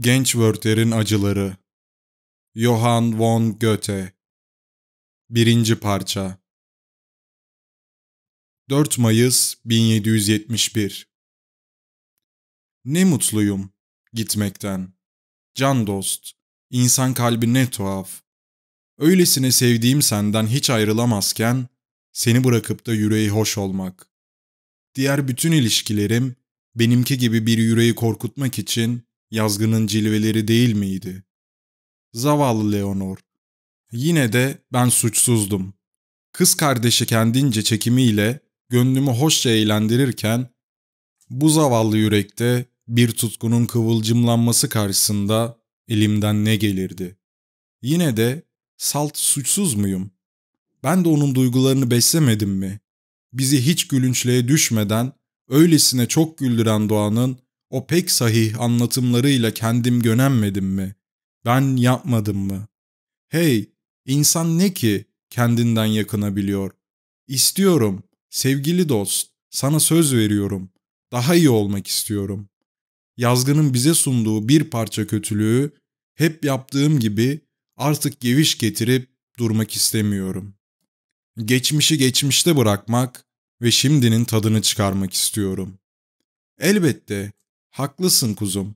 Genç Werther'in Acıları Johann von Goethe Birinci Parça 4 Mayıs 1771 Ne mutluyum gitmekten. Can dost, insan kalbi ne tuhaf. Öylesine sevdiğim senden hiç ayrılamazken, seni bırakıp da yüreği hoş olmak. Diğer bütün ilişkilerim, benimki gibi bir yüreği korkutmak için yazgının cilveleri değil miydi? Zavallı Leonor. Yine de ben suçsuzdum. Kız kardeşi kendince çekimiyle gönlümü hoşça eğlendirirken, bu zavallı yürekte bir tutkunun kıvılcımlanması karşısında elimden ne gelirdi? Yine de salt suçsuz muyum? Ben de onun duygularını beslemedim mi? Bizi hiç gülünçlüğe düşmeden öylesine çok güldüren doğanın o pek sahih anlatımlarıyla kendim gönenmedim mi? Ben yapmadım mı? Hey, insan ne ki kendinden yakınabiliyor? İstiyorum, sevgili dost, sana söz veriyorum. Daha iyi olmak istiyorum. Yazgının bize sunduğu bir parça kötülüğü hep yaptığım gibi artık geviş getirip durmak istemiyorum. Geçmişi geçmişte bırakmak ve şimdinin tadını çıkarmak istiyorum. Elbette Haklısın kuzum.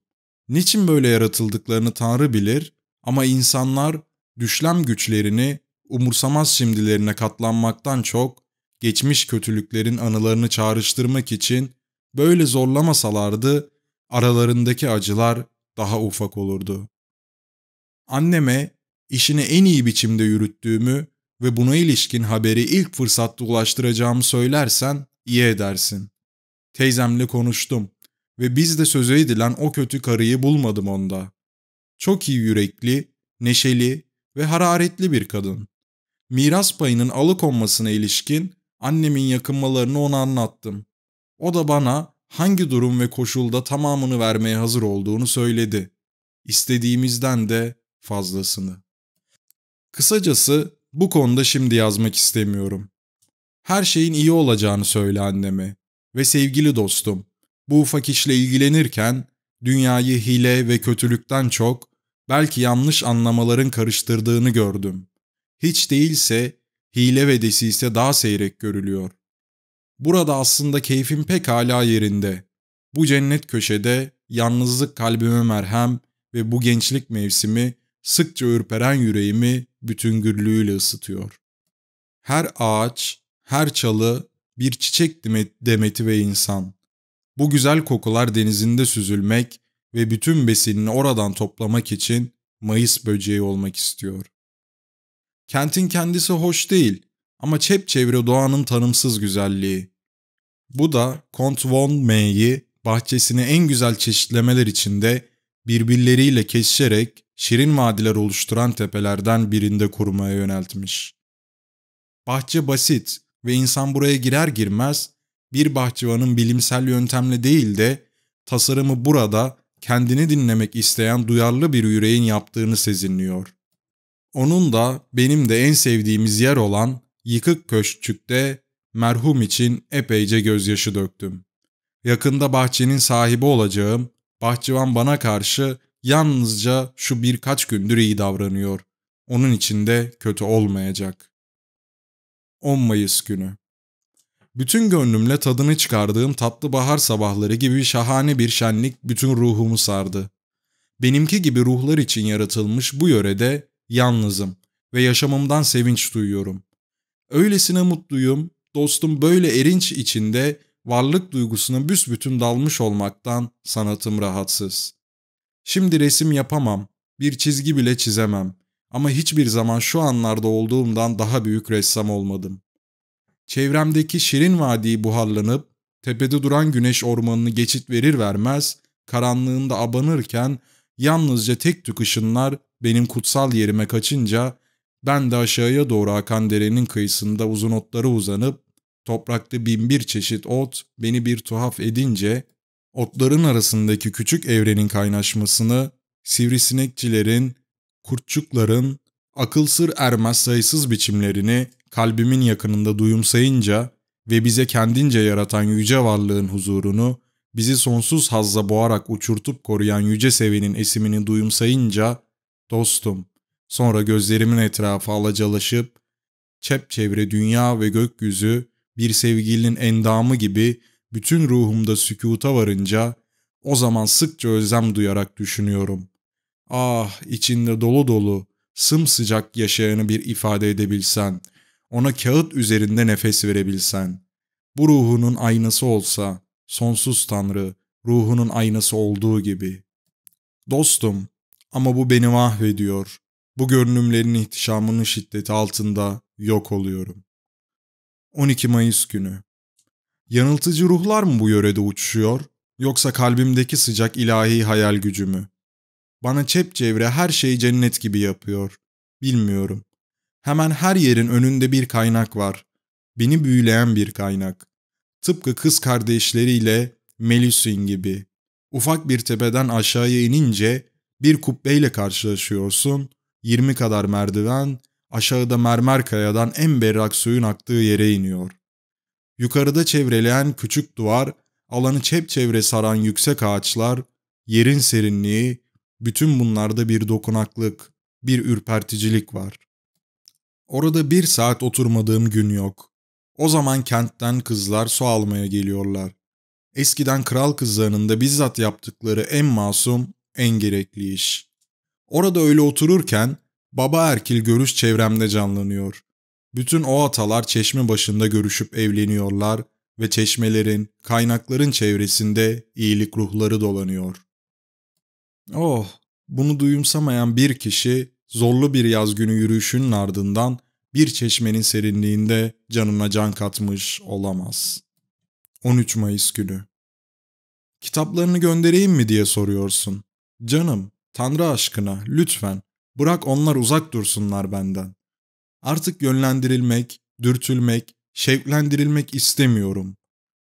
Niçin böyle yaratıldıklarını Tanrı bilir ama insanlar düşlem güçlerini umursamaz şimdilerine katlanmaktan çok geçmiş kötülüklerin anılarını çağrıştırmak için böyle zorlamasalardı aralarındaki acılar daha ufak olurdu. Anneme işini en iyi biçimde yürüttüğümü ve buna ilişkin haberi ilk fırsatta ulaştıracağımı söylersen iyi edersin. Teyzemle konuştum ve biz de söze edilen o kötü karıyı bulmadım onda. Çok iyi yürekli, neşeli ve hararetli bir kadın. Miras payının alıkonmasına ilişkin annemin yakınmalarını ona anlattım. O da bana hangi durum ve koşulda tamamını vermeye hazır olduğunu söyledi. İstediğimizden de fazlasını. Kısacası bu konuda şimdi yazmak istemiyorum. Her şeyin iyi olacağını söyle anneme ve sevgili dostum, bu ufak işle ilgilenirken dünyayı hile ve kötülükten çok belki yanlış anlamaların karıştırdığını gördüm. Hiç değilse hile ve desise daha seyrek görülüyor. Burada aslında keyfim pek hala yerinde. Bu cennet köşede yalnızlık kalbime merhem ve bu gençlik mevsimi sıkça ürperen yüreğimi bütün gürlüğüyle ısıtıyor. Her ağaç, her çalı bir çiçek demeti ve insan. Bu güzel kokular denizinde süzülmek ve bütün besinini oradan toplamak için Mayıs böceği olmak istiyor. Kentin kendisi hoş değil ama çepçevre doğanın tanımsız güzelliği. Bu da Kont von May'i bahçesini en güzel çeşitlemeler içinde birbirleriyle kesişerek şirin vadiler oluşturan tepelerden birinde kurmaya yöneltmiş. Bahçe basit ve insan buraya girer girmez bir bahçıvanın bilimsel yöntemle değil de tasarımı burada kendini dinlemek isteyen duyarlı bir yüreğin yaptığını sezinliyor. Onun da benim de en sevdiğimiz yer olan yıkık köşkçükte merhum için epeyce gözyaşı döktüm. Yakında bahçenin sahibi olacağım, bahçıvan bana karşı yalnızca şu birkaç gündür iyi davranıyor. Onun için de kötü olmayacak. 10 Mayıs günü bütün gönlümle tadını çıkardığım tatlı bahar sabahları gibi şahane bir şenlik bütün ruhumu sardı. Benimki gibi ruhlar için yaratılmış bu yörede yalnızım ve yaşamımdan sevinç duyuyorum. Öylesine mutluyum, dostum böyle erinç içinde varlık duygusuna büsbütün dalmış olmaktan sanatım rahatsız. Şimdi resim yapamam, bir çizgi bile çizemem ama hiçbir zaman şu anlarda olduğumdan daha büyük ressam olmadım. Çevremdeki şirin vadiyi buharlanıp tepede duran güneş ormanını geçit verir vermez karanlığında abanırken yalnızca tek tük ışınlar benim kutsal yerime kaçınca ben de aşağıya doğru akan derenin kıyısında uzun otları uzanıp toprakta binbir çeşit ot beni bir tuhaf edince otların arasındaki küçük evrenin kaynaşmasını sivrisinekçilerin, kurtçukların, akıl sır ermez sayısız biçimlerini kalbimin yakınında duyumsayınca ve bize kendince yaratan yüce varlığın huzurunu bizi sonsuz hazza boğarak uçurtup koruyan yüce sevenin esimini duyumsayınca, dostum, sonra gözlerimin etrafı alacalaşıp, çepçevre dünya ve gökyüzü bir sevgilinin endamı gibi bütün ruhumda sükuta varınca, o zaman sıkça özlem duyarak düşünüyorum. Ah, içinde dolu dolu, sımsıcak yaşayanı bir ifade edebilsen, ona kağıt üzerinde nefes verebilsen, bu ruhunun aynası olsa, sonsuz Tanrı, ruhunun aynası olduğu gibi. Dostum, ama bu beni mahvediyor. Bu görünümlerin ihtişamının şiddeti altında yok oluyorum. 12 Mayıs günü. Yanıltıcı ruhlar mı bu yörede uçuşuyor, yoksa kalbimdeki sıcak ilahi hayal gücü mü? Bana çepçevre her şeyi cennet gibi yapıyor. Bilmiyorum. Hemen her yerin önünde bir kaynak var. Beni büyüleyen bir kaynak. Tıpkı kız kardeşleriyle Melusine gibi. Ufak bir tepeden aşağıya inince bir kubbeyle karşılaşıyorsun. 20 kadar merdiven, aşağıda mermer kayadan en berrak suyun aktığı yere iniyor. Yukarıda çevreleyen küçük duvar, alanı çepçevre saran yüksek ağaçlar, yerin serinliği, bütün bunlarda bir dokunaklık, bir ürperticilik var. Orada bir saat oturmadığım gün yok. O zaman kentten kızlar su almaya geliyorlar. Eskiden kral kızlarının da bizzat yaptıkları en masum, en gerekli iş. Orada öyle otururken baba erkil görüş çevremde canlanıyor. Bütün o atalar çeşme başında görüşüp evleniyorlar ve çeşmelerin, kaynakların çevresinde iyilik ruhları dolanıyor. Oh, bunu duyumsamayan bir kişi zorlu bir yaz günü yürüyüşünün ardından bir çeşmenin serinliğinde canına can katmış olamaz. 13 Mayıs günü. Kitaplarını göndereyim mi diye soruyorsun. Canım, Tanrı aşkına lütfen bırak onlar uzak dursunlar benden. Artık yönlendirilmek, dürtülmek, şevklendirilmek istemiyorum.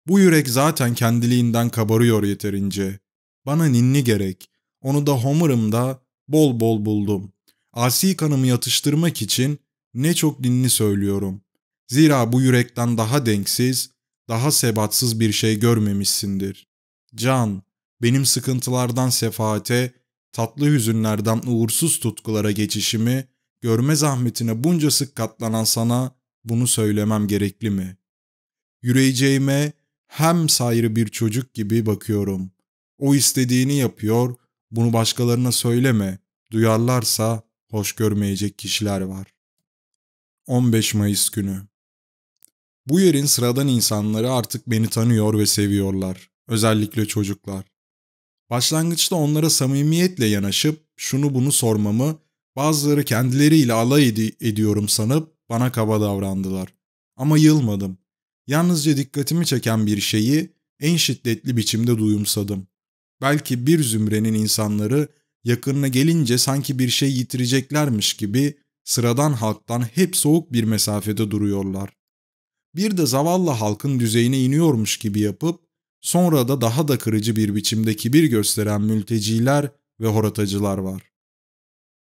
Bu yürek zaten kendiliğinden kabarıyor yeterince. Bana ninni gerek. Onu da Homer'ımda bol bol buldum. Asi kanımı yatıştırmak için ne çok ninni söylüyorum. Zira bu yürekten daha denksiz, daha sebatsız bir şey görmemişsindir. Can, benim sıkıntılardan sefaate, tatlı hüzünlerden uğursuz tutkulara geçişimi, görme zahmetine bunca sık katlanan sana bunu söylemem gerekli mi? Yüreğeceğime hem sayrı bir çocuk gibi bakıyorum. O istediğini yapıyor, bunu başkalarına söyleme, duyarlarsa hoş görmeyecek kişiler var. 15 Mayıs günü Bu yerin sıradan insanları artık beni tanıyor ve seviyorlar. Özellikle çocuklar. Başlangıçta onlara samimiyetle yanaşıp şunu bunu sormamı bazıları kendileriyle alay ed- ediyorum sanıp bana kaba davrandılar. Ama yılmadım. Yalnızca dikkatimi çeken bir şeyi en şiddetli biçimde duyumsadım. Belki bir zümrenin insanları yakınına gelince sanki bir şey yitireceklermiş gibi sıradan halktan hep soğuk bir mesafede duruyorlar. Bir de zavallı halkın düzeyine iniyormuş gibi yapıp sonra da daha da kırıcı bir biçimde kibir gösteren mülteciler ve horatacılar var.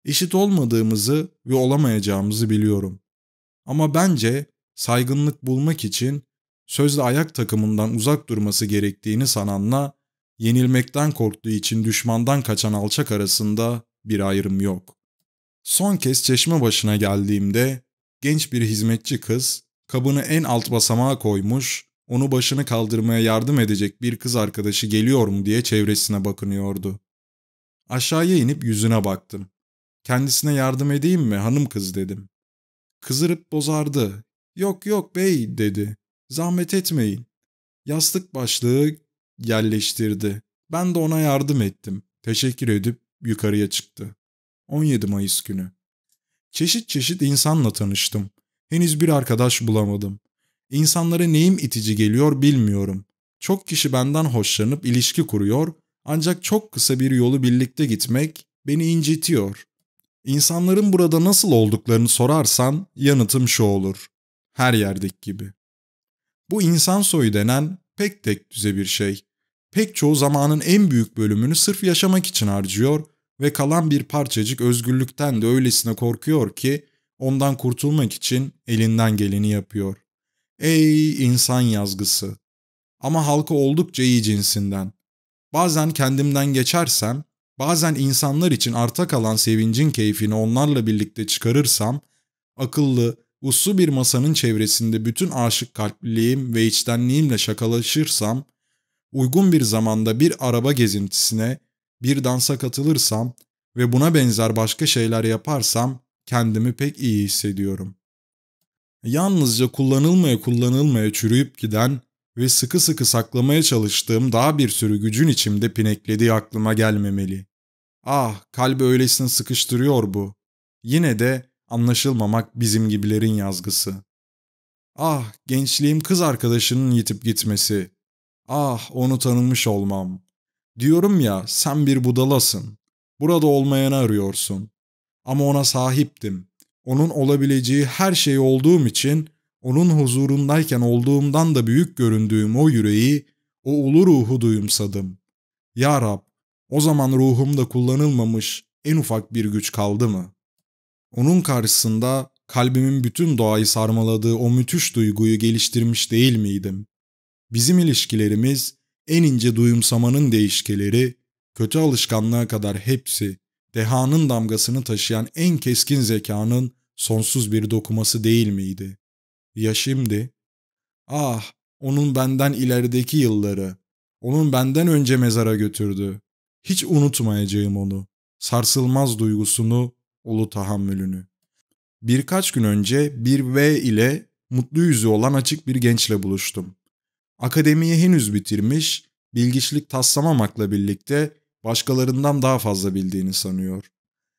Eşit olmadığımızı ve olamayacağımızı biliyorum. Ama bence saygınlık bulmak için sözde ayak takımından uzak durması gerektiğini sananla yenilmekten korktuğu için düşmandan kaçan alçak arasında bir ayrım yok. Son kez çeşme başına geldiğimde genç bir hizmetçi kız kabını en alt basamağa koymuş, onu başını kaldırmaya yardım edecek bir kız arkadaşı geliyor mu diye çevresine bakınıyordu. Aşağıya inip yüzüne baktım. Kendisine yardım edeyim mi hanım kız dedim. Kızırıp bozardı. Yok yok bey dedi. Zahmet etmeyin. Yastık başlığı yerleştirdi. Ben de ona yardım ettim. Teşekkür edip yukarıya çıktı. 17 Mayıs günü. Çeşit çeşit insanla tanıştım. Henüz bir arkadaş bulamadım. İnsanlara neyim itici geliyor bilmiyorum. Çok kişi benden hoşlanıp ilişki kuruyor ancak çok kısa bir yolu birlikte gitmek beni incitiyor. İnsanların burada nasıl olduklarını sorarsan yanıtım şu olur. Her yerdeki gibi. Bu insan soyu denen pek tek düze bir şey. Pek çoğu zamanın en büyük bölümünü sırf yaşamak için harcıyor ve kalan bir parçacık özgürlükten de öylesine korkuyor ki ondan kurtulmak için elinden geleni yapıyor. Ey insan yazgısı! Ama halkı oldukça iyi cinsinden. Bazen kendimden geçersem, bazen insanlar için arta kalan sevincin keyfini onlarla birlikte çıkarırsam, akıllı, uslu bir masanın çevresinde bütün aşık kalpliliğim ve içtenliğimle şakalaşırsam, uygun bir zamanda bir araba gezintisine, bir dansa katılırsam ve buna benzer başka şeyler yaparsam kendimi pek iyi hissediyorum. Yalnızca kullanılmaya kullanılmaya çürüyüp giden ve sıkı sıkı saklamaya çalıştığım daha bir sürü gücün içimde pineklediği aklıma gelmemeli. Ah, kalbi öylesine sıkıştırıyor bu. Yine de anlaşılmamak bizim gibilerin yazgısı. Ah, gençliğim kız arkadaşının yitip gitmesi. Ah, onu tanımış olmam. Diyorum ya, sen bir budalasın. Burada olmayanı arıyorsun. Ama ona sahiptim. Onun olabileceği her şey olduğum için onun huzurundayken olduğumdan da büyük göründüğüm o yüreği, o ulu ruhu duyumsadım. Ya Rab, o zaman ruhumda kullanılmamış en ufak bir güç kaldı mı? Onun karşısında kalbimin bütün doğayı sarmaladığı o müthiş duyguyu geliştirmiş değil miydim? Bizim ilişkilerimiz en ince duyumsamanın değişkeleri, kötü alışkanlığa kadar hepsi, dehanın damgasını taşıyan en keskin zekanın sonsuz bir dokuması değil miydi? Ya şimdi? Ah, onun benden ilerideki yılları, onun benden önce mezara götürdü. Hiç unutmayacağım onu, sarsılmaz duygusunu, ulu tahammülünü. Birkaç gün önce bir V ile mutlu yüzü olan açık bir gençle buluştum. Akademiyi henüz bitirmiş, bilgiçlik taslamamakla birlikte başkalarından daha fazla bildiğini sanıyor.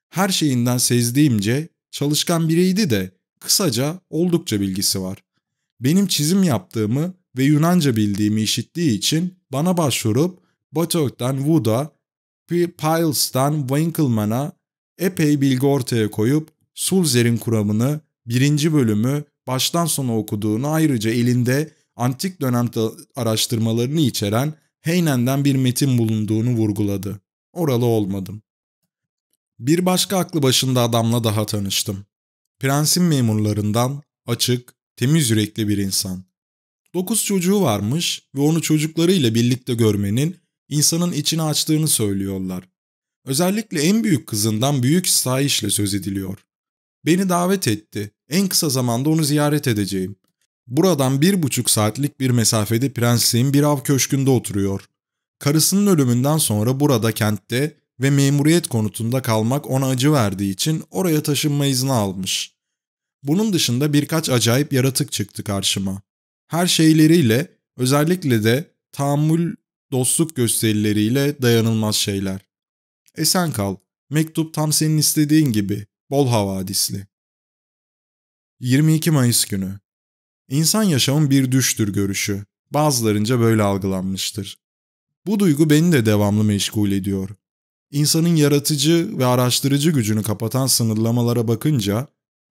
Her şeyinden sezdiğimce çalışkan biriydi de kısaca oldukça bilgisi var. Benim çizim yaptığımı ve Yunanca bildiğimi işittiği için bana başvurup Batock'tan Wood'a, Piles'tan Winkleman'a epey bilgi ortaya koyup Sulzer'in kuramını birinci bölümü baştan sona okuduğunu ayrıca elinde antik dönem araştırmalarını içeren Heynen'den bir metin bulunduğunu vurguladı. Oralı olmadım. Bir başka aklı başında adamla daha tanıştım. Prensin memurlarından açık, temiz yürekli bir insan. Dokuz çocuğu varmış ve onu çocuklarıyla birlikte görmenin insanın içini açtığını söylüyorlar. Özellikle en büyük kızından büyük istahişle söz ediliyor. Beni davet etti. En kısa zamanda onu ziyaret edeceğim. Buradan bir buçuk saatlik bir mesafede prensliğin bir av köşkünde oturuyor. Karısının ölümünden sonra burada kentte ve memuriyet konutunda kalmak ona acı verdiği için oraya taşınma izni almış. Bunun dışında birkaç acayip yaratık çıktı karşıma. Her şeyleriyle özellikle de tahammül dostluk gösterileriyle dayanılmaz şeyler. Esen kal, mektup tam senin istediğin gibi, bol havadisli. 22 Mayıs günü İnsan yaşamın bir düştür görüşü. Bazılarınca böyle algılanmıştır. Bu duygu beni de devamlı meşgul ediyor. İnsanın yaratıcı ve araştırıcı gücünü kapatan sınırlamalara bakınca,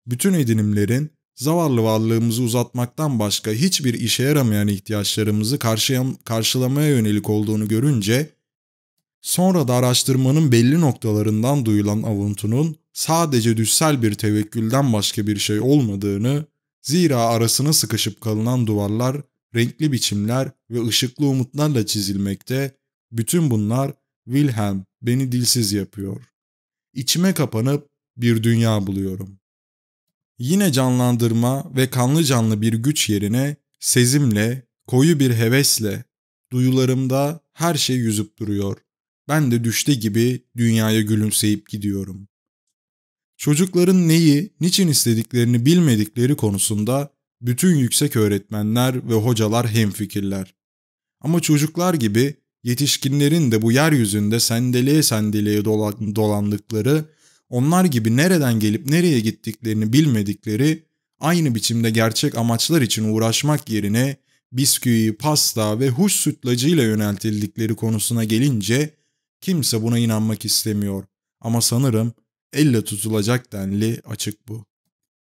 bütün edinimlerin zavallı varlığımızı uzatmaktan başka hiçbir işe yaramayan ihtiyaçlarımızı karşılamaya yönelik olduğunu görünce, sonra da araştırmanın belli noktalarından duyulan avuntunun sadece düşsel bir tevekkülden başka bir şey olmadığını Zira arasına sıkışıp kalınan duvarlar renkli biçimler ve ışıklı umutlarla çizilmekte, bütün bunlar Wilhelm beni dilsiz yapıyor. İçime kapanıp bir dünya buluyorum. Yine canlandırma ve kanlı canlı bir güç yerine sezimle, koyu bir hevesle, duyularımda her şey yüzüp duruyor. Ben de düşte gibi dünyaya gülümseyip gidiyorum. Çocukların neyi, niçin istediklerini bilmedikleri konusunda bütün yüksek öğretmenler ve hocalar hemfikirler. Ama çocuklar gibi yetişkinlerin de bu yeryüzünde sendeleye sendeleye dolandıkları, onlar gibi nereden gelip nereye gittiklerini bilmedikleri, aynı biçimde gerçek amaçlar için uğraşmak yerine bisküvi, pasta ve huş sütlacıyla yöneltildikleri konusuna gelince kimse buna inanmak istemiyor. Ama sanırım elle tutulacak denli açık bu.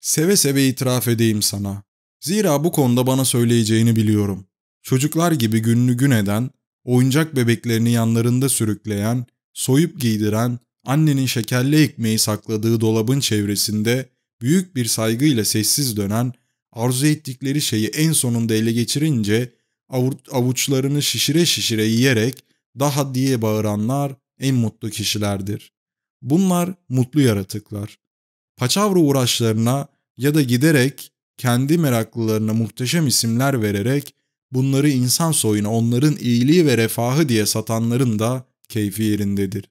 Seve seve itiraf edeyim sana. Zira bu konuda bana söyleyeceğini biliyorum. Çocuklar gibi günlü gün eden, oyuncak bebeklerini yanlarında sürükleyen, soyup giydiren, annenin şekerli ekmeği sakladığı dolabın çevresinde büyük bir saygıyla sessiz dönen, arzu ettikleri şeyi en sonunda ele geçirince avuçlarını şişire şişire yiyerek daha diye bağıranlar en mutlu kişilerdir. Bunlar mutlu yaratıklar. Paçavra uğraşlarına ya da giderek kendi meraklılarına muhteşem isimler vererek bunları insan soyuna onların iyiliği ve refahı diye satanların da keyfi yerindedir.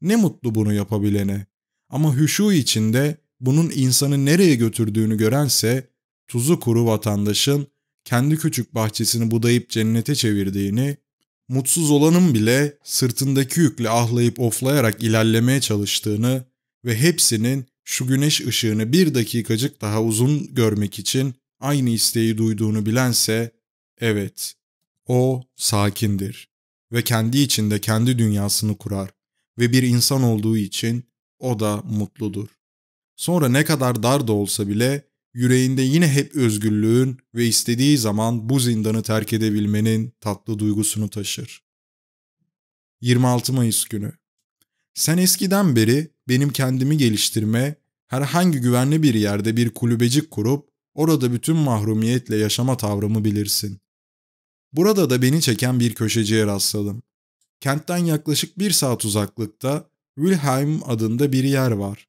Ne mutlu bunu yapabilene. Ama hüşu içinde bunun insanı nereye götürdüğünü görense tuzu kuru vatandaşın kendi küçük bahçesini budayıp cennete çevirdiğini, mutsuz olanın bile sırtındaki yükle ahlayıp oflayarak ilerlemeye çalıştığını ve hepsinin şu güneş ışığını bir dakikacık daha uzun görmek için aynı isteği duyduğunu bilense, evet, o sakindir ve kendi içinde kendi dünyasını kurar ve bir insan olduğu için o da mutludur. Sonra ne kadar dar da olsa bile yüreğinde yine hep özgürlüğün ve istediği zaman bu zindanı terk edebilmenin tatlı duygusunu taşır. 26 Mayıs günü Sen eskiden beri benim kendimi geliştirme, herhangi güvenli bir yerde bir kulübecik kurup orada bütün mahrumiyetle yaşama tavrımı bilirsin. Burada da beni çeken bir köşeciye rastladım. Kentten yaklaşık bir saat uzaklıkta Wilhelm adında bir yer var.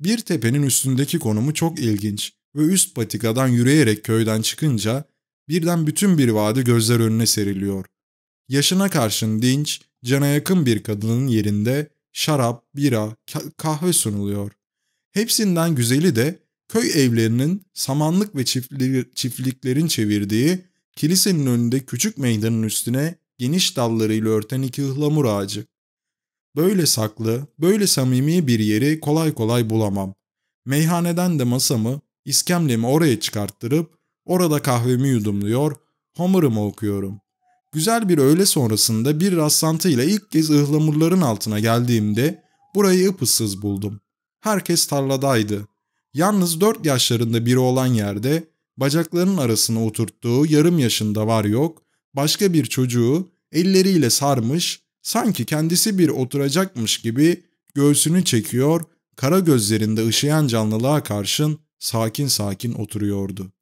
Bir tepenin üstündeki konumu çok ilginç ve üst patikadan yürüyerek köyden çıkınca birden bütün bir vadi gözler önüne seriliyor. Yaşına karşın dinç, cana yakın bir kadının yerinde şarap, bira, kahve sunuluyor. Hepsinden güzeli de köy evlerinin samanlık ve çiftliklerin çevirdiği kilisenin önünde küçük meydanın üstüne geniş dallarıyla örten iki ıhlamur ağacı. Böyle saklı, böyle samimi bir yeri kolay kolay bulamam. Meyhaneden de masamı, iskemlemi oraya çıkarttırıp orada kahvemi yudumluyor, Homer'ımı okuyorum. Güzel bir öğle sonrasında bir rastlantıyla ilk kez ıhlamurların altına geldiğimde burayı ıpıssız buldum. Herkes tarladaydı. Yalnız dört yaşlarında biri olan yerde bacaklarının arasına oturttuğu yarım yaşında var yok, başka bir çocuğu elleriyle sarmış, sanki kendisi bir oturacakmış gibi göğsünü çekiyor, kara gözlerinde ışıyan canlılığa karşın sakin sakin oturuyordu.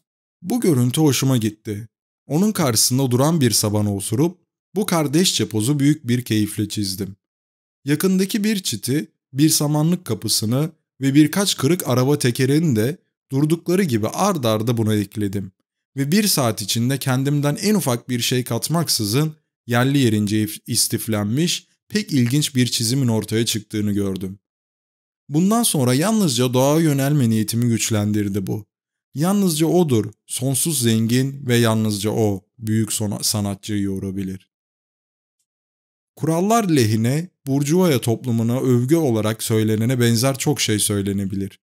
Bu görüntü hoşuma gitti. Onun karşısında duran bir sabana osurup bu kardeşçe pozu büyük bir keyifle çizdim. Yakındaki bir çiti, bir samanlık kapısını ve birkaç kırık araba tekerini de durdukları gibi ard arda buna ekledim. Ve bir saat içinde kendimden en ufak bir şey katmaksızın yerli yerince istiflenmiş, pek ilginç bir çizimin ortaya çıktığını gördüm. Bundan sonra yalnızca doğaya yönelme niyetimi güçlendirdi bu. Yalnızca odur, sonsuz zengin ve yalnızca o, büyük sanatçıyı yorabilir. Kurallar lehine, Burjuvaya toplumuna övgü olarak söylenene benzer çok şey söylenebilir.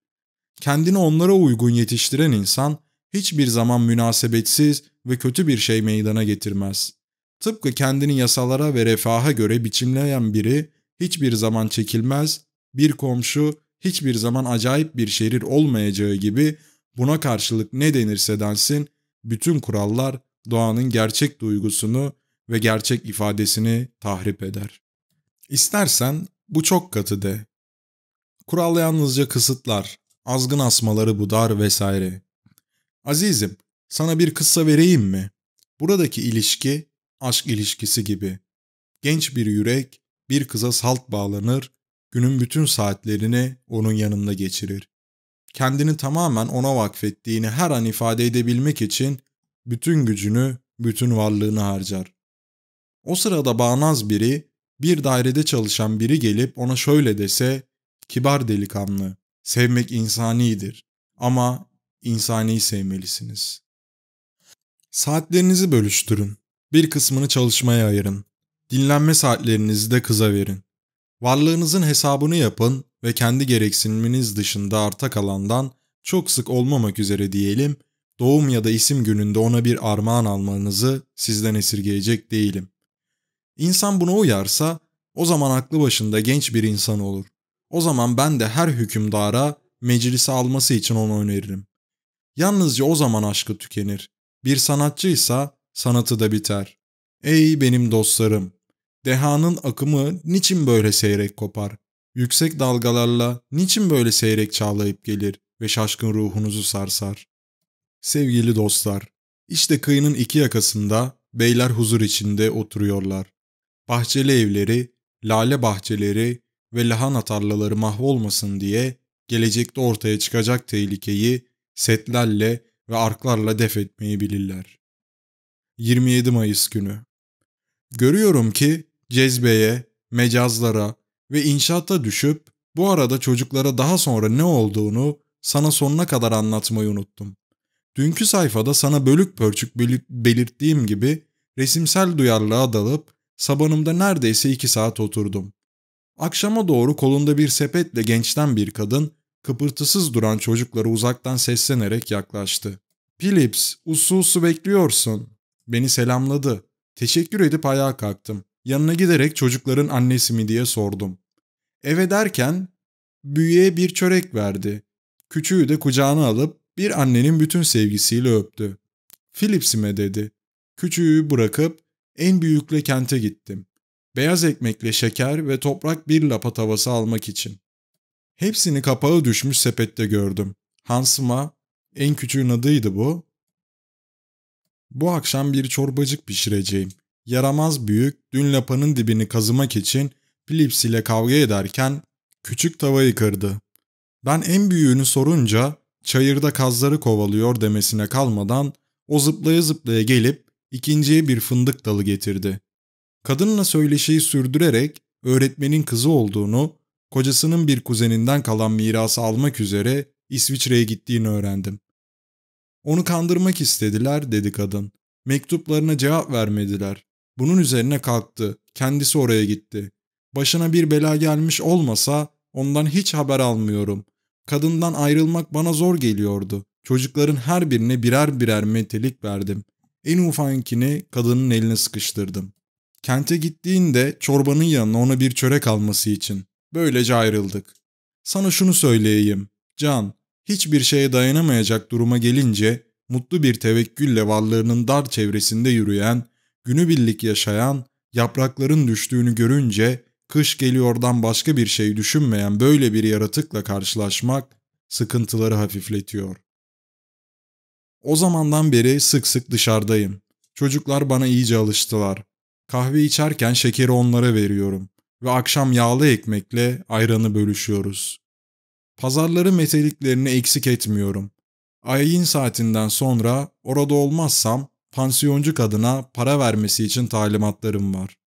Kendini onlara uygun yetiştiren insan, hiçbir zaman münasebetsiz ve kötü bir şey meydana getirmez. Tıpkı kendini yasalara ve refaha göre biçimleyen biri hiçbir zaman çekilmez, bir komşu hiçbir zaman acayip bir şerir olmayacağı gibi buna karşılık ne denirse densin bütün kurallar doğanın gerçek duygusunu ve gerçek ifadesini tahrip eder. İstersen bu çok katı de. Kural yalnızca kısıtlar, azgın asmaları budar vesaire. Azizim, sana bir kıssa vereyim mi? Buradaki ilişki aşk ilişkisi gibi. Genç bir yürek bir kıza salt bağlanır, günün bütün saatlerini onun yanında geçirir. Kendini tamamen ona vakfettiğini her an ifade edebilmek için bütün gücünü, bütün varlığını harcar. O sırada bağnaz biri, bir dairede çalışan biri gelip ona şöyle dese, kibar delikanlı, sevmek insanidir ama insani sevmelisiniz. Saatlerinizi bölüştürün. Bir kısmını çalışmaya ayırın. Dinlenme saatlerinizi de kıza verin. Varlığınızın hesabını yapın ve kendi gereksiniminiz dışında arta kalandan çok sık olmamak üzere diyelim, doğum ya da isim gününde ona bir armağan almanızı sizden esirgeyecek değilim. İnsan buna uyarsa o zaman aklı başında genç bir insan olur. O zaman ben de her hükümdara meclise alması için onu öneririm. Yalnızca o zaman aşkı tükenir. Bir sanatçıysa sanatı da biter. Ey benim dostlarım! Dehanın akımı niçin böyle seyrek kopar? Yüksek dalgalarla niçin böyle seyrek çağlayıp gelir ve şaşkın ruhunuzu sarsar? Sevgili dostlar, işte kıyının iki yakasında beyler huzur içinde oturuyorlar. Bahçeli evleri, lale bahçeleri ve lahana tarlaları mahvolmasın diye gelecekte ortaya çıkacak tehlikeyi setlerle ve arklarla def etmeyi bilirler. 27 Mayıs günü Görüyorum ki cezbeye, mecazlara ve inşaata düşüp bu arada çocuklara daha sonra ne olduğunu sana sonuna kadar anlatmayı unuttum. Dünkü sayfada sana bölük pörçük belirttiğim gibi resimsel duyarlılığa dalıp sabanımda neredeyse iki saat oturdum. Akşama doğru kolunda bir sepetle gençten bir kadın kıpırtısız duran çocuklara uzaktan seslenerek yaklaştı. Philips, usul usu bekliyorsun. Beni selamladı. Teşekkür edip ayağa kalktım. Yanına giderek çocukların annesi mi diye sordum. Eve derken büyüğe bir çörek verdi. Küçüğü de kucağına alıp bir annenin bütün sevgisiyle öptü. Philips'ime dedi. Küçüğü bırakıp en büyükle kente gittim. Beyaz ekmekle şeker ve toprak bir lapa tavası almak için. Hepsini kapağı düşmüş sepette gördüm. Hansıma, en küçüğün adıydı bu. Bu akşam bir çorbacık pişireceğim. Yaramaz büyük, dün lapanın dibini kazımak için Philips ile kavga ederken küçük tavayı kırdı. Ben en büyüğünü sorunca çayırda kazları kovalıyor demesine kalmadan o zıplaya zıplaya gelip ikinciye bir fındık dalı getirdi. Kadınla söyleşiyi sürdürerek öğretmenin kızı olduğunu, kocasının bir kuzeninden kalan mirası almak üzere İsviçre'ye gittiğini öğrendim. Onu kandırmak istediler dedi kadın. Mektuplarına cevap vermediler. Bunun üzerine kalktı. Kendisi oraya gitti. Başına bir bela gelmiş olmasa ondan hiç haber almıyorum. Kadından ayrılmak bana zor geliyordu. Çocukların her birine birer birer metelik verdim. En ufankini kadının eline sıkıştırdım. Kente gittiğinde çorbanın yanına ona bir çörek alması için. Böylece ayrıldık. Sana şunu söyleyeyim. Can, hiçbir şeye dayanamayacak duruma gelince mutlu bir tevekkülle varlığının dar çevresinde yürüyen, günübirlik yaşayan, yaprakların düştüğünü görünce kış geliyordan başka bir şey düşünmeyen böyle bir yaratıkla karşılaşmak sıkıntıları hafifletiyor. O zamandan beri sık sık dışarıdayım. Çocuklar bana iyice alıştılar. Kahve içerken şekeri onlara veriyorum ve akşam yağlı ekmekle ayranı bölüşüyoruz. Pazarları meteliklerini eksik etmiyorum. Ayin saatinden sonra orada olmazsam pansiyoncu kadına para vermesi için talimatlarım var.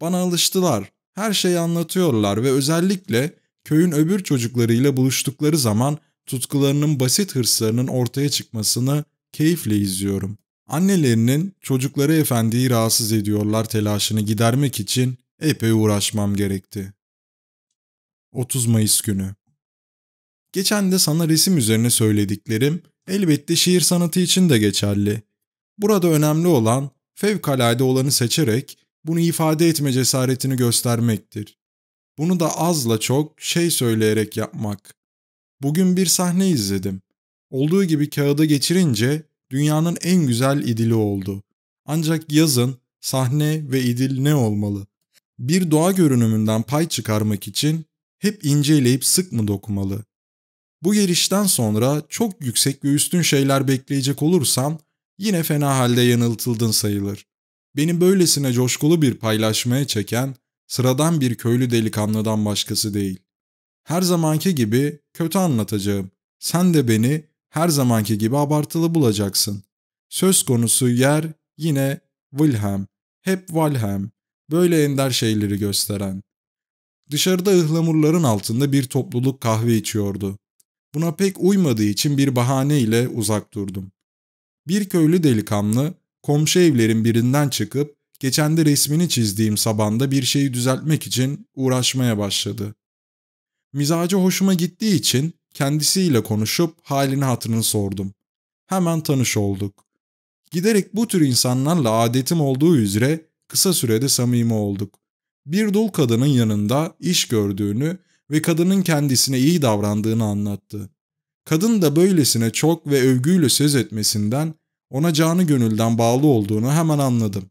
Bana alıştılar, her şeyi anlatıyorlar ve özellikle köyün öbür çocuklarıyla buluştukları zaman tutkularının basit hırslarının ortaya çıkmasını keyifle izliyorum. Annelerinin çocukları efendiyi rahatsız ediyorlar telaşını gidermek için epey uğraşmam gerekti. 30 Mayıs günü Geçen de sana resim üzerine söylediklerim elbette şiir sanatı için de geçerli. Burada önemli olan fevkalade olanı seçerek bunu ifade etme cesaretini göstermektir. Bunu da azla çok şey söyleyerek yapmak. Bugün bir sahne izledim. Olduğu gibi kağıda geçirince dünyanın en güzel idili oldu. Ancak yazın sahne ve idil ne olmalı? Bir doğa görünümünden pay çıkarmak için hep inceleyip sık mı dokumalı? Bu gelişten sonra çok yüksek ve üstün şeyler bekleyecek olursan yine fena halde yanıltıldın sayılır. Beni böylesine coşkulu bir paylaşmaya çeken sıradan bir köylü delikanlıdan başkası değil. Her zamanki gibi kötü anlatacağım. Sen de beni her zamanki gibi abartılı bulacaksın. Söz konusu yer yine Wilhelm, hep Wilhelm, böyle ender şeyleri gösteren. Dışarıda ıhlamurların altında bir topluluk kahve içiyordu. Buna pek uymadığı için bir bahane ile uzak durdum. Bir köylü delikanlı komşu evlerin birinden çıkıp geçen de resmini çizdiğim sabanda bir şeyi düzeltmek için uğraşmaya başladı. Mizacı hoşuma gittiği için kendisiyle konuşup halini hatırını sordum. Hemen tanış olduk. Giderek bu tür insanlarla adetim olduğu üzere kısa sürede samimi olduk. Bir dul kadının yanında iş gördüğünü ve kadının kendisine iyi davrandığını anlattı. Kadın da böylesine çok ve övgüyle söz etmesinden ona canı gönülden bağlı olduğunu hemen anladım.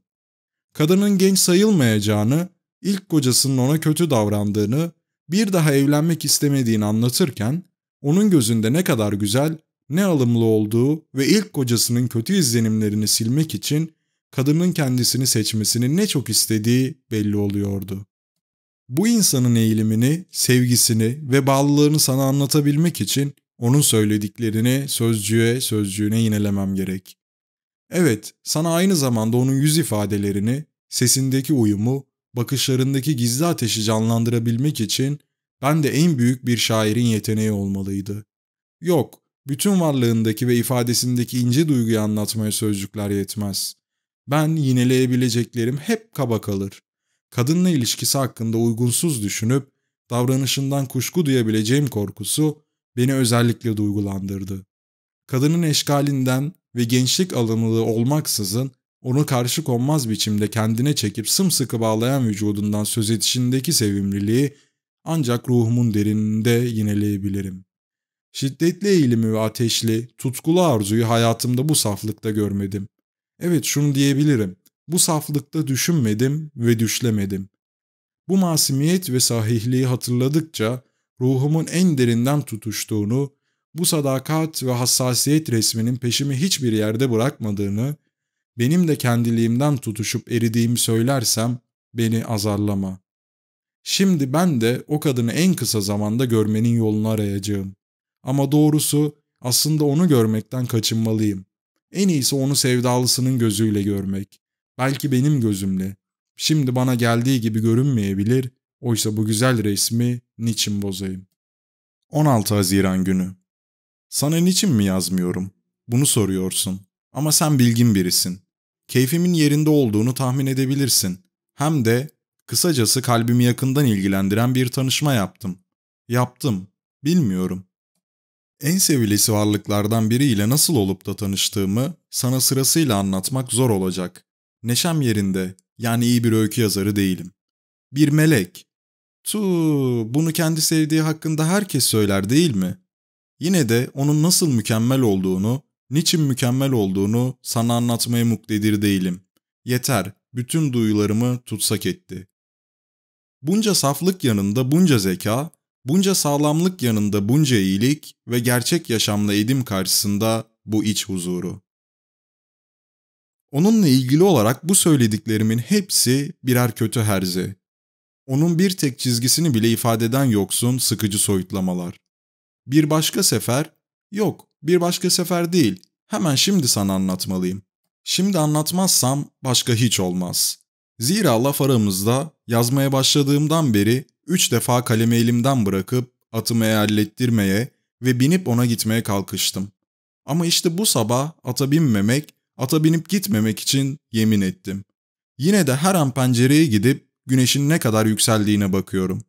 Kadının genç sayılmayacağını, ilk kocasının ona kötü davrandığını, bir daha evlenmek istemediğini anlatırken, onun gözünde ne kadar güzel, ne alımlı olduğu ve ilk kocasının kötü izlenimlerini silmek için kadının kendisini seçmesini ne çok istediği belli oluyordu. Bu insanın eğilimini, sevgisini ve bağlılığını sana anlatabilmek için onun söylediklerini sözcüğe sözcüğüne yinelemem gerek. Evet, sana aynı zamanda onun yüz ifadelerini, sesindeki uyumu, bakışlarındaki gizli ateşi canlandırabilmek için ben de en büyük bir şairin yeteneği olmalıydı. Yok, bütün varlığındaki ve ifadesindeki ince duyguyu anlatmaya sözcükler yetmez. Ben yineleyebileceklerim hep kaba kalır. Kadınla ilişkisi hakkında uygunsuz düşünüp davranışından kuşku duyabileceğim korkusu beni özellikle duygulandırdı. Kadının eşkalinden ve gençlik alımlılığı olmaksızın onu karşı konmaz biçimde kendine çekip sımsıkı bağlayan vücudundan söz edişindeki sevimliliği ancak ruhumun derininde yineleyebilirim. Şiddetli eğilimi ve ateşli, tutkulu arzuyu hayatımda bu saflıkta görmedim. Evet şunu diyebilirim, bu saflıkta düşünmedim ve düşlemedim. Bu masumiyet ve sahihliği hatırladıkça ruhumun en derinden tutuştuğunu, bu sadakat ve hassasiyet resminin peşimi hiçbir yerde bırakmadığını, benim de kendiliğimden tutuşup eridiğimi söylersem beni azarlama. Şimdi ben de o kadını en kısa zamanda görmenin yolunu arayacağım. Ama doğrusu aslında onu görmekten kaçınmalıyım. En iyisi onu sevdalısının gözüyle görmek. Belki benim gözümle. Şimdi bana geldiği gibi görünmeyebilir, oysa bu güzel resmi niçin bozayım? 16 Haziran günü. Sana niçin mi yazmıyorum? Bunu soruyorsun. Ama sen bilgin birisin. Keyfimin yerinde olduğunu tahmin edebilirsin. Hem de kısacası kalbimi yakından ilgilendiren bir tanışma yaptım. Yaptım. Bilmiyorum. En sevilesi varlıklardan biriyle nasıl olup da tanıştığımı sana sırasıyla anlatmak zor olacak. Neşem yerinde, yani iyi bir öykü yazarı değilim. Bir melek. Tu, bunu kendi sevdiği hakkında herkes söyler değil mi? Yine de onun nasıl mükemmel olduğunu, niçin mükemmel olduğunu sana anlatmaya muktedir değilim. Yeter, bütün duyularımı tutsak etti. Bunca saflık yanında bunca zeka, bunca sağlamlık yanında bunca iyilik ve gerçek yaşamla edim karşısında bu iç huzuru. Onunla ilgili olarak bu söylediklerimin hepsi birer kötü herze. Onun bir tek çizgisini bile ifadeden yoksun sıkıcı soyutlamalar. Bir başka sefer, yok bir başka sefer değil, hemen şimdi sana anlatmalıyım. Şimdi anlatmazsam başka hiç olmaz. Zira laf aramızda yazmaya başladığımdan beri üç defa kalemi elimden bırakıp atımı eyalettirmeye ve binip ona gitmeye kalkıştım. Ama işte bu sabah ata binmemek, ata binip gitmemek için yemin ettim. Yine de her an pencereye gidip güneşin ne kadar yükseldiğine bakıyorum.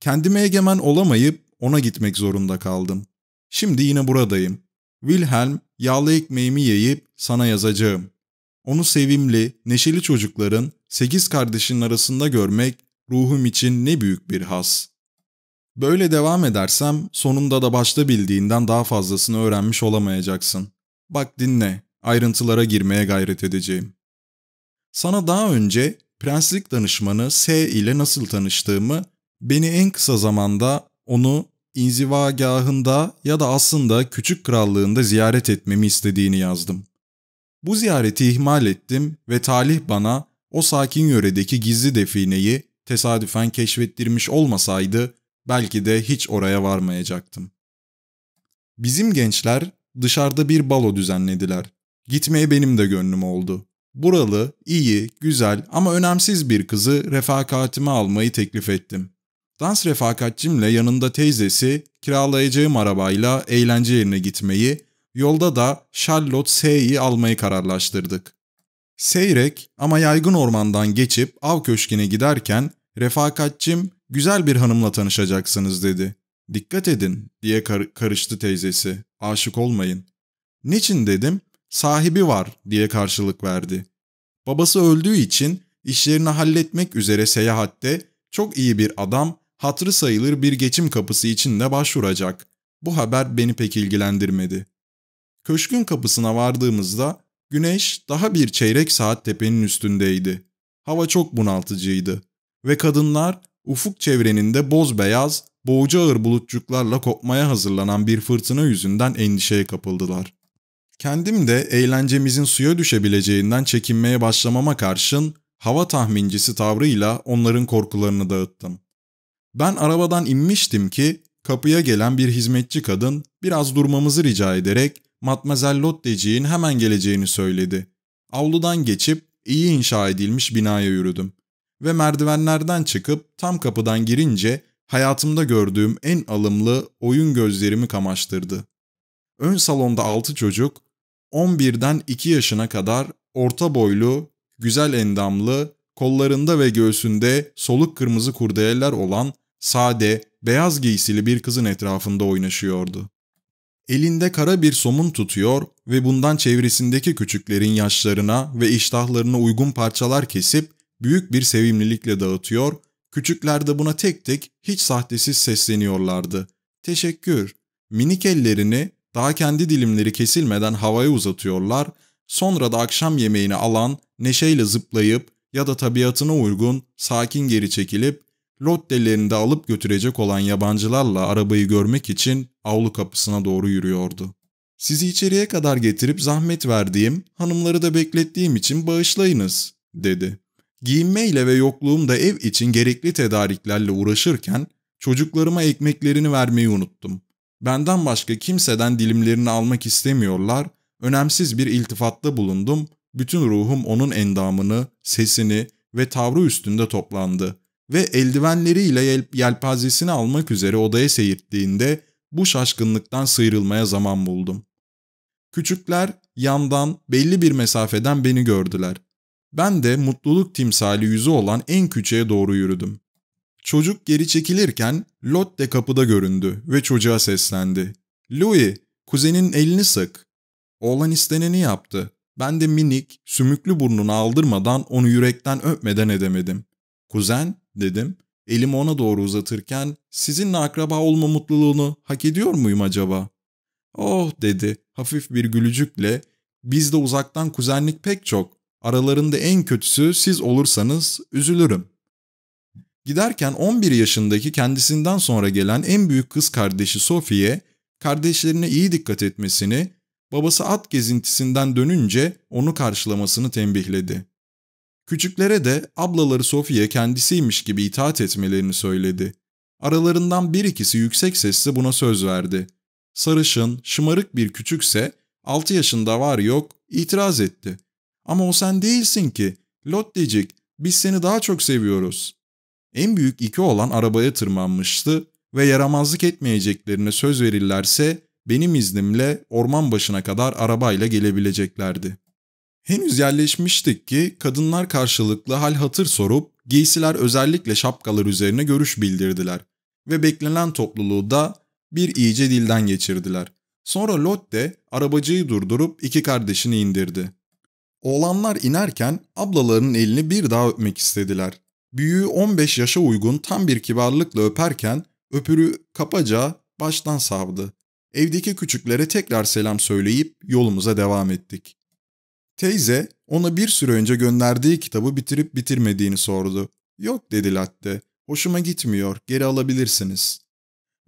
Kendime egemen olamayıp ona gitmek zorunda kaldım. Şimdi yine buradayım. Wilhelm, yağlı ekmeğimi yiyip sana yazacağım. Onu sevimli, neşeli çocukların sekiz kardeşin arasında görmek ruhum için ne büyük bir has. Böyle devam edersem sonunda da başta bildiğinden daha fazlasını öğrenmiş olamayacaksın. Bak dinle, ayrıntılara girmeye gayret edeceğim. Sana daha önce prenslik danışmanı S ile nasıl tanıştığımı, beni en kısa zamanda onu inzivagahında ya da aslında küçük krallığında ziyaret etmemi istediğini yazdım. Bu ziyareti ihmal ettim ve talih bana o sakin yöredeki gizli defineyi tesadüfen keşfettirmiş olmasaydı belki de hiç oraya varmayacaktım. Bizim gençler dışarıda bir balo düzenlediler. Gitmeye benim de gönlüm oldu. Buralı, iyi, güzel ama önemsiz bir kızı refakatime almayı teklif ettim. Dans refakatçimle yanında teyzesi kiralayacağım arabayla eğlence yerine gitmeyi, yolda da Charlotte S'yi almayı kararlaştırdık. Seyrek ama yaygın ormandan geçip av köşkine giderken refakatçim güzel bir hanımla tanışacaksınız dedi. Dikkat edin diye kar- karıştı teyzesi. Aşık olmayın. Niçin dedim. Sahibi var diye karşılık verdi. Babası öldüğü için işlerini halletmek üzere seyahatte çok iyi bir adam hatrı sayılır bir geçim kapısı için de başvuracak. Bu haber beni pek ilgilendirmedi. Köşkün kapısına vardığımızda güneş daha bir çeyrek saat tepenin üstündeydi. Hava çok bunaltıcıydı ve kadınlar ufuk çevreninde boz beyaz, boğucu ağır bulutçuklarla kopmaya hazırlanan bir fırtına yüzünden endişeye kapıldılar. Kendim de eğlencemizin suya düşebileceğinden çekinmeye başlamama karşın hava tahmincisi tavrıyla onların korkularını dağıttım. Ben arabadan inmiştim ki kapıya gelen bir hizmetçi kadın biraz durmamızı rica ederek Matmazel Lotteciğin hemen geleceğini söyledi. Avludan geçip iyi inşa edilmiş binaya yürüdüm. Ve merdivenlerden çıkıp tam kapıdan girince hayatımda gördüğüm en alımlı oyun gözlerimi kamaştırdı. Ön salonda altı çocuk, 11'den 2 yaşına kadar orta boylu, güzel endamlı, kollarında ve göğsünde soluk kırmızı kurdeleler olan sade, beyaz giysili bir kızın etrafında oynaşıyordu. Elinde kara bir somun tutuyor ve bundan çevresindeki küçüklerin yaşlarına ve iştahlarına uygun parçalar kesip büyük bir sevimlilikle dağıtıyor, küçükler de buna tek tek hiç sahtesiz sesleniyorlardı. Teşekkür. Minik ellerini daha kendi dilimleri kesilmeden havaya uzatıyorlar, sonra da akşam yemeğini alan, neşeyle zıplayıp ya da tabiatına uygun sakin geri çekilip lottelerini de alıp götürecek olan yabancılarla arabayı görmek için avlu kapısına doğru yürüyordu. Sizi içeriye kadar getirip zahmet verdiğim, hanımları da beklettiğim için bağışlayınız, dedi. Giyinmeyle ve yokluğumda ev için gerekli tedariklerle uğraşırken çocuklarıma ekmeklerini vermeyi unuttum. Benden başka kimseden dilimlerini almak istemiyorlar, önemsiz bir iltifatta bulundum, bütün ruhum onun endamını, sesini ve tavrı üstünde toplandı ve eldivenleriyle yel yelpazesini almak üzere odaya seyirttiğinde bu şaşkınlıktan sıyrılmaya zaman buldum. Küçükler yandan belli bir mesafeden beni gördüler. Ben de mutluluk timsali yüzü olan en küçüğe doğru yürüdüm. Çocuk geri çekilirken Lotte kapıda göründü ve çocuğa seslendi. Louis, kuzenin elini sık. Oğlan isteneni yaptı. Ben de minik, sümüklü burnunu aldırmadan onu yürekten öpmeden edemedim. Kuzen, dedim. Elimi ona doğru uzatırken sizinle akraba olma mutluluğunu hak ediyor muyum acaba? Oh dedi hafif bir gülücükle bizde uzaktan kuzenlik pek çok. Aralarında en kötüsü siz olursanız üzülürüm. Giderken 11 yaşındaki kendisinden sonra gelen en büyük kız kardeşi Sophie'ye kardeşlerine iyi dikkat etmesini, babası at gezintisinden dönünce onu karşılamasını tembihledi. Küçüklere de ablaları Sophie kendisiymiş gibi itaat etmelerini söyledi. Aralarından bir ikisi yüksek sesle buna söz verdi. Sarışın, şımarık bir küçükse 6 yaşında var yok itiraz etti. Ama o sen değilsin ki. Lottecik, biz seni daha çok seviyoruz. En büyük iki olan arabaya tırmanmıştı ve yaramazlık etmeyeceklerine söz verirlerse benim iznimle orman başına kadar arabayla gelebileceklerdi. Henüz yerleşmiştik ki kadınlar karşılıklı hal hatır sorup giysiler özellikle şapkalar üzerine görüş bildirdiler ve beklenen topluluğu da bir iyice dilden geçirdiler. Sonra Lotte arabacıyı durdurup iki kardeşini indirdi. Oğlanlar inerken ablalarının elini bir daha öpmek istediler. Büyüğü 15 yaşa uygun tam bir kibarlıkla öperken öpürü kapaca baştan savdı. Evdeki küçüklere tekrar selam söyleyip yolumuza devam ettik. Teyze ona bir süre önce gönderdiği kitabı bitirip bitirmediğini sordu. Yok dedi Latte. Hoşuma gitmiyor. Geri alabilirsiniz.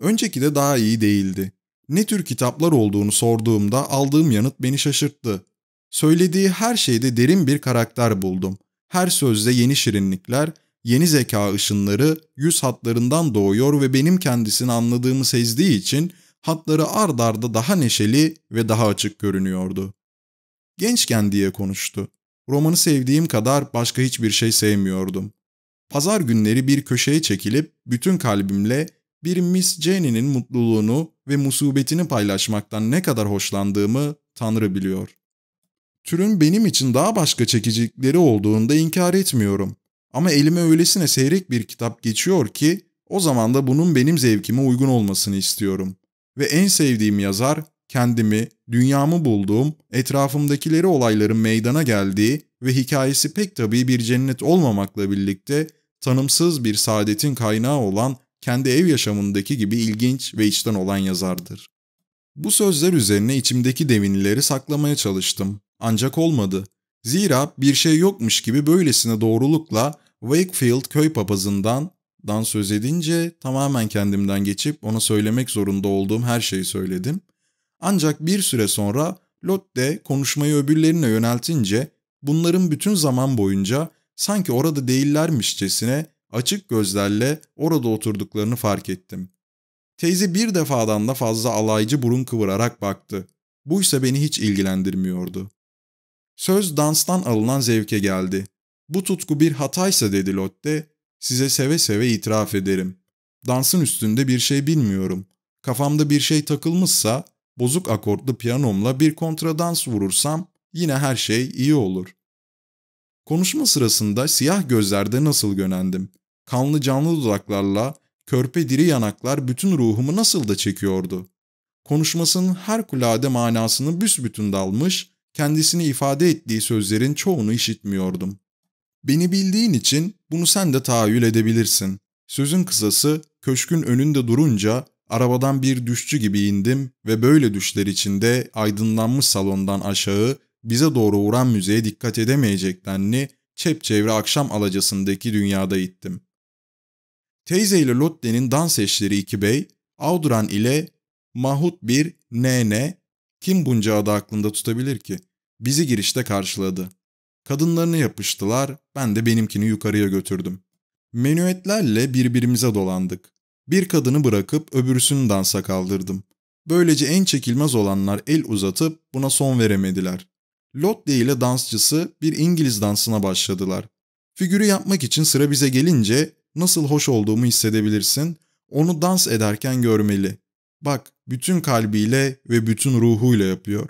Önceki de daha iyi değildi. Ne tür kitaplar olduğunu sorduğumda aldığım yanıt beni şaşırttı. Söylediği her şeyde derin bir karakter buldum. Her sözde yeni şirinlikler, yeni zeka ışınları yüz hatlarından doğuyor ve benim kendisini anladığımı sezdiği için hatları ard arda daha neşeli ve daha açık görünüyordu. Gençken diye konuştu. Romanı sevdiğim kadar başka hiçbir şey sevmiyordum. Pazar günleri bir köşeye çekilip bütün kalbimle bir Miss Jenny'nin mutluluğunu ve musibetini paylaşmaktan ne kadar hoşlandığımı Tanrı biliyor. Türün benim için daha başka çekicilikleri olduğunda inkar etmiyorum. Ama elime öylesine seyrek bir kitap geçiyor ki o zaman da bunun benim zevkime uygun olmasını istiyorum. Ve en sevdiğim yazar kendimi, dünyamı bulduğum, etrafımdakileri olayların meydana geldiği ve hikayesi pek tabii bir cennet olmamakla birlikte tanımsız bir saadetin kaynağı olan kendi ev yaşamındaki gibi ilginç ve içten olan yazardır. Bu sözler üzerine içimdeki devinileri saklamaya çalıştım. Ancak olmadı. Zira bir şey yokmuş gibi böylesine doğrulukla Wakefield köy papazından dan söz edince tamamen kendimden geçip ona söylemek zorunda olduğum her şeyi söyledim. Ancak bir süre sonra Lotte konuşmayı öbürlerine yöneltince bunların bütün zaman boyunca sanki orada değillermişçesine açık gözlerle orada oturduklarını fark ettim. Teyze bir defadan da fazla alaycı burun kıvırarak baktı. Bu ise beni hiç ilgilendirmiyordu. Söz danstan alınan zevke geldi. Bu tutku bir hataysa dedi Lotte, size seve seve itiraf ederim. Dansın üstünde bir şey bilmiyorum. Kafamda bir şey takılmışsa, bozuk akortlu piyanomla bir kontradans vurursam yine her şey iyi olur. Konuşma sırasında siyah gözlerde nasıl gönendim. Kanlı canlı dudaklarla, körpe diri yanaklar bütün ruhumu nasıl da çekiyordu. Konuşmasının harikulade manasını büsbütün dalmış, kendisini ifade ettiği sözlerin çoğunu işitmiyordum. Beni bildiğin için bunu sen de tahayyül edebilirsin. Sözün kısası, köşkün önünde durunca arabadan bir düşçü gibi indim ve böyle düşler içinde aydınlanmış salondan aşağı bize doğru uğran müzeye dikkat edemeyecek denli çepçevre akşam alacasındaki dünyada ittim. Teyze ile Lotte'nin dans eşleri iki bey, Audran ile Mahut bir nene, kim bunca adı aklında tutabilir ki? Bizi girişte karşıladı. Kadınlarını yapıştılar, ben de benimkini yukarıya götürdüm. Menüetlerle birbirimize dolandık. Bir kadını bırakıp öbürsünü dansa kaldırdım. Böylece en çekilmez olanlar el uzatıp buna son veremediler. Lotte ile dansçısı bir İngiliz dansına başladılar. Figürü yapmak için sıra bize gelince nasıl hoş olduğumu hissedebilirsin, onu dans ederken görmeli. Bak, bütün kalbiyle ve bütün ruhuyla yapıyor.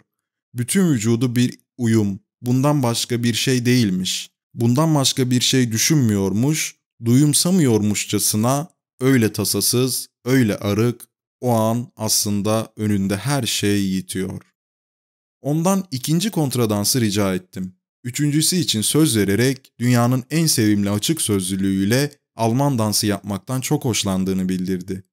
Bütün vücudu bir uyum, bundan başka bir şey değilmiş. Bundan başka bir şey düşünmüyormuş, duyumsamıyormuşçasına öyle tasasız, öyle arık, o an aslında önünde her şey yitiyor. Ondan ikinci kontradansı rica ettim. Üçüncüsü için söz vererek dünyanın en sevimli açık sözlülüğüyle Alman dansı yapmaktan çok hoşlandığını bildirdi.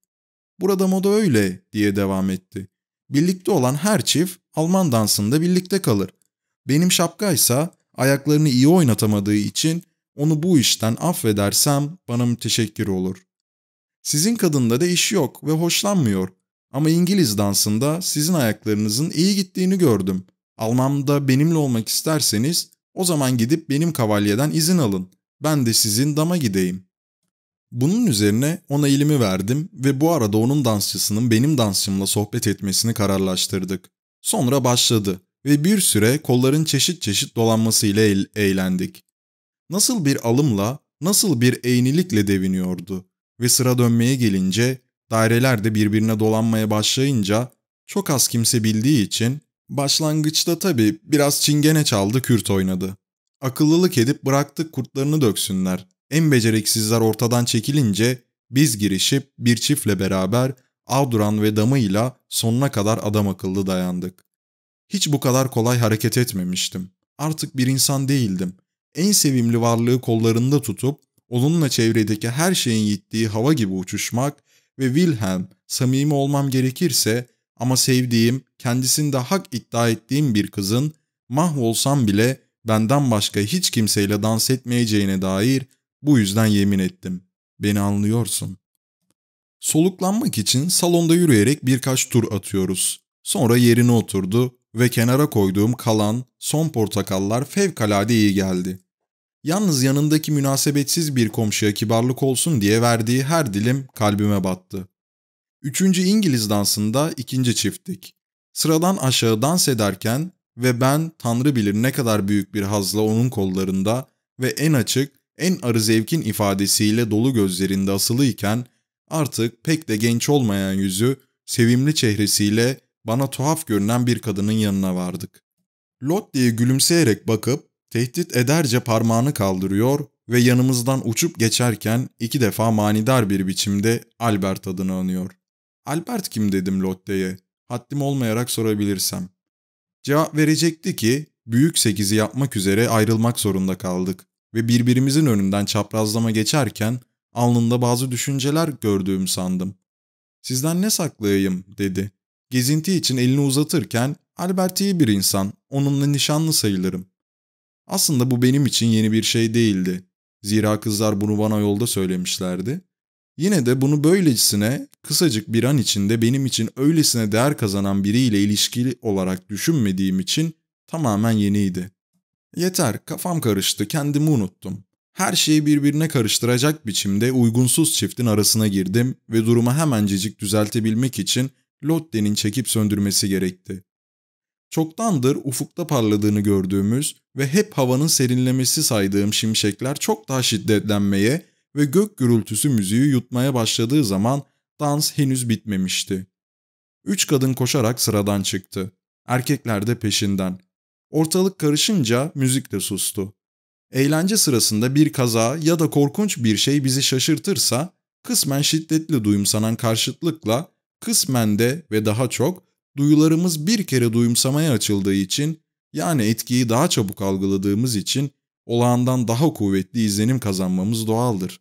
Burada moda öyle diye devam etti. Birlikte olan her çift Alman dansında birlikte kalır. Benim şapkaysa ayaklarını iyi oynatamadığı için onu bu işten affedersem bana müteşekkir olur. Sizin kadında da iş yok ve hoşlanmıyor. Ama İngiliz dansında sizin ayaklarınızın iyi gittiğini gördüm. Almanya'da benimle olmak isterseniz o zaman gidip benim kavalyeden izin alın. Ben de sizin dama gideyim. Bunun üzerine ona elimi verdim ve bu arada onun dansçısının benim dansçımla sohbet etmesini kararlaştırdık. Sonra başladı ve bir süre kolların çeşit çeşit dolanmasıyla eğlendik. Nasıl bir alımla, nasıl bir eğnilikle deviniyordu ve sıra dönmeye gelince daireler de birbirine dolanmaya başlayınca çok az kimse bildiği için başlangıçta tabii biraz çingene çaldı Kürt oynadı. Akıllılık edip bıraktık kurtlarını döksünler. En beceriksizler ortadan çekilince biz girişip bir çiftle beraber Avduran ve damıyla sonuna kadar adam akıllı dayandık. Hiç bu kadar kolay hareket etmemiştim. Artık bir insan değildim. En sevimli varlığı kollarında tutup onunla çevredeki her şeyin yittiği hava gibi uçuşmak ve Wilhelm samimi olmam gerekirse ama sevdiğim, kendisinde hak iddia ettiğim bir kızın mahvolsam bile benden başka hiç kimseyle dans etmeyeceğine dair bu yüzden yemin ettim. Beni anlıyorsun. Soluklanmak için salonda yürüyerek birkaç tur atıyoruz. Sonra yerine oturdu ve kenara koyduğum kalan son portakallar fevkalade iyi geldi. Yalnız yanındaki münasebetsiz bir komşuya kibarlık olsun diye verdiği her dilim kalbime battı. Üçüncü İngiliz dansında ikinci çiftlik. Sıradan aşağı dans ederken ve ben tanrı bilir ne kadar büyük bir hazla onun kollarında ve en açık, en arı zevkin ifadesiyle dolu gözlerinde asılıyken artık pek de genç olmayan yüzü, sevimli çehresiyle bana tuhaf görünen bir kadının yanına vardık. Lot diye gülümseyerek bakıp tehdit ederce parmağını kaldırıyor ve yanımızdan uçup geçerken iki defa manidar bir biçimde Albert adını anıyor. Albert kim dedim Lotte'ye. Haddim olmayarak sorabilirsem. Cevap verecekti ki büyük sekizi yapmak üzere ayrılmak zorunda kaldık ve birbirimizin önünden çaprazlama geçerken alnında bazı düşünceler gördüğüm sandım. Sizden ne saklayayım dedi. Gezinti için elini uzatırken Albert iyi bir insan, onunla nişanlı sayılırım. Aslında bu benim için yeni bir şey değildi. Zira kızlar bunu bana yolda söylemişlerdi. Yine de bunu böylesine kısacık bir an içinde benim için öylesine değer kazanan biriyle ilişkili olarak düşünmediğim için tamamen yeniydi. Yeter, kafam karıştı, kendimi unuttum. Her şeyi birbirine karıştıracak biçimde uygunsuz çiftin arasına girdim ve durumu hemencecik düzeltebilmek için Lotte'nin çekip söndürmesi gerekti. Çoktandır ufukta parladığını gördüğümüz ve hep havanın serinlemesi saydığım şimşekler çok daha şiddetlenmeye ve gök gürültüsü müziği yutmaya başladığı zaman dans henüz bitmemişti. Üç kadın koşarak sıradan çıktı. Erkekler de peşinden. Ortalık karışınca müzik de sustu. Eğlence sırasında bir kaza ya da korkunç bir şey bizi şaşırtırsa, kısmen şiddetli duyumsanan karşıtlıkla, kısmen de ve daha çok duyularımız bir kere duyumsamaya açıldığı için, yani etkiyi daha çabuk algıladığımız için olağandan daha kuvvetli izlenim kazanmamız doğaldır.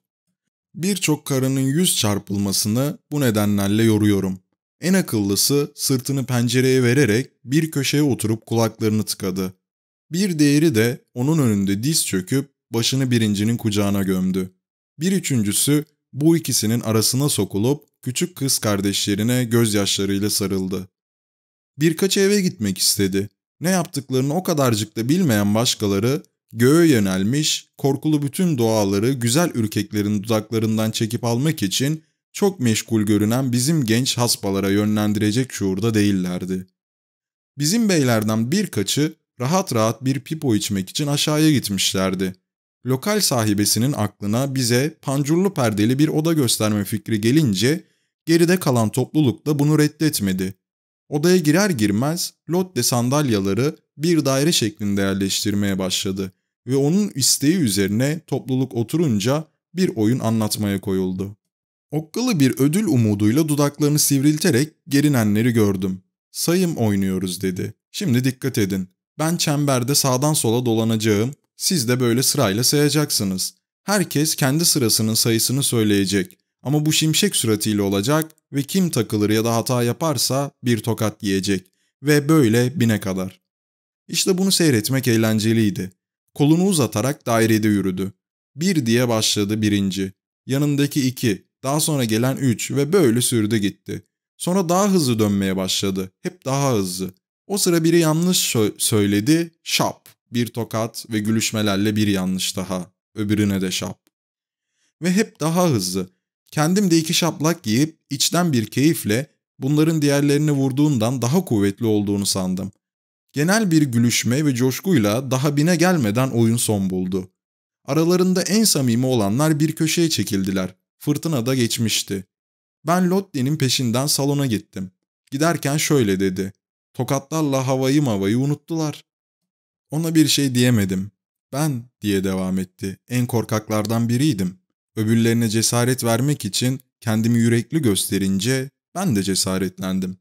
Birçok karının yüz çarpılmasını bu nedenlerle yoruyorum. En akıllısı sırtını pencereye vererek bir köşeye oturup kulaklarını tıkadı. Bir diğeri de onun önünde diz çöküp başını birincinin kucağına gömdü. Bir üçüncüsü bu ikisinin arasına sokulup küçük kız kardeşlerine gözyaşlarıyla sarıldı. Birkaç eve gitmek istedi. Ne yaptıklarını o kadarcık da bilmeyen başkaları göğe yönelmiş, korkulu bütün duaları güzel ürkeklerin dudaklarından çekip almak için çok meşgul görünen bizim genç hasbalara yönlendirecek şuurda değillerdi. Bizim beylerden birkaçı rahat rahat bir pipo içmek için aşağıya gitmişlerdi. Lokal sahibesinin aklına bize pancurlu perdeli bir oda gösterme fikri gelince geride kalan topluluk da bunu reddetmedi. Odaya girer girmez Lotte sandalyaları bir daire şeklinde yerleştirmeye başladı ve onun isteği üzerine topluluk oturunca bir oyun anlatmaya koyuldu. Okkalı bir ödül umuduyla dudaklarını sivrilterek gerinenleri gördüm. Sayım oynuyoruz dedi. Şimdi dikkat edin. Ben çemberde sağdan sola dolanacağım. Siz de böyle sırayla sayacaksınız. Herkes kendi sırasının sayısını söyleyecek. Ama bu şimşek süratiyle olacak ve kim takılır ya da hata yaparsa bir tokat yiyecek. Ve böyle bine kadar. İşte bunu seyretmek eğlenceliydi. Kolunu uzatarak dairede yürüdü. Bir diye başladı birinci. Yanındaki iki, daha sonra gelen üç ve böyle sürdü gitti. Sonra daha hızlı dönmeye başladı. Hep daha hızlı. O sıra biri yanlış söyledi. Şap. Bir tokat ve gülüşmelerle bir yanlış daha. Öbürüne de şap. Ve hep daha hızlı. Kendim de iki şaplak giyip içten bir keyifle bunların diğerlerini vurduğundan daha kuvvetli olduğunu sandım. Genel bir gülüşme ve coşkuyla daha bine gelmeden oyun son buldu. Aralarında en samimi olanlar bir köşeye çekildiler. Fırtına da geçmişti. Ben Lotte'nin peşinden salona gittim. Giderken şöyle dedi. Tokatlarla havayı mavayı unuttular. Ona bir şey diyemedim. Ben diye devam etti. En korkaklardan biriydim. Öbürlerine cesaret vermek için kendimi yürekli gösterince ben de cesaretlendim.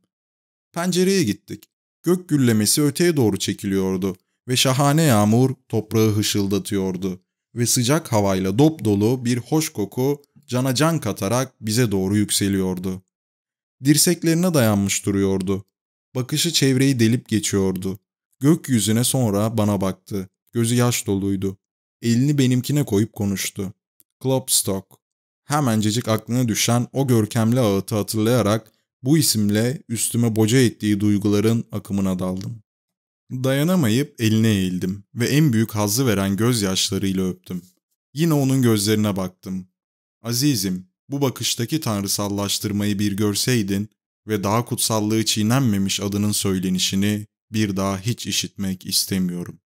Pencereye gittik. Gök güllemesi öteye doğru çekiliyordu ve şahane yağmur toprağı hışıldatıyordu ve sıcak havayla dop dolu bir hoş koku cana can katarak bize doğru yükseliyordu. Dirseklerine dayanmış duruyordu. Bakışı çevreyi delip geçiyordu. Gökyüzüne sonra bana baktı. Gözü yaş doluydu. Elini benimkine koyup konuştu. Klopstock. Hemencecik aklına düşen o görkemli ağıtı hatırlayarak bu isimle üstüme boca ettiği duyguların akımına daldım. Dayanamayıp eline eğildim ve en büyük hazzı veren gözyaşlarıyla öptüm. Yine onun gözlerine baktım. Azizim, bu bakıştaki tanrısallaştırmayı bir görseydin ve daha kutsallığı çiğnenmemiş adının söylenişini bir daha hiç işitmek istemiyorum.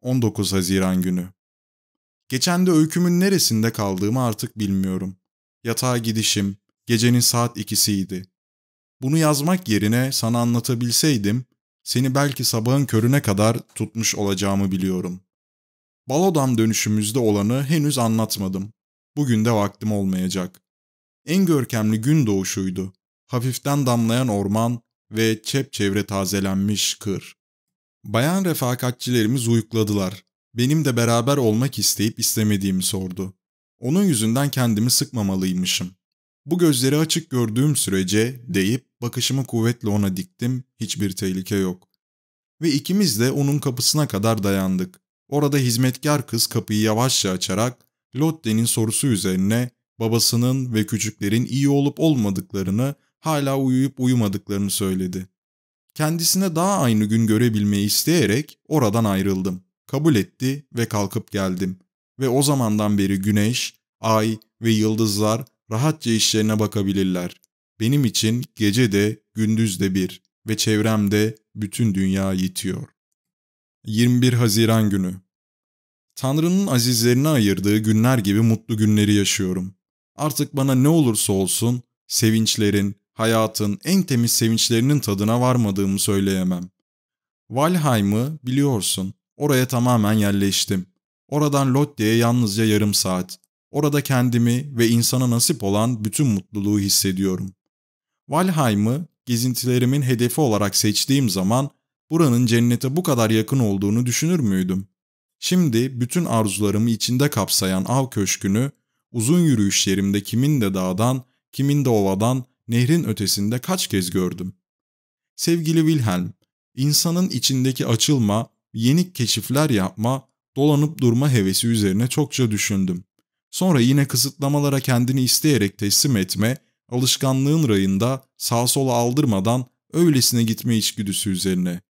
19 Haziran günü Geçen de öykümün neresinde kaldığımı artık bilmiyorum. Yatağa gidişim, gecenin saat ikisiydi. Bunu yazmak yerine sana anlatabilseydim, seni belki sabahın körüne kadar tutmuş olacağımı biliyorum. Balodam dönüşümüzde olanı henüz anlatmadım. Bugün de vaktim olmayacak. En görkemli gün doğuşuydu. Hafiften damlayan orman ve çepçevre tazelenmiş kır. Bayan refakatçilerimiz uyukladılar. Benim de beraber olmak isteyip istemediğimi sordu. Onun yüzünden kendimi sıkmamalıymışım. Bu gözleri açık gördüğüm sürece deyip bakışımı kuvvetle ona diktim, hiçbir tehlike yok. Ve ikimiz de onun kapısına kadar dayandık. Orada hizmetkar kız kapıyı yavaşça açarak Lotte'nin sorusu üzerine babasının ve küçüklerin iyi olup olmadıklarını, hala uyuyup uyumadıklarını söyledi. Kendisine daha aynı gün görebilmeyi isteyerek oradan ayrıldım. Kabul etti ve kalkıp geldim. Ve o zamandan beri güneş, ay ve yıldızlar rahatça işlerine bakabilirler. Benim için gece de gündüz de bir ve çevremde bütün dünya yitiyor. 21 Haziran günü Tanrı'nın azizlerine ayırdığı günler gibi mutlu günleri yaşıyorum. Artık bana ne olursa olsun sevinçlerin, hayatın en temiz sevinçlerinin tadına varmadığımı söyleyemem. Valheim'ı biliyorsun. Oraya tamamen yerleştim. Oradan Lotte'ye yalnızca yarım saat. Orada kendimi ve insana nasip olan bütün mutluluğu hissediyorum. Valheim'ı gezintilerimin hedefi olarak seçtiğim zaman buranın cennete bu kadar yakın olduğunu düşünür müydüm? Şimdi bütün arzularımı içinde kapsayan av köşkünü uzun yürüyüşlerimde kimin de dağdan, kimin de ovadan, nehrin ötesinde kaç kez gördüm. Sevgili Wilhelm, insanın içindeki açılma, yenik keşifler yapma, dolanıp durma hevesi üzerine çokça düşündüm. Sonra yine kısıtlamalara kendini isteyerek teslim etme, alışkanlığın rayında sağ sola aldırmadan öylesine gitme içgüdüsü üzerine.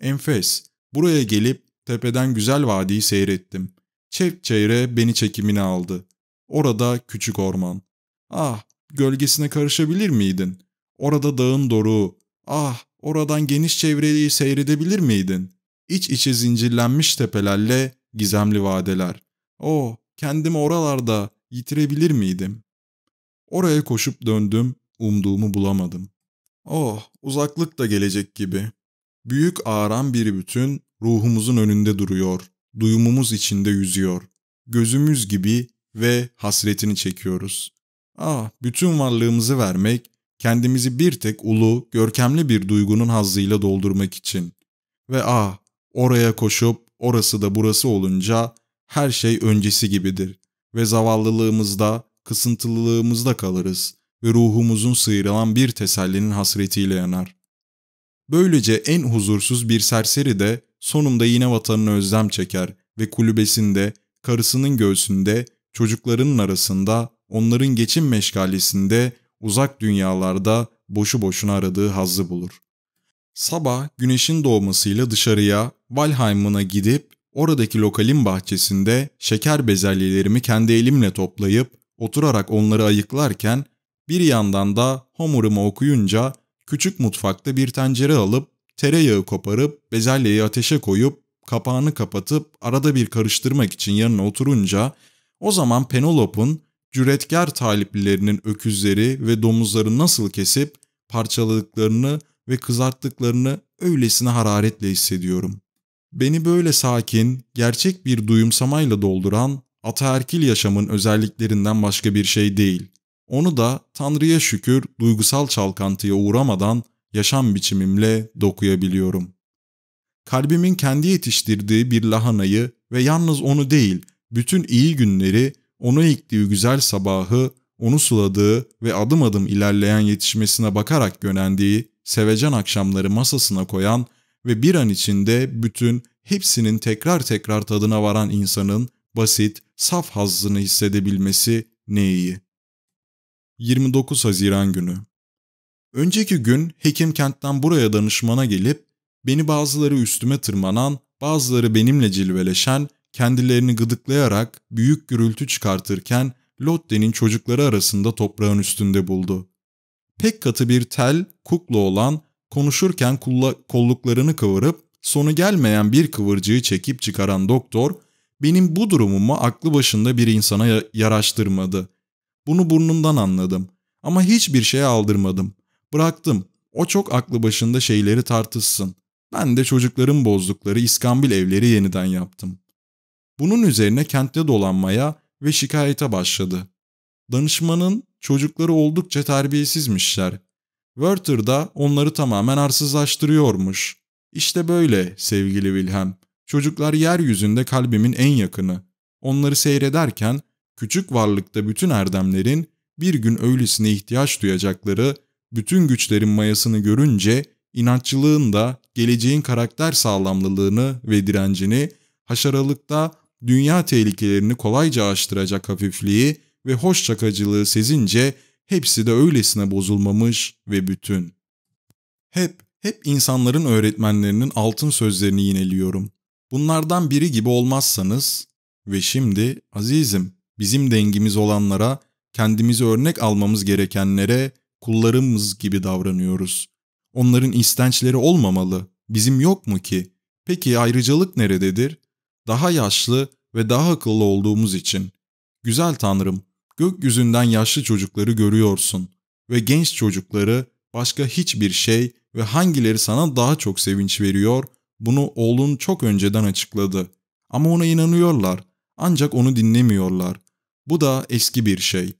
Enfes, buraya gelip tepeden güzel vadiyi seyrettim. Çevk çeyre beni çekimine aldı. Orada küçük orman. Ah, gölgesine karışabilir miydin? Orada dağın doruğu. Ah, oradan geniş çevreyi seyredebilir miydin? İç içe zincirlenmiş tepelerle gizemli vadeler. Oh, kendimi oralarda yitirebilir miydim? Oraya koşup döndüm, umduğumu bulamadım. Oh, uzaklık da gelecek gibi. Büyük ağıran bir bütün ruhumuzun önünde duruyor, duyumumuz içinde yüzüyor. Gözümüz gibi ve hasretini çekiyoruz. Ah, bütün varlığımızı vermek, kendimizi bir tek ulu, görkemli bir duygunun hazzıyla doldurmak için. Ve ah, oraya koşup orası da burası olunca her şey öncesi gibidir ve zavallılığımızda, kısıntılılığımızda kalırız ve ruhumuzun sıyrılan bir tesellinin hasretiyle yanar. Böylece en huzursuz bir serseri de sonunda yine vatanını özlem çeker ve kulübesinde, karısının göğsünde, çocuklarının arasında, onların geçim meşgalesinde, uzak dünyalarda boşu boşuna aradığı hazzı bulur. Sabah güneşin doğmasıyla dışarıya, Valheim'a gidip oradaki lokalin bahçesinde şeker bezelyelerimi kendi elimle toplayıp oturarak onları ayıklarken bir yandan da homurumu okuyunca küçük mutfakta bir tencere alıp tereyağı koparıp bezelyeyi ateşe koyup kapağını kapatıp arada bir karıştırmak için yanına oturunca o zaman Penelope'un cüretkar taliplilerinin öküzleri ve domuzları nasıl kesip parçaladıklarını ve kızarttıklarını öylesine hararetle hissediyorum. Beni böyle sakin, gerçek bir duyumsamayla dolduran ataerkil yaşamın özelliklerinden başka bir şey değil. Onu da Tanrı'ya şükür duygusal çalkantıya uğramadan yaşam biçimimle dokuyabiliyorum. Kalbimin kendi yetiştirdiği bir lahanayı ve yalnız onu değil, bütün iyi günleri, onu ektiği güzel sabahı, onu suladığı ve adım adım ilerleyen yetişmesine bakarak gönendiği sevecen akşamları masasına koyan ve bir an içinde bütün hepsinin tekrar tekrar tadına varan insanın basit, saf hazzını hissedebilmesi ne iyi. 29 Haziran günü Önceki gün hekim kentten buraya danışmana gelip beni bazıları üstüme tırmanan, bazıları benimle cilveleşen, kendilerini gıdıklayarak büyük gürültü çıkartırken Lotte'nin çocukları arasında toprağın üstünde buldu. Pek katı bir tel, kukla olan, konuşurken kolluklarını kıvırıp sonu gelmeyen bir kıvırcığı çekip çıkaran doktor, benim bu durumumu aklı başında bir insana yaraştırmadı. Bunu burnundan anladım ama hiçbir şeye aldırmadım. Bıraktım. O çok aklı başında şeyleri tartışsın. Ben de çocukların bozdukları iskambil evleri yeniden yaptım. Bunun üzerine kentte dolanmaya ve şikayete başladı. Danışmanın çocukları oldukça terbiyesizmişler. Werther da onları tamamen arsızlaştırıyormuş. İşte böyle sevgili Wilhelm. Çocuklar yeryüzünde kalbimin en yakını. Onları seyrederken küçük varlıkta bütün erdemlerin bir gün öylesine ihtiyaç duyacakları bütün güçlerin mayasını görünce inatçılığın da geleceğin karakter sağlamlılığını ve direncini, haşaralıkta dünya tehlikelerini kolayca aştıracak hafifliği ve hoş şakacılığı sezince hepsi de öylesine bozulmamış ve bütün. Hep, hep insanların öğretmenlerinin altın sözlerini yineliyorum. Bunlardan biri gibi olmazsanız ve şimdi azizim bizim dengimiz olanlara, kendimizi örnek almamız gerekenlere kullarımız gibi davranıyoruz. Onların istençleri olmamalı. Bizim yok mu ki? Peki ayrıcalık nerededir? Daha yaşlı ve daha akıllı olduğumuz için. Güzel Tanrım, gökyüzünden yaşlı çocukları görüyorsun ve genç çocukları başka hiçbir şey ve hangileri sana daha çok sevinç veriyor, bunu oğlun çok önceden açıkladı. Ama ona inanıyorlar, ancak onu dinlemiyorlar. Bu da eski bir şey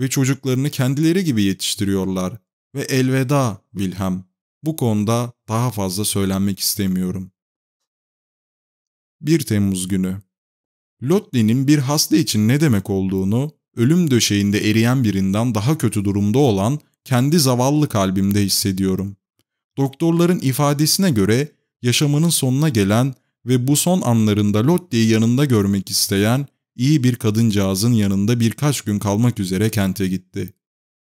ve çocuklarını kendileri gibi yetiştiriyorlar. Ve elveda Wilhelm, bu konuda daha fazla söylenmek istemiyorum. 1 Temmuz günü Lottie'nin bir hasta için ne demek olduğunu, ölüm döşeğinde eriyen birinden daha kötü durumda olan kendi zavallı kalbimde hissediyorum. Doktorların ifadesine göre yaşamının sonuna gelen ve bu son anlarında Lottie'yi yanında görmek isteyen iyi bir kadıncağızın yanında birkaç gün kalmak üzere kente gitti.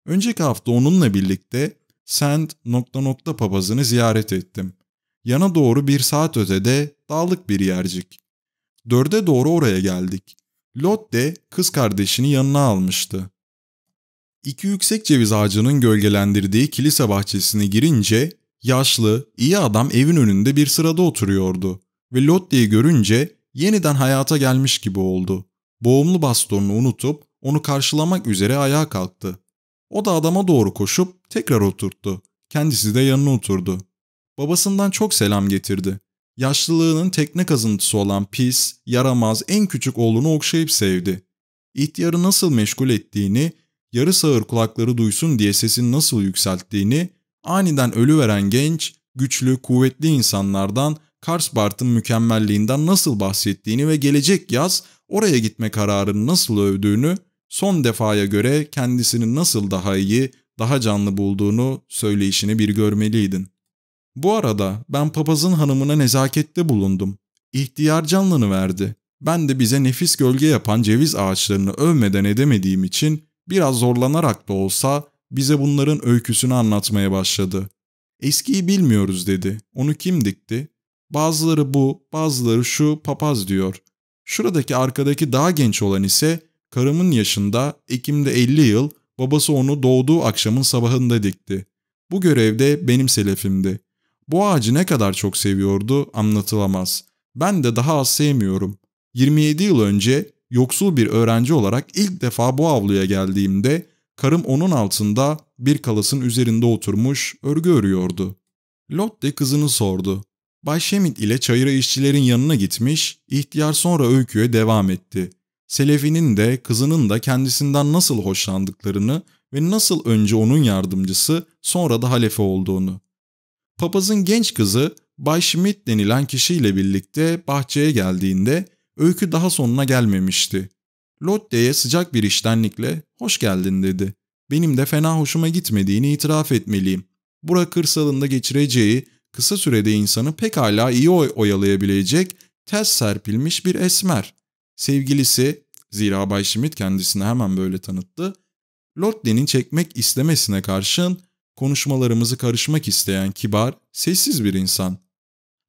Önceki hafta onunla birlikte Sand nokta papazını ziyaret ettim. Yana doğru bir saat ötede dağlık bir yercik. Dörde doğru oraya geldik. Lotte kız kardeşini yanına almıştı. İki yüksek ceviz ağacının gölgelendirdiği kilise bahçesine girince yaşlı, iyi adam evin önünde bir sırada oturuyordu ve Lotte'yi görünce yeniden hayata gelmiş gibi oldu. Boğumlu bastonunu unutup onu karşılamak üzere ayağa kalktı. O da adama doğru koşup tekrar oturttu. Kendisi de yanına oturdu. Babasından çok selam getirdi. Yaşlılığının tekne kazıntısı olan pis, yaramaz, en küçük oğlunu okşayıp sevdi. İhtiyarı nasıl meşgul ettiğini, yarı sağır kulakları duysun diye sesini nasıl yükselttiğini, aniden ölüveren genç, güçlü, kuvvetli insanlardan Karsbart'ın mükemmelliğinden nasıl bahsettiğini ve gelecek yaz oraya gitme kararını nasıl övdüğünü, son defaya göre kendisini nasıl daha iyi, daha canlı bulduğunu söyleyişini bir görmeliydin. Bu arada ben papazın hanımına nezakette bulundum. İhtiyar canlını verdi. Ben de bize nefis gölge yapan ceviz ağaçlarını övmeden edemediğim için biraz zorlanarak da olsa bize bunların öyküsünü anlatmaya başladı. Eskiyi bilmiyoruz dedi. Onu kim dikti? Bazıları bu, bazıları şu papaz diyor. Şuradaki arkadaki daha genç olan ise karımın yaşında Ekim'de 50 yıl babası onu doğduğu akşamın sabahında dikti. Bu görevde benim selefimdi. Bu ağacı ne kadar çok seviyordu anlatılamaz. Ben de daha az sevmiyorum. 27 yıl önce yoksul bir öğrenci olarak ilk defa bu avluya geldiğimde karım onun altında bir kalasın üzerinde oturmuş örgü örüyordu. Lotte kızını sordu. Bay Şemit ile çayıra işçilerin yanına gitmiş, ihtiyar sonra öyküye devam etti. Selefi'nin de kızının da kendisinden nasıl hoşlandıklarını ve nasıl önce onun yardımcısı sonra da halefe olduğunu. Papazın genç kızı Bay Schmidt denilen kişiyle birlikte bahçeye geldiğinde öykü daha sonuna gelmemişti. Lotte'ye sıcak bir iştenlikle hoş geldin dedi. Benim de fena hoşuma gitmediğini itiraf etmeliyim. Bura kırsalında geçireceği kısa sürede insanı pekala iyi oy oyalayabilecek ters serpilmiş bir esmer. Sevgilisi, zira Bay Schmidt kendisini hemen böyle tanıttı, Lotte'nin çekmek istemesine karşın konuşmalarımızı karışmak isteyen kibar, sessiz bir insan.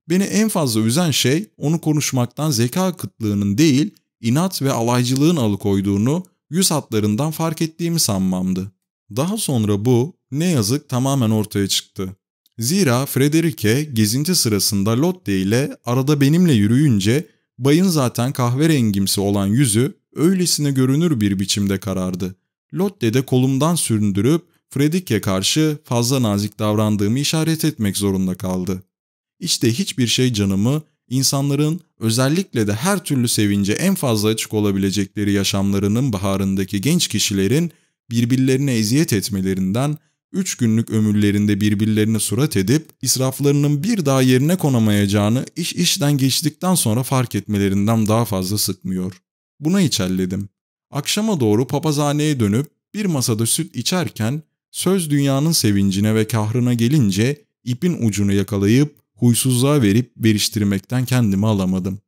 Beni en fazla üzen şey onu konuşmaktan zeka kıtlığının değil, inat ve alaycılığın alıkoyduğunu yüz hatlarından fark ettiğimi sanmamdı. Daha sonra bu ne yazık tamamen ortaya çıktı. Zira Frederike gezinti sırasında Lotte ile arada benimle yürüyünce bayın zaten kahverengimsi olan yüzü öylesine görünür bir biçimde karardı. Lotte de kolumdan süründürüp Fredik'e karşı fazla nazik davrandığımı işaret etmek zorunda kaldı. İşte hiçbir şey canımı, insanların özellikle de her türlü sevince en fazla açık olabilecekleri yaşamlarının baharındaki genç kişilerin birbirlerine eziyet etmelerinden, üç günlük ömürlerinde birbirlerine surat edip israflarının bir daha yerine konamayacağını iş işten geçtikten sonra fark etmelerinden daha fazla sıkmıyor. Buna içelledim. Akşama doğru papazhaneye dönüp bir masada süt içerken söz dünyanın sevincine ve kahrına gelince ipin ucunu yakalayıp huysuzluğa verip beriştirmekten kendimi alamadım.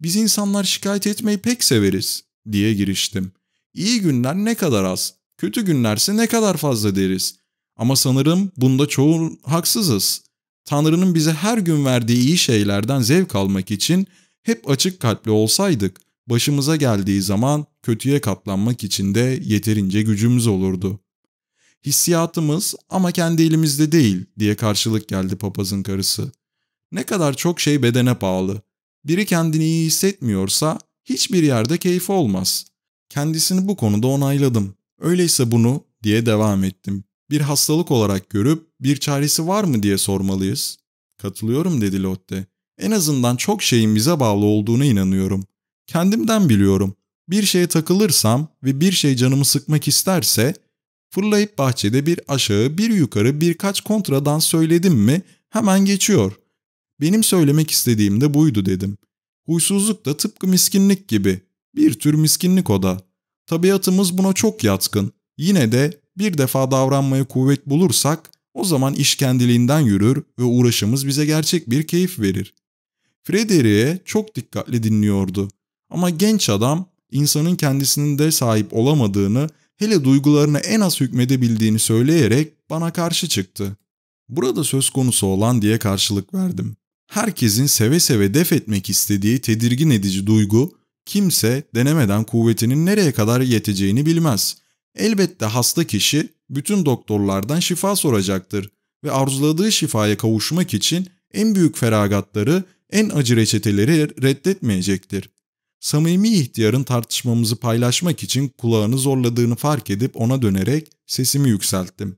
Biz insanlar şikayet etmeyi pek severiz diye giriştim. İyi günler ne kadar az, kötü günlerse ne kadar fazla deriz. Ama sanırım bunda çoğu haksızız. Tanrı'nın bize her gün verdiği iyi şeylerden zevk almak için hep açık kalpli olsaydık, başımıza geldiği zaman kötüye katlanmak için de yeterince gücümüz olurdu. Hissiyatımız ama kendi elimizde değil diye karşılık geldi papazın karısı. Ne kadar çok şey bedene bağlı. Biri kendini iyi hissetmiyorsa hiçbir yerde keyfi olmaz. Kendisini bu konuda onayladım. Öyleyse bunu diye devam ettim. Bir hastalık olarak görüp bir çaresi var mı diye sormalıyız. Katılıyorum dedi Lotte. En azından çok şeyin bize bağlı olduğuna inanıyorum. Kendimden biliyorum. Bir şeye takılırsam ve bir şey canımı sıkmak isterse fırlayıp bahçede bir aşağı bir yukarı birkaç kontradan söyledim mi hemen geçiyor. Benim söylemek istediğim de buydu dedim. Huysuzluk da tıpkı miskinlik gibi. Bir tür miskinlik o da. Tabiatımız buna çok yatkın. Yine de bir defa davranmaya kuvvet bulursak o zaman iş kendiliğinden yürür ve uğraşımız bize gerçek bir keyif verir. Frederick'e çok dikkatli dinliyordu. Ama genç adam insanın kendisinin de sahip olamadığını, hele duygularına en az hükmedebildiğini söyleyerek bana karşı çıktı. Burada söz konusu olan diye karşılık verdim. Herkesin seve seve def etmek istediği tedirgin edici duygu, kimse denemeden kuvvetinin nereye kadar yeteceğini bilmez. Elbette hasta kişi bütün doktorlardan şifa soracaktır ve arzuladığı şifaya kavuşmak için en büyük feragatları, en acı reçeteleri reddetmeyecektir. Samimi ihtiyarın tartışmamızı paylaşmak için kulağını zorladığını fark edip ona dönerek sesimi yükselttim.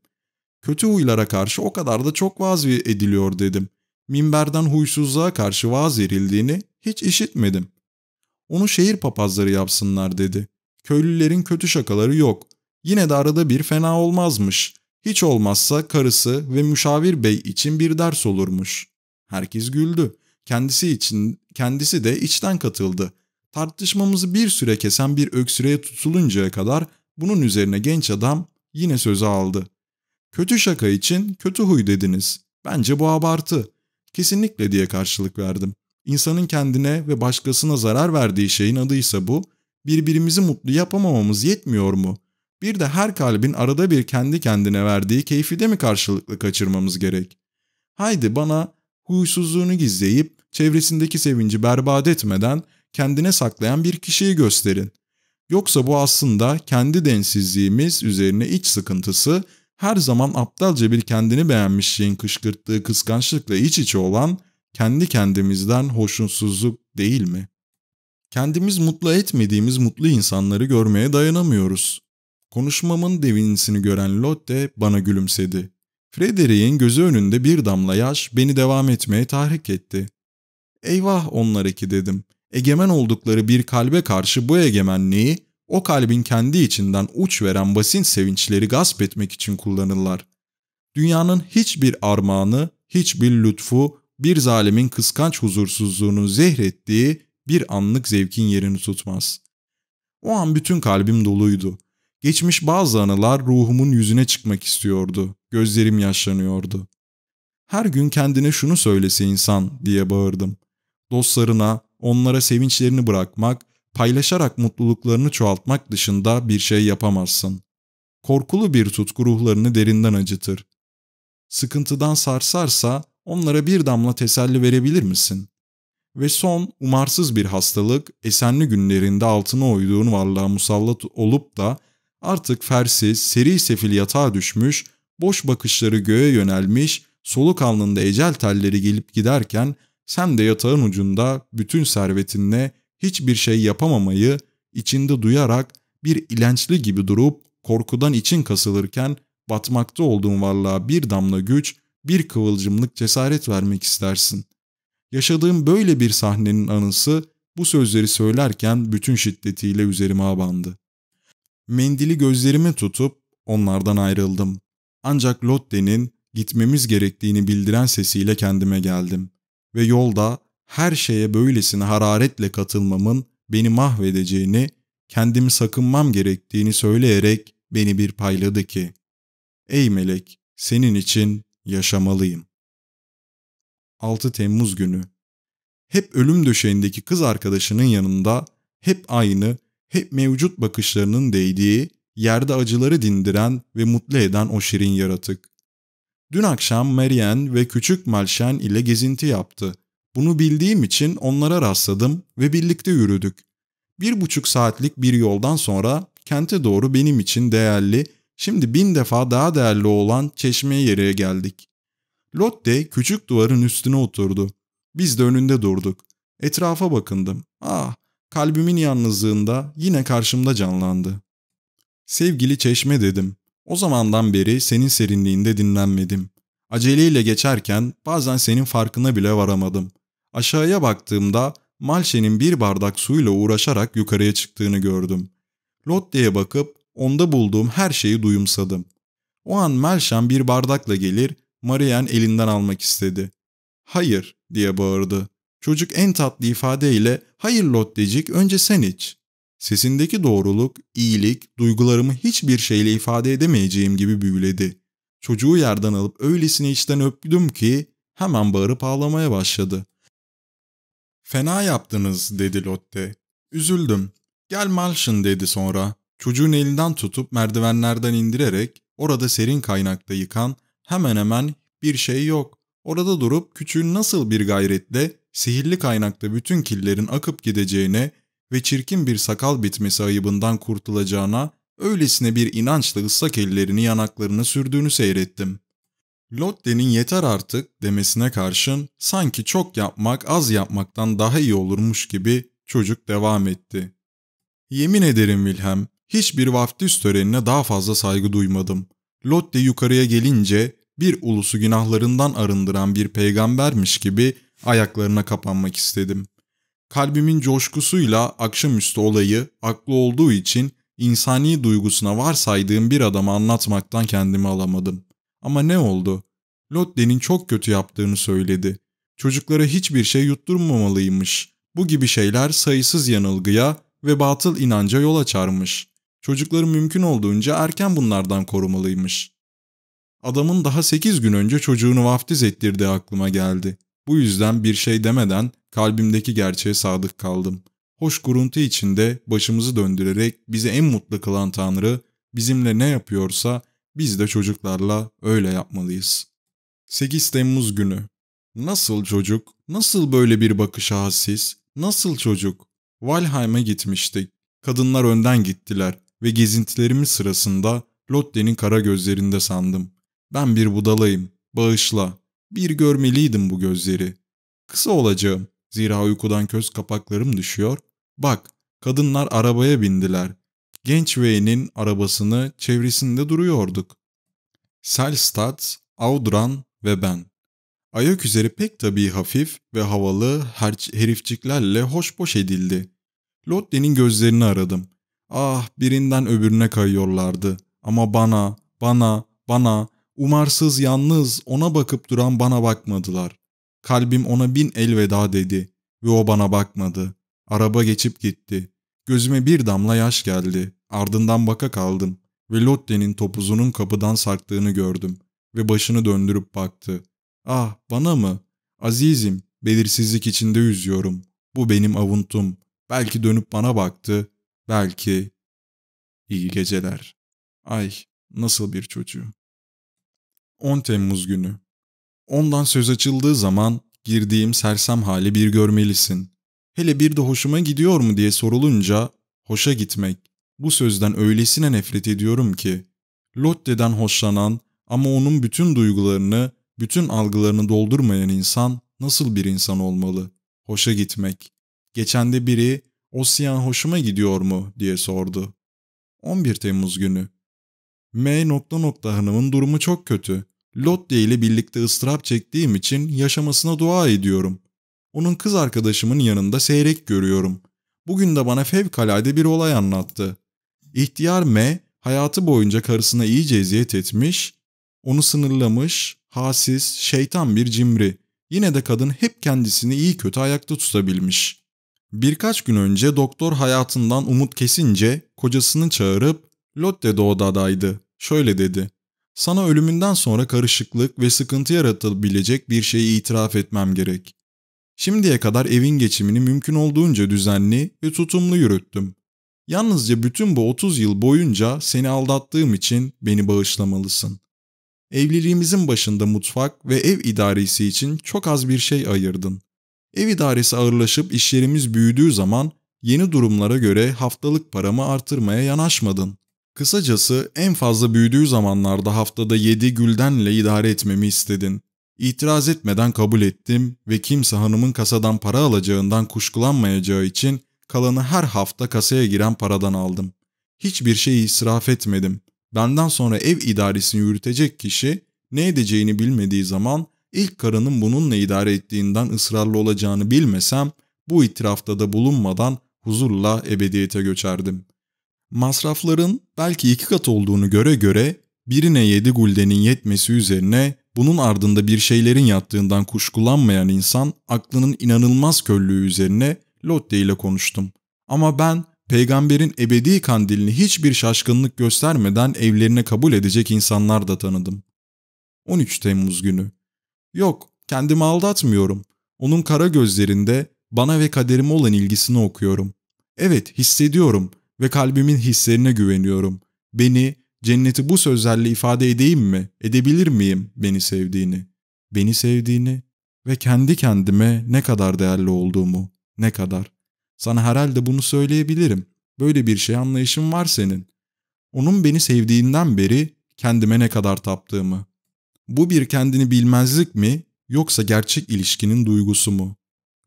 Kötü huylara karşı o kadar da çok vaaz ediliyor dedim. Minberden huysuzluğa karşı vaaz verildiğini hiç işitmedim. Onu şehir papazları yapsınlar dedi. Köylülerin kötü şakaları yok. Yine de arada bir fena olmazmış. Hiç olmazsa karısı ve müşavir bey için bir ders olurmuş. Herkes güldü. Kendisi için kendisi de içten katıldı. Tartışmamızı bir süre kesen bir öksürüğe tutuluncaya kadar bunun üzerine genç adam yine sözü aldı. Kötü şaka için kötü huy dediniz. Bence bu abartı. Kesinlikle diye karşılık verdim. İnsanın kendine ve başkasına zarar verdiği şeyin adıysa bu, birbirimizi mutlu yapamamamız yetmiyor mu? Bir de her kalbin arada bir kendi kendine verdiği keyfi de mi karşılıklı kaçırmamız gerek? Haydi bana huysuzluğunu gizleyip çevresindeki sevinci berbat etmeden kendine saklayan bir kişiyi gösterin. Yoksa bu aslında kendi densizliğimiz üzerine iç sıkıntısı, her zaman aptalca bir kendini beğenmiş şeyin kışkırttığı kıskançlıkla iç içe olan kendi kendimizden hoşnutsuzluk değil mi? Kendimiz mutlu etmediğimiz mutlu insanları görmeye dayanamıyoruz. Konuşmamın devinisini gören Lotte bana gülümsedi. Frederick'in gözü önünde bir damla yaş beni devam etmeye tahrik etti. Eyvah onlar iki dedim. Egemen oldukları bir kalbe karşı bu egemenliği o kalbin kendi içinden uç veren basin sevinçleri gasp etmek için kullanırlar. Dünyanın hiçbir armağanı, hiçbir lütfu, bir zalimin kıskanç huzursuzluğunu zehrettiği bir anlık zevkin yerini tutmaz. O an bütün kalbim doluydu. Geçmiş bazı anılar ruhumun yüzüne çıkmak istiyordu. Gözlerim yaşlanıyordu. Her gün kendine şunu söylese insan diye bağırdım. Dostlarına, onlara sevinçlerini bırakmak, paylaşarak mutluluklarını çoğaltmak dışında bir şey yapamazsın. Korkulu bir tutku ruhlarını derinden acıtır. Sıkıntıdan sarsarsa onlara bir damla teselli verebilir misin? Ve son, umarsız bir hastalık, esenli günlerinde altına oyduğun varlığa musallat olup da artık fersiz, seri sefil yatağa düşmüş, boş bakışları göğe yönelmiş, soluk alnında ecel telleri gelip giderken sen de yatağın ucunda bütün servetinle hiçbir şey yapamamayı içinde duyarak bir ilençli gibi durup korkudan için kasılırken batmakta olduğun varlığa bir damla güç, bir kıvılcımlık cesaret vermek istersin. Yaşadığım böyle bir sahnenin anısı bu sözleri söylerken bütün şiddetiyle üzerime abandı. Mendili gözlerime tutup onlardan ayrıldım. Ancak Lotte'nin gitmemiz gerektiğini bildiren sesiyle kendime geldim. Ve yolda her şeye böylesine hararetle katılmamın beni mahvedeceğini, kendimi sakınmam gerektiğini söyleyerek beni bir payladı ki, ''Ey melek, senin için yaşamalıyım.'' 6 Temmuz günü Hep ölüm döşeğindeki kız arkadaşının yanında, hep aynı, hep mevcut bakışlarının değdiği, yerde acıları dindiren ve mutlu eden o şirin yaratık. Dün akşam Marianne ve küçük Malşen ile gezinti yaptı. Bunu bildiğim için onlara rastladım ve birlikte yürüdük. Bir buçuk saatlik bir yoldan sonra kente doğru benim için değerli, şimdi bin defa daha değerli olan çeşmeye yere geldik. Lotte küçük duvarın üstüne oturdu. Biz de önünde durduk. Etrafa bakındım. Ah, kalbimin yalnızlığında yine karşımda canlandı. Sevgili çeşme dedim. O zamandan beri senin serinliğinde dinlenmedim. Aceleyle geçerken bazen senin farkına bile varamadım. Aşağıya baktığımda Malşe'nin bir bardak suyla uğraşarak yukarıya çıktığını gördüm. Lotte'ye bakıp onda bulduğum her şeyi duyumsadım. O an Melşen bir bardakla gelir, Marian elinden almak istedi. Hayır diye bağırdı. Çocuk en tatlı ifadeyle hayır Lottecik önce sen iç. Sesindeki doğruluk, iyilik, duygularımı hiçbir şeyle ifade edemeyeceğim gibi büyüledi. Çocuğu yerden alıp öylesine içten öptüm ki hemen bağırıp ağlamaya başladı. Fena yaptınız dedi Lotte. Üzüldüm. Gel Malşın dedi sonra. Çocuğun elinden tutup merdivenlerden indirerek orada serin kaynakta yıkan hemen hemen bir şey yok. Orada durup küçüğün nasıl bir gayretle sihirli kaynakta bütün killerin akıp gideceğine ve çirkin bir sakal bitmesi ayıbından kurtulacağına öylesine bir inançla ıslak ellerini yanaklarına sürdüğünü seyrettim. Lotte'nin yeter artık demesine karşın sanki çok yapmak az yapmaktan daha iyi olurmuş gibi çocuk devam etti. Yemin ederim Wilhelm, hiçbir vaftiz törenine daha fazla saygı duymadım. Lotte yukarıya gelince bir ulusu günahlarından arındıran bir peygambermiş gibi ayaklarına kapanmak istedim. Kalbimin coşkusuyla akşamüstü olayı aklı olduğu için insani duygusuna varsaydığım bir adamı anlatmaktan kendimi alamadım. Ama ne oldu? Lotte'nin çok kötü yaptığını söyledi. Çocuklara hiçbir şey yutturmamalıymış. Bu gibi şeyler sayısız yanılgıya ve batıl inanca yol açarmış. Çocukları mümkün olduğunca erken bunlardan korumalıymış. Adamın daha sekiz gün önce çocuğunu vaftiz ettirdiği aklıma geldi. Bu yüzden bir şey demeden kalbimdeki gerçeğe sadık kaldım. Hoş kuruntu içinde başımızı döndürerek bizi en mutlu kılan Tanrı bizimle ne yapıyorsa biz de çocuklarla öyle yapmalıyız. 8 Temmuz günü. Nasıl çocuk? Nasıl böyle bir bakışa hassiz? Nasıl çocuk? Valheim'e gitmiştik. Kadınlar önden gittiler ve gezintilerimiz sırasında Lotte'nin kara gözlerinde sandım. Ben bir budalayım, bağışla. Bir görmeliydim bu gözleri. Kısa olacağım, zira uykudan köz kapaklarım düşüyor. Bak, kadınlar arabaya bindiler. Genç Wayne'in arabasını çevresinde duruyorduk. Selstad, Audran ve ben. Ayak üzeri pek tabii hafif ve havalı herifçiklerle hoşboş edildi. Lotte'nin gözlerini aradım. Ah birinden öbürüne kayıyorlardı. Ama bana, bana, bana, umarsız yalnız ona bakıp duran bana bakmadılar. Kalbim ona bin elveda dedi ve o bana bakmadı. Araba geçip gitti. Gözüme bir damla yaş geldi. Ardından baka kaldım ve Lotte'nin topuzunun kapıdan sarktığını gördüm ve başını döndürüp baktı. Ah bana mı? Azizim, belirsizlik içinde yüzüyorum. Bu benim avuntum. Belki dönüp bana baktı. Belki... İyi geceler. Ay, nasıl bir çocuğum. 10 Temmuz günü. Ondan söz açıldığı zaman girdiğim sersem hali bir görmelisin. Hele bir de hoşuma gidiyor mu diye sorulunca hoşa gitmek. Bu sözden öylesine nefret ediyorum ki. Lotte'den hoşlanan ama onun bütün duygularını, bütün algılarını doldurmayan insan nasıl bir insan olmalı? Hoşa gitmek. Geçen de biri Osyan hoşuma gidiyor mu diye sordu. 11 Temmuz günü. M. Nokta nokta hanımın durumu çok kötü. Lotte ile birlikte ıstırap çektiğim için yaşamasına dua ediyorum. Onun kız arkadaşımın yanında seyrek görüyorum. Bugün de bana fevkalade bir olay anlattı. İhtiyar M hayatı boyunca karısına iyice eziyet etmiş, onu sınırlamış, hasis, şeytan bir cimri. Yine de kadın hep kendisini iyi kötü ayakta tutabilmiş. Birkaç gün önce doktor hayatından umut kesince kocasını çağırıp Lotte de odadaydı. Şöyle dedi. Sana ölümünden sonra karışıklık ve sıkıntı yaratabilecek bir şeyi itiraf etmem gerek. Şimdiye kadar evin geçimini mümkün olduğunca düzenli ve tutumlu yürüttüm. Yalnızca bütün bu 30 yıl boyunca seni aldattığım için beni bağışlamalısın. Evliliğimizin başında mutfak ve ev idaresi için çok az bir şey ayırdın. Ev idaresi ağırlaşıp işlerimiz büyüdüğü zaman yeni durumlara göre haftalık paramı artırmaya yanaşmadın. Kısacası en fazla büyüdüğü zamanlarda haftada 7 güldenle idare etmemi istedin. İtiraz etmeden kabul ettim ve kimse hanımın kasadan para alacağından kuşkulanmayacağı için kalanı her hafta kasaya giren paradan aldım. Hiçbir şeyi israf etmedim. Benden sonra ev idaresini yürütecek kişi ne edeceğini bilmediği zaman ilk karının bununla idare ettiğinden ısrarlı olacağını bilmesem bu itirafta da bulunmadan huzurla ebediyete göçerdim. Masrafların belki iki kat olduğunu göre göre birine yedi guldenin yetmesi üzerine bunun ardında bir şeylerin yattığından kuşkulanmayan insan aklının inanılmaz köllüğü üzerine Lotte ile konuştum. Ama ben peygamberin ebedi kandilini hiçbir şaşkınlık göstermeden evlerine kabul edecek insanlar da tanıdım. 13 Temmuz günü. Yok, kendimi aldatmıyorum. Onun kara gözlerinde bana ve kaderime olan ilgisini okuyorum. Evet, hissediyorum ve kalbimin hislerine güveniyorum. Beni, cenneti bu sözlerle ifade edeyim mi, edebilir miyim beni sevdiğini? Beni sevdiğini ve kendi kendime ne kadar değerli olduğumu, ne kadar. Sana herhalde bunu söyleyebilirim. Böyle bir şey anlayışın var senin. Onun beni sevdiğinden beri kendime ne kadar taptığımı. Bu bir kendini bilmezlik mi yoksa gerçek ilişkinin duygusu mu?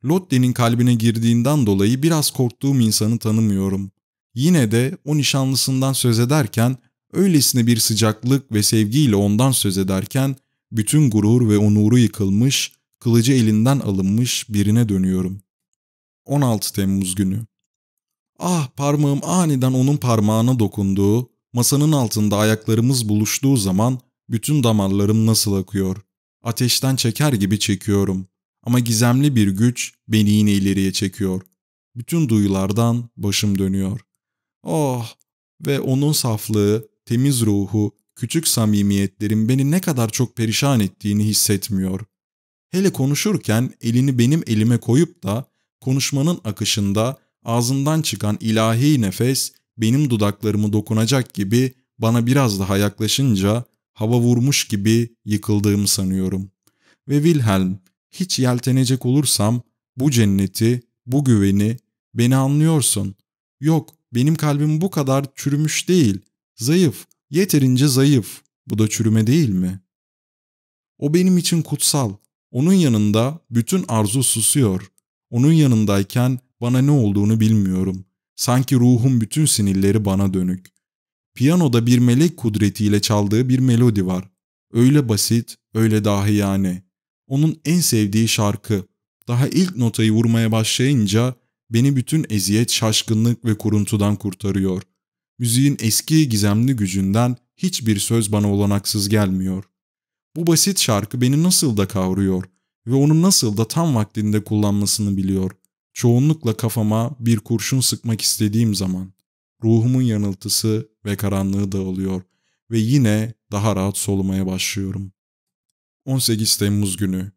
Lotte'nin kalbine girdiğinden dolayı biraz korktuğum insanı tanımıyorum. Yine de o nişanlısından söz ederken, öylesine bir sıcaklık ve sevgiyle ondan söz ederken, bütün gurur ve onuru yıkılmış, kılıcı elinden alınmış birine dönüyorum. 16 Temmuz günü. Ah parmağım aniden onun parmağına dokunduğu, masanın altında ayaklarımız buluştuğu zaman bütün damarlarım nasıl akıyor. Ateşten çeker gibi çekiyorum. Ama gizemli bir güç beni yine ileriye çekiyor. Bütün duyulardan başım dönüyor. Oh! Ve onun saflığı, temiz ruhu, küçük samimiyetlerin beni ne kadar çok perişan ettiğini hissetmiyor. Hele konuşurken elini benim elime koyup da konuşmanın akışında ağzından çıkan ilahi nefes benim dudaklarımı dokunacak gibi bana biraz daha yaklaşınca hava vurmuş gibi yıkıldığımı sanıyorum. Ve Wilhelm, hiç yeltenecek olursam bu cenneti, bu güveni, beni anlıyorsun. Yok, benim kalbim bu kadar çürümüş değil. Zayıf, yeterince zayıf. Bu da çürüme değil mi? O benim için kutsal. Onun yanında bütün arzu susuyor. Onun yanındayken bana ne olduğunu bilmiyorum. Sanki ruhum bütün sinirleri bana dönük. Piyanoda bir melek kudretiyle çaldığı bir melodi var. Öyle basit, öyle dahiyane. Onun en sevdiği şarkı. Daha ilk notayı vurmaya başlayınca beni bütün eziyet, şaşkınlık ve kuruntudan kurtarıyor. Müziğin eski gizemli gücünden hiçbir söz bana olanaksız gelmiyor. Bu basit şarkı beni nasıl da kavruyor ve onu nasıl da tam vaktinde kullanmasını biliyor. Çoğunlukla kafama bir kurşun sıkmak istediğim zaman ruhumun yanıltısı ve karanlığı dağılıyor ve yine daha rahat solumaya başlıyorum. 18 Temmuz günü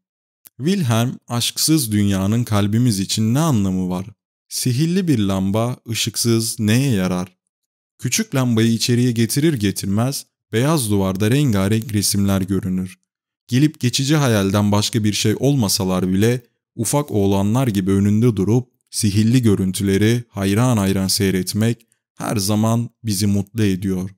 Wilhelm aşksız dünyanın kalbimiz için ne anlamı var? Sihirli bir lamba ışıksız neye yarar? Küçük lambayı içeriye getirir getirmez beyaz duvarda rengarenk resimler görünür. Gelip geçici hayalden başka bir şey olmasalar bile ufak oğlanlar gibi önünde durup sihirli görüntüleri hayran hayran seyretmek her zaman bizi mutlu ediyor.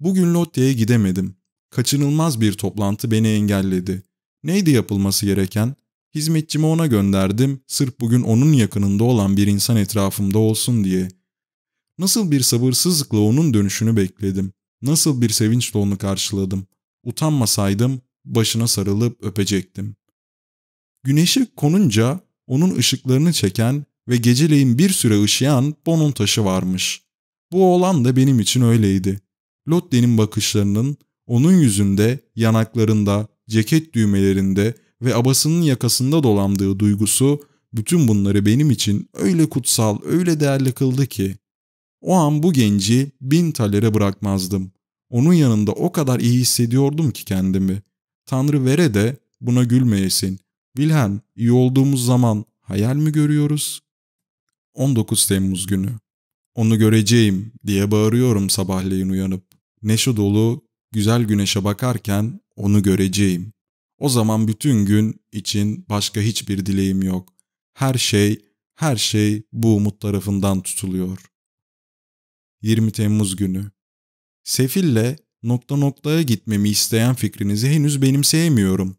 Bugün Lotte'ye gidemedim. Kaçınılmaz bir toplantı beni engelledi. Neydi yapılması gereken? Hizmetçimi ona gönderdim, sırf bugün onun yakınında olan bir insan etrafımda olsun diye. Nasıl bir sabırsızlıkla onun dönüşünü bekledim. Nasıl bir sevinçle onu karşıladım. Utanmasaydım başına sarılıp öpecektim. Güneşi konunca onun ışıklarını çeken ve geceleyin bir süre ışıyan bonun taşı varmış. Bu oğlan da benim için öyleydi. Lotte'nin bakışlarının onun yüzünde, yanaklarında, ceket düğmelerinde ve abasının yakasında dolandığı duygusu bütün bunları benim için öyle kutsal, öyle değerli kıldı ki. O an bu genci bin talere bırakmazdım. Onun yanında o kadar iyi hissediyordum ki kendimi. Tanrı vere de buna gülmeyesin. Wilhelm, iyi olduğumuz zaman hayal mi görüyoruz? 19 Temmuz günü. Onu göreceğim diye bağırıyorum sabahleyin uyanıp. Neşe dolu, güzel güneşe bakarken onu göreceğim. O zaman bütün gün için başka hiçbir dileğim yok. Her şey, her şey bu umut tarafından tutuluyor. 20 Temmuz günü. Sefille nokta noktaya gitmemi isteyen fikrinizi henüz benimseyemiyorum.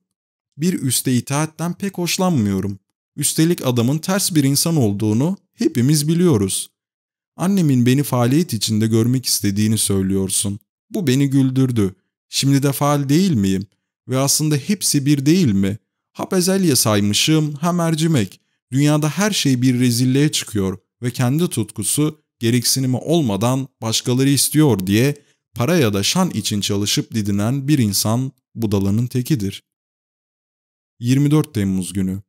Bir üste itaatten pek hoşlanmıyorum. Üstelik adamın ters bir insan olduğunu hepimiz biliyoruz. Annemin beni faaliyet içinde görmek istediğini söylüyorsun. Bu beni güldürdü. Şimdi de faal değil miyim? Ve aslında hepsi bir değil mi? Ha bezelye saymışım, ha mercimek. Dünyada her şey bir rezilliğe çıkıyor ve kendi tutkusu gereksinimi olmadan başkaları istiyor diye para ya da şan için çalışıp didinen bir insan budalının tekidir. 24 Temmuz günü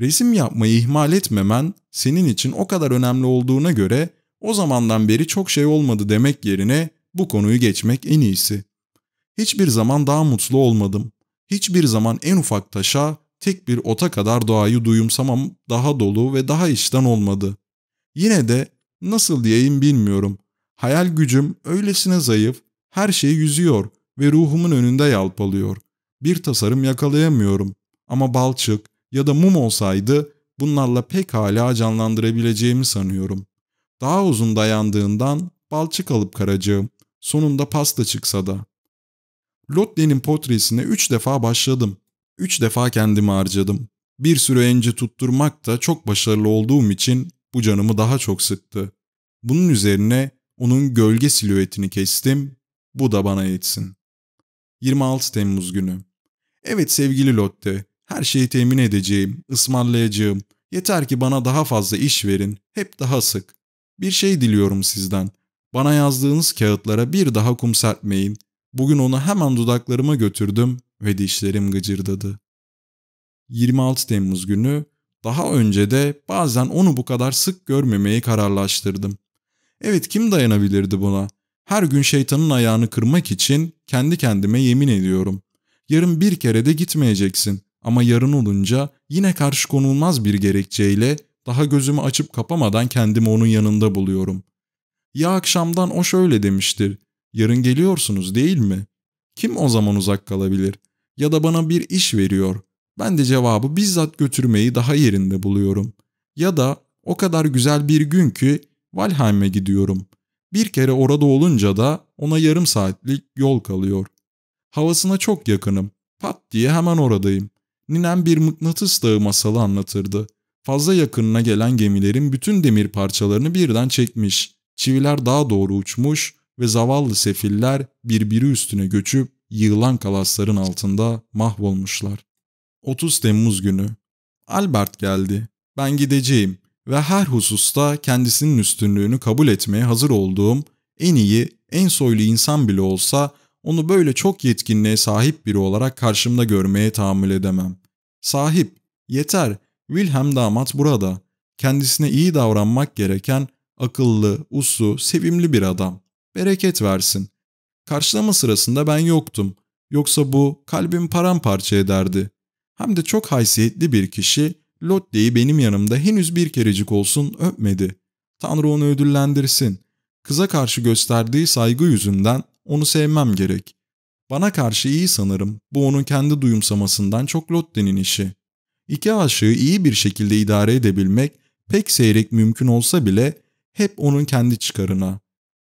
Resim yapmayı ihmal etmemen senin için o kadar önemli olduğuna göre o zamandan beri çok şey olmadı demek yerine bu konuyu geçmek en iyisi. Hiçbir zaman daha mutlu olmadım. Hiçbir zaman en ufak taşa, tek bir ota kadar doğayı duyumsamam daha dolu ve daha içten olmadı. Yine de nasıl diyeyim bilmiyorum. Hayal gücüm öylesine zayıf, her şey yüzüyor ve ruhumun önünde yalpalıyor. Bir tasarım yakalayamıyorum. Ama balçık ya da mum olsaydı bunlarla pek hala canlandırabileceğimi sanıyorum. Daha uzun dayandığından balçık alıp karacağım. Sonunda pasta çıksa da. Lotte'nin portresine üç defa başladım. Üç defa kendimi harcadım. Bir sürü enci tutturmak da çok başarılı olduğum için bu canımı daha çok sıktı. Bunun üzerine onun gölge silüetini kestim. Bu da bana yetsin. 26 Temmuz günü. Evet sevgili Lotte, her şeyi temin edeceğim, ısmarlayacağım. Yeter ki bana daha fazla iş verin, hep daha sık. Bir şey diliyorum sizden. Bana yazdığınız kağıtlara bir daha kum serpmeyin. Bugün onu hemen dudaklarıma götürdüm ve dişlerim gıcırdadı. 26 Temmuz günü daha önce de bazen onu bu kadar sık görmemeyi kararlaştırdım. Evet kim dayanabilirdi buna? Her gün şeytanın ayağını kırmak için kendi kendime yemin ediyorum. Yarın bir kere de gitmeyeceksin ama yarın olunca yine karşı konulmaz bir gerekçeyle daha gözümü açıp kapamadan kendimi onun yanında buluyorum. Ya akşamdan o şöyle demiştir. Yarın geliyorsunuz değil mi? Kim o zaman uzak kalabilir? Ya da bana bir iş veriyor. Ben de cevabı bizzat götürmeyi daha yerinde buluyorum. Ya da o kadar güzel bir gün ki Valheim'e gidiyorum. Bir kere orada olunca da ona yarım saatlik yol kalıyor. Havasına çok yakınım. Pat diye hemen oradayım. Ninem bir mıknatıs dağı masalı anlatırdı. Fazla yakınına gelen gemilerin bütün demir parçalarını birden çekmiş. Çiviler daha doğru uçmuş ve zavallı sefiller birbiri üstüne göçüp yığılan kalasların altında mahvolmuşlar. 30 Temmuz günü. Albert geldi. Ben gideceğim ve her hususta kendisinin üstünlüğünü kabul etmeye hazır olduğum en iyi, en soylu insan bile olsa onu böyle çok yetkinliğe sahip biri olarak karşımda görmeye tahammül edemem. Sahip, yeter, Wilhelm damat burada. Kendisine iyi davranmak gereken akıllı, uslu, sevimli bir adam. Bereket versin. Karşılama sırasında ben yoktum. Yoksa bu kalbim paramparça ederdi. Hem de çok haysiyetli bir kişi Lotte'yi benim yanımda henüz bir kerecik olsun öpmedi. Tanrı onu ödüllendirsin. Kıza karşı gösterdiği saygı yüzünden onu sevmem gerek. Bana karşı iyi sanırım. Bu onun kendi duyumsamasından çok Lotte'nin işi. İki aşığı iyi bir şekilde idare edebilmek pek seyrek mümkün olsa bile hep onun kendi çıkarına.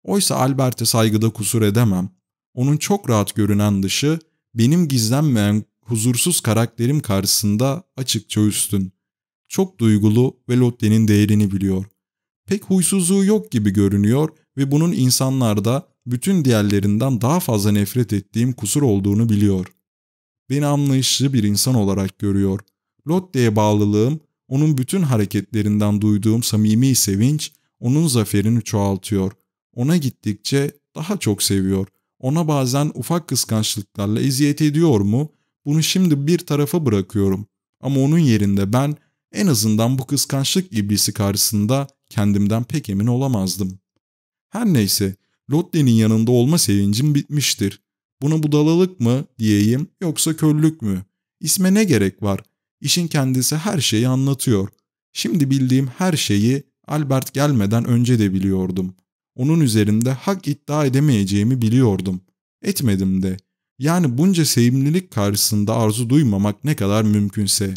Oysa Albert'e saygıda kusur edemem. Onun çok rahat görünen dışı benim gizlenmeyen huzursuz karakterim karşısında açıkça üstün. Çok duygulu ve Lotte'nin değerini biliyor. Pek huysuzluğu yok gibi görünüyor ve bunun insanlarda bütün diğerlerinden daha fazla nefret ettiğim kusur olduğunu biliyor. Beni anlayışlı bir insan olarak görüyor. Lotte'ye bağlılığım, onun bütün hareketlerinden duyduğum samimi sevinç, onun zaferini çoğaltıyor. Ona gittikçe daha çok seviyor. Ona bazen ufak kıskançlıklarla eziyet ediyor mu? Bunu şimdi bir tarafa bırakıyorum. Ama onun yerinde ben en azından bu kıskançlık iblisi karşısında kendimden pek emin olamazdım. Her neyse, Lotte'nin yanında olma sevincim bitmiştir. Buna budalalık mı diyeyim yoksa körlük mü? İsme ne gerek var? İşin kendisi her şeyi anlatıyor. Şimdi bildiğim her şeyi Albert gelmeden önce de biliyordum. Onun üzerinde hak iddia edemeyeceğimi biliyordum. Etmedim de. Yani bunca sevimlilik karşısında arzu duymamak ne kadar mümkünse.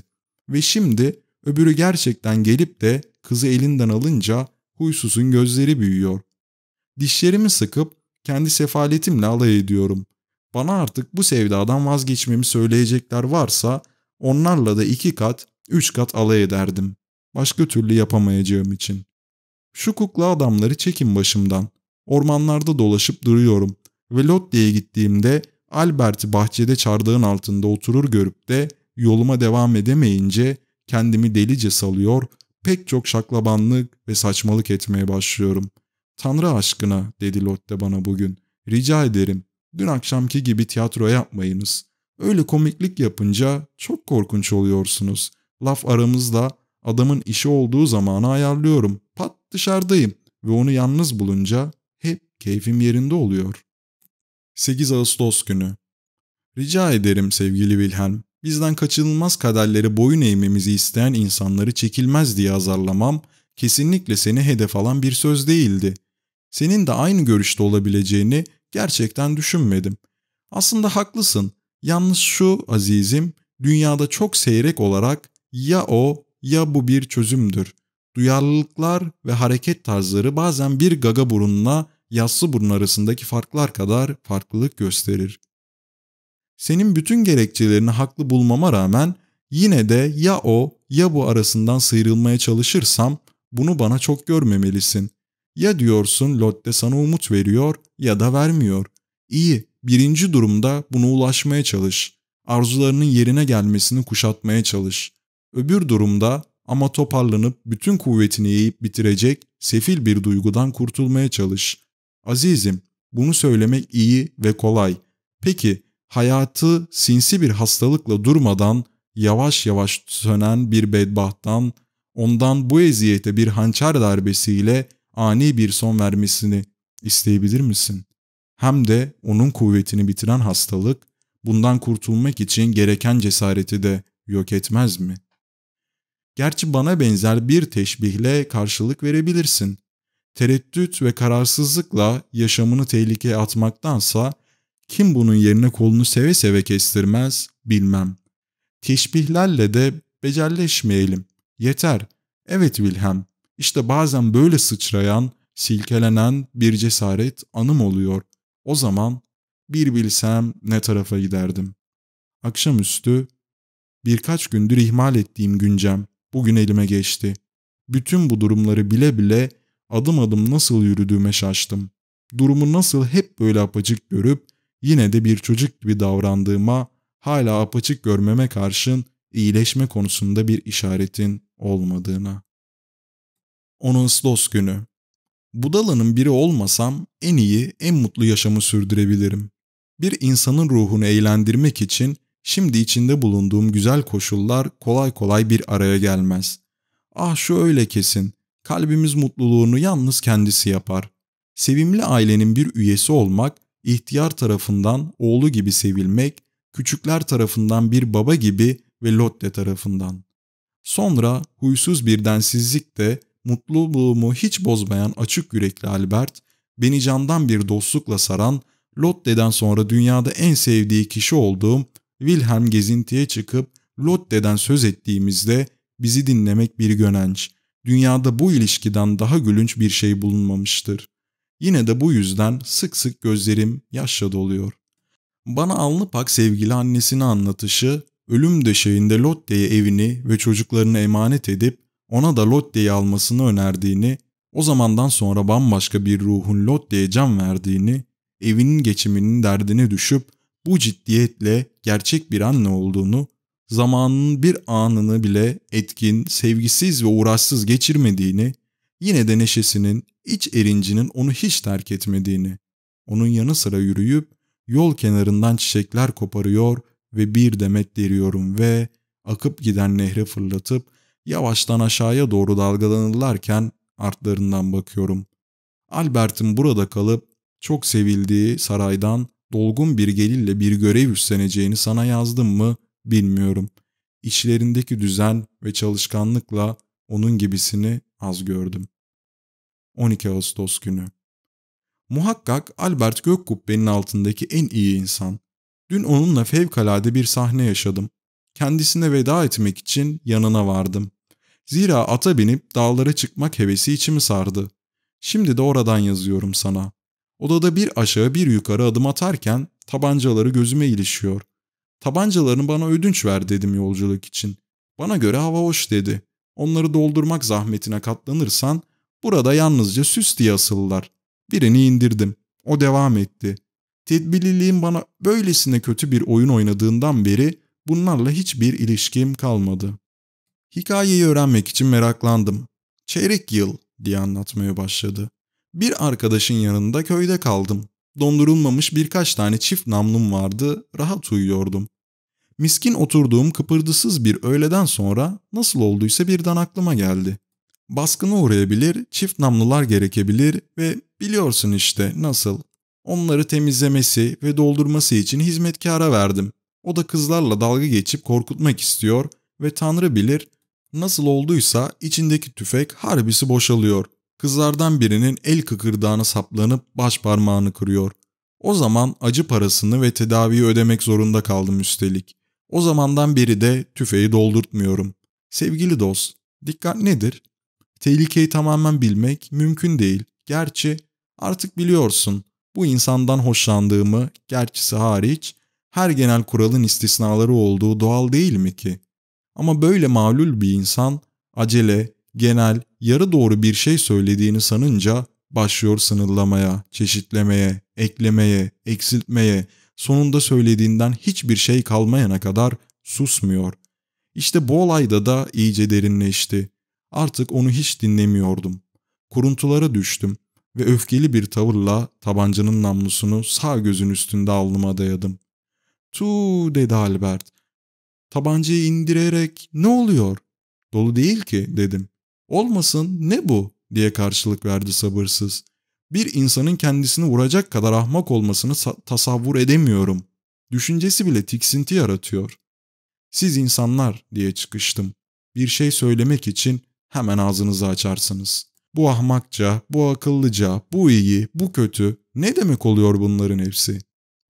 Ve şimdi öbürü gerçekten gelip de kızı elinden alınca huysuzun gözleri büyüyor. Dişlerimi sıkıp kendi sefaletimle alay ediyorum. Bana artık bu sevdadan vazgeçmemi söyleyecekler varsa onlarla da iki kat, üç kat alay ederdim. Başka türlü yapamayacağım için. Şu kukla adamları çekin başımdan. Ormanlarda dolaşıp duruyorum ve Lotte'ye gittiğimde Albert'i bahçede çardağın altında oturur görüp de yoluma devam edemeyince kendimi delice salıyor, pek çok şaklabanlık ve saçmalık etmeye başlıyorum. Tanrı aşkına dedi Lotte bana bugün. Rica ederim dün akşamki gibi tiyatro yapmayınız. Öyle komiklik yapınca çok korkunç oluyorsunuz. Laf aramızda adamın işi olduğu zamanı ayarlıyorum. Pat dışarıdayım ve onu yalnız bulunca hep keyfim yerinde oluyor. 8 Ağustos günü. Rica ederim sevgili Wilhelm. Bizden kaçınılmaz kaderleri boyun eğmemizi isteyen insanları çekilmez diye azarlamam kesinlikle seni hedef alan bir söz değildi. Senin de aynı görüşte olabileceğini gerçekten düşünmedim. Aslında haklısın. Yalnız şu azizim, dünyada çok seyrek olarak ya o ya bu bir çözümdür. Duyarlılıklar ve hareket tarzları bazen bir gaga burunla yassı burun arasındaki farklar kadar farklılık gösterir. Senin bütün gerekçelerini haklı bulmama rağmen yine de ya o ya bu arasından sıyrılmaya çalışırsam bunu bana çok görmemelisin. Ya diyorsun Lotte sana umut veriyor ya da vermiyor. İyi, birinci durumda buna ulaşmaya çalış. Arzularının yerine gelmesini kuşatmaya çalış. Öbür durumda ama toparlanıp bütün kuvvetini yiyip bitirecek sefil bir duygudan kurtulmaya çalış. Azizim, bunu söylemek iyi ve kolay. Peki, hayatı sinsi bir hastalıkla durmadan yavaş yavaş sönen bir bedbahttan, ondan bu eziyete bir hançer darbesiyle ani bir son vermesini isteyebilir misin? Hem de onun kuvvetini bitiren hastalık, bundan kurtulmak için gereken cesareti de yok etmez mi? Gerçi bana benzer bir teşbihle karşılık verebilirsin. Tereddüt ve kararsızlıkla yaşamını tehlikeye atmaktansa kim bunun yerine kolunu seve seve kestirmez bilmem. Teşbihlerle de becerleşmeyelim. Yeter. Evet Wilhelm, işte bazen böyle sıçrayan, silkelenen bir cesaret anım oluyor. O zaman bir bilsem ne tarafa giderdim. Akşamüstü birkaç gündür ihmal ettiğim güncem bugün elime geçti. Bütün bu durumları bile bile adım adım nasıl yürüdüğüme şaştım. Durumu nasıl hep böyle apaçık görüp yine de bir çocuk gibi davrandığıma hala apaçık görmeme karşın iyileşme konusunda bir işaretin olmadığına. 10 Ağustos günü. Budalanın biri olmasam en iyi, en mutlu yaşamı sürdürebilirim. Bir insanın ruhunu eğlendirmek için şimdi içinde bulunduğum güzel koşullar kolay kolay bir araya gelmez. Ah şu öyle kesin. Kalbimiz mutluluğunu yalnız kendisi yapar. Sevimli ailenin bir üyesi olmak, ihtiyar tarafından oğlu gibi sevilmek, küçükler tarafından bir baba gibi ve Lotte tarafından. Sonra huysuz bir densizlik de mutluluğumu hiç bozmayan açık yürekli Albert, beni candan bir dostlukla saran, Lotte'den sonra dünyada en sevdiği kişi olduğum Wilhelm gezintiye çıkıp Lotte'den söz ettiğimizde bizi dinlemek bir gönenç. Dünyada bu ilişkiden daha gülünç bir şey bulunmamıştır. Yine de bu yüzden sık sık gözlerim yaşla doluyor. Bana alnı pak sevgili annesini anlatışı, ölüm döşeğinde Lotte'ye evini ve çocuklarını emanet edip ona da Lotte'yi almasını önerdiğini, o zamandan sonra bambaşka bir ruhun Lotte'ye can verdiğini, evinin geçiminin derdine düşüp bu ciddiyetle gerçek bir anne olduğunu, zamanının bir anını bile etkin, sevgisiz ve uğraşsız geçirmediğini, yine de neşesinin, iç erincinin onu hiç terk etmediğini, onun yanı sıra yürüyüp yol kenarından çiçekler koparıyor ve bir demet deriyorum ve akıp giden nehre fırlatıp yavaştan aşağıya doğru dalgalanırlarken artlarından bakıyorum. Albert'in burada kalıp çok sevildiği saraydan dolgun bir gelille bir görev üstleneceğini sana yazdım mı bilmiyorum. İşlerindeki düzen ve çalışkanlıkla onun gibisini az gördüm. 12 Ağustos günü. Muhakkak Albert Gökkubbe'nin altındaki en iyi insan. Dün onunla fevkalade bir sahne yaşadım. Kendisine veda etmek için yanına vardım. Zira ata binip dağlara çıkmak hevesi içimi sardı. Şimdi de oradan yazıyorum sana. Odada bir aşağı bir yukarı adım atarken tabancaları gözüme ilişiyor. Tabancalarını bana ödünç ver dedim yolculuk için. Bana göre hava hoş dedi. Onları doldurmak zahmetine katlanırsan burada yalnızca süs diye asıllar. Birini indirdim. O devam etti. Tedbirliliğin bana böylesine kötü bir oyun oynadığından beri bunlarla hiçbir ilişkim kalmadı. Hikayeyi öğrenmek için meraklandım. Çeyrek yıl diye anlatmaya başladı. Bir arkadaşın yanında köyde kaldım. Dondurulmamış birkaç tane çift namlum vardı, rahat uyuyordum. Miskin oturduğum kıpırdısız bir öğleden sonra nasıl olduysa birden aklıma geldi. Baskına uğrayabilir, çift namlular gerekebilir ve biliyorsun işte nasıl. Onları temizlemesi ve doldurması için hizmetkara verdim. O da kızlarla dalga geçip korkutmak istiyor ve Tanrı bilir nasıl olduysa içindeki tüfek harbisi boşalıyor. Kızlardan birinin el kıkırdağını saplanıp baş parmağını kırıyor. O zaman acı parasını ve tedaviyi ödemek zorunda kaldım üstelik. O zamandan beri de tüfeği doldurtmuyorum. Sevgili dost, dikkat nedir? Tehlikeyi tamamen bilmek mümkün değil. Gerçi artık biliyorsun bu insandan hoşlandığımı, gerçisi hariç, her genel kuralın istisnaları olduğu doğal değil mi ki? Ama böyle malul bir insan acele, genel, yarı doğru bir şey söylediğini sanınca başlıyor sınırlamaya, çeşitlemeye, eklemeye, eksiltmeye, sonunda söylediğinden hiçbir şey kalmayana kadar susmuyor. İşte bu olayda da iyice derinleşti. Artık onu hiç dinlemiyordum. Kuruntulara düştüm ve öfkeli bir tavırla tabancanın namlusunu sağ gözün üstünde alnıma dayadım. Tu dedi Albert. Tabancayı indirerek ne oluyor? Dolu değil ki dedim. Olmasın ne bu diye karşılık verdi sabırsız. Bir insanın kendisini vuracak kadar ahmak olmasını tasavvur edemiyorum. Düşüncesi bile tiksinti yaratıyor. Siz insanlar diye çıkıştım. Bir şey söylemek için hemen ağzınızı açarsınız. Bu ahmakça, bu akıllıca, bu iyi, bu kötü ne demek oluyor bunların hepsi?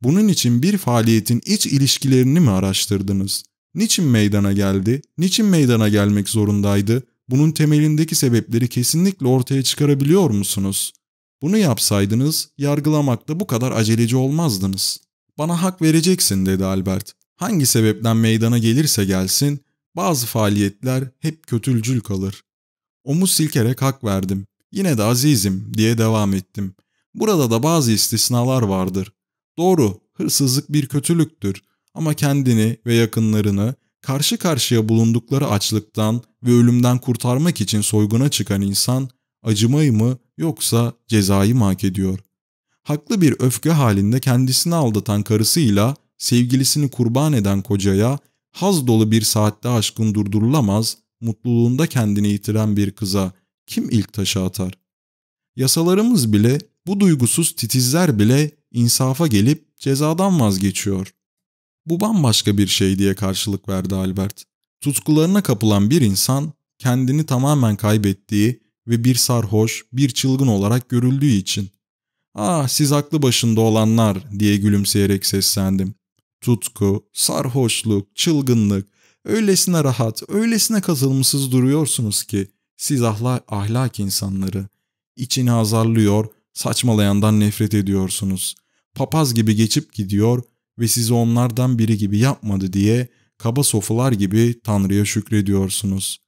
Bunun için bir faaliyetin iç ilişkilerini mi araştırdınız? Niçin meydana geldi? Niçin meydana gelmek zorundaydı? Bunun temelindeki sebepleri kesinlikle ortaya çıkarabiliyor musunuz? Bunu yapsaydınız yargılamakta bu kadar aceleci olmazdınız. Bana hak vereceksin dedi Albert. Hangi sebepten meydana gelirse gelsin bazı faaliyetler hep kötülcül kalır. Omuz silkerek hak verdim. Yine de azizim diye devam ettim. Burada da bazı istisnalar vardır. Doğru, hırsızlık bir kötülüktür ama kendini ve yakınlarını karşı karşıya bulundukları açlıktan ve ölümden kurtarmak için soyguna çıkan insan acımayı mı yoksa cezayı mı hak ediyor? Haklı bir öfke halinde kendisini aldatan karısıyla sevgilisini kurban eden kocaya haz dolu bir saatte aşkın durdurulamaz, mutluluğunda kendini yitiren bir kıza kim ilk taşı atar? Yasalarımız bile, bu duygusuz titizler bile insafa gelip cezadan vazgeçiyor. Bu bambaşka bir şey diye karşılık verdi Albert. Tutkularına kapılan bir insan kendini tamamen kaybettiği ve bir sarhoş, bir çılgın olarak görüldüğü için. Ah siz aklı başında olanlar diye gülümseyerek seslendim. Tutku, sarhoşluk, çılgınlık, öylesine rahat, öylesine katılımsız duruyorsunuz ki siz ahla, ahlak insanları. İçini azarlıyor, saçmalayandan nefret ediyorsunuz. Papaz gibi geçip gidiyor ve sizi onlardan biri gibi yapmadı diye kaba sofular gibi Tanrı'ya şükrediyorsunuz.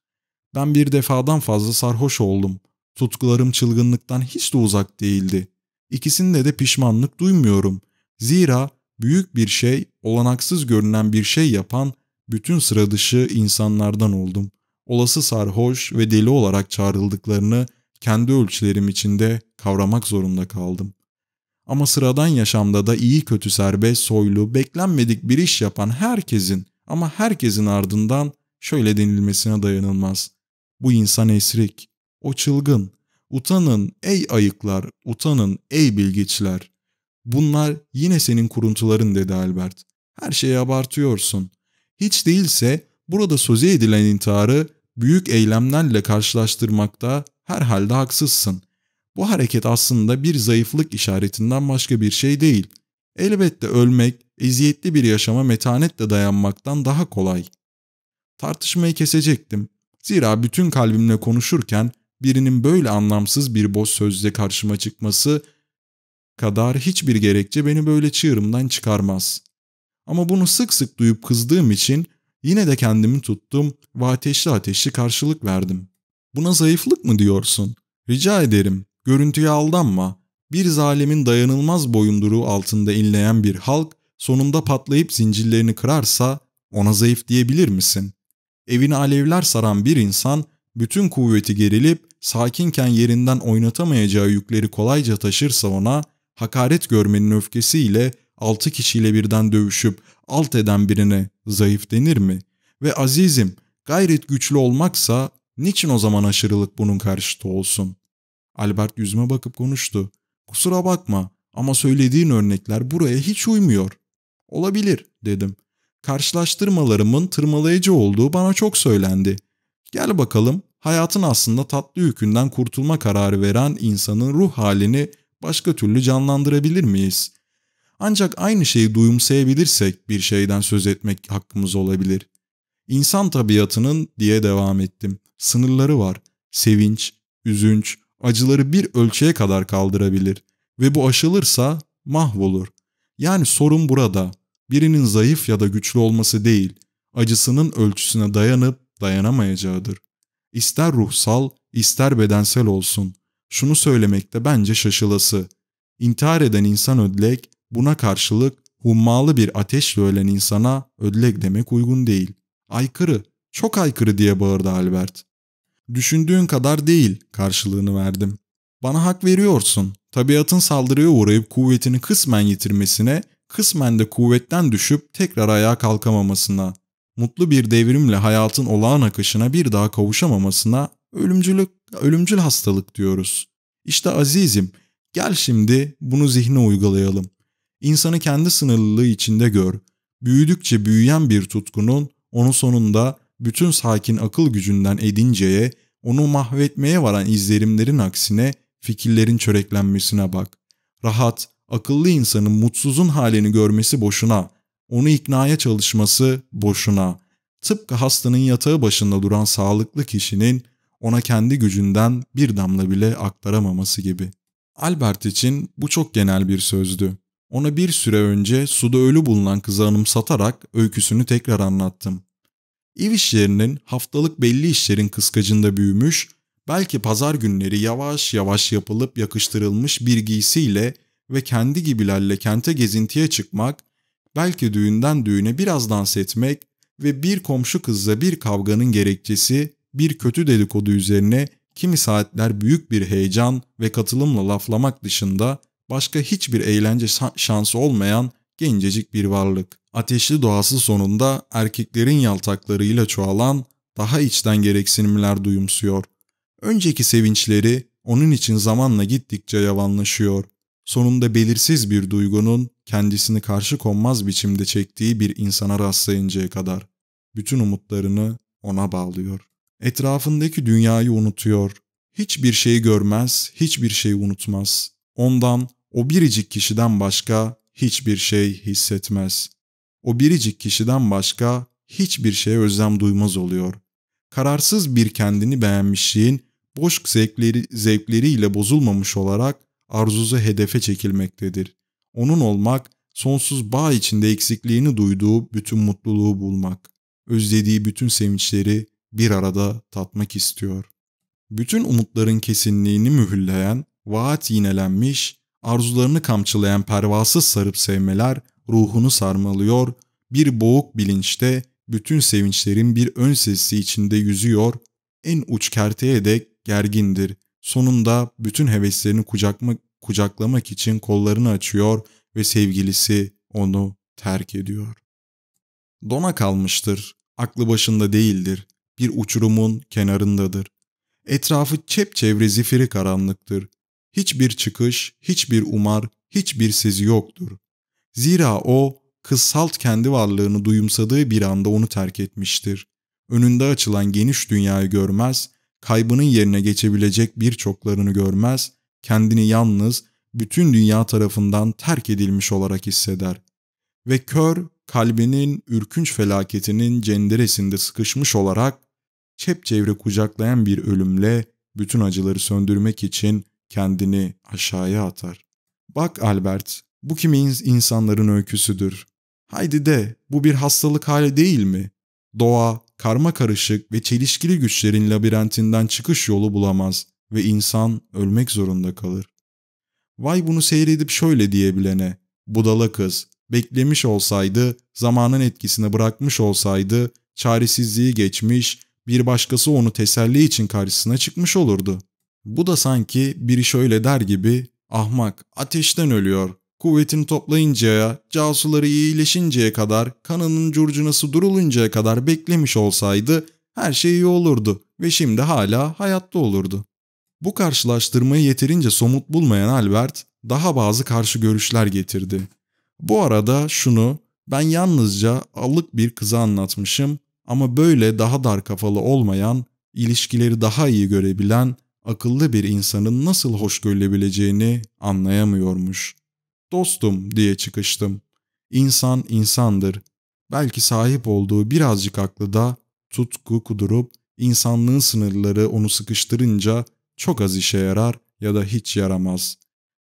Ben bir defadan fazla sarhoş oldum. Tutkularım çılgınlıktan hiç de uzak değildi. İkisinde de pişmanlık duymuyorum. Zira büyük bir şey, olanaksız görünen bir şey yapan bütün sıra dışı insanlardan oldum. Olası sarhoş ve deli olarak çağrıldıklarını kendi ölçülerim içinde kavramak zorunda kaldım. Ama sıradan yaşamda da iyi kötü serbest, soylu, beklenmedik bir iş yapan herkesin ama herkesin ardından şöyle denilmesine dayanılmaz. Bu insan esrik, o çılgın. Utanın ey ayıklar, utanın ey bilgiçler. Bunlar yine senin kuruntuların dedi Albert. Her şeyi abartıyorsun. Hiç değilse burada söze edilen intiharı büyük eylemlerle karşılaştırmakta herhalde haksızsın. Bu hareket aslında bir zayıflık işaretinden başka bir şey değil. Elbette ölmek, eziyetli bir yaşama metanetle dayanmaktan daha kolay. Tartışmayı kesecektim. Zira bütün kalbimle konuşurken birinin böyle anlamsız bir boş sözle karşıma çıkması kadar hiçbir gerekçe beni böyle çığırımdan çıkarmaz. Ama bunu sık sık duyup kızdığım için yine de kendimi tuttum ve ateşli ateşli karşılık verdim. Buna zayıflık mı diyorsun? Rica ederim, görüntüye aldanma. Bir zalimin dayanılmaz boyunduruğu altında inleyen bir halk sonunda patlayıp zincirlerini kırarsa ona zayıf diyebilir misin? Evini alevler saran bir insan bütün kuvveti gerilip sakinken yerinden oynatamayacağı yükleri kolayca taşırsa ona hakaret görmenin öfkesiyle altı kişiyle birden dövüşüp alt eden birine zayıf denir mi? Ve azizim gayret güçlü olmaksa niçin o zaman aşırılık bunun karşıtı olsun? Albert yüzüme bakıp konuştu. Kusura bakma ama söylediğin örnekler buraya hiç uymuyor. Olabilir dedim. Karşılaştırmalarımın tırmalayıcı olduğu bana çok söylendi. Gel bakalım hayatın aslında tatlı yükünden kurtulma kararı veren insanın ruh halini başka türlü canlandırabilir miyiz? Ancak aynı şeyi duyumsayabilirsek bir şeyden söz etmek hakkımız olabilir. İnsan tabiatının diye devam ettim. Sınırları var. Sevinç, üzünç, acıları bir ölçüye kadar kaldırabilir ve bu aşılırsa mahvolur. Yani sorun burada. Birinin zayıf ya da güçlü olması değil, acısının ölçüsüne dayanıp dayanamayacağıdır. İster ruhsal, ister bedensel olsun. Şunu söylemekte bence şaşılası. İntihar eden insan ödlek, buna karşılık hummalı bir ateşle ölen insana ödlek demek uygun değil. Aykırı, çok aykırı diye bağırdı Albert. Düşündüğün kadar değil karşılığını verdim. Bana hak veriyorsun. Tabiatın saldırıya uğrayıp kuvvetini kısmen yitirmesine, kısmen de kuvvetten düşüp tekrar ayağa kalkamamasına, mutlu bir devrimle hayatın olağan akışına bir daha kavuşamamasına ölümcülük, ölümcül hastalık diyoruz. İşte azizim, gel şimdi bunu zihne uygulayalım. İnsanı kendi sınırlılığı içinde gör. Büyüdükçe büyüyen bir tutkunun onu sonunda bütün sakin akıl gücünden edinceye, onu mahvetmeye varan izlerimlerin aksine fikirlerin çöreklenmesine bak. Rahat, akıllı insanın mutsuzun halini görmesi boşuna, onu iknaya çalışması boşuna. Tıpkı hastanın yatağı başında duran sağlıklı kişinin ona kendi gücünden bir damla bile aktaramaması gibi. Albert için bu çok genel bir sözdü. Ona bir süre önce suda ölü bulunan kızı anımsatarak öyküsünü tekrar anlattım. Ev işlerinin haftalık belli işlerin kıskacında büyümüş, belki pazar günleri yavaş yavaş yapılıp yakıştırılmış bir giysiyle ve kendi gibilerle kente gezintiye çıkmak, belki düğünden düğüne biraz dans etmek ve bir komşu kızla bir kavganın gerekçesi bir kötü dedikodu üzerine kimi saatler büyük bir heyecan ve katılımla laflamak dışında başka hiçbir eğlence şansı olmayan gencecik bir varlık. Ateşli doğası sonunda erkeklerin yaltaklarıyla çoğalan daha içten gereksinimler duyumsuyor. Önceki sevinçleri onun için zamanla gittikçe yavanlaşıyor. Sonunda belirsiz bir duygunun kendisini karşı konmaz biçimde çektiği bir insana rastlayıncaya kadar bütün umutlarını ona bağlıyor. Etrafındaki dünyayı unutuyor. Hiçbir şey görmez, hiçbir şey unutmaz. Ondan, o biricik kişiden başka hiçbir şey hissetmez. O biricik kişiden başka hiçbir şeye özlem duymaz oluyor. Kararsız bir kendini beğenmişliğin boş zevkleri, zevkleriyle bozulmamış olarak arzusu hedefe çekilmektedir. Onun olmak, sonsuz bağ içinde eksikliğini duyduğu bütün mutluluğu bulmak, özlediği bütün sevinçleri bir arada tatmak istiyor. Bütün umutların kesinliğini mühürleyen, vaat yinelenmiş, arzularını kamçılayan pervasız sarıp sevmeler ruhunu sarmalıyor, bir boğuk bilinçte bütün sevinçlerin bir ön sesi içinde yüzüyor, en uç kerteye dek gergindir. Sonunda bütün heveslerini kucakma, kucaklamak için kollarını açıyor ve sevgilisi onu terk ediyor. Dona kalmıştır, aklı başında değildir, bir uçurumun kenarındadır. Etrafı çepçevre zifiri karanlıktır. Hiçbir çıkış, hiçbir umar, hiçbir sezi yoktur. Zira o, kıssalt kendi varlığını duyumsadığı bir anda onu terk etmiştir. Önünde açılan geniş dünyayı görmez, kaybının yerine geçebilecek birçoklarını görmez, kendini yalnız, bütün dünya tarafından terk edilmiş olarak hisseder. Ve kör, kalbinin ürkünç felaketinin cenderesinde sıkışmış olarak çepçevre kucaklayan bir ölümle bütün acıları söndürmek için kendini aşağıya atar. Bak Albert, bu kimi insanların öyküsüdür. Haydi de, bu bir hastalık hali değil mi? Doğa, karma karışık ve çelişkili güçlerin labirentinden çıkış yolu bulamaz ve insan ölmek zorunda kalır. Vay bunu seyredip şöyle diyebilene, budala kız, beklemiş olsaydı, zamanın etkisine bırakmış olsaydı, çaresizliği geçmiş, bir başkası onu teselli için karşısına çıkmış olurdu. Bu da sanki biri şöyle der gibi, ahmak, ateşten ölüyor, kuvvetini toplayıncaya, casuları iyileşinceye kadar, kanının curcunası duruluncaya kadar beklemiş olsaydı, her şey iyi olurdu ve şimdi hala hayatta olurdu. Bu karşılaştırmayı yeterince somut bulmayan Albert, daha bazı karşı görüşler getirdi. Bu arada şunu, ben yalnızca alık bir kıza anlatmışım ama böyle daha dar kafalı olmayan, ilişkileri daha iyi görebilen, akıllı bir insanın nasıl hoş görülebileceğini anlayamıyormuş. Dostum diye çıkıştım. İnsan insandır. Belki sahip olduğu birazcık aklı da tutku kudurup insanlığın sınırları onu sıkıştırınca çok az işe yarar ya da hiç yaramaz.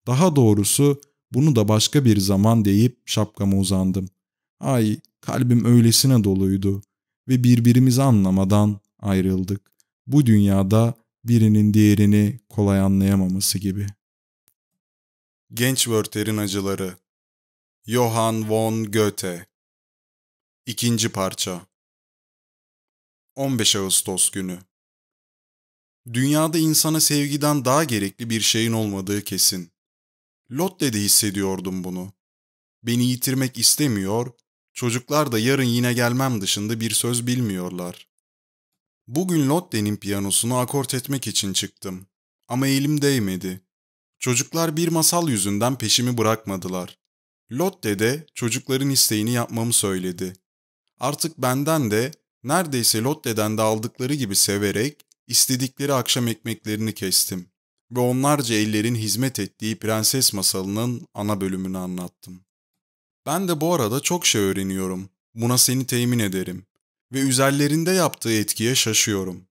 Daha doğrusu bunu da başka bir zaman deyip şapkama uzandım. Ay kalbim öylesine doluydu ve birbirimizi anlamadan ayrıldık. Bu dünyada birinin diğerini kolay anlayamaması gibi. Genç Werther'in Acıları Johann von Goethe İkinci Parça 15 Ağustos günü Dünyada insana sevgiden daha gerekli bir şeyin olmadığı kesin. Lotte'de hissediyordum bunu. Beni yitirmek istemiyor, çocuklar da yarın yine gelmem dışında bir söz bilmiyorlar. Bugün Lotte'nin piyanosunu akort etmek için çıktım. Ama elim değmedi. Çocuklar bir masal yüzünden peşimi bırakmadılar. Lotte de çocukların isteğini yapmamı söyledi. Artık benden de neredeyse Lotte'den de aldıkları gibi severek istedikleri akşam ekmeklerini kestim ve onlarca ellerin hizmet ettiği prenses masalının ana bölümünü anlattım. Ben de bu arada çok şey öğreniyorum. Buna seni temin ederim ve üzerlerinde yaptığı etkiye şaşıyorum.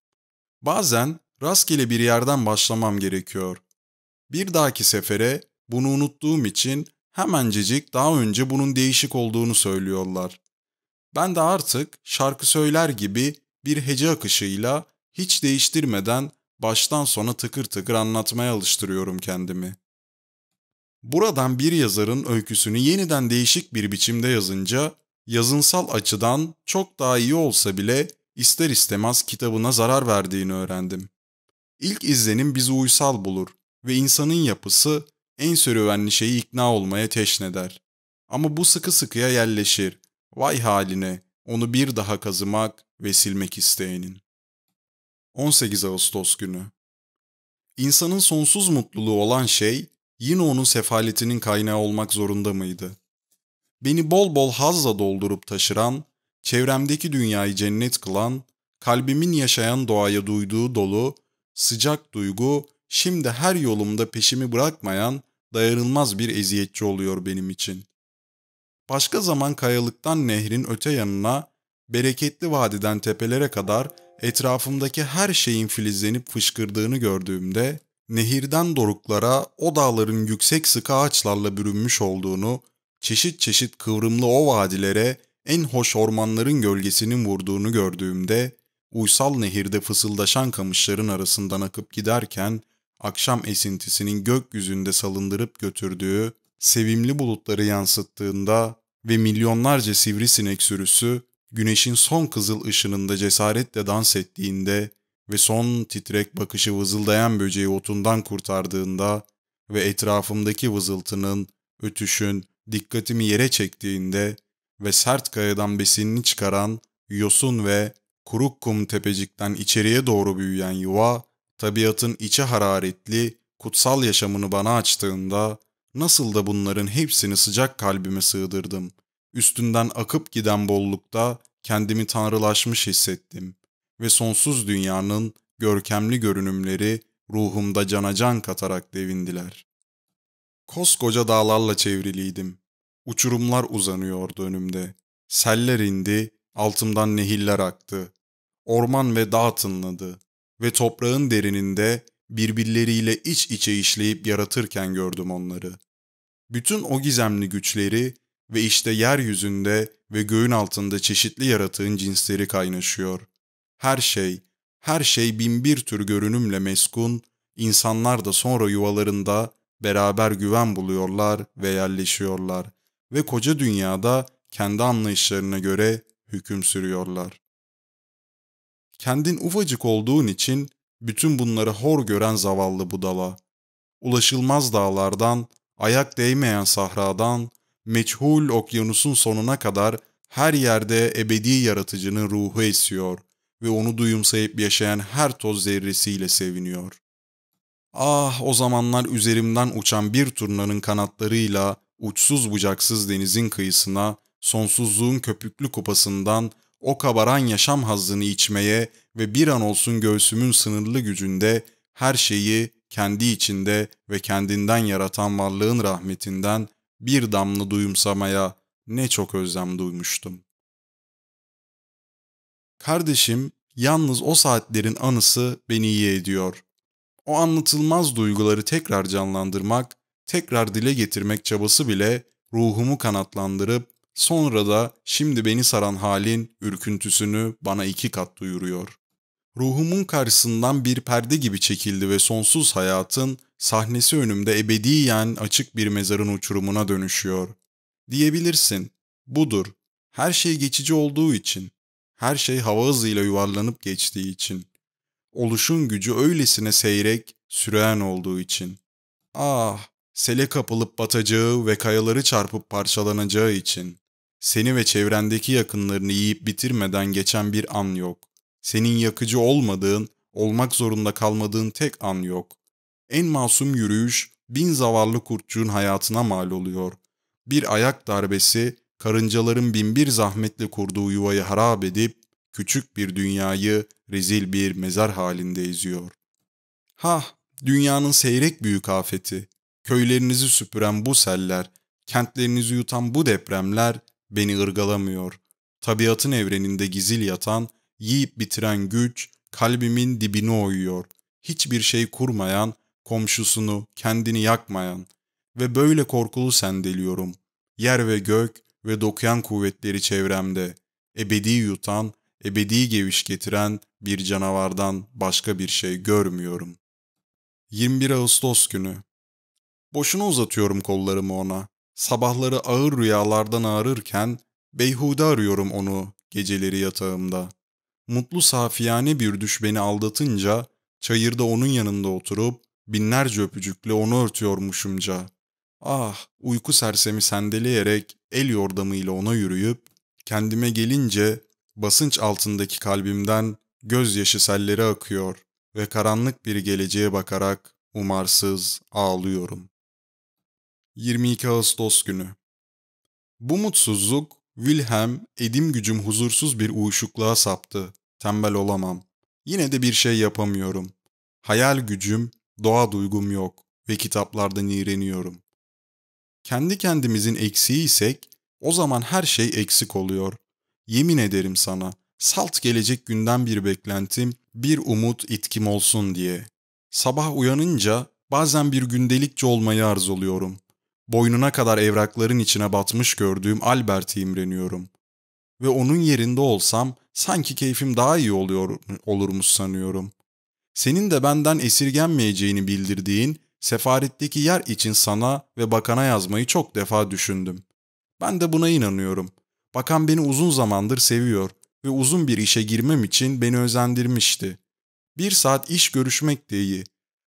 Bazen rastgele bir yerden başlamam gerekiyor. Bir dahaki sefere bunu unuttuğum için hemencecik daha önce bunun değişik olduğunu söylüyorlar. Ben de artık şarkı söyler gibi bir hece akışıyla hiç değiştirmeden baştan sona tıkır tıkır anlatmaya alıştırıyorum kendimi. Buradan bir yazarın öyküsünü yeniden değişik bir biçimde yazınca yazınsal açıdan çok daha iyi olsa bile ister istemez kitabına zarar verdiğini öğrendim. İlk izlenim bizi uysal bulur ve insanın yapısı en serüvenli şeyi ikna olmaya teşneder. Ama bu sıkı sıkıya yerleşir. Vay haline onu bir daha kazımak ve silmek isteyenin. 18 Ağustos günü İnsanın sonsuz mutluluğu olan şey yine onun sefaletinin kaynağı olmak zorunda mıydı? Beni bol bol hazla doldurup taşıran, çevremdeki dünyayı cennet kılan, kalbimin yaşayan doğaya duyduğu dolu, sıcak duygu, şimdi her yolumda peşimi bırakmayan dayanılmaz bir eziyetçi oluyor benim için. Başka zaman kayalıktan nehrin öte yanına, bereketli vadiden tepelere kadar etrafımdaki her şeyin filizlenip fışkırdığını gördüğümde, nehirden doruklara o dağların yüksek sıkı ağaçlarla bürünmüş olduğunu, çeşit çeşit kıvrımlı o vadilere en hoş ormanların gölgesinin vurduğunu gördüğümde, uysal nehirde fısıldaşan kamışların arasından akıp giderken, akşam esintisinin gökyüzünde salındırıp götürdüğü, sevimli bulutları yansıttığında ve milyonlarca sivrisinek sürüsü güneşin son kızıl ışınında cesaretle dans ettiğinde ve son titrek bakışı vızıldayan böceği otundan kurtardığında ve etrafımdaki vızıltının, ötüşün dikkatimi yere çektiğinde ve sert kayadan besinini çıkaran yosun ve kuruk kum tepecikten içeriye doğru büyüyen yuva, tabiatın içi hararetli, kutsal yaşamını bana açtığında, nasıl da bunların hepsini sıcak kalbime sığdırdım Üstünden akıp giden bollukta kendimi tanrılaşmış hissettim ve sonsuz dünyanın görkemli görünümleri ruhumda cana can katarak devindiler. Koskoca dağlarla çevriliydim. Uçurumlar uzanıyordu önümde. Seller indi, altımdan nehirler aktı. Orman ve dağ tınladı ve toprağın derininde birbirleriyle iç içe işleyip yaratırken gördüm onları. Bütün o gizemli güçleri ve işte yeryüzünde ve göğün altında çeşitli yaratığın cinsleri kaynaşıyor. Her şey, her şey binbir tür görünümle meskun, insanlar da sonra yuvalarında beraber güven buluyorlar ve yerleşiyorlar ve koca dünyada kendi anlayışlarına göre hüküm sürüyorlar. Kendin ufacık olduğun için bütün bunları hor gören zavallı budala. Ulaşılmaz dağlardan, ayak değmeyen sahradan, meçhul okyanusun sonuna kadar her yerde ebedi yaratıcının ruhu esiyor ve onu duyumsayıp yaşayan her toz zerresiyle seviniyor. Ah o zamanlar üzerimden uçan bir turnanın kanatlarıyla uçsuz bucaksız denizin kıyısına, sonsuzluğun köpüklü kupasından o kabaran yaşam hazzını içmeye ve bir an olsun göğsümün sınırlı gücünde her şeyi kendi içinde ve kendinden yaratan varlığın rahmetinden bir damla duyumsamaya ne çok özlem duymuştum. Kardeşim, yalnız o saatlerin anısı beni iyi ediyor. O anlatılmaz duyguları tekrar canlandırmak, tekrar dile getirmek çabası bile ruhumu kanatlandırıp sonra da şimdi beni saran halin ürküntüsünü bana iki kat duyuruyor. Ruhumun karşısından bir perde gibi çekildi ve sonsuz hayatın sahnesi önümde ebediyen açık bir mezarın uçurumuna dönüşüyor. Diyebilirsin, budur. Her şey geçici olduğu için. Her şey hava hızıyla yuvarlanıp geçtiği için. Oluşun gücü öylesine seyrek, süreyen olduğu için. Ah, sele kapılıp batacağı ve kayaları çarpıp parçalanacağı için. Seni ve çevrendeki yakınlarını yiyip bitirmeden geçen bir an yok. Senin yakıcı olmadığın, olmak zorunda kalmadığın tek an yok. En masum yürüyüş bin zavallı kurtçuğun hayatına mal oluyor. Bir ayak darbesi karıncaların binbir zahmetle kurduğu yuvayı harap edip küçük bir dünyayı rezil bir mezar halinde eziyor. Hah, dünyanın seyrek büyük afeti, köylerinizi süpüren bu seller, kentlerinizi yutan bu depremler beni ırgalamıyor. Tabiatın evreninde gizil yatan yiyip bitiren güç kalbimin dibini oyuyor. Hiçbir şey kurmayan, komşusunu, kendini yakmayan ve böyle korkulu sendeliyorum. Yer ve gök ve dokuyan kuvvetleri çevremde, ebedi yutan, ebedi geviş getiren bir canavardan başka bir şey görmüyorum. 21 Ağustos günü. Boşuna uzatıyorum kollarımı ona. Sabahları ağır rüyalardan ağrırken beyhude arıyorum onu geceleri yatağımda. Mutlu safiyane bir düş beni aldatınca çayırda onun yanında oturup binlerce öpücükle onu örtüyormuşumca. Ah, uyku sersemi sendeleyerek el yordamıyla ona yürüyüp kendime gelince basınç altındaki kalbimden gözyaşı selleri akıyor ve karanlık bir geleceğe bakarak umarsız ağlıyorum. 22 Ağustos günü Bu mutsuzluk Wilhelm edim gücüm huzursuz bir uyuşukluğa saptı. Tembel olamam. Yine de bir şey yapamıyorum. Hayal gücüm, doğa duygum yok ve kitaplardan iğreniyorum. Kendi kendimizin eksiği isek o zaman her şey eksik oluyor. Yemin ederim sana, salt gelecek günden bir beklentim, bir umut itkim olsun diye. Sabah uyanınca bazen bir gündelikçi olmayı arzuluyorum. Boynuna kadar evrakların içine batmış gördüğüm Albert'i imreniyorum. Ve onun yerinde olsam sanki keyfim daha iyi oluyor olurmuş sanıyorum. Senin de benden esirgenmeyeceğini bildirdiğin sefaretteki yer için sana ve bakana yazmayı çok defa düşündüm. Ben de buna inanıyorum. Bakan beni uzun zamandır seviyor ve uzun bir işe girmem için beni özendirmişti. Bir saat iş görüşmek de iyi.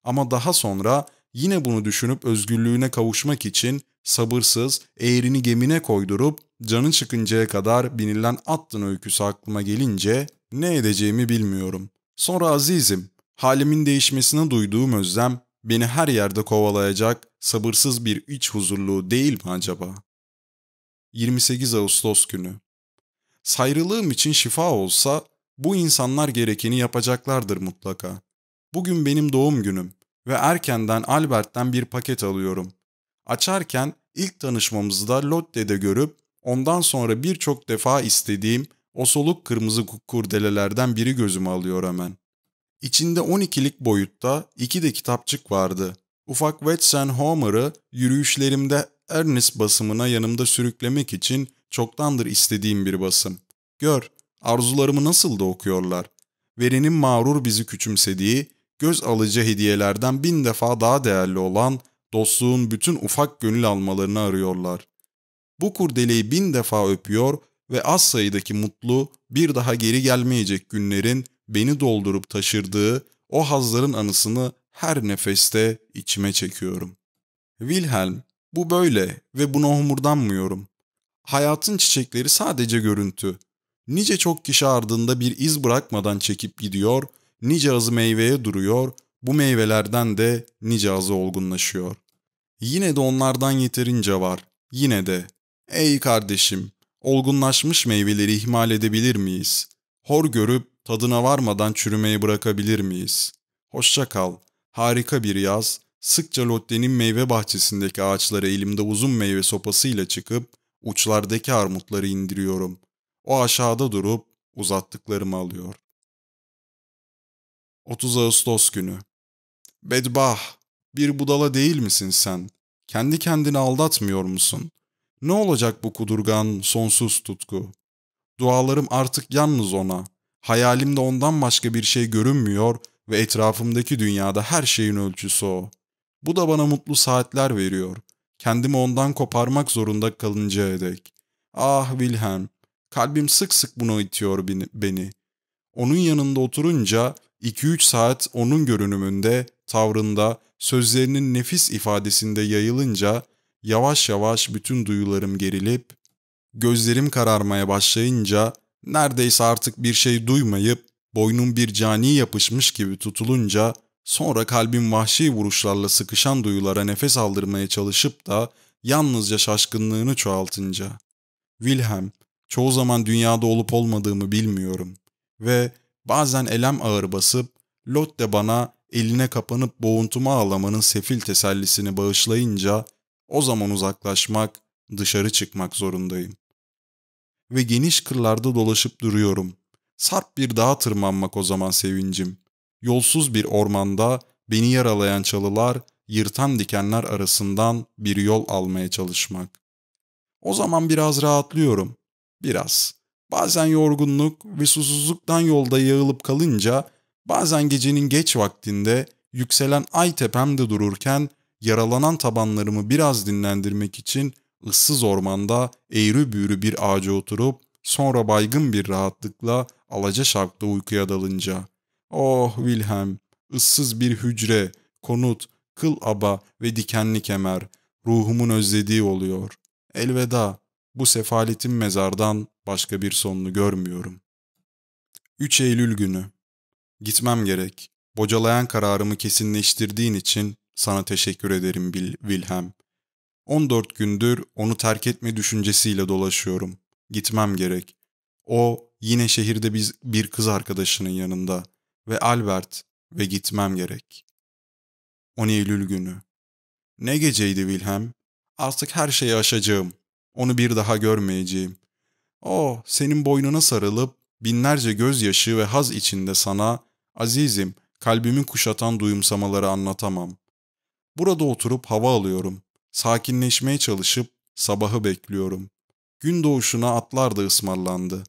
Ama daha sonra yine bunu düşünüp özgürlüğüne kavuşmak için sabırsız, eğrini gemine koydurup canın çıkıncaya kadar binilen attın öyküsü aklıma gelince ne edeceğimi bilmiyorum. Sonra azizim, halimin değişmesine duyduğum özlem beni her yerde kovalayacak sabırsız bir iç huzurluğu değil mi acaba? 28 Ağustos günü. Sayrılığım için şifa olsa bu insanlar gerekeni yapacaklardır mutlaka. Bugün benim doğum günüm ve erkenden Albert'ten bir paket alıyorum. Açarken ilk tanışmamızda Lotte'de görüp ondan sonra birçok defa istediğim o soluk kırmızı kurdelelerden biri gözüme alıyor hemen. İçinde 12'lik boyutta iki de kitapçık vardı. Ufak Wets and Homer'ı yürüyüşlerimde Ernest basımına yanımda sürüklemek için çoktandır istediğim bir basım. Gör, arzularımı nasıl da okuyorlar. Verenin mağrur bizi küçümsediği, göz alıcı hediyelerden bin defa daha değerli olan dostluğun bütün ufak gönül almalarını arıyorlar. Bu kurdeleyi bin defa öpüyor ve az sayıdaki mutlu, bir daha geri gelmeyecek günlerin beni doldurup taşırdığı o hazların anısını her nefeste içime çekiyorum. Wilhelm, bu böyle ve buna homurdanmıyorum. Hayatın çiçekleri sadece görüntü. Nice çok kişi ardında bir iz bırakmadan çekip gidiyor, nice azı meyveye duruyor, bu meyvelerden de nice azı olgunlaşıyor. Yine de onlardan yeterince var. Yine de. Ey kardeşim, olgunlaşmış meyveleri ihmal edebilir miyiz? Hor görüp tadına varmadan çürümeye bırakabilir miyiz? Hoşça kal. Harika bir yaz. Sıkça Lotte'nin meyve bahçesindeki ağaçlara elimde uzun meyve sopasıyla çıkıp uçlardaki armutları indiriyorum. O aşağıda durup uzattıklarımı alıyor. 30 Ağustos günü. Bedbah, bir budala değil misin sen? Kendi kendini aldatmıyor musun? Ne olacak bu kudurgan, sonsuz tutku? Dualarım artık yalnız ona. Hayalimde ondan başka bir şey görünmüyor ve etrafımdaki dünyada her şeyin ölçüsü o. Bu da bana mutlu saatler veriyor. Kendimi ondan koparmak zorunda kalıncaya dek. Ah Wilhelm, kalbim sık sık buna itiyor beni. Onun yanında oturunca 2-3 saat onun görünümünde, tavrında, sözlerinin nefis ifadesinde yayılınca yavaş yavaş bütün duyularım gerilip, gözlerim kararmaya başlayınca neredeyse artık bir şey duymayıp boynum bir cani yapışmış gibi tutulunca sonra kalbim vahşi vuruşlarla sıkışan duyulara nefes aldırmaya çalışıp da yalnızca şaşkınlığını çoğaltınca. Wilhelm, çoğu zaman dünyada olup olmadığımı bilmiyorum ve bazen elem ağır basıp Lotte bana eline kapanıp boğuntuma ağlamanın sefil tesellisini bağışlayınca o zaman uzaklaşmak, dışarı çıkmak zorundayım. Ve geniş kırlarda dolaşıp duruyorum. Sarp bir dağa tırmanmak o zaman sevincim. Yolsuz bir ormanda beni yaralayan çalılar, yırtan dikenler arasından bir yol almaya çalışmak. O zaman biraz rahatlıyorum. Biraz. Bazen yorgunluk ve susuzluktan yolda yağılıp kalınca, bazen gecenin geç vaktinde yükselen ay tepemde dururken yaralanan tabanlarımı biraz dinlendirmek için ıssız ormanda eğri büğrü bir ağaca oturup sonra baygın bir rahatlıkla alaca şarkta uykuya dalınca. Oh Wilhelm, ıssız bir hücre, konut, kıl aba ve dikenli kemer, ruhumun özlediği oluyor. Elveda, bu sefaletin mezardan başka bir sonunu görmüyorum. 3 Eylül günü. Gitmem gerek. Bocalayan kararımı kesinleştirdiğin için sana teşekkür ederim Bil Wilhelm. 14 gündür onu terk etme düşüncesiyle dolaşıyorum. Gitmem gerek. O yine şehirde biz bir kız arkadaşının yanında ve Albert ve gitmem gerek. 10 Eylül günü. Ne geceydi Wilhelm? Artık her şeyi aşacağım. Onu bir daha görmeyeceğim. O senin boynuna sarılıp binlerce gözyaşı ve haz içinde sana, azizim, kalbimi kuşatan duyumsamaları anlatamam. Burada oturup hava alıyorum. Sakinleşmeye çalışıp sabahı bekliyorum. Gün doğuşuna atlar da ısmarlandı.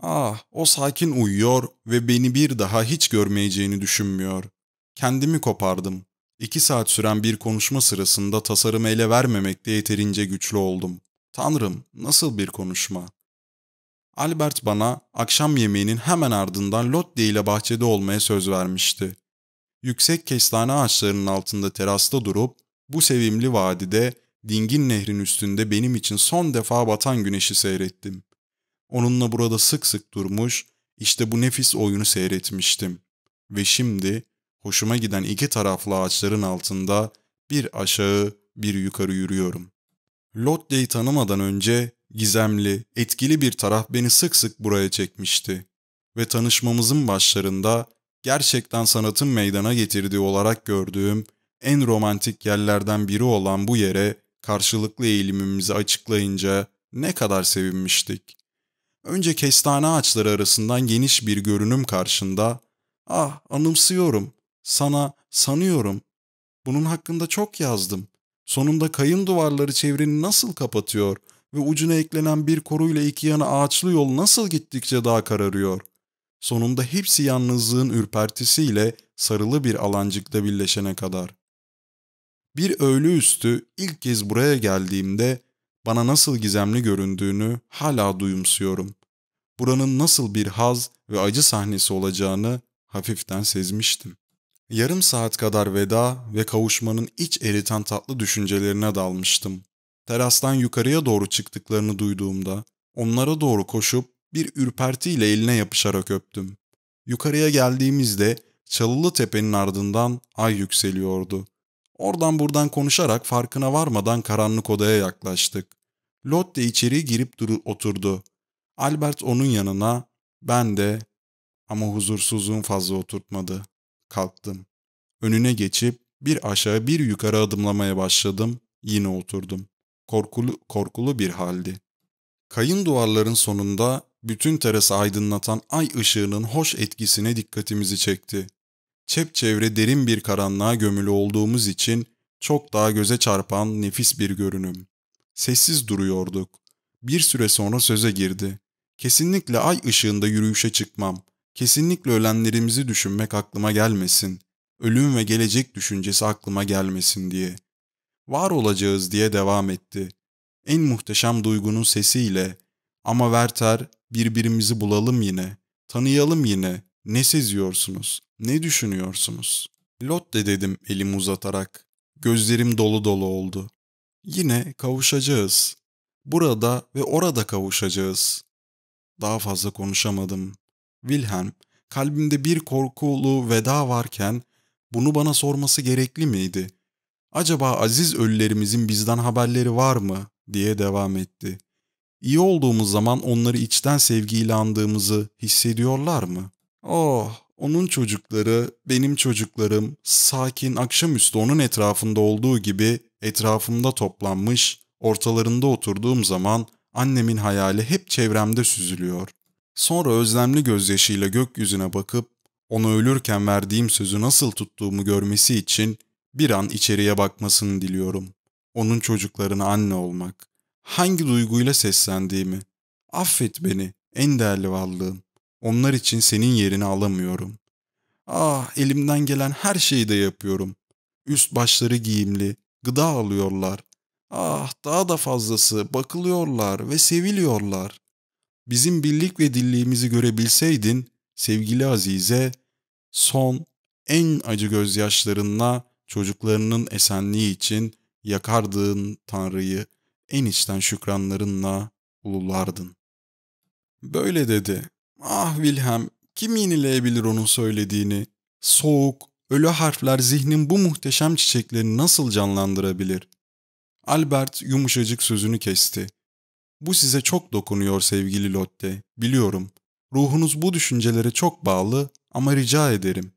Ah, o sakin uyuyor ve beni bir daha hiç görmeyeceğini düşünmüyor. Kendimi kopardım. İki saat süren bir konuşma sırasında tasarımı ele vermemekte yeterince güçlü oldum. Tanrım, nasıl bir konuşma? Albert bana akşam yemeğinin hemen ardından Lotte ile bahçede olmaya söz vermişti. Yüksek kestane ağaçlarının altında terasta durup bu sevimli vadide dingin nehrin üstünde benim için son defa batan güneşi seyrettim. Onunla burada sık sık durmuş, işte bu nefis oyunu seyretmiştim. Ve şimdi hoşuma giden iki taraflı ağaçların altında bir aşağı bir yukarı yürüyorum. Lotte'yi tanımadan önce gizemli, etkili bir taraf beni sık sık buraya çekmişti. Ve tanışmamızın başlarında gerçekten sanatın meydana getirdiği olarak gördüğüm en romantik yerlerden biri olan bu yere karşılıklı eğilimimizi açıklayınca ne kadar sevinmiştik. Önce kestane ağaçları arasından geniş bir görünüm karşında, ah anımsıyorum, sana sanıyorum, bunun hakkında çok yazdım. Sonunda kayın duvarları çevreni nasıl kapatıyor ve ucuna eklenen bir koruyla iki yana ağaçlı yol nasıl gittikçe daha kararıyor. Sonunda hepsi yalnızlığın ürpertisiyle sarılı bir alancıkta birleşene kadar. Bir öğle üstü ilk kez buraya geldiğimde bana nasıl gizemli göründüğünü hala duyumsuyorum. Buranın nasıl bir haz ve acı sahnesi olacağını hafiften sezmiştim. Yarım saat kadar veda ve kavuşmanın iç eriten tatlı düşüncelerine dalmıştım. Terastan yukarıya doğru çıktıklarını duyduğumda onlara doğru koşup bir ürpertiyle eline yapışarak öptüm. Yukarıya geldiğimizde Çalılı Tepe'nin ardından ay yükseliyordu. Oradan buradan konuşarak farkına varmadan karanlık odaya yaklaştık. Lotte içeri girip duru oturdu. Albert onun yanına, ben de ama huzursuzluğum fazla oturtmadı. Kalktım. Önüne geçip bir aşağı bir yukarı adımlamaya başladım. Yine oturdum. Korkulu, korkulu bir haldi. Kayın duvarların sonunda bütün terası aydınlatan ay ışığının hoş etkisine dikkatimizi çekti. Çepçevre derin bir karanlığa gömülü olduğumuz için çok daha göze çarpan nefis bir görünüm. Sessiz duruyorduk. Bir süre sonra söze girdi. Kesinlikle ay ışığında yürüyüşe çıkmam. Kesinlikle ölenlerimizi düşünmek aklıma gelmesin. Ölüm ve gelecek düşüncesi aklıma gelmesin diye. Var olacağız diye devam etti. En muhteşem duygunun sesiyle. Ama Werther birbirimizi bulalım yine. Tanıyalım yine. Ne seziyorsunuz? Ne düşünüyorsunuz? Lotte dedim elimi uzatarak. Gözlerim dolu dolu oldu. Yine kavuşacağız. Burada ve orada kavuşacağız. Daha fazla konuşamadım. Wilhelm, kalbimde bir korkulu veda varken bunu bana sorması gerekli miydi? Acaba aziz ölülerimizin bizden haberleri var mı? diye devam etti. İyi olduğumuz zaman onları içten sevgiyle andığımızı hissediyorlar mı? Oh, onun çocukları, benim çocuklarım, sakin akşamüstü onun etrafında olduğu gibi etrafımda toplanmış, ortalarında oturduğum zaman annemin hayali hep çevremde süzülüyor. Sonra özlemli gözyaşıyla gökyüzüne bakıp ona ölürken verdiğim sözü nasıl tuttuğumu görmesi için bir an içeriye bakmasını diliyorum. Onun çocuklarına anne olmak. Hangi duyguyla seslendiğimi. Affet beni, en değerli varlığım. Onlar için senin yerini alamıyorum. Ah, elimden gelen her şeyi de yapıyorum. Üst başları giyimli, gıda alıyorlar. Ah, daha da fazlası bakılıyorlar ve seviliyorlar. Bizim birlik ve dilliğimizi görebilseydin, sevgili Azize, son, en acı gözyaşlarınla çocuklarının esenliği için yakardığın Tanrı'yı en içten şükranlarınla ululardın. Böyle dedi. Ah Wilhelm, kim yenileyebilir onun söylediğini? Soğuk, ölü harfler zihnin bu muhteşem çiçeklerini nasıl canlandırabilir? Albert yumuşacık sözünü kesti. Bu size çok dokunuyor sevgili Lotte, biliyorum. Ruhunuz bu düşüncelere çok bağlı ama rica ederim.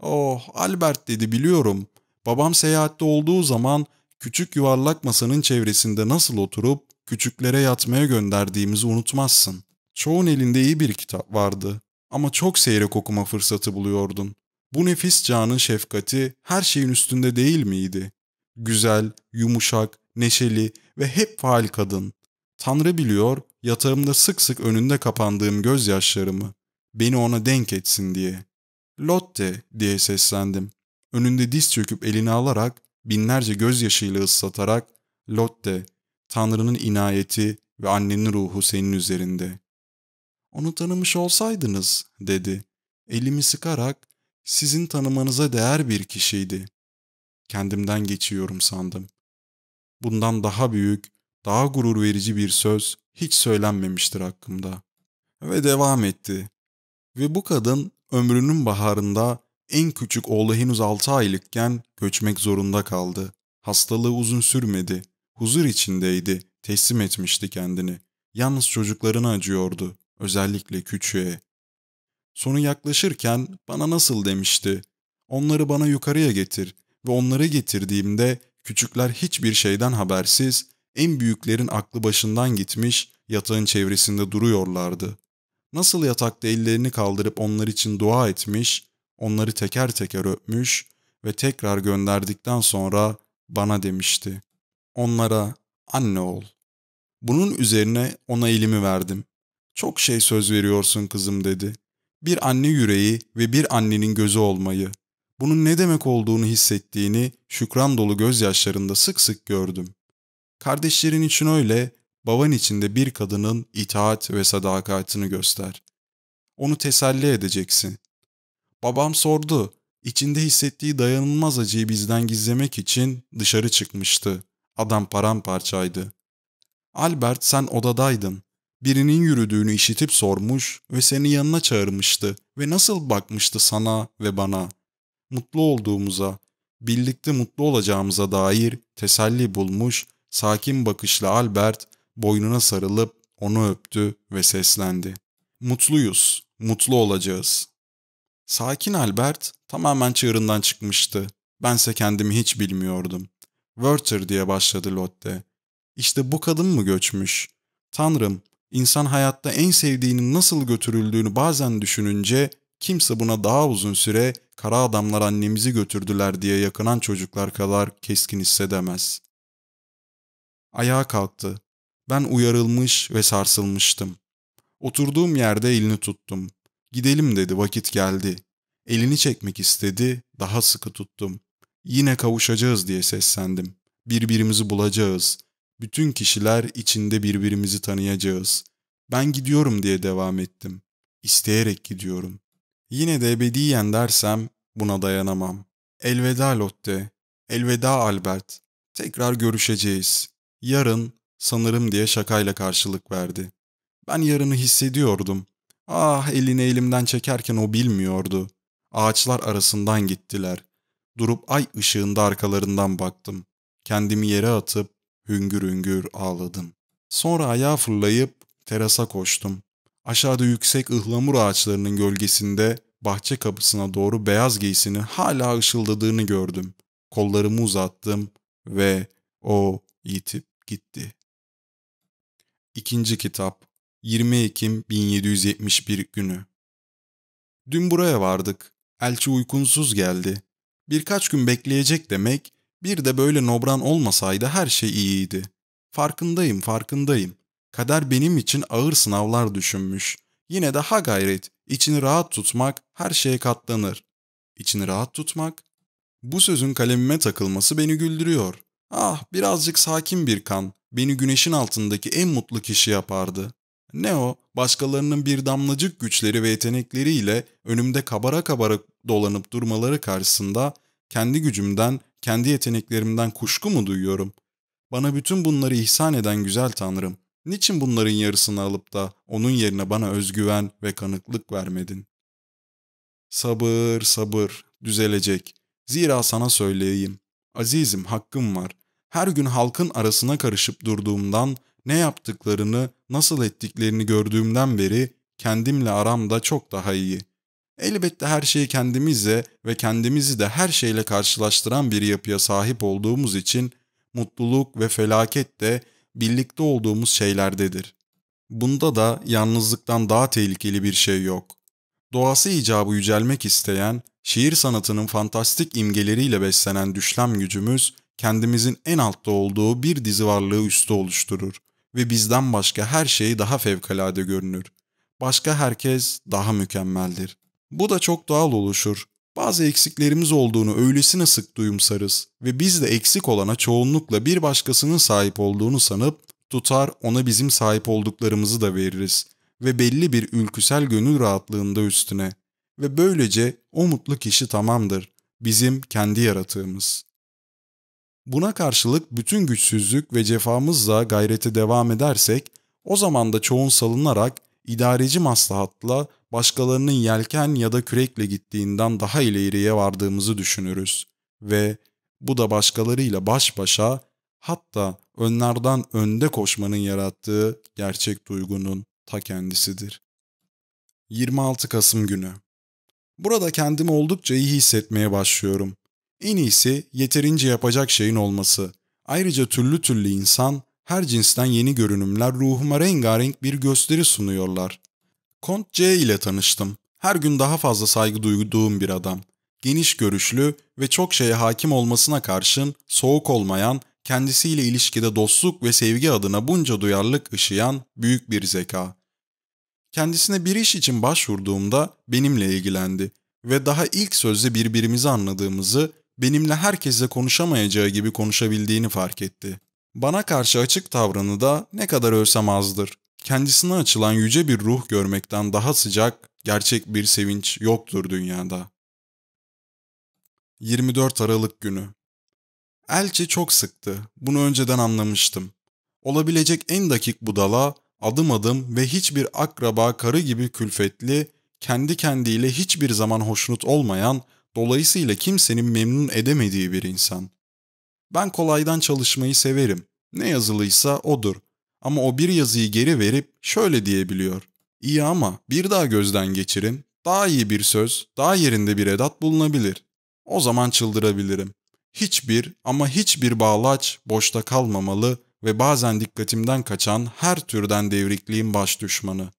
Oh, Albert dedi biliyorum. Babam seyahatte olduğu zaman küçük yuvarlak masanın çevresinde nasıl oturup küçüklere yatmaya gönderdiğimizi unutmazsın. Çoğun elinde iyi bir kitap vardı ama çok seyrek okuma fırsatı buluyordun. Bu nefis canın şefkati her şeyin üstünde değil miydi? Güzel, yumuşak, neşeli ve hep faal kadın. Tanrı biliyor, yatağımda sık sık önünde kapandığım gözyaşlarımı, beni ona denk etsin diye. Lotte diye seslendim. Önünde diz çöküp elini alarak, binlerce gözyaşıyla ıslatarak, Lotte, Tanrı'nın inayeti ve annenin ruhu senin üzerinde. Onu tanımış olsaydınız, dedi. Elimi sıkarak, sizin tanımanıza değer bir kişiydi. Kendimden geçiyorum sandım. Bundan daha büyük, daha gurur verici bir söz hiç söylenmemiştir hakkımda. Ve devam etti. Ve bu kadın ömrünün baharında en küçük oğlu henüz 6 aylıkken göçmek zorunda kaldı. Hastalığı uzun sürmedi. Huzur içindeydi. Teslim etmişti kendini. Yalnız çocuklarına acıyordu. Özellikle küçüğe. Sonu yaklaşırken bana nasıl demişti. Onları bana yukarıya getir ve onları getirdiğimde küçükler hiçbir şeyden habersiz, en büyüklerin aklı başından gitmiş yatağın çevresinde duruyorlardı. Nasıl yatakta ellerini kaldırıp onlar için dua etmiş, onları teker teker öpmüş ve tekrar gönderdikten sonra bana demişti. Onlara anne ol. Bunun üzerine ona elimi verdim. Çok şey söz veriyorsun kızım dedi. Bir anne yüreği ve bir annenin gözü olmayı. Bunun ne demek olduğunu hissettiğini şükran dolu gözyaşlarında sık sık gördüm. Kardeşlerin için öyle, baban içinde bir kadının itaat ve sadakatini göster. Onu teselli edeceksin. Babam sordu, içinde hissettiği dayanılmaz acıyı bizden gizlemek için dışarı çıkmıştı. Adam paramparçaydı. Albert sen odadaydın. Birinin yürüdüğünü işitip sormuş ve seni yanına çağırmıştı ve nasıl bakmıştı sana ve bana. Mutlu olduğumuza, birlikte mutlu olacağımıza dair teselli bulmuş, sakin bakışlı Albert boynuna sarılıp onu öptü ve seslendi. Mutluyuz, mutlu olacağız. Sakin Albert tamamen çığırından çıkmıştı. Bense kendimi hiç bilmiyordum. Werther diye başladı Lotte. İşte bu kadın mı göçmüş? Tanrım, insan hayatta en sevdiğinin nasıl götürüldüğünü bazen düşününce kimse buna daha uzun süre kara adamlar annemizi götürdüler diye yakınan çocuklar kadar keskin hissedemez. Ayağa kalktı. Ben uyarılmış ve sarsılmıştım. Oturduğum yerde elini tuttum. Gidelim dedi vakit geldi. Elini çekmek istedi, daha sıkı tuttum. Yine kavuşacağız diye seslendim. Birbirimizi bulacağız. Bütün kişiler içinde birbirimizi tanıyacağız. Ben gidiyorum diye devam ettim. İsteyerek gidiyorum. Yine de ebediyen dersem buna dayanamam. Elveda Lotte. Elveda Albert. Tekrar görüşeceğiz. Yarın sanırım diye şakayla karşılık verdi. Ben yarını hissediyordum. Ah elini elimden çekerken o bilmiyordu. Ağaçlar arasından gittiler. Durup ay ışığında arkalarından baktım. Kendimi yere atıp hüngür hüngür ağladım. Sonra ayağa fırlayıp terasa koştum. Aşağıda yüksek ıhlamur ağaçlarının gölgesinde bahçe kapısına doğru beyaz giysinin hala ışıldadığını gördüm. Kollarımı uzattım ve o yitip gitti. İkinci kitap 20 Ekim 1771 günü Dün buraya vardık. Elçi uykunsuz geldi. Birkaç gün bekleyecek demek, bir de böyle nobran olmasaydı her şey iyiydi. Farkındayım, farkındayım. Kader benim için ağır sınavlar düşünmüş. Yine de ha gayret, içini rahat tutmak her şeye katlanır. İçini rahat tutmak? Bu sözün kalemime takılması beni güldürüyor. Ah, birazcık sakin bir kan, beni güneşin altındaki en mutlu kişi yapardı. Ne o, başkalarının bir damlacık güçleri ve yetenekleriyle önümde kabara kabara dolanıp durmaları karşısında kendi gücümden, kendi yeteneklerimden kuşku mu duyuyorum? Bana bütün bunları ihsan eden güzel Tanrım, niçin bunların yarısını alıp da onun yerine bana özgüven ve kanıklık vermedin? Sabır, sabır, düzelecek. Zira sana söyleyeyim. Azizim, hakkım var. Her gün halkın arasına karışıp durduğumdan ne yaptıklarını, nasıl ettiklerini gördüğümden beri kendimle aramda çok daha iyi. Elbette her şeyi kendimizle ve kendimizi de her şeyle karşılaştıran bir yapıya sahip olduğumuz için mutluluk ve felaket de birlikte olduğumuz şeylerdedir. Bunda da yalnızlıktan daha tehlikeli bir şey yok. Doğası icabı yücelmek isteyen, şiir sanatının fantastik imgeleriyle beslenen düşlem gücümüz, kendimizin en altta olduğu bir dizi varlığı üstü oluşturur ve bizden başka her şey daha fevkalade görünür. Başka herkes daha mükemmeldir. Bu da çok doğal oluşur. Bazı eksiklerimiz olduğunu öylesine sık duyumsarız ve biz de eksik olana çoğunlukla bir başkasının sahip olduğunu sanıp tutar ona bizim sahip olduklarımızı da veririz ve belli bir ülküsel gönül rahatlığında üstüne ve böylece o mutlu kişi tamamdır, bizim kendi yaratığımız. Buna karşılık bütün güçsüzlük ve cefamızla gayrete devam edersek, o zaman da çoğun salınarak idareci maslahatla başkalarının yelken ya da kürekle gittiğinden daha ileriye vardığımızı düşünürüz ve bu da başkalarıyla baş başa hatta önlerden önde koşmanın yarattığı gerçek duygunun ta kendisidir. 26 Kasım günü. Burada kendimi oldukça iyi hissetmeye başlıyorum. En iyisi yeterince yapacak şeyin olması. Ayrıca türlü türlü insan, her cinsten yeni görünümler ruhuma rengarenk bir gösteri sunuyorlar. Kont C ile tanıştım. Her gün daha fazla saygı duyduğum bir adam. Geniş görüşlü ve çok şeye hakim olmasına karşın soğuk olmayan, kendisiyle ilişkide dostluk ve sevgi adına bunca duyarlılık ışıyan büyük bir zeka. Kendisine bir iş için başvurduğumda benimle ilgilendi ve daha ilk sözde birbirimizi anladığımızı, benimle herkesle konuşamayacağı gibi konuşabildiğini fark etti. Bana karşı açık tavrını da ne kadar ölsem azdır. Kendisine açılan yüce bir ruh görmekten daha sıcak, gerçek bir sevinç yoktur dünyada. 24 Aralık günü. Elçi çok sıktı. Bunu önceden anlamıştım. Olabilecek en dakik budala, adım adım ve hiçbir akraba karı gibi külfetli, kendi kendiyle hiçbir zaman hoşnut olmayan, dolayısıyla kimsenin memnun edemediği bir insan. Ben kolaydan çalışmayı severim. Ne yazılıysa odur. Ama o bir yazıyı geri verip şöyle diyebiliyor. İyi ama bir daha gözden geçirin. Daha iyi bir söz, daha yerinde bir edat bulunabilir. O zaman çıldırabilirim. Hiçbir ama hiçbir bağlaç boşta kalmamalı ve bazen dikkatimden kaçan her türden devrikliğin baş düşmanı.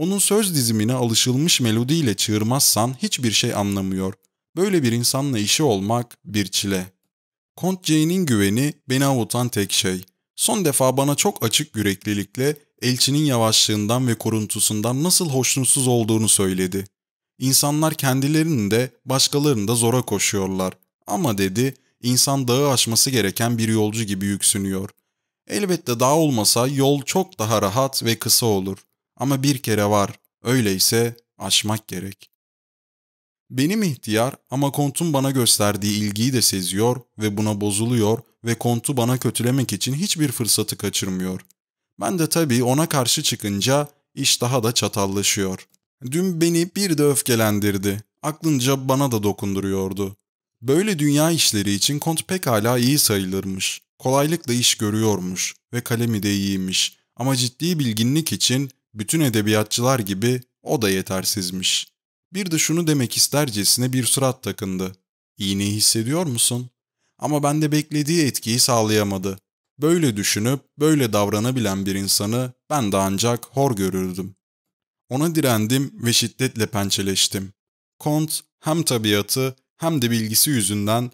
Onun söz dizimine alışılmış melodiyle çığırmazsan hiçbir şey anlamıyor. Böyle bir insanla işi olmak bir çile. Kont Jane'in güveni beni avutan tek şey. Son defa bana çok açık yüreklilikle elçinin yavaşlığından ve koruntusundan nasıl hoşnutsuz olduğunu söyledi. İnsanlar kendilerinin de başkalarını da zora koşuyorlar. Ama dedi, insan dağı aşması gereken bir yolcu gibi yüksünüyor. Elbette dağ olmasa yol çok daha rahat ve kısa olur. Ama bir kere var, öyleyse aşmak gerek. Benim ihtiyar ama kontun bana gösterdiği ilgiyi de seziyor ve buna bozuluyor ve kontu bana kötülemek için hiçbir fırsatı kaçırmıyor. Ben de tabii ona karşı çıkınca iş daha da çatallaşıyor. Dün beni bir de öfkelendirdi. Aklınca bana da dokunduruyordu. Böyle dünya işleri için kont pekala iyi sayılırmış. Kolaylıkla iş görüyormuş ve kalemi de iyiymiş. Ama ciddi bilginlik için bütün edebiyatçılar gibi o da yetersizmiş. Bir de şunu demek istercesine bir surat takındı. İğneyi hissediyor musun? Ama bende beklediği etkiyi sağlayamadı. Böyle düşünüp böyle davranabilen bir insanı ben de ancak hor görürdüm. Ona direndim ve şiddetle pençeleştim. Kont hem tabiatı hem de bilgisi yüzünden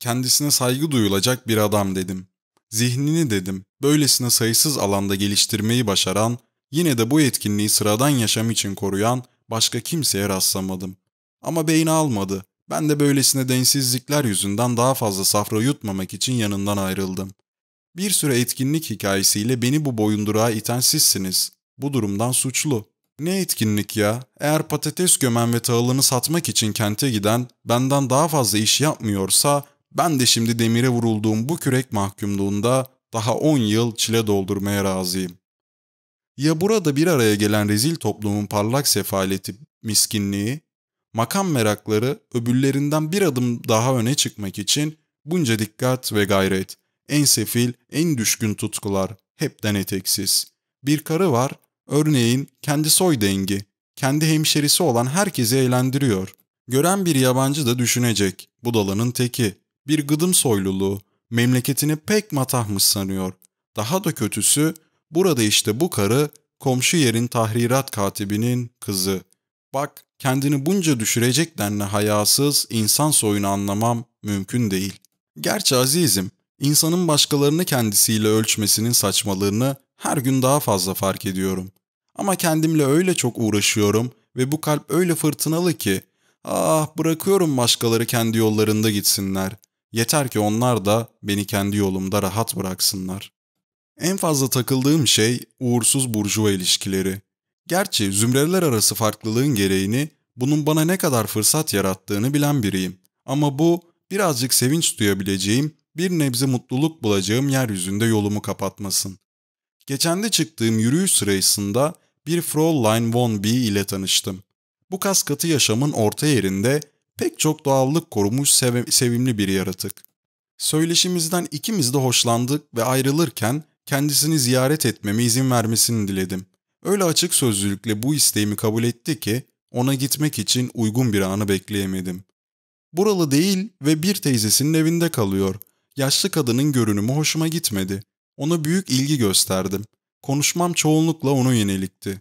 kendisine saygı duyulacak bir adam dedim. Zihnini dedim, böylesine sayısız alanda geliştirmeyi başaran, yine de bu etkinliği sıradan yaşam için koruyan başka kimseye rastlamadım. Ama beyni almadı. Ben de böylesine densizlikler yüzünden daha fazla safra yutmamak için yanından ayrıldım. Bir süre etkinlik hikayesiyle beni bu boyunduruğa iten sizsiniz. Bu durumdan suçlu. Ne etkinlik ya? Eğer patates gömen ve tahılını satmak için kente giden benden daha fazla iş yapmıyorsa ben de şimdi demire vurulduğum bu kürek mahkumluğunda daha 10 yıl çile doldurmaya razıyım. Ya burada bir araya gelen rezil toplumun parlak sefaleti, miskinliği, makam merakları öbürlerinden bir adım daha öne çıkmak için bunca dikkat ve gayret, en sefil, en düşkün tutkular, hepten eteksiz. Bir karı var, örneğin kendi soy dengi, kendi hemşerisi olan herkesi eğlendiriyor. Gören bir yabancı da düşünecek, budalanın teki, bir gıdım soyluluğu, memleketini pek matahmış sanıyor. Daha da kötüsü, burada işte bu karı, komşu yerin tahrirat katibinin kızı. Bak, kendini bunca düşürecek denli hayasız insan soyunu anlamam mümkün değil. Gerçi azizim, insanın başkalarını kendisiyle ölçmesinin saçmalığını her gün daha fazla fark ediyorum. Ama kendimle öyle çok uğraşıyorum ve bu kalp öyle fırtınalı ki, ah bırakıyorum başkaları kendi yollarında gitsinler. Yeter ki onlar da beni kendi yolumda rahat bıraksınlar. En fazla takıldığım şey uğursuz burjuva ilişkileri. Gerçi zümreler arası farklılığın gereğini bunun bana ne kadar fırsat yarattığını bilen biriyim. Ama bu birazcık sevinç duyabileceğim, bir nebze mutluluk bulacağım yeryüzünde yolumu kapatmasın. Geçen de çıktığım yürüyüş sırasında bir Fraulein von B ile tanıştım. Bu kaskatı yaşamın orta yerinde pek çok doğallık korumuş sev- sevimli bir yaratık. Söyleşimizden ikimiz de hoşlandık ve ayrılırken kendisini ziyaret etmeme izin vermesini diledim. Öyle açık sözlülükle bu isteğimi kabul etti ki ona gitmek için uygun bir anı bekleyemedim. Buralı değil ve bir teyzesinin evinde kalıyor. Yaşlı kadının görünümü hoşuma gitmedi. Ona büyük ilgi gösterdim. Konuşmam çoğunlukla ona yönelikti.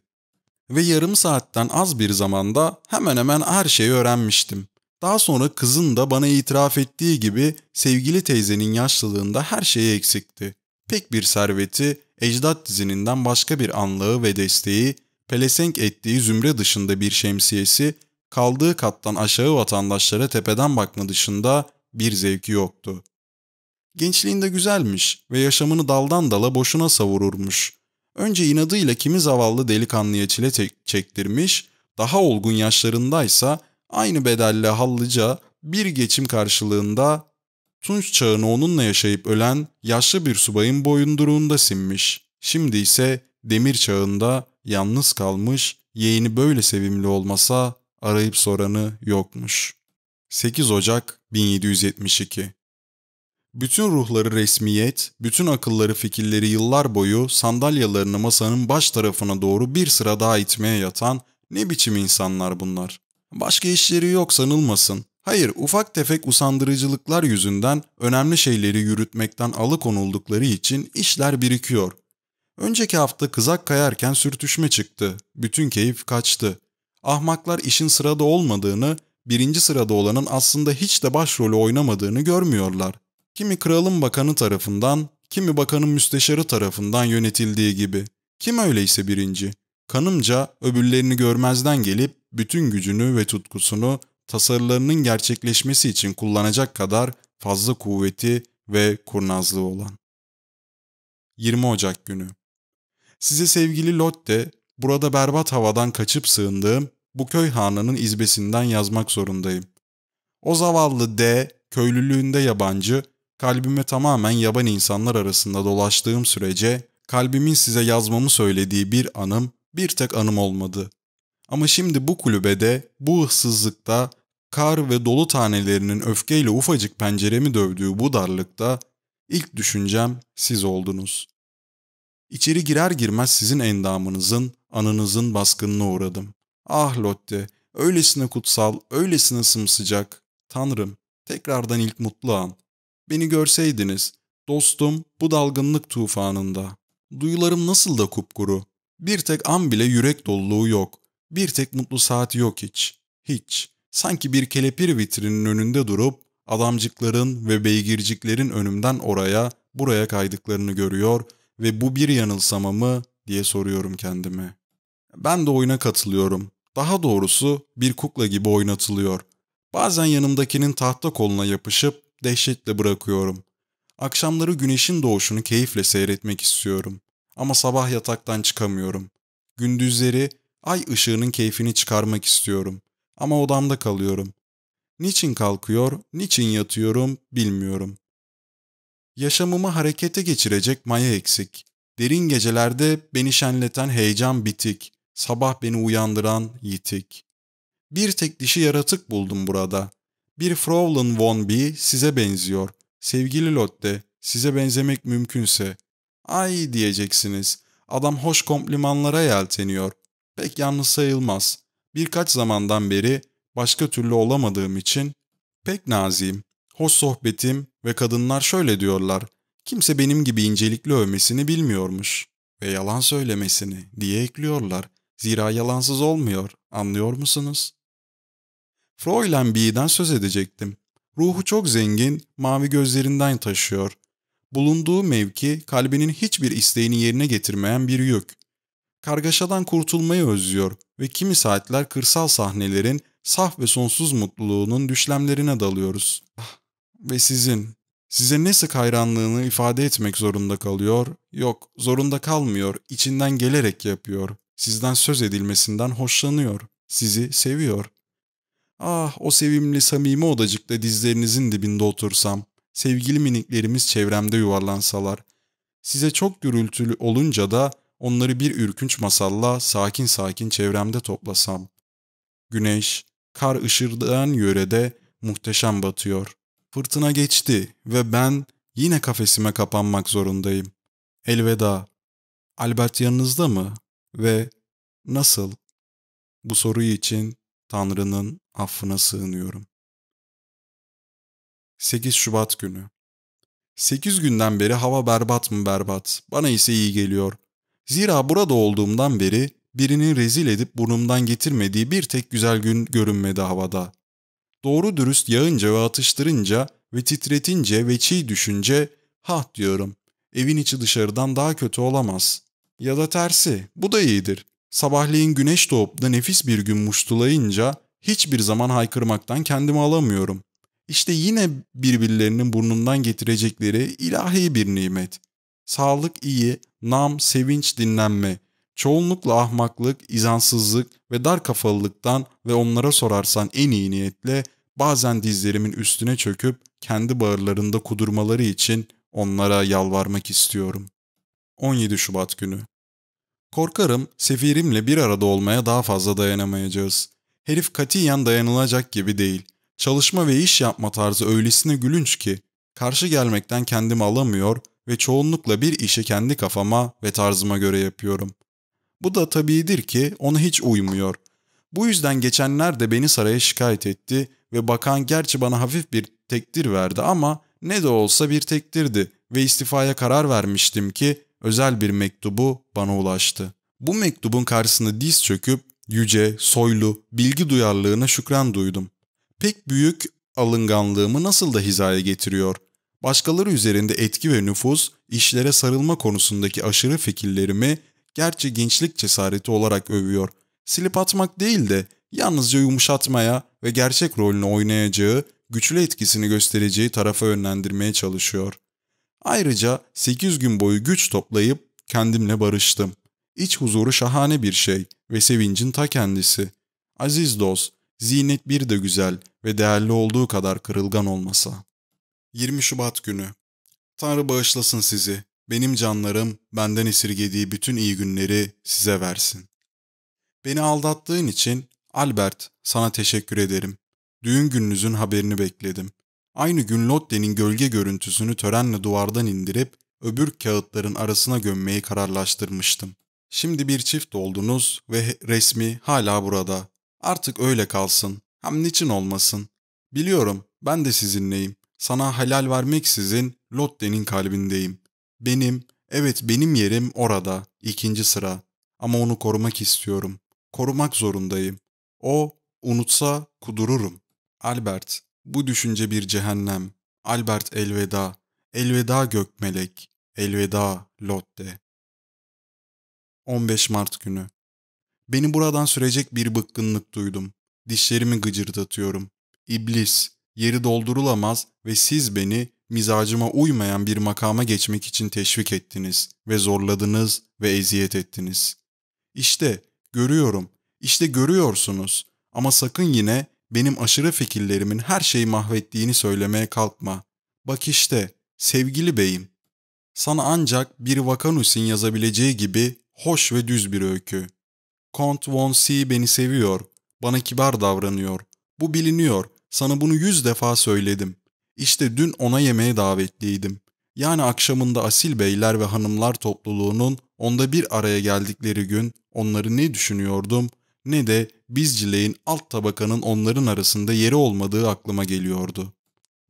Ve yarım saatten az bir zamanda hemen hemen her şeyi öğrenmiştim. Daha sonra kızın da bana itiraf ettiği gibi sevgili teyzenin yaşlılığında her şeyi eksikti. Pek bir serveti, ecdat dizininden başka bir anlığı ve desteği, pelesenk ettiği zümre dışında bir şemsiyesi, kaldığı kattan aşağı vatandaşlara tepeden bakma dışında bir zevki yoktu. Gençliğinde güzelmiş ve yaşamını daldan dala boşuna savururmuş. Önce inadıyla kimi zavallı delikanlıya çile çektirmiş, daha olgun yaşlarındaysa aynı bedelle hallıca bir geçim karşılığında Tunç çağını onunla yaşayıp ölen yaşlı bir subayın boyunduruğunda sinmiş. Şimdi ise demir çağında yalnız kalmış, yeğeni böyle sevimli olmasa arayıp soranı yokmuş. 8 Ocak 1772 bütün ruhları resmiyet, bütün akılları fikirleri yıllar boyu sandalyalarını masanın baş tarafına doğru bir sıra daha itmeye yatan ne biçim insanlar bunlar. Başka işleri yok sanılmasın. Hayır, ufak tefek usandırıcılıklar yüzünden önemli şeyleri yürütmekten alıkonuldukları için işler birikiyor. Önceki hafta kızak kayarken sürtüşme çıktı. Bütün keyif kaçtı. Ahmaklar işin sırada olmadığını, birinci sırada olanın aslında hiç de başrolü oynamadığını görmüyorlar. Kimi kralın bakanı tarafından, kimi bakanın müsteşarı tarafından yönetildiği gibi. Kim öyleyse birinci. Kanımca öbürlerini görmezden gelip bütün gücünü ve tutkusunu tasarılarının gerçekleşmesi için kullanacak kadar fazla kuvveti ve kurnazlığı olan. 20 Ocak günü. Size sevgili Lotte, burada berbat havadan kaçıp sığındığım bu köy hanının izbesinden yazmak zorundayım. O zavallı D, köylülüğünde yabancı, kalbime tamamen yaban insanlar arasında dolaştığım sürece kalbimin size yazmamı söylediği bir anım bir tek anım olmadı. Ama şimdi bu kulübede, bu ıssızlıkta, kar ve dolu tanelerinin öfkeyle ufacık penceremi dövdüğü bu darlıkta ilk düşüncem siz oldunuz. İçeri girer girmez sizin endamınızın, anınızın baskınına uğradım. Ah Lotte, öylesine kutsal, öylesine sımsıcak. Tanrım, tekrardan ilk mutlu an. Beni görseydiniz, dostum bu dalgınlık tufanında. Duyularım nasıl da kupkuru. Bir tek an bile yürek doluluğu yok. Bir tek mutlu saat yok hiç. Hiç. Sanki bir kelepir vitrinin önünde durup adamcıkların ve beygirciklerin önümden oraya, buraya kaydıklarını görüyor ve bu bir yanılsama mı diye soruyorum kendime. Ben de oyuna katılıyorum. Daha doğrusu bir kukla gibi oynatılıyor. Bazen yanımdakinin tahta koluna yapışıp dehşetle bırakıyorum. Akşamları güneşin doğuşunu keyifle seyretmek istiyorum. Ama sabah yataktan çıkamıyorum. Gündüzleri ay ışığının keyfini çıkarmak istiyorum. Ama odamda kalıyorum. Niçin kalkıyor, niçin yatıyorum bilmiyorum. Yaşamımı harekete geçirecek maya eksik. Derin gecelerde beni şenleten heyecan bitik. Sabah beni uyandıran yitik. Bir tek dişi yaratık buldum burada. Bir Fraulein von B size benziyor. Sevgili Lotte, size benzemek mümkünse. Ay diyeceksiniz. Adam hoş komplimanlara yelteniyor. Pek yalnız sayılmaz. Birkaç zamandan beri başka türlü olamadığım için pek naziyim. Hoş sohbetim ve kadınlar şöyle diyorlar. Kimse benim gibi incelikli övmesini bilmiyormuş ve yalan söylemesini diye ekliyorlar. Zira yalansız olmuyor. Anlıyor musunuz? Fräulein B'den söz edecektim. Ruhu çok zengin, mavi gözlerinden taşıyor. Bulunduğu mevki kalbinin hiçbir isteğini yerine getirmeyen bir yük. Kargaşadan kurtulmayı özlüyor ve kimi saatler kırsal sahnelerin saf ve sonsuz mutluluğunun düşlemlerine dalıyoruz. Ve sizin, size ne sık hayranlığını ifade etmek zorunda kalıyor, yok zorunda kalmıyor, içinden gelerek yapıyor. Sizden söz edilmesinden hoşlanıyor, sizi seviyor. Ah o sevimli samimi odacıkta dizlerinizin dibinde otursam, sevgili miniklerimiz çevremde yuvarlansalar, size çok gürültülü olunca da onları bir ürkünç masalla sakin sakin çevremde toplasam. Güneş, kar ışırdayan yörede muhteşem batıyor. Fırtına geçti ve ben yine kafesime kapanmak zorundayım. Elveda. Albert yanınızda mı? Ve Nasıl? Bu soruyu için Tanrı'nın affına sığınıyorum. 8 Şubat günü. 8 günden beri hava berbat mı berbat, bana ise iyi geliyor. Zira burada olduğumdan beri birinin rezil edip burnumdan getirmediği bir tek güzel gün görünmedi havada. Doğru dürüst yağınca ve atıştırınca ve titretince ve çiğ düşünce ha diyorum. Evin içi dışarıdan daha kötü olamaz. Ya da tersi bu da iyidir. Sabahleyin güneş doğup da nefis bir gün muştulayınca hiçbir zaman haykırmaktan kendimi alamıyorum. İşte yine birbirlerinin burnundan getirecekleri ilahi bir nimet. Sağlık iyi, nam, sevinç, dinlenme. Çoğunlukla ahmaklık, izansızlık ve dar kafalılıktan ve onlara sorarsan en iyi niyetle bazen dizlerimin üstüne çöküp kendi bağırlarında kudurmaları için onlara yalvarmak istiyorum. 17 Şubat günü. Korkarım sefirimle bir arada olmaya daha fazla dayanamayacağız. Herif katiyen dayanılacak gibi değil. Çalışma ve iş yapma tarzı öylesine gülünç ki karşı gelmekten kendimi alamıyor ve çoğunlukla bir işi kendi kafama ve tarzıma göre yapıyorum. Bu da tabiidir ki ona hiç uymuyor. Bu yüzden geçenlerde beni saraya şikayet etti ve bakan gerçi bana hafif bir tekdir verdi ama ne de olsa bir tektirdi ve istifaya karar vermiştim ki özel bir mektubu bana ulaştı. Bu mektubun karşısında diz çöküp yüce, soylu, bilgi duyarlılığına şükran duydum. Pek büyük alınganlığımı nasıl da hizaya getiriyor. Başkaları üzerinde etki ve nüfuz, işlere sarılma konusundaki aşırı fikirlerimi gerçi gençlik cesareti olarak övüyor. Silip atmak değil de yalnızca yumuşatmaya ve gerçek rolünü oynayacağı, güçlü etkisini göstereceği tarafa yönlendirmeye çalışıyor. Ayrıca 8 gün boyu güç toplayıp kendimle barıştım. İç huzuru şahane bir şey ve sevincin ta kendisi. Aziz dost, zinet bir de güzel ve değerli olduğu kadar kırılgan olmasa. 20 Şubat günü. Tanrı bağışlasın sizi. Benim canlarım benden esirgediği bütün iyi günleri size versin. Beni aldattığın için Albert sana teşekkür ederim. Düğün gününüzün haberini bekledim. Aynı gün Lotte'nin gölge görüntüsünü törenle duvardan indirip öbür kağıtların arasına gömmeyi kararlaştırmıştım. Şimdi bir çift oldunuz ve resmi hala burada. Artık öyle kalsın. Hem niçin olmasın? Biliyorum ben de sizinleyim. Sana helal vermeksizin Lotte'nin kalbindeyim. Benim, evet benim yerim orada, ikinci sıra. Ama onu korumak istiyorum. Korumak zorundayım. O, unutsa kudururum. Albert, bu düşünce bir cehennem. Albert elveda. Elveda gökmelek. Elveda Lotte. 15 Mart günü. Beni buradan sürecek bir bıkkınlık duydum. Dişlerimi gıcırdatıyorum. İblis, yeri doldurulamaz ve siz beni mizacıma uymayan bir makama geçmek için teşvik ettiniz ve zorladınız ve eziyet ettiniz. İşte görüyorum, işte görüyorsunuz ama sakın yine benim aşırı fikirlerimin her şeyi mahvettiğini söylemeye kalkma. Bak işte, sevgili beyim, sana ancak bir Vakanus'in yazabileceği gibi hoş ve düz bir öykü. Kont von C beni seviyor, bana kibar davranıyor. Bu biliniyor, sana bunu yüz defa söyledim. İşte dün ona yemeğe davetliydim. Yani akşamında asil beyler ve hanımlar topluluğunun onda bir araya geldikleri gün onları ne düşünüyordum ne de bizcileyin alt tabakanın onların arasında yeri olmadığı aklıma geliyordu.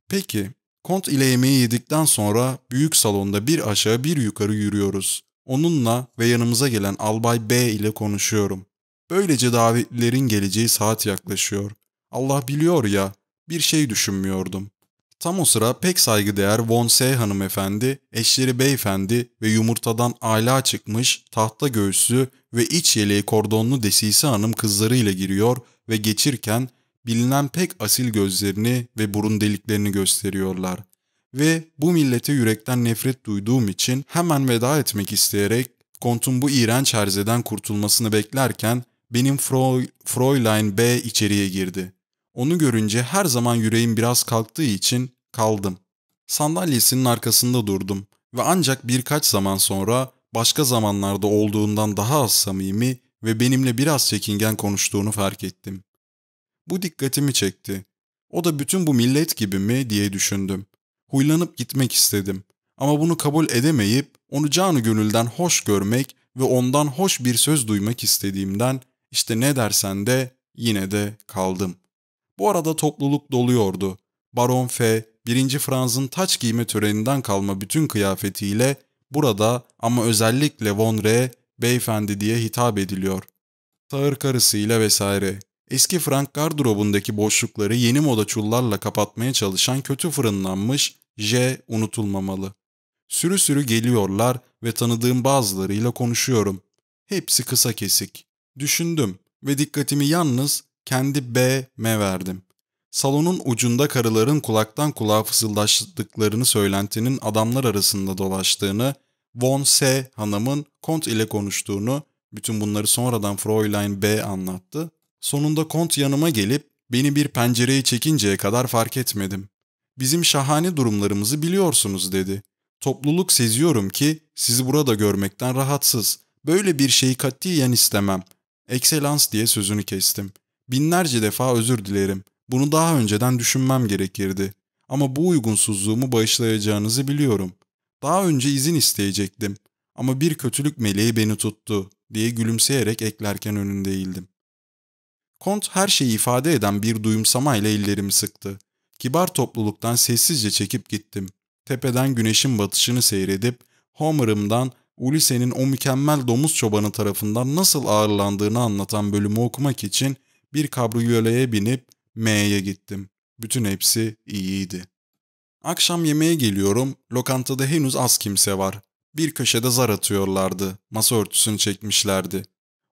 Peki, Kont ile yemeği yedikten sonra büyük salonda bir aşağı bir yukarı yürüyoruz. Onunla ve yanımıza gelen Albay B ile konuşuyorum. Böylece davetlilerin geleceği saat yaklaşıyor. Allah biliyor ya, bir şey düşünmüyordum. Tam o sıra pek saygıdeğer Von S. hanımefendi, eşleri beyefendi ve yumurtadan ala çıkmış, tahta göğüslü ve iç yeleği kordonlu desisi hanım kızlarıyla giriyor ve geçirken bilinen pek asil gözlerini ve burun deliklerini gösteriyorlar. Ve bu millete yürekten nefret duyduğum için hemen veda etmek isteyerek kontun bu iğrenç herzeden kurtulmasını beklerken benim Fro Fräulein B içeriye girdi. Onu görünce her zaman yüreğim biraz kalktığı için kaldım. Sandalyesinin arkasında durdum ve ancak birkaç zaman sonra başka zamanlarda olduğundan daha az samimi ve benimle biraz çekingen konuştuğunu fark ettim. Bu dikkatimi çekti. O da bütün bu millet gibi mi diye düşündüm. Huylanıp gitmek istedim. Ama bunu kabul edemeyip onu canı gönülden hoş görmek ve ondan hoş bir söz duymak istediğimden işte ne dersen de yine de kaldım. Bu arada topluluk doluyordu. Baron F, 1. Franz'ın taç giyme töreninden kalma bütün kıyafetiyle burada ama özellikle Von R, beyefendi diye hitap ediliyor. Sağır karısıyla vesaire. Eski Frank gardırobundaki boşlukları yeni moda çullarla kapatmaya çalışan kötü fırınlanmış J unutulmamalı. Sürü sürü geliyorlar ve tanıdığım bazılarıyla konuşuyorum. Hepsi kısa kesik. Düşündüm ve dikkatimi yalnız kendi B'me verdim. Salonun ucunda karıların kulaktan kulağa fısıldaştıklarını söylentinin adamlar arasında dolaştığını, Von S. hanımın Kont ile konuştuğunu, bütün bunları sonradan Fräulein B. anlattı. Sonunda Kont yanıma gelip beni bir pencereye çekinceye kadar fark etmedim. Bizim şahane durumlarımızı biliyorsunuz dedi. Topluluk seziyorum ki sizi burada görmekten rahatsız. Böyle bir şeyi katiyen istemem. Ekselans diye sözünü kestim. Binlerce defa özür dilerim. Bunu daha önceden düşünmem gerekirdi. Ama bu uygunsuzluğumu bağışlayacağınızı biliyorum. Daha önce izin isteyecektim. Ama bir kötülük meleği beni tuttu diye gülümseyerek eklerken önünde eğildim. Kont her şeyi ifade eden bir duyumsamayla ellerimi sıktı. Kibar topluluktan sessizce çekip gittim. Tepeden güneşin batışını seyredip Homer'ımdan Ulise'nin o mükemmel domuz çobanı tarafından nasıl ağırlandığını anlatan bölümü okumak için bir kabriyoleye binip M'ye gittim. Bütün hepsi iyiydi. Akşam yemeğe geliyorum, lokantada henüz az kimse var. Bir köşede zar atıyorlardı, masa örtüsünü çekmişlerdi.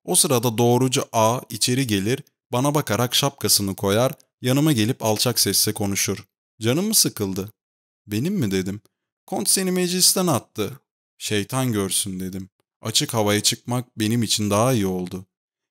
O sırada doğrucu A içeri gelir, bana bakarak şapkasını koyar, yanıma gelip alçak sesle konuşur. Canım mı sıkıldı? Benim mi dedim. Kont seni meclisten attı. Şeytan görsün dedim. Açık havaya çıkmak benim için daha iyi oldu.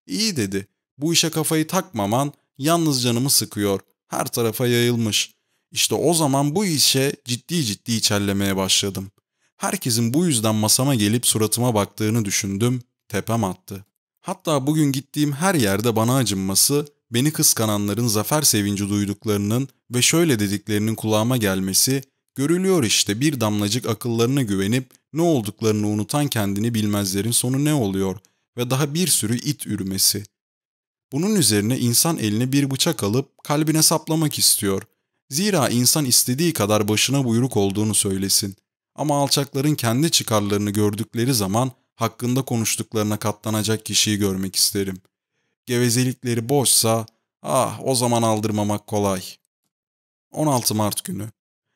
İyi dedi. Bu işe kafayı takmaman yalnız canımı sıkıyor. Her tarafa yayılmış. İşte o zaman bu işe ciddi ciddi içerlemeye başladım. Herkesin bu yüzden masama gelip suratıma baktığını düşündüm. Tepem attı. Hatta bugün gittiğim her yerde bana acınması, beni kıskananların zafer sevinci duyduklarının ve şöyle dediklerinin kulağıma gelmesi, görülüyor işte bir damlacık akıllarına güvenip ne olduklarını unutan kendini bilmezlerin sonu ne oluyor ve daha bir sürü it ürümesi. Bunun üzerine insan eline bir bıçak alıp kalbine saplamak istiyor. Zira insan istediği kadar başına buyruk olduğunu söylesin. Ama alçakların kendi çıkarlarını gördükleri zaman hakkında konuştuklarına katlanacak kişiyi görmek isterim. Gevezelikleri boşsa, ah o zaman aldırmamak kolay. 16 Mart günü.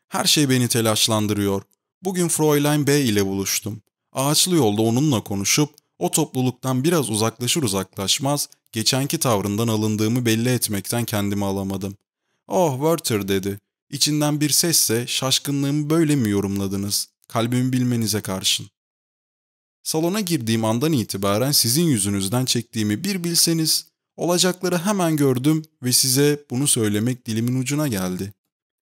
Her şey beni telaşlandırıyor. Bugün Fräulein B ile buluştum. Ağaçlı yolda onunla konuşup o topluluktan biraz uzaklaşır uzaklaşmaz geçenki tavrından alındığımı belli etmekten kendimi alamadım. Oh Werther dedi. İçinden bir sesse şaşkınlığımı böyle mi yorumladınız? Kalbimi bilmenize karşın. Salona girdiğim andan itibaren sizin yüzünüzden çektiğimi bir bilseniz, olacakları hemen gördüm ve size bunu söylemek dilimin ucuna geldi.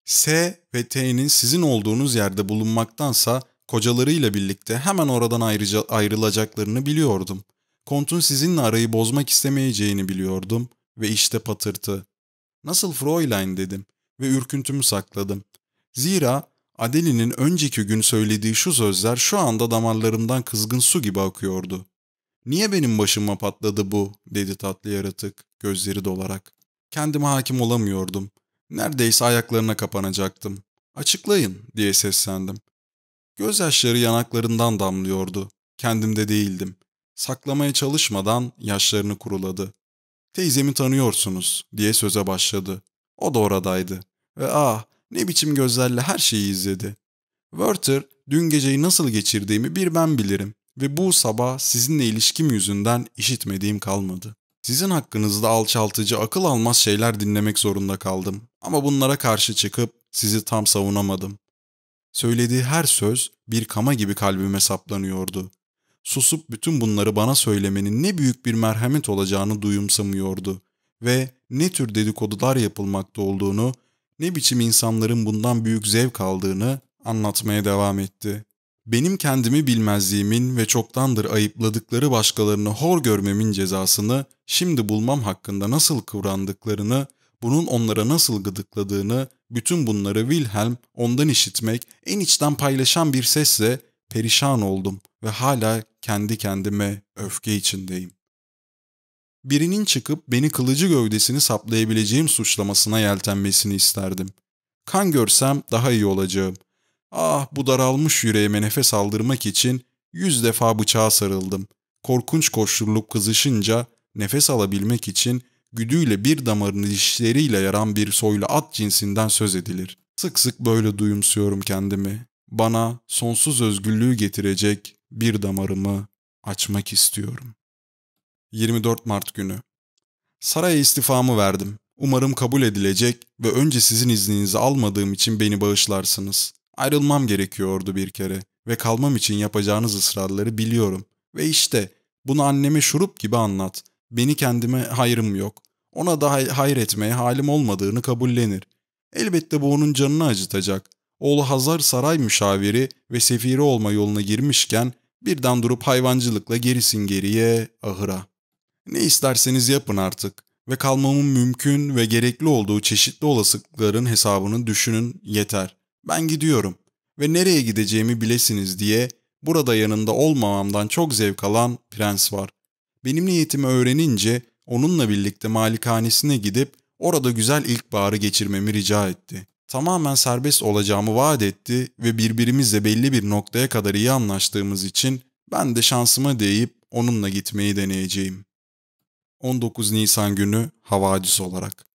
S ve T'nin sizin olduğunuz yerde bulunmaktansa kocalarıyla birlikte hemen oradan ayrıca, ayrılacaklarını biliyordum. Kont'un sizinle arayı bozmak istemeyeceğini biliyordum ve işte patırtı. Nasıl Fräulein dedim ve ürküntümü sakladım. Zira Adeli'nin önceki gün söylediği şu sözler şu anda damarlarımdan kızgın su gibi akıyordu. Niye benim başıma patladı bu dedi tatlı yaratık gözleri dolarak. Kendime hakim olamıyordum. Neredeyse ayaklarına kapanacaktım. Açıklayın diye seslendim. Gözyaşları yanaklarından damlıyordu. Kendimde değildim. Saklamaya çalışmadan yaşlarını kuruladı. Teyzemi tanıyorsunuz diye söze başladı. O da oradaydı. Ve ah ne biçim gözlerle her şeyi izledi. Werther dün geceyi nasıl geçirdiğimi bir ben bilirim ve bu sabah sizinle ilişkim yüzünden işitmediğim kalmadı. Sizin hakkınızda alçaltıcı, akıl almaz şeyler dinlemek zorunda kaldım. Ama bunlara karşı çıkıp sizi tam savunamadım. Söylediği her söz bir kama gibi kalbime saplanıyordu. Susup bütün bunları bana söylemenin ne büyük bir merhamet olacağını duyumsamıyordu ve ne tür dedikodular yapılmakta olduğunu, ne biçim insanların bundan büyük zevk aldığını anlatmaya devam etti. Benim kendimi bilmezliğimin ve çoktandır ayıpladıkları başkalarını hor görmemin cezasını şimdi bulmam hakkında nasıl kıvrandıklarını, bunun onlara nasıl gıdıkladığını, bütün bunları Wilhelm ondan işitmek, en içten paylaşan bir sesle perişan oldum ve hala kendi kendime öfke içindeyim. Birinin çıkıp beni kılıcı gövdesini saplayabileceğim suçlamasına yeltenmesini isterdim. Kan görsem daha iyi olacağım. Ah bu daralmış yüreğime nefes aldırmak için yüz defa bıçağa sarıldım. Korkunç koşturulup kızışınca nefes alabilmek için güdüyle bir damarını dişleriyle yaran bir soylu at cinsinden söz edilir. Sık sık böyle duyumsuyorum kendimi. Bana sonsuz özgürlüğü getirecek bir damarımı açmak istiyorum. 24 Mart günü. Saraya istifamı verdim. Umarım kabul edilecek ve önce sizin izninizi almadığım için beni bağışlarsınız. Ayrılmam gerekiyordu bir kere ve kalmam için yapacağınız ısrarları biliyorum. Ve işte bunu anneme şurup gibi anlat. Beni kendime hayrım yok. Ona da hayır etmeye halim olmadığını kabullenir. Elbette bu onun canını acıtacak. Oğlu Hazar saray müşaviri ve sefiri olma yoluna girmişken birden durup hayvancılıkla gerisin geriye ahıra. Ne isterseniz yapın artık ve kalmamın mümkün ve gerekli olduğu çeşitli olasılıkların hesabını düşünün yeter. Ben gidiyorum ve nereye gideceğimi bilesiniz diye burada yanında olmamamdan çok zevk alan prens var. Benim niyetimi öğrenince onunla birlikte malikanesine gidip orada güzel ilkbaharı geçirmemi rica etti. Tamamen serbest olacağımı vaat etti ve birbirimizle belli bir noktaya kadar iyi anlaştığımız için ben de şansıma değip onunla gitmeyi deneyeceğim. 19 Nisan günü havadis olarak.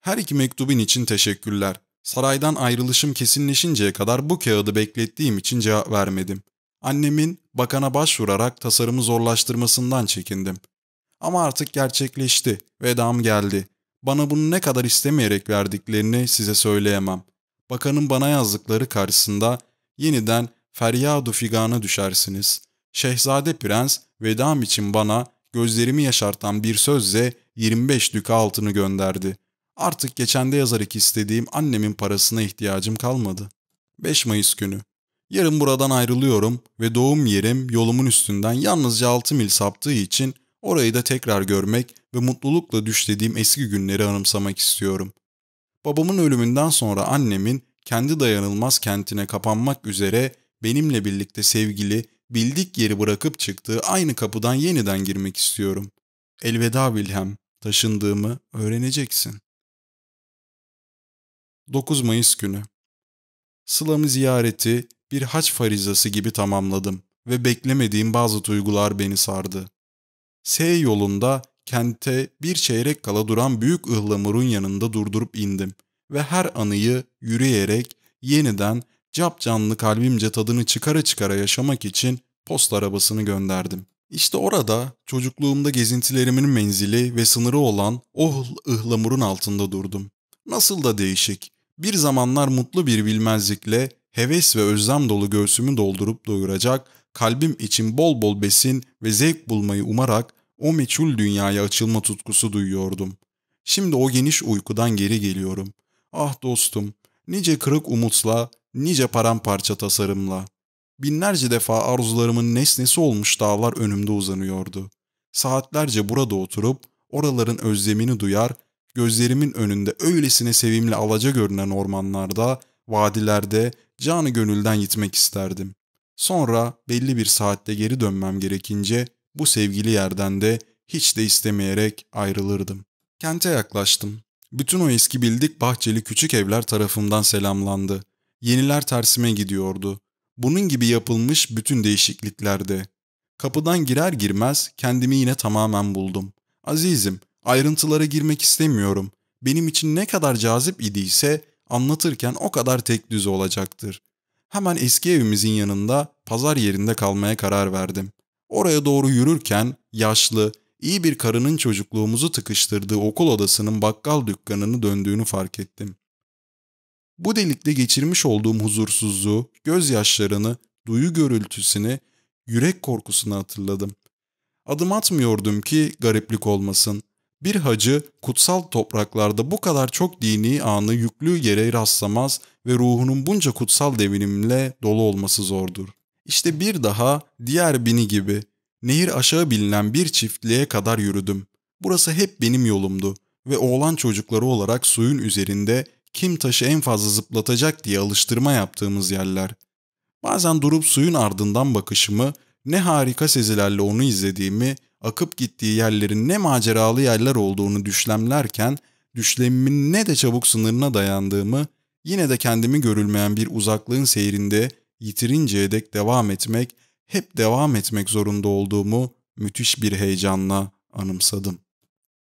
Her iki mektubun için teşekkürler. Saraydan ayrılışım kesinleşinceye kadar bu kağıdı beklettiğim için cevap vermedim. Annemin bakana başvurarak tasarımı zorlaştırmasından çekindim. Ama artık gerçekleşti. Vedam geldi. Bana bunu ne kadar istemeyerek verdiklerini size söyleyemem. Bakanın bana yazdıkları karşısında yeniden feryadu figana düşersiniz. Şehzade Prens vedam için bana gözlerimi yaşartan bir sözle 25 düka altını gönderdi. Artık geçende yazarak istediğim annemin parasına ihtiyacım kalmadı. 5 Mayıs günü. Yarın buradan ayrılıyorum ve doğum yerim yolumun üstünden yalnızca 6 mil saptığı için orayı da tekrar görmek ve mutlulukla düşlediğim eski günleri anımsamak istiyorum. Babamın ölümünden sonra annemin kendi dayanılmaz kentine kapanmak üzere benimle birlikte sevgili bildik yeri bırakıp çıktığı aynı kapıdan yeniden girmek istiyorum. Elveda Wilhelm, taşındığımı öğreneceksin. 9 Mayıs günü. Sıla'mı ziyareti bir haç farizası gibi tamamladım ve beklemediğim bazı duygular beni sardı. S yolunda kente bir çeyrek kala duran büyük ıhlamurun yanında durdurup indim ve her anıyı yürüyerek yeniden cap canlı kalbimce tadını çıkara çıkara yaşamak için post arabasını gönderdim. İşte orada çocukluğumda gezintilerimin menzili ve sınırı olan o ıhlamurun altında durdum. Nasıl da değişik. Bir zamanlar mutlu bir bilmezlikle heves ve özlem dolu göğsümü doldurup doyuracak, kalbim için bol bol besin ve zevk bulmayı umarak o meçhul dünyaya açılma tutkusu duyuyordum. Şimdi o geniş uykudan geri geliyorum. Ah dostum, nice kırık umutla, nice paramparça tasarımla. Binlerce defa arzularımın nesnesi olmuş dağlar önümde uzanıyordu. Saatlerce burada oturup oraların özlemini duyar, gözlerimin önünde öylesine sevimli alaca görünen ormanlarda, vadilerde canı gönülden gitmek isterdim. Sonra belli bir saatte geri dönmem gerekince bu sevgili yerden de hiç de istemeyerek ayrılırdım. Kente yaklaştım. Bütün o eski bildik bahçeli küçük evler tarafından selamlandı. Yeniler tersime gidiyordu. Bunun gibi yapılmış bütün değişikliklerde. Kapıdan girer girmez kendimi yine tamamen buldum. Azizim, ayrıntılara girmek istemiyorum. Benim için ne kadar cazip idiyse anlatırken o kadar tek düz olacaktır. Hemen eski evimizin yanında pazar yerinde kalmaya karar verdim. Oraya doğru yürürken yaşlı, iyi bir karının çocukluğumuzu tıkıştırdığı okul odasının bakkal dükkanını döndüğünü fark ettim. Bu delikte geçirmiş olduğum huzursuzluğu, gözyaşlarını, duyu görültüsünü, yürek korkusunu hatırladım. Adım atmıyordum ki gariplik olmasın. Bir hacı kutsal topraklarda bu kadar çok dini anı yüklü yere rastlamaz ve ruhunun bunca kutsal devinimle dolu olması zordur. İşte bir daha diğer bini gibi nehir aşağı bilinen bir çiftliğe kadar yürüdüm. Burası hep benim yolumdu ve oğlan çocukları olarak suyun üzerinde kim taşı en fazla zıplatacak diye alıştırma yaptığımız yerler. Bazen durup suyun ardından bakışımı, ne harika sezilerle onu izlediğimi, akıp gittiği yerlerin ne maceralı yerler olduğunu düşlemlerken, düşlemimin ne de çabuk sınırına dayandığımı, yine de kendimi görülmeyen bir uzaklığın seyrinde yitirinceye dek devam etmek, hep devam etmek zorunda olduğumu müthiş bir heyecanla anımsadım.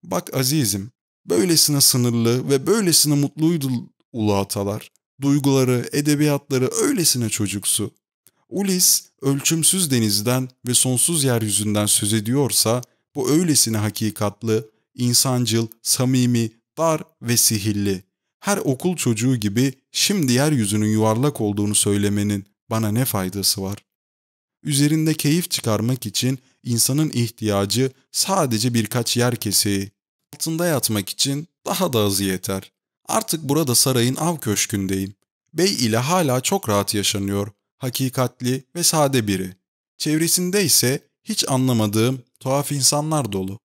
Bak azizim, böylesine sınırlı ve böylesine mutluydu ulu atalar. Duyguları, edebiyatları öylesine çocuksu. Ulis ölçümsüz denizden ve sonsuz yeryüzünden söz ediyorsa bu öylesine hakikatlı, insancıl, samimi, dar ve sihirli. Her okul çocuğu gibi şimdi yeryüzünün yuvarlak olduğunu söylemenin bana ne faydası var? Üzerinde keyif çıkarmak için insanın ihtiyacı sadece birkaç yer keseği. Altında yatmak için daha da azı yeter. Artık burada sarayın av köşkündeyim. Bey ile hala çok rahat yaşanıyor. Hakikatli ve sade biri. Çevresinde ise hiç anlamadığım tuhaf insanlar dolu.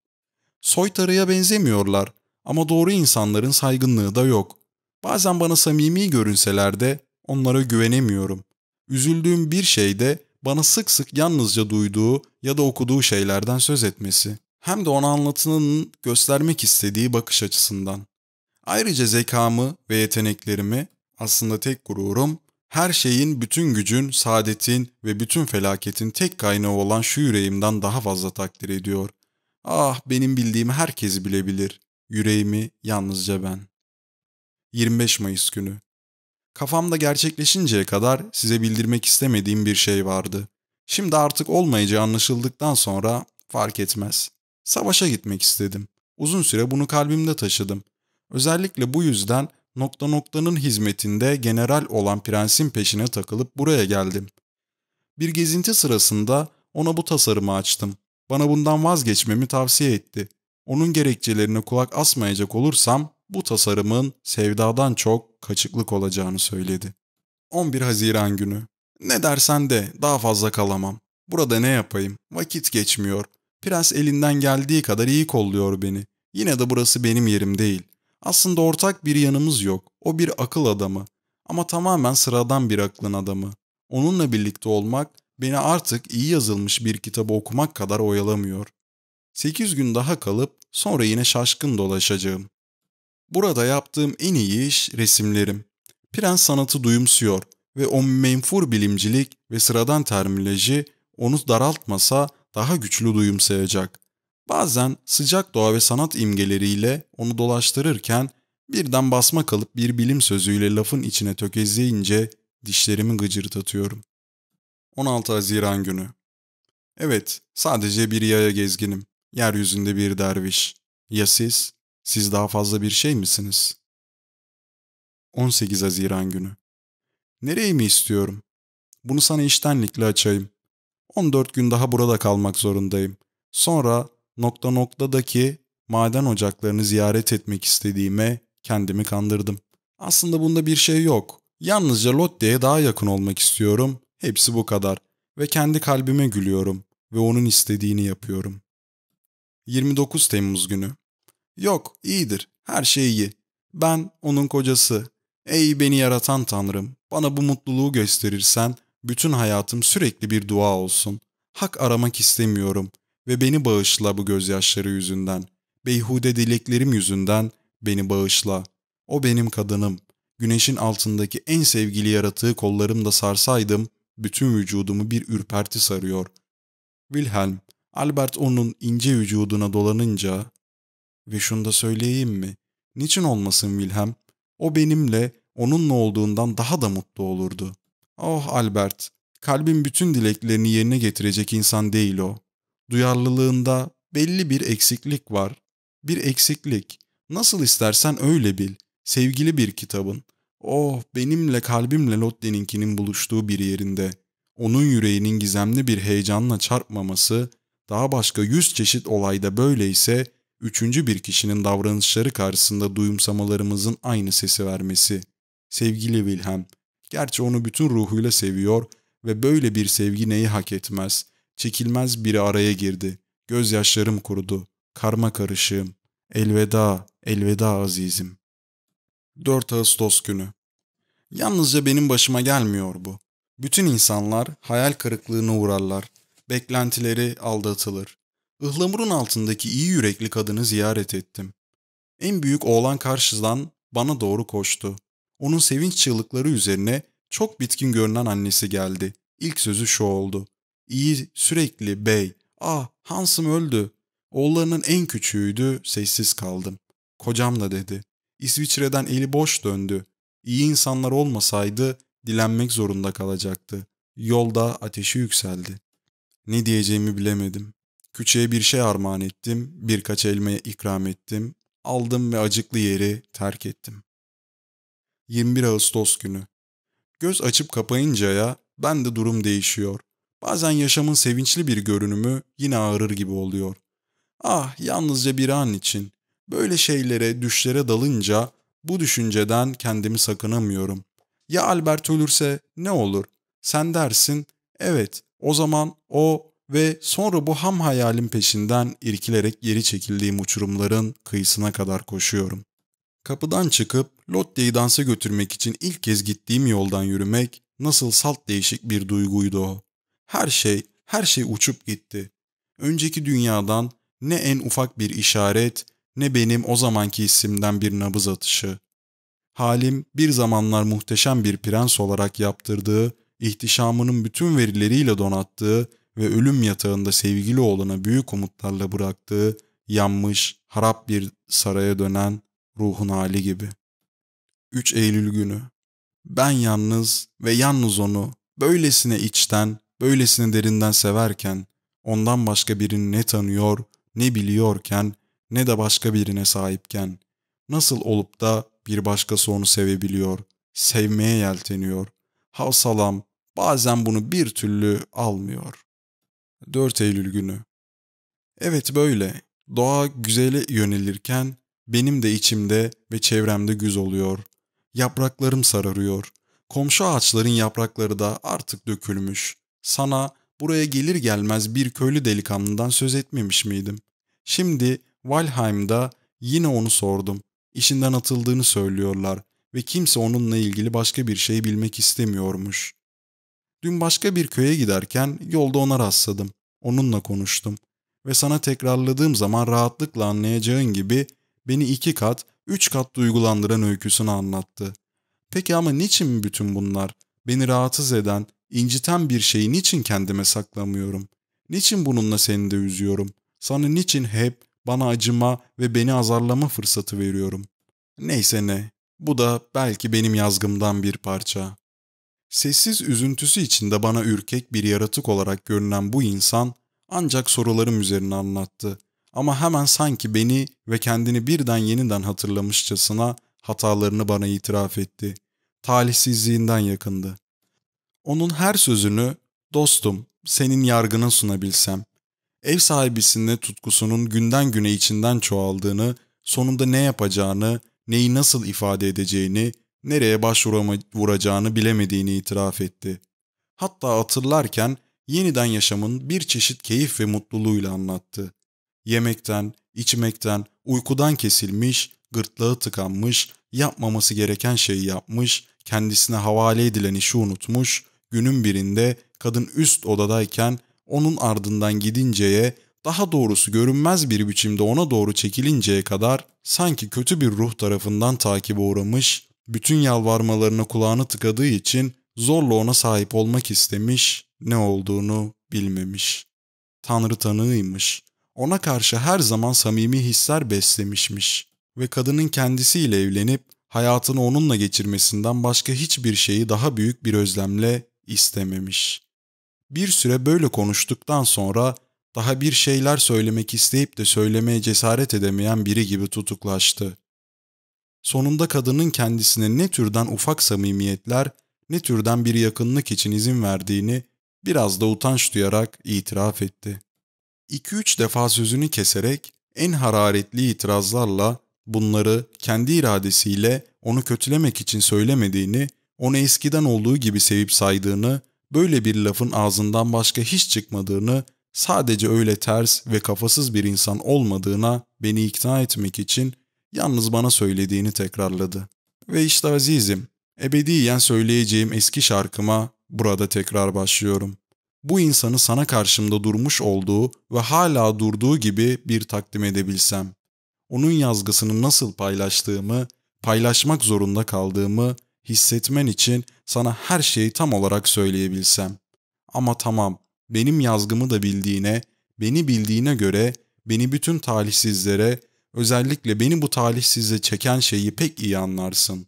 Soytarıya benzemiyorlar ama doğru insanların saygınlığı da yok. Bazen bana samimi görünseler de onlara güvenemiyorum. Üzüldüğüm bir şey de bana sık sık yalnızca duyduğu ya da okuduğu şeylerden söz etmesi. Hem de ona anlatının göstermek istediği bakış açısından. Ayrıca zekamı ve yeteneklerimi aslında tek gururum, her şeyin, bütün gücün, saadetin ve bütün felaketin tek kaynağı olan şu yüreğimden daha fazla takdir ediyor. Ah benim bildiğim herkesi bilebilir. Yüreğimi yalnızca ben. 25 Mayıs günü. Kafamda gerçekleşinceye kadar size bildirmek istemediğim bir şey vardı. Şimdi artık olmayacağı anlaşıldıktan sonra fark etmez. Savaşa gitmek istedim. Uzun süre bunu kalbimde taşıdım. Özellikle bu yüzden nokta noktanın hizmetinde general olan prensin peşine takılıp buraya geldim. Bir gezinti sırasında ona bu tasarımı açtım. Bana bundan vazgeçmemi tavsiye etti. Onun gerekçelerine kulak asmayacak olursam bu tasarımın sevdadan çok kaçıklık olacağını söyledi. 11 Haziran günü. Ne dersen de daha fazla kalamam. Burada ne yapayım? Vakit geçmiyor. Prens elinden geldiği kadar iyi kolluyor beni. Yine de burası benim yerim değil. Aslında ortak bir yanımız yok. O bir akıl adamı. Ama tamamen sıradan bir aklın adamı. Onunla birlikte olmak beni artık iyi yazılmış bir kitabı okumak kadar oyalamıyor. Sekiz gün daha kalıp sonra yine şaşkın dolaşacağım. Burada yaptığım en iyi iş resimlerim. Prens sanatı duyumsuyor ve o menfur bilimcilik ve sıradan terminoloji onu daraltmasa daha güçlü duyumsayacak. Bazen sıcak doğa ve sanat imgeleriyle onu dolaştırırken birden basma kalıp bir bilim sözüyle lafın içine tökezleyince dişlerimi gıcırdatıyorum. 16 Haziran günü. Evet, sadece bir yaya gezginim. Yeryüzünde bir derviş. Ya siz? Siz daha fazla bir şey misiniz? 18 Haziran günü. Nereye mi istiyorum? Bunu sana iştenlikle açayım. 14 gün daha burada kalmak zorundayım. Sonra nokta noktadaki maden ocaklarını ziyaret etmek istediğime kendimi kandırdım. Aslında bunda bir şey yok. Yalnızca Lotte'ye daha yakın olmak istiyorum. Hepsi bu kadar. Ve kendi kalbime gülüyorum. Ve onun istediğini yapıyorum. 29 Temmuz günü. Yok, iyidir. Her şey iyi. Ben onun kocası. Ey beni yaratan Tanrım, bana bu mutluluğu gösterirsen bütün hayatım sürekli bir dua olsun. Hak aramak istemiyorum ve beni bağışla bu gözyaşları yüzünden. Beyhude dileklerim yüzünden beni bağışla. O benim kadınım. Güneşin altındaki en sevgili yaratığı kollarımda sarsaydım, bütün vücudumu bir ürperti sarıyor. Wilhelm, Albert onun ince vücuduna dolanınca ve şunu da söyleyeyim mi? Niçin olmasın Wilhelm? O benimle, onunla olduğundan daha da mutlu olurdu. Oh Albert, kalbin bütün dileklerini yerine getirecek insan değil o. Duyarlılığında belli bir eksiklik var. Bir eksiklik. Nasıl istersen öyle bil. Sevgili bir kitabın. Oh benimle kalbimle Lotte'ninkinin buluştuğu bir yerinde. Onun yüreğinin gizemli bir heyecanla çarpmaması, daha başka yüz çeşit olayda böyleyse üçüncü bir kişinin davranışları karşısında duyumsamalarımızın aynı sesi vermesi. Sevgili Wilhelm, gerçi onu bütün ruhuyla seviyor ve böyle bir sevgi neyi hak etmez, çekilmez biri araya girdi. Gözyaşlarım kurudu, karma karışığım. Elveda, elveda azizim. 4 Ağustos günü. Yalnızca benim başıma gelmiyor bu. Bütün insanlar hayal kırıklığına uğrarlar. Beklentileri aldatılır. Ihlamurun altındaki iyi yürekli kadını ziyaret ettim. En büyük oğlan karşıdan bana doğru koştu. Onun sevinç çığlıkları üzerine çok bitkin görünen annesi geldi. İlk sözü şu oldu. İyi, sürekli bey. Ah, Hans'ım öldü. Oğullarının en küçüğüydü, sessiz kaldım. Kocam da dedi. İsviçre'den eli boş döndü. İyi insanlar olmasaydı dilenmek zorunda kalacaktı. Yolda ateşi yükseldi. Ne diyeceğimi bilemedim. Küçüğe bir şey armağan ettim, birkaç elma ikram ettim, aldım ve acıklı yeri terk ettim. 21 Ağustos günü. Göz açıp kapayıncaya ben de durum değişiyor. Bazen yaşamın sevinçli bir görünümü yine ağrır gibi oluyor. Ah yalnızca bir an için. Böyle şeylere, düşlere dalınca bu düşünceden kendimi sakınamıyorum. Ya Albert ölürse ne olur? Sen dersin, evet o zaman o ve sonra bu ham hayalin peşinden irkilerek geri çekildiğim uçurumların kıyısına kadar koşuyorum. Kapıdan çıkıp Lotte'yi dansa götürmek için ilk kez gittiğim yoldan yürümek nasıl salt değişik bir duyguydu o. Her şey, her şey uçup gitti. Önceki dünyadan ne en ufak bir işaret ne benim o zamanki isimden bir nabız atışı. Halim bir zamanlar muhteşem bir prens olarak yaptırdığı, ihtişamının bütün verileriyle donattığı ve ölüm yatağında sevgili oğluna büyük umutlarla bıraktığı, yanmış, harap bir saraya dönen ruhun hali gibi. 3 Eylül günü. Ben yalnız ve yalnız onu böylesine içten, böylesine derinden severken, ondan başka birini ne tanıyor, ne biliyorken, ne de başka birine sahipken, nasıl olup da bir başkası onu sevebiliyor, sevmeye yelteniyor. Havsalam bazen bunu bir türlü almıyor. 4 Eylül günü. Evet böyle. Doğa güzele yönelirken benim de içimde ve çevremde güz oluyor. Yapraklarım sararıyor. Komşu ağaçların yaprakları da artık dökülmüş. Sana buraya gelir gelmez bir köylü delikanlıdan söz etmemiş miydim? Şimdi Valheim'da yine onu sordum. İşinden atıldığını söylüyorlar ve kimse onunla ilgili başka bir şey bilmek istemiyormuş. Dün başka bir köye giderken yolda ona rastladım. Onunla konuştum. Ve sana tekrarladığım zaman rahatlıkla anlayacağın gibi beni iki kat, üç kat duygulandıran öyküsünü anlattı. Peki ama niçin bütün bunlar? Beni rahatsız eden, inciten bir şeyi niçin kendime saklamıyorum? Niçin bununla seni de üzüyorum? Sana niçin hep bana acıma ve beni azarlama fırsatı veriyorum? Neyse ne, bu da belki benim yazgımdan bir parça. Sessiz üzüntüsü içinde bana ürkek bir yaratık olarak görünen bu insan ancak sorularım üzerine anlattı. Ama hemen sanki beni ve kendini birden yeniden hatırlamışçasına hatalarını bana itiraf etti. Talihsizliğinden yakındı. Onun her sözünü dostum senin yargına sunabilsem, ev sahibisinde tutkusunun günden güne içinden çoğaldığını, sonunda ne yapacağını, neyi nasıl ifade edeceğini, nereye başvuracağını bilemediğini itiraf etti. Hatta hatırlarken yeniden yaşamın bir çeşit keyif ve mutluluğuyla anlattı. Yemekten, içmekten, uykudan kesilmiş, gırtlağı tıkanmış, yapmaması gereken şeyi yapmış, kendisine havale edilen işi unutmuş, günün birinde kadın üst odadayken onun ardından gidinceye, daha doğrusu görünmez bir biçimde ona doğru çekilinceye kadar sanki kötü bir ruh tarafından takibe uğramış, bütün yalvarmalarına kulağını tıkadığı için zorla ona sahip olmak istemiş, ne olduğunu bilmemiş. Tanrı tanığıymış. Ona karşı her zaman samimi hisler beslemişmiş ve kadının kendisiyle evlenip hayatını onunla geçirmesinden başka hiçbir şeyi daha büyük bir özlemle istememiş. Bir süre böyle konuştuktan sonra daha bir şeyler söylemek isteyip de söylemeye cesaret edemeyen biri gibi tutuklaştı. Sonunda kadının kendisine ne türden ufak samimiyetler, ne türden bir yakınlık için izin verdiğini biraz da utanç duyarak itiraf etti. İki üç defa sözünü keserek en hararetli itirazlarla bunları kendi iradesiyle onu kötülemek için söylemediğini, onu eskiden olduğu gibi sevip saydığını, böyle bir lafın ağzından başka hiç çıkmadığını, sadece öyle ters ve kafasız bir insan olmadığına beni ikna etmek için yalnız bana söylediğini tekrarladı. Ve işte azizim, ebediyen söyleyeceğim eski şarkıma burada tekrar başlıyorum. Bu insanı sana karşımda durmuş olduğu ve hala durduğu gibi bir takdim edebilsem. Onun yazgısını nasıl paylaştığımı, paylaşmak zorunda kaldığımı hissetmen için sana her şeyi tam olarak söyleyebilsem. Ama tamam, benim yazgımı da bildiğine, beni bildiğine göre beni bütün talihsizlere, özellikle beni bu talihsize çeken şeyi pek iyi anlarsın.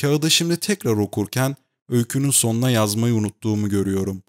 Kağıda şimdi tekrar okurken öykünün sonuna yazmayı unuttuğumu görüyorum.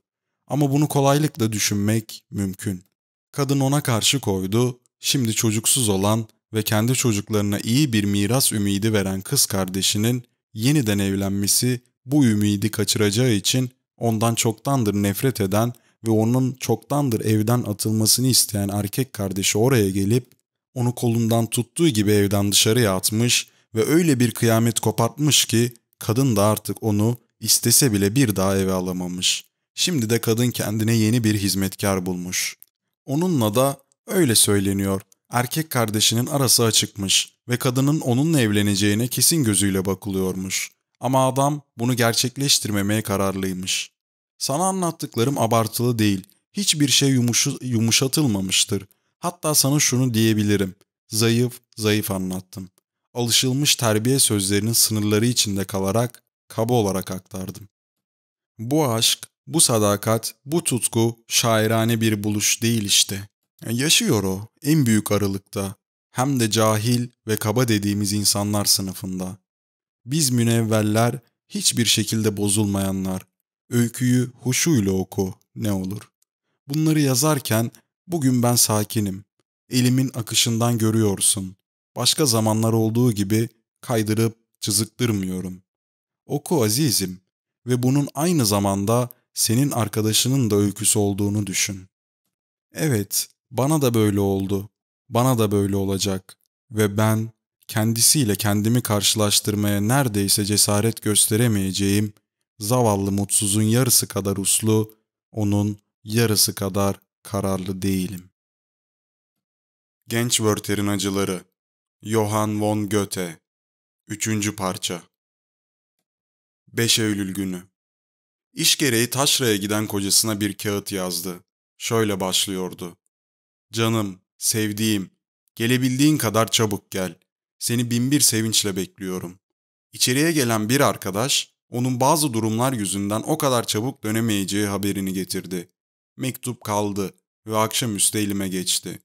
Ama bunu kolaylıkla düşünmek mümkün. Kadın ona karşı koydu, şimdi çocuksuz olan ve kendi çocuklarına iyi bir miras ümidi veren kız kardeşinin yeniden evlenmesi bu ümidi kaçıracağı için ondan çoktandır nefret eden ve onun çoktandır evden atılmasını isteyen erkek kardeşi oraya gelip onu kolundan tuttuğu gibi evden dışarıya atmış ve öyle bir kıyamet kopartmış ki kadın da artık onu istese bile bir daha eve alamamış. Şimdi de kadın kendine yeni bir hizmetkar bulmuş. Onunla da öyle söyleniyor. Erkek kardeşinin arası açıkmış ve kadının onunla evleneceğine kesin gözüyle bakılıyormuş. Ama adam bunu gerçekleştirmemeye kararlıymış. Sana anlattıklarım abartılı değil. Hiçbir şey yumuşu, yumuşatılmamıştır. Hatta sana şunu diyebilirim. Zayıf, zayıf anlattım. Alışılmış terbiye sözlerinin sınırları içinde kalarak kaba olarak aktardım. Bu aşk, bu sadakat, bu tutku şairane bir buluş değil işte. Yaşıyor o en büyük aralıkta. Hem de cahil ve kaba dediğimiz insanlar sınıfında. Biz münevveller hiçbir şekilde bozulmayanlar. Öyküyü huşuyla oku ne olur. Bunları yazarken bugün ben sakinim. Elimin akışından görüyorsun. Başka zamanlar olduğu gibi kaydırıp çızıktırmıyorum. Oku azizim ve bunun aynı zamanda senin arkadaşının da öyküsü olduğunu düşün. Evet, bana da böyle oldu. Bana da böyle olacak. Ve ben kendisiyle kendimi karşılaştırmaya neredeyse cesaret gösteremeyeceğim zavallı mutsuzun yarısı kadar uslu, onun yarısı kadar kararlı değilim. Genç Werther'in Acıları Johann von Goethe 3. Parça 5 Eylül günü İş gereği taşraya giden kocasına bir kağıt yazdı. Şöyle başlıyordu. Canım, sevdiğim, gelebildiğin kadar çabuk gel. Seni binbir sevinçle bekliyorum. İçeriye gelen bir arkadaş, onun bazı durumlar yüzünden o kadar çabuk dönemeyeceği haberini getirdi. Mektup kaldı ve akşamüstü elime geçti.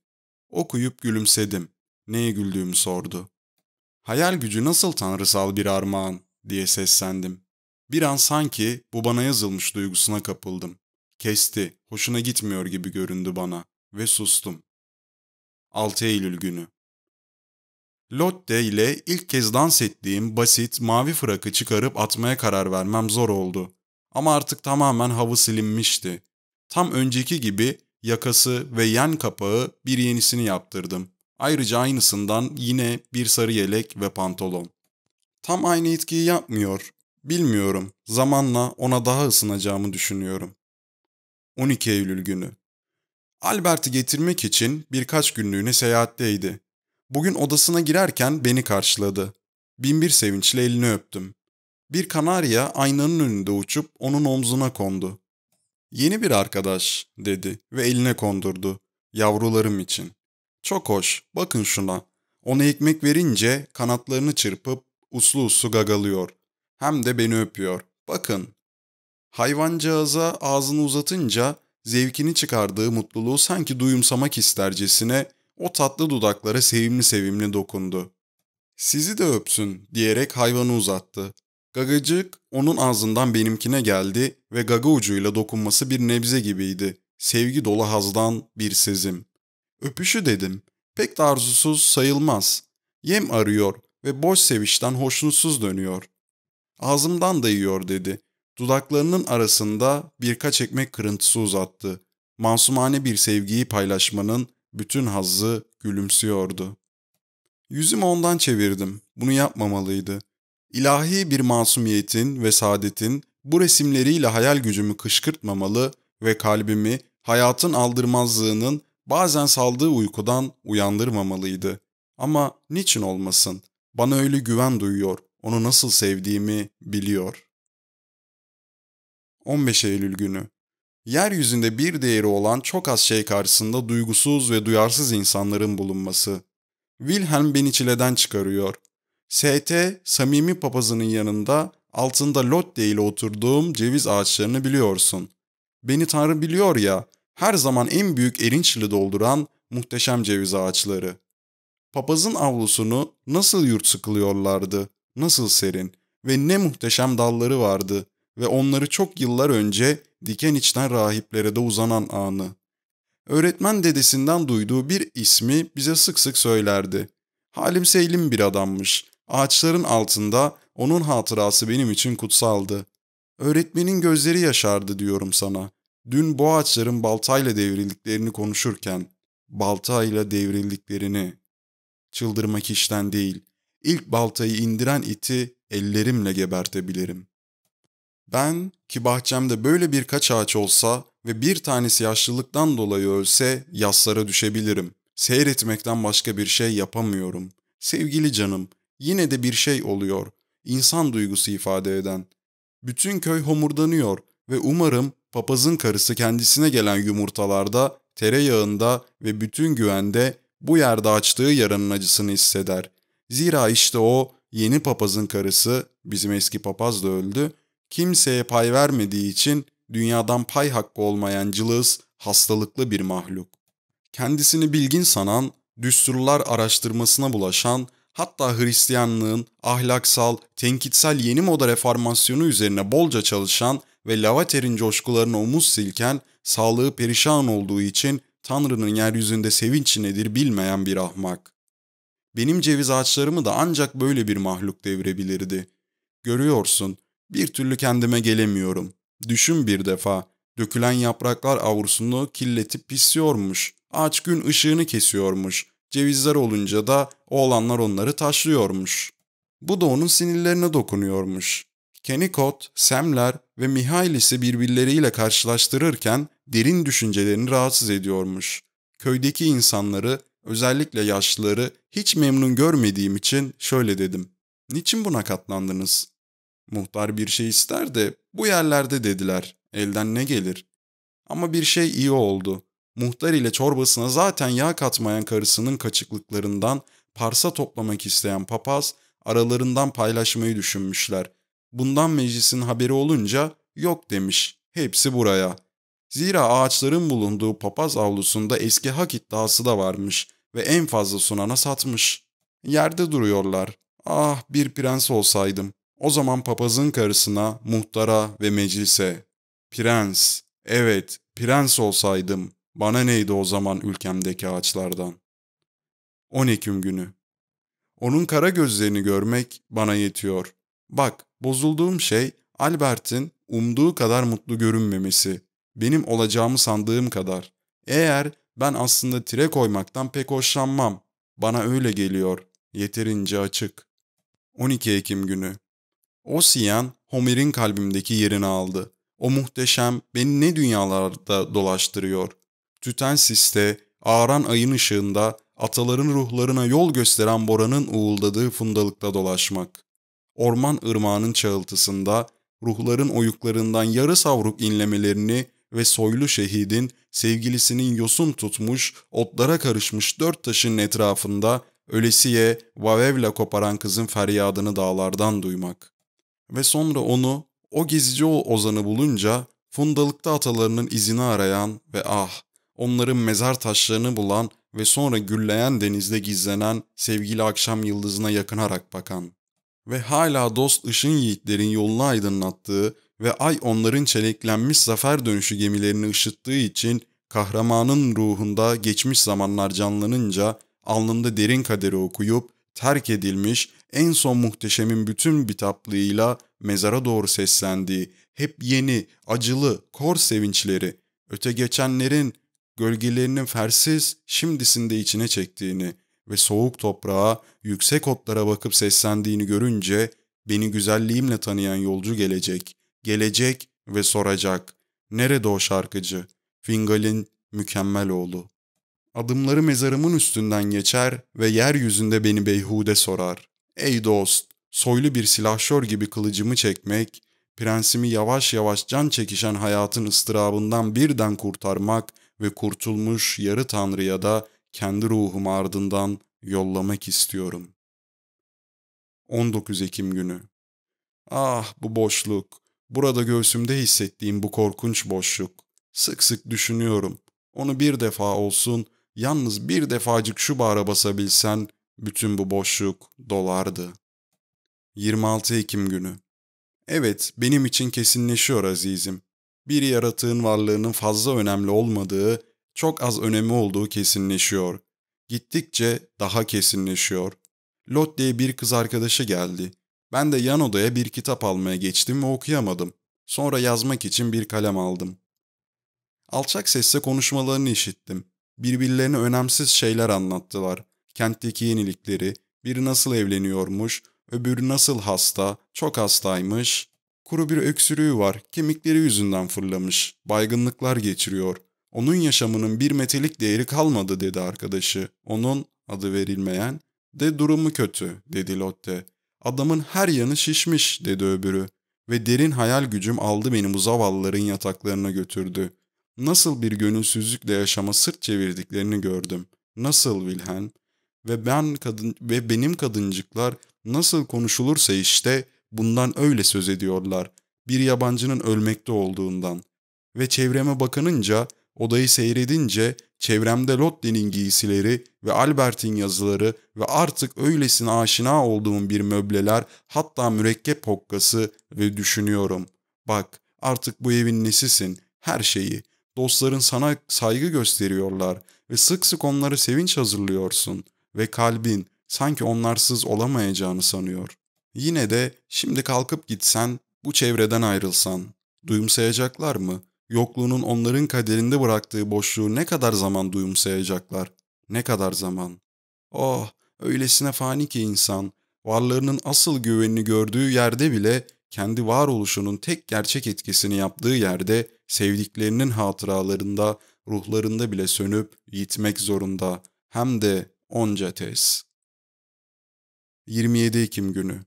Okuyup gülümsedim. Neye güldüğümü sordu. Hayal gücü nasıl tanrısal bir armağan diye seslendim. Bir an sanki bu bana yazılmış duygusuna kapıldım. Kesti, hoşuna gitmiyor gibi göründü bana ve sustum. 6 Eylül günü. Lotte ile ilk kez dans ettiğim basit mavi frakı çıkarıp atmaya karar vermem zor oldu. Ama artık tamamen havı silinmişti. Tam önceki gibi yakası ve yen kapağı bir yenisini yaptırdım. Ayrıca aynısından yine bir sarı yelek ve pantolon. Tam aynı etkiyi yapmıyor. Bilmiyorum. Zamanla ona daha ısınacağımı düşünüyorum. 12 Eylül günü. Albert'i getirmek için birkaç günlüğüne seyahatteydi. Bugün odasına girerken beni karşıladı. Binbir sevinçle elini öptüm. Bir kanarya aynanın önünde uçup onun omzuna kondu. Yeni bir arkadaş dedi ve eline kondurdu. Yavrularım için. Çok hoş, bakın şuna. Ona ekmek verince kanatlarını çırpıp uslu uslu gagalıyor. Hem de beni öpüyor. Bakın. Hayvancağıza ağzını uzatınca zevkini çıkardığı mutluluğu sanki duyumsamak istercesine o tatlı dudaklara sevimli sevimli dokundu. Sizi de öpsün diyerek hayvanı uzattı. Gagacık onun ağzından benimkine geldi ve gaga ucuyla dokunması bir nebze gibiydi. Sevgi dolu hazdan bir sezim. Öpüşü dedim. Pek de arzusuz sayılmaz. Yem arıyor ve boş sevişten hoşnutsuz dönüyor. Ağzımdan da yiyor dedi. Dudaklarının arasında birkaç ekmek kırıntısı uzattı. Masumane bir sevgiyi paylaşmanın bütün hazzı gülümsüyordu. Yüzümü ondan çevirdim. Bunu yapmamalıydı. İlahi bir masumiyetin ve saadetin bu resimleriyle hayal gücümü kışkırtmamalı ve kalbimi hayatın aldırmazlığının bazen saldığı uykudan uyandırmamalıydı. Ama niçin olmasın? Bana öyle güven duyuyor, onu nasıl sevdiğimi biliyor. 15 Eylül günü. Yeryüzünde bir değeri olan çok az şey karşısında duygusuz ve duyarsız insanların bulunması. Wilhelm beni çileden çıkarıyor. ST, samimi papazının yanında altında Lotte ile oturduğum ceviz ağaçlarını biliyorsun. Beni Tanrı biliyor ya, her zaman en büyük erinçli dolduran muhteşem ceviz ağaçları. Papazın avlusunu nasıl yurt sıkılıyorlardı, nasıl serin ve ne muhteşem dalları vardı ve onları çok yıllar önce diken içten rahiplere de uzanan anı. Öğretmen dedesinden duyduğu bir ismi bize sık sık söylerdi. Halim Seylim bir adammış. Ağaçların altında onun hatırası benim için kutsaldı. Öğretmenin gözleri yaşardı diyorum sana. Dün bu ağaçların baltayla devrildiklerini konuşurken, baltayla devrildiklerini. Çıldırmak işten değil, ilk baltayı indiren iti ellerimle gebertebilirim. Ben ki bahçemde böyle birkaç ağaç olsa ve bir tanesi yaşlılıktan dolayı ölse yaslara düşebilirim. Seyretmekten başka bir şey yapamıyorum. Sevgili canım, yine de bir şey oluyor. İnsan duygusu ifade eden. Bütün köy homurdanıyor ve umarım papazın karısı kendisine gelen yumurtalarda, tereyağında ve bütün güvende bu yerde açtığı yaranın acısını hisseder. Zira işte o yeni papazın karısı, bizim eski papaz da öldü, kimseye pay vermediği için dünyadan pay hakkı olmayan cılız, hastalıklı bir mahluk. Kendisini bilgin sanan, düsturlar araştırmasına bulaşan, hatta Hristiyanlığın ahlaksal, tenkitsel yeni moda reformasyonu üzerine bolca çalışan ve Lavater'in coşkularına omuz silken, sağlığı perişan olduğu için Tanrı'nın yeryüzünde sevinç nedir bilmeyen bir ahmak. Benim ceviz ağaçlarımı da ancak böyle bir mahluk devirebilirdi. Görüyorsun, bir türlü kendime gelemiyorum. Düşün bir defa, dökülen yapraklar avrusunu kirletip pisliyormuş. Ağaç gün ışığını kesiyormuş. Cevizler olunca da oğlanlar onları taşlıyormuş. Bu da onun sinirlerine dokunuyormuş. Kennicott, Semler ve Mihailis'i birbirleriyle karşılaştırırken derin düşüncelerini rahatsız ediyormuş. Köydeki insanları, özellikle yaşlıları hiç memnun görmediğim için şöyle dedim. Niçin buna katlandınız? Muhtar bir şey ister de bu yerlerde dediler. Elden ne gelir? Ama bir şey iyi oldu. Muhtar ile çorbasına zaten yağ katmayan karısının kaçıklıklarından parsa toplamak isteyen papaz aralarından paylaşmayı düşünmüşler. Bundan meclisin haberi olunca yok demiş. Hepsi buraya. Zira ağaçların bulunduğu papaz avlusunda eski hak iddiası da varmış ve en fazla sunana satmış. Yerde duruyorlar. Ah bir prens olsaydım. O zaman papazın karısına, muhtara ve meclise. Prens, evet prens olsaydım. Bana neydi o zaman ülkemdeki ağaçlardan? 10 Ekim günü. Onun kara gözlerini görmek bana yetiyor. Bak, bozulduğum şey Albert'in umduğu kadar mutlu görünmemesi. Benim olacağımı sandığım kadar. Eğer ben aslında tire koymaktan pek hoşlanmam. Bana öyle geliyor. Yeterince açık. 12 Ekim günü. O siyan Homer'in kalbimdeki yerini aldı. O muhteşem beni ne dünyalarda dolaştırıyor. Tüten siste, ağaran ayın ışığında ataların ruhlarına yol gösteren Bora'nın uğuldadığı fundalıkta dolaşmak. Orman ırmağının çağıltısında ruhların oyuklarından yarı savruk inlemelerini ve soylu şehidin sevgilisinin yosun tutmuş, otlara karışmış dört taşın etrafında ölesiye vavevla koparan kızın feryadını dağlardan duymak. Ve sonra onu, o gezici o ozanı bulunca fundalıkta atalarının izini arayan ve ah, onların mezar taşlarını bulan ve sonra gülleyen denizde gizlenen sevgili akşam yıldızına yakınarak bakan ve hala dost ışın yiğitlerin yolunu aydınlattığı ve ay onların çeleklenmiş zafer dönüşü gemilerini ışıttığı için kahramanın ruhunda geçmiş zamanlar canlanınca alnında derin kaderi okuyup terk edilmiş en son muhteşemin bütün bitaplığıyla mezara doğru seslendiği, hep yeni, acılı, kor sevinçleri, öte geçenlerin gölgelerinin fersiz şimdisinde içine çektiğini ve soğuk toprağa, yüksek otlara bakıp seslendiğini görünce beni güzelliğimle tanıyan yolcu gelecek, gelecek ve soracak. Nerede o şarkıcı? Fingal'in mükemmel oğlu. Adımları mezarımın üstünden geçer ve yeryüzünde beni beyhude sorar. Ey dost, soylu bir silahşör gibi kılıcımı çekmek, prensimi yavaş yavaş can çekişen hayatın ıstırabından birden kurtarmak ve kurtulmuş yarı tanrıya da kendi ruhumu ardından yollamak istiyorum. 19 Ekim günü. Ah bu boşluk, burada göğsümde hissettiğim bu korkunç boşluk. Sık sık düşünüyorum. Onu bir defa olsun, yalnız bir defacık şu bağra basabilsen, bütün bu boşluk dolardı. 26 Ekim günü. Evet, benim için kesinleşiyor azizim. Bir yaratığın varlığının fazla önemli olmadığı, çok az önemi olduğu kesinleşiyor. Gittikçe daha kesinleşiyor. Lot diye bir kız arkadaşı geldi. Ben de yan odaya bir kitap almaya geçtim ve okuyamadım. Sonra yazmak için bir kalem aldım. Alçak sesle konuşmalarını işittim. Birbirlerine önemsiz şeyler anlattılar. Kentteki yenilikleri, biri nasıl evleniyormuş, öbürü nasıl hasta, çok hastaymış. Kuru bir öksürüğü var, kemikleri yüzünden fırlamış, baygınlıklar geçiriyor. Onun yaşamının bir metelik değeri kalmadı dedi arkadaşı. Onun, adı verilmeyen, de durumu kötü dedi Lotte. Adamın her yanı şişmiş dedi öbürü. Ve derin hayal gücüm aldı beni bu zavallıların yataklarına götürdü. Nasıl bir gönülsüzlükle yaşama sırt çevirdiklerini gördüm. Nasıl Wilhelm? Ve ben kadın ve benim kadıncıklar nasıl konuşulursa işte bundan öyle söz ediyorlar. Bir yabancının ölmekte olduğundan. Ve çevreme bakınınca Odayı seyredince çevremde Lotte'nin giysileri ve Albert'in yazıları ve artık öylesine aşina olduğum bir möbleler hatta mürekkep hokkası ve düşünüyorum. Bak artık bu evin nesisin, her şeyi. Dostların sana saygı gösteriyorlar ve sık sık onları sevinç hazırlıyorsun ve kalbin sanki onlarsız olamayacağını sanıyor. Yine de şimdi kalkıp gitsen, bu çevreden ayrılsan, duyumsayacaklar mı? Yokluğunun onların kaderinde bıraktığı boşluğu ne kadar zaman duyumsayacaklar? Ne kadar zaman? Oh, öylesine fani ki insan, varlarının asıl güvenini gördüğü yerde bile kendi varoluşunun tek gerçek etkisini yaptığı yerde sevdiklerinin hatıralarında, ruhlarında bile sönüp yitmek zorunda. Hem de onca tez. 27 Ekim günü.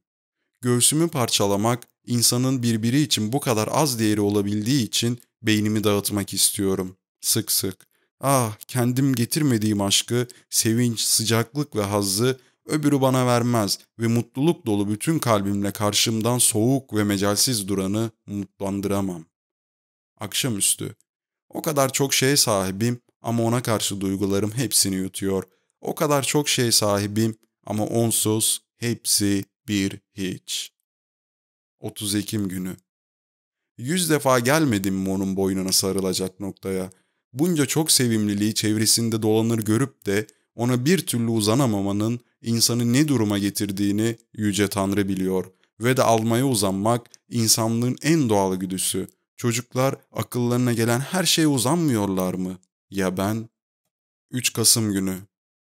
Göğsümü parçalamak, insanın birbiri için bu kadar az değeri olabildiği için Beynimi dağıtmak istiyorum. Sık sık. Ah kendim getirmediğim aşkı, sevinç, sıcaklık ve hazzı öbürü bana vermez ve mutluluk dolu bütün kalbimle karşımdan soğuk ve mecalsiz duranı mutlandıramam. Akşamüstü. O kadar çok şeye sahibim ama ona karşı duygularım hepsini yutuyor. O kadar çok şey sahibim ama onsuz hepsi bir hiç. 30 Ekim günü. Yüz defa gelmedim mi onun boynuna sarılacak noktaya? Bunca çok sevimliliği çevresinde dolanır görüp de ona bir türlü uzanamamanın insanı ne duruma getirdiğini Yüce Tanrı biliyor ve de almaya uzanmak insanlığın en doğal güdüsü. Çocuklar akıllarına gelen her şeye uzanmıyorlar mı? Ya ben? 3 Kasım günü.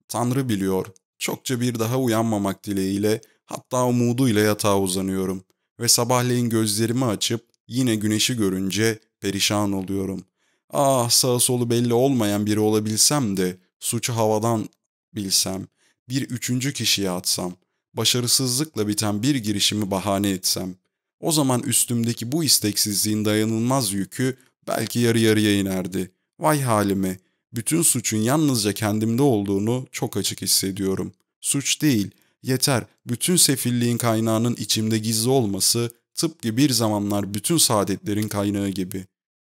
Tanrı biliyor. Çokça bir daha uyanmamak dileğiyle hatta umuduyla yatağa uzanıyorum ve sabahleyin gözlerimi açıp Yine güneşi görünce perişan oluyorum. Ah sağ solu belli olmayan biri olabilsem de suçu havadan bilsem, bir üçüncü kişiye atsam, başarısızlıkla biten bir girişimi bahane etsem, o zaman üstümdeki bu isteksizliğin dayanılmaz yükü belki yarı yarıya inerdi. Vay halime, bütün suçun yalnızca kendimde olduğunu çok açık hissediyorum. Suç değil, yeter bütün sefilliğin kaynağının içimde gizli olması Tıpkı bir zamanlar bütün saadetlerin kaynağı gibi.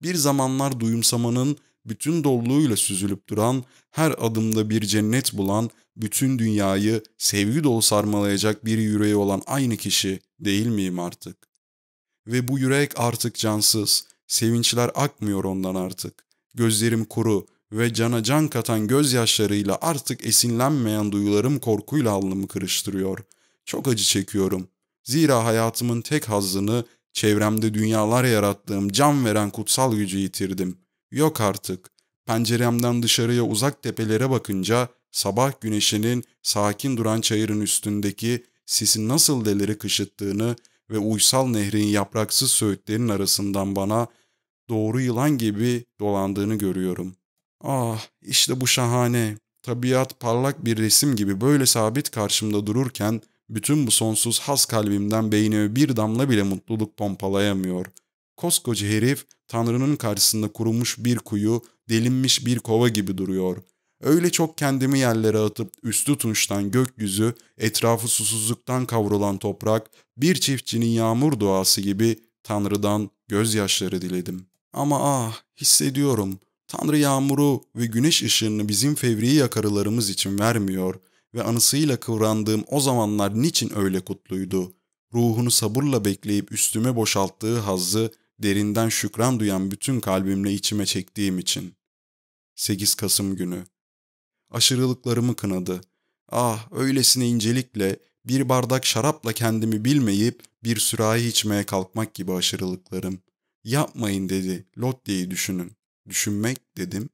Bir zamanlar duyumsamanın bütün doluluğuyla süzülüp duran, her adımda bir cennet bulan, bütün dünyayı sevgi dolu sarmalayacak bir yüreği olan aynı kişi değil miyim artık? Ve bu yürek artık cansız, sevinçler akmıyor ondan artık. Gözlerim kuru ve cana can katan gözyaşlarıyla artık esinlenmeyen duyularım korkuyla alnımı kırıştırıyor. Çok acı çekiyorum. Zira hayatımın tek hazzını çevremde dünyalar yarattığım can veren kutsal gücü yitirdim. Yok artık. Penceremden dışarıya uzak tepelere bakınca sabah güneşinin sakin duran çayırın üstündeki sisin nasıl deleri kışıttığını ve uysal nehrin yapraksız söğütlerin arasından bana doğru yılan gibi dolandığını görüyorum. Ah işte bu şahane. Tabiat parlak bir resim gibi böyle sabit karşımda dururken Bütün bu sonsuz has kalbimden beynime bir damla bile mutluluk pompalayamıyor. Koskoca herif Tanrı'nın karşısında kurumuş bir kuyu, delinmiş bir kova gibi duruyor. Öyle çok kendimi yerlere atıp üstü tunçtan gökyüzü, etrafı susuzluktan kavrulan toprak, bir çiftçinin yağmur duası gibi Tanrı'dan gözyaşları diledim. Ama ah hissediyorum Tanrı yağmuru ve güneş ışığını bizim fevri yakarılarımız için vermiyor ve anısıyla kıvrandığım o zamanlar niçin öyle kutluydu? Ruhunu sabırla bekleyip üstüme boşalttığı hazzı derinden şükran duyan bütün kalbimle içime çektiğim için. 8 Kasım günü. Aşırılıklarımı kınadı. Ah öylesine incelikle bir bardak şarapla kendimi bilmeyip bir sürahi içmeye kalkmak gibi aşırılıklarım. Yapmayın dedi. Lotte'yi düşünün. Düşünmek dedim.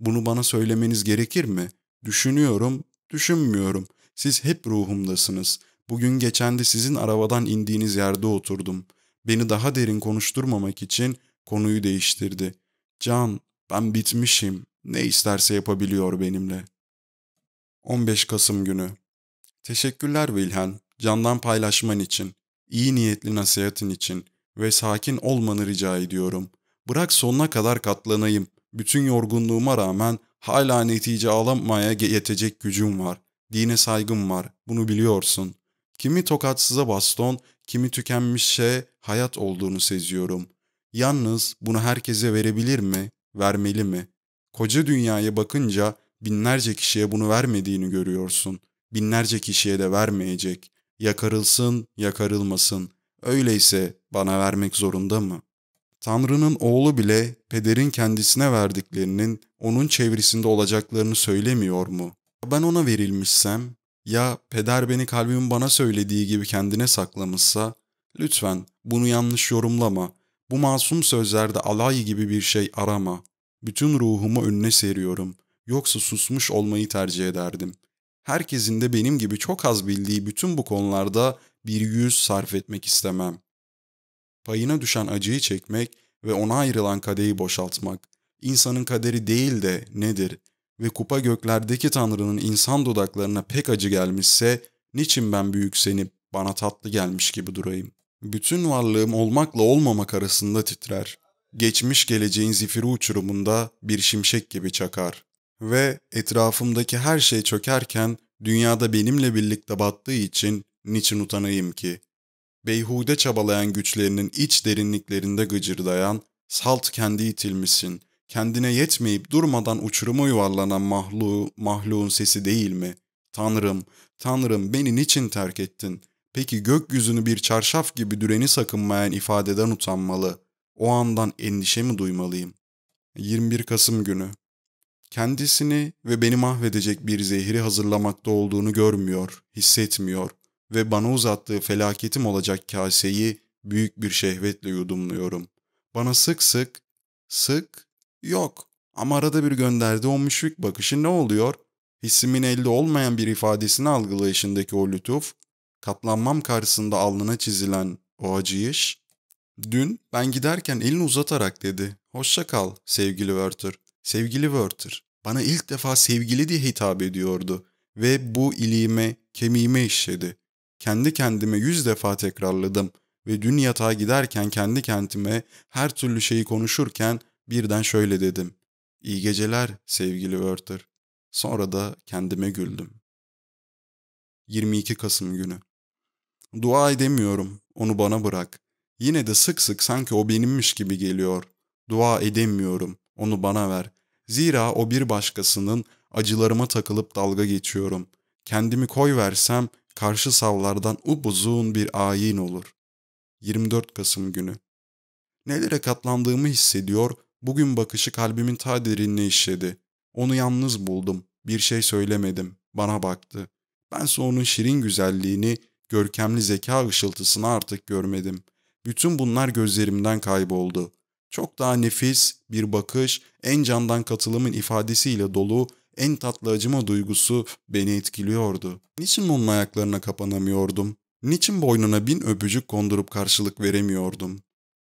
Bunu bana söylemeniz gerekir mi? Düşünüyorum, düşünmüyorum. Siz hep ruhumdasınız. Bugün geçen de sizin arabadan indiğiniz yerde oturdum. Beni daha derin konuşturmamak için konuyu değiştirdi. Can, ben bitmişim. Ne isterse yapabiliyor benimle. 15 Kasım günü. Teşekkürler Wilhelm. Candan paylaşman için, iyi niyetli nasihatin için ve sakin olmanı rica ediyorum. Bırak sonuna kadar katlanayım. Bütün yorgunluğuma rağmen hala netice alamaya yetecek gücüm var. Dine saygım var. Bunu biliyorsun. Kimi tokatsıza baston, kimi tükenmiş şey hayat olduğunu seziyorum. Yalnız bunu herkese verebilir mi? Vermeli mi? Koca dünyaya bakınca binlerce kişiye bunu vermediğini görüyorsun. Binlerce kişiye de vermeyecek. Yakarılsın, yakarılmasın. Öyleyse bana vermek zorunda mı? Tanrı'nın oğlu bile pederin kendisine verdiklerinin onun çevresinde olacaklarını söylemiyor mu? Ben ona verilmişsem, ya peder beni kalbimin bana söylediği gibi kendine saklamışsa, lütfen bunu yanlış yorumlama. Bu masum sözlerde alay gibi bir şey arama. Bütün ruhumu önüne seriyorum. Yoksa susmuş olmayı tercih ederdim. Herkesin de benim gibi çok az bildiği bütün bu konularda bir yüz sarf etmek istemem. Payına düşen acıyı çekmek ve ona ayrılan kadeyi boşaltmak, insanın kaderi değil de nedir ve kupa göklerdeki Tanrı'nın insan dudaklarına pek acı gelmişse, niçin ben büyüksenip bana tatlı gelmiş gibi durayım? Bütün varlığım olmakla olmamak arasında titrer. Geçmiş geleceğin zifiri uçurumunda bir şimşek gibi çakar. Ve etrafımdaki her şey çökerken dünyada benimle birlikte battığı için niçin utanayım ki? Beyhude çabalayan güçlerinin iç derinliklerinde gıcırdayan, salt kendi itilmişsin, kendine yetmeyip durmadan uçuruma yuvarlanan mahlu, mahluğun sesi değil mi? Tanrım, Tanrım beni niçin terk ettin? Peki gökyüzünü bir çarşaf gibi düreni sakınmayan ifadeden utanmalı. O andan endişe mi duymalıyım? 21 Kasım günü. Kendisini ve beni mahvedecek bir zehri hazırlamakta olduğunu görmüyor, hissetmiyor ve bana uzattığı felaketim olacak kaseyi büyük bir şehvetle yudumluyorum. Bana sık sık, sık, yok ama arada bir gönderdiği o müşfik bakışı ne oluyor? Hissimin elde olmayan bir ifadesini algılayışındaki o lütuf, katlanmam karşısında alnına çizilen o acıyış. Dün ben giderken elini uzatarak dedi. Hoşça kal sevgili Werther. Sevgili Werther. Bana ilk defa sevgili diye hitap ediyordu ve bu iliğime, kemiğime işledi. Kendi kendime yüz defa tekrarladım ve dün yatağa giderken kendi kentime her türlü şeyi konuşurken birden şöyle dedim. İyi geceler sevgili Werther. Sonra da kendime güldüm. 22 Kasım günü. Dua edemiyorum, onu bana bırak. Yine de sık sık sanki o benimmiş gibi geliyor. Dua edemiyorum, onu bana ver. Zira o bir başkasının acılarıma takılıp dalga geçiyorum. Kendimi koy versem karşı savlardan upuzun bir ayin olur. 24 Kasım günü. Nelere katlandığımı hissediyor, bugün bakışı kalbimin ta derinine işledi. Onu yalnız buldum, bir şey söylemedim, bana baktı. Bense onun şirin güzelliğini, görkemli zeka ışıltısını artık görmedim. Bütün bunlar gözlerimden kayboldu. Çok daha nefis bir bakış, en candan katılımın ifadesiyle dolu, en tatlı acıma duygusu beni etkiliyordu. Niçin onun ayaklarına kapanamıyordum? Niçin boynuna bin öpücük kondurup karşılık veremiyordum?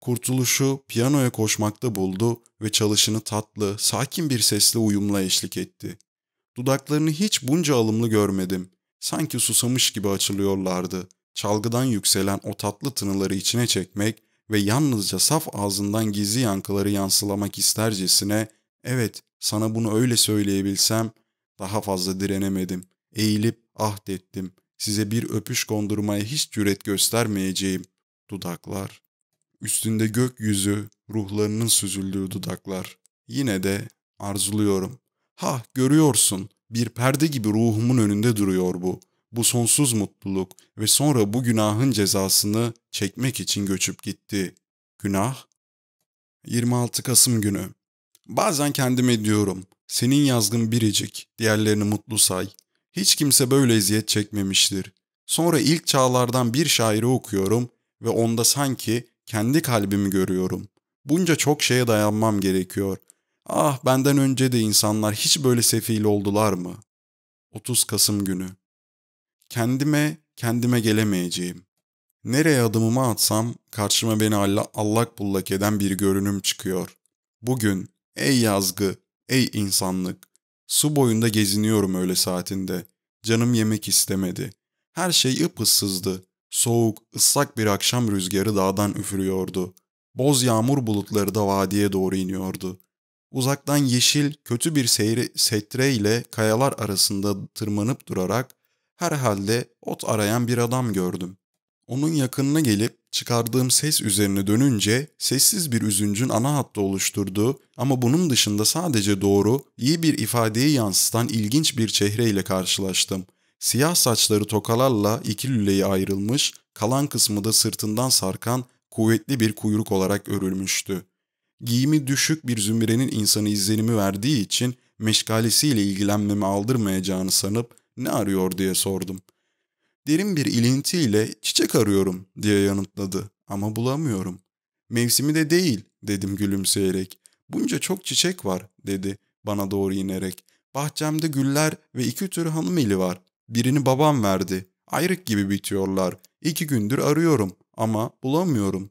Kurtuluşu piyanoya koşmakta buldu ve çalışını tatlı, sakin bir sesle uyumla eşlik etti. Dudaklarını hiç bunca alımlı görmedim. Sanki susamış gibi açılıyorlardı. Çalgıdan yükselen o tatlı tınıları içine çekmek ve yalnızca saf ağzından gizli yankıları yansılamak istercesine, evet sana bunu öyle söyleyebilsem, daha fazla direnemedim. Eğilip ahdettim. Size bir öpüş kondurmaya hiç cüret göstermeyeceğim. Dudaklar. Üstünde gökyüzü, ruhlarının süzüldüğü dudaklar. Yine de arzuluyorum. Ha görüyorsun, bir perde gibi ruhumun önünde duruyor bu. Bu sonsuz mutluluk ve sonra bu günahın cezasını çekmek için göçüp gitti. Günah? 26 Kasım günü. Bazen kendime diyorum, senin yazgın biricik, diğerlerini mutlu say. Hiç kimse böyle eziyet çekmemiştir. Sonra ilk çağlardan bir şairi okuyorum ve onda sanki kendi kalbimi görüyorum. Bunca çok şeye dayanmam gerekiyor. Ah benden önce de insanlar hiç böyle sefil oldular mı? 30 Kasım günü. Kendime, kendime gelemeyeceğim. Nereye adımımı atsam karşıma beni allak bullak eden bir görünüm çıkıyor. Bugün, ey yazgı, ey insanlık, su boyunda geziniyorum öyle saatinde. Canım yemek istemedi. Her şey ıpıssızdı. Soğuk, ıslak bir akşam rüzgarı dağdan üfürüyordu. Boz yağmur bulutları da vadiye doğru iniyordu. Uzaktan yeşil, kötü bir seyre, setre ile kayalar arasında tırmanıp durarak herhalde ot arayan bir adam gördüm. Onun yakınına gelip çıkardığım ses üzerine dönünce sessiz bir üzüncün ana hattı oluşturduğu ama bunun dışında sadece doğru, iyi bir ifadeyi yansıtan ilginç bir çehreyle karşılaştım. Siyah saçları tokalarla iki lüleyi ayrılmış, kalan kısmı da sırtından sarkan kuvvetli bir kuyruk olarak örülmüştü. Giyimi düşük bir zümrenin insanı izlenimi verdiği için meşgalesiyle ilgilenmemi aldırmayacağını sanıp ne arıyor diye sordum. Derin bir ilintiyle çiçek arıyorum diye yanıtladı ama bulamıyorum. Mevsimi de değil dedim gülümseyerek. Bunca çok çiçek var dedi bana doğru inerek. Bahçemde güller ve iki tür hanım eli var. Birini babam verdi. Ayrık gibi bitiyorlar. İki gündür arıyorum ama bulamıyorum.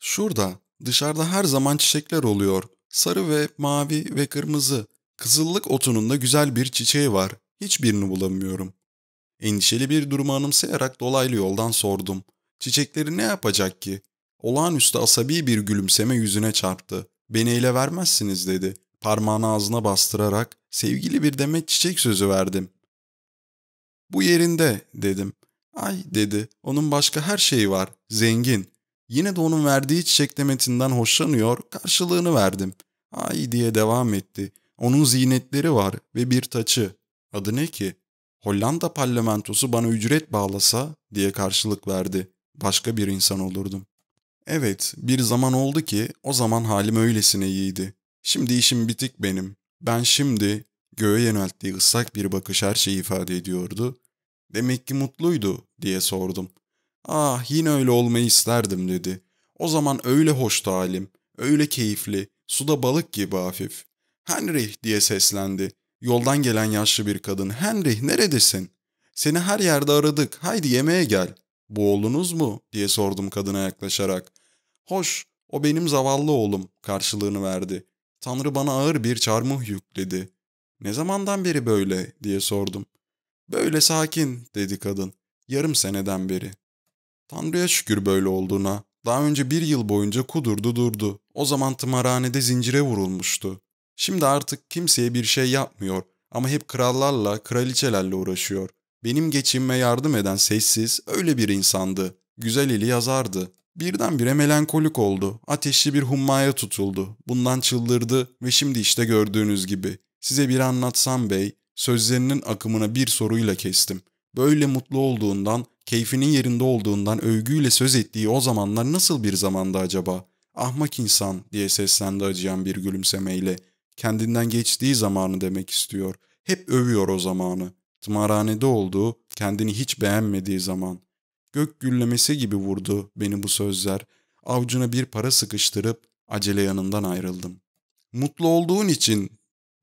Şurada, dışarıda her zaman çiçekler oluyor. Sarı ve mavi ve kırmızı. Kızıllık otunun da güzel bir çiçeği var. Hiçbirini bulamıyorum. Endişeli bir durumu anımsayarak dolaylı yoldan sordum. Çiçekleri ne yapacak ki? Olağanüstü asabi bir gülümseme yüzüne çarptı. Beni ele vermezsiniz dedi. Parmağını ağzına bastırarak sevgili bir demet çiçek sözü verdim. Bu yerinde dedim. Ay dedi onun başka her şeyi var zengin. Yine de onun verdiği çiçek demetinden hoşlanıyor karşılığını verdim. Ay diye devam etti. Onun zinetleri var ve bir taçı. Adı ne ki? Hollanda parlamentosu bana ücret bağlasa diye karşılık verdi. Başka bir insan olurdum. Evet, bir zaman oldu ki o zaman halim öylesine iyiydi. Şimdi işim bitik benim. Ben şimdi göğe yönelttiği ıslak bir bakış her şeyi ifade ediyordu. Demek ki mutluydu diye sordum. Ah yine öyle olmayı isterdim dedi. O zaman öyle hoştu halim, öyle keyifli, suda balık gibi hafif. Henry diye seslendi. Yoldan gelen yaşlı bir kadın. Henry neredesin? Seni her yerde aradık. Haydi yemeğe gel. Bu oğlunuz mu? diye sordum kadına yaklaşarak. Hoş, o benim zavallı oğlum karşılığını verdi. Tanrı bana ağır bir çarmıh yükledi. Ne zamandan beri böyle diye sordum. Böyle sakin dedi kadın. Yarım seneden beri. Tanrı'ya şükür böyle olduğuna. Daha önce bir yıl boyunca kudurdu durdu. O zaman tımarhanede zincire vurulmuştu. Şimdi artık kimseye bir şey yapmıyor ama hep krallarla, kraliçelerle uğraşıyor. Benim geçinme yardım eden sessiz, öyle bir insandı. Güzel eli yazardı. Birdenbire melankolik oldu. Ateşli bir hummaya tutuldu. Bundan çıldırdı ve şimdi işte gördüğünüz gibi. Size bir anlatsam bey, sözlerinin akımına bir soruyla kestim. Böyle mutlu olduğundan, keyfinin yerinde olduğundan övgüyle söz ettiği o zamanlar nasıl bir zamandı acaba? Ahmak insan diye seslendi acıyan bir gülümsemeyle kendinden geçtiği zamanı demek istiyor. Hep övüyor o zamanı. Tımarhanede olduğu, kendini hiç beğenmediği zaman. Gök güllemesi gibi vurdu beni bu sözler. Avcuna bir para sıkıştırıp acele yanından ayrıldım. Mutlu olduğun için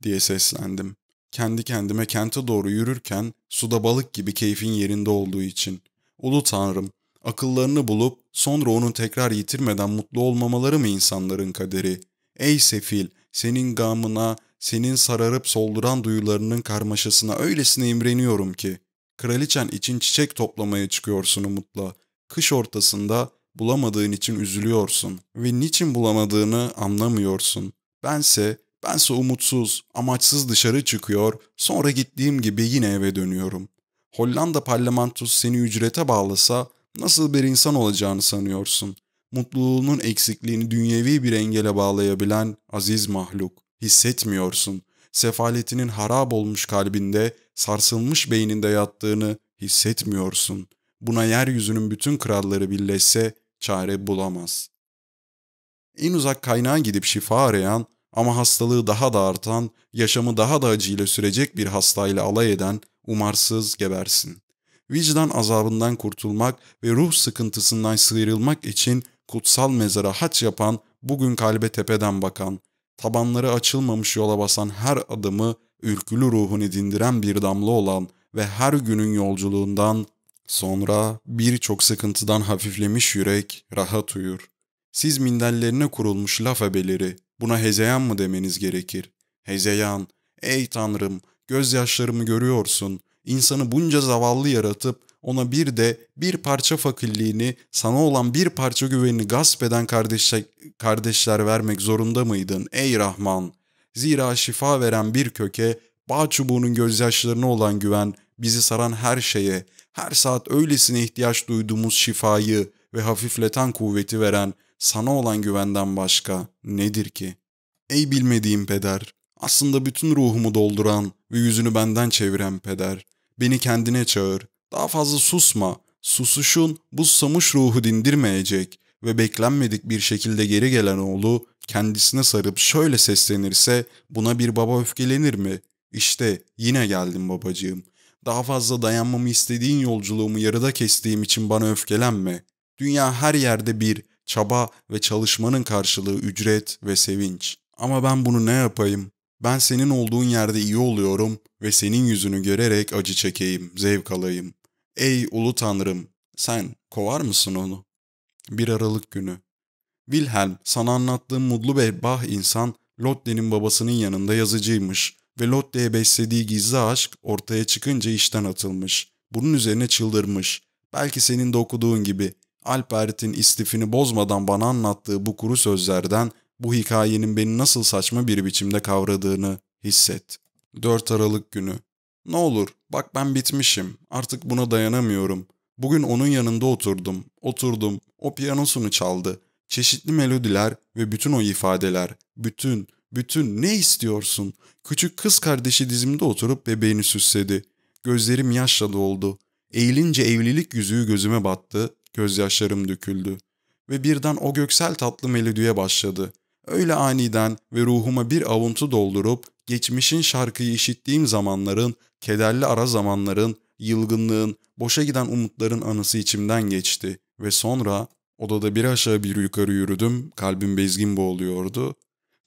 diye seslendim. Kendi kendime kente doğru yürürken suda balık gibi keyfin yerinde olduğu için. Ulu Tanrım, akıllarını bulup sonra onu tekrar yitirmeden mutlu olmamaları mı insanların kaderi? Ey sefil, senin gamına, senin sararıp solduran duyularının karmaşasına öylesine imreniyorum ki. Kraliçen için çiçek toplamaya çıkıyorsun umutla. Kış ortasında bulamadığın için üzülüyorsun ve niçin bulamadığını anlamıyorsun. Bense, bense umutsuz, amaçsız dışarı çıkıyor, sonra gittiğim gibi yine eve dönüyorum. Hollanda parlamentosu seni ücrete bağlasa nasıl bir insan olacağını sanıyorsun? Mutluluğunun eksikliğini dünyevi bir engele bağlayabilen aziz mahluk. Hissetmiyorsun. Sefaletinin harap olmuş kalbinde, sarsılmış beyninde yattığını hissetmiyorsun. Buna yeryüzünün bütün kralları birleşse çare bulamaz. En uzak kaynağa gidip şifa arayan ama hastalığı daha da artan, yaşamı daha da acıyla sürecek bir hastayla alay eden umarsız gebersin. Vicdan azabından kurtulmak ve ruh sıkıntısından sıyrılmak için kutsal mezara haç yapan, bugün kalbe tepeden bakan, tabanları açılmamış yola basan her adımı ürkülü ruhunu dindiren bir damla olan ve her günün yolculuğundan sonra birçok sıkıntıdan hafiflemiş yürek rahat uyur. Siz mindellerine kurulmuş laf ebeleri, buna hezeyan mı demeniz gerekir? Hezeyan, ey tanrım, gözyaşlarımı görüyorsun, insanı bunca zavallı yaratıp ona bir de bir parça fakirliğini, sana olan bir parça güvenini gasp eden kardeşler, kardeşler vermek zorunda mıydın ey Rahman? Zira şifa veren bir köke, bağ çubuğunun gözyaşlarına olan güven, bizi saran her şeye, her saat öylesine ihtiyaç duyduğumuz şifayı ve hafifleten kuvveti veren sana olan güvenden başka nedir ki? Ey bilmediğim peder, aslında bütün ruhumu dolduran ve yüzünü benden çeviren peder, beni kendine çağır, daha fazla susma, susuşun bu susamış ruhu dindirmeyecek ve beklenmedik bir şekilde geri gelen oğlu kendisine sarıp şöyle seslenirse buna bir baba öfkelenir mi? İşte yine geldim babacığım. Daha fazla dayanmamı istediğin yolculuğumu yarıda kestiğim için bana öfkelenme. Dünya her yerde bir çaba ve çalışmanın karşılığı ücret ve sevinç. Ama ben bunu ne yapayım? Ben senin olduğun yerde iyi oluyorum ve senin yüzünü görerek acı çekeyim, zevk alayım. Ey ulu tanrım, sen kovar mısın onu? Bir Aralık günü. Wilhelm, sana anlattığım mutlu ve bah insan Lotte'nin babasının yanında yazıcıymış ve Lotte'ye beslediği gizli aşk ortaya çıkınca işten atılmış. Bunun üzerine çıldırmış. Belki senin de okuduğun gibi Alpert'in istifini bozmadan bana anlattığı bu kuru sözlerden bu hikayenin beni nasıl saçma bir biçimde kavradığını hisset. 4 Aralık günü. Ne olur, bak ben bitmişim. Artık buna dayanamıyorum. Bugün onun yanında oturdum. Oturdum. O piyanosunu çaldı. Çeşitli melodiler ve bütün o ifadeler. Bütün, bütün ne istiyorsun? Küçük kız kardeşi dizimde oturup bebeğini süsledi. Gözlerim yaşla doldu. Eğilince evlilik yüzüğü gözüme battı. Gözyaşlarım döküldü. Ve birden o göksel tatlı melodiye başladı. Öyle aniden ve ruhuma bir avuntu doldurup geçmişin şarkıyı işittiğim zamanların, kederli ara zamanların, yılgınlığın, boşa giden umutların anısı içimden geçti ve sonra odada bir aşağı bir yukarı yürüdüm, kalbim bezgin boğuluyordu.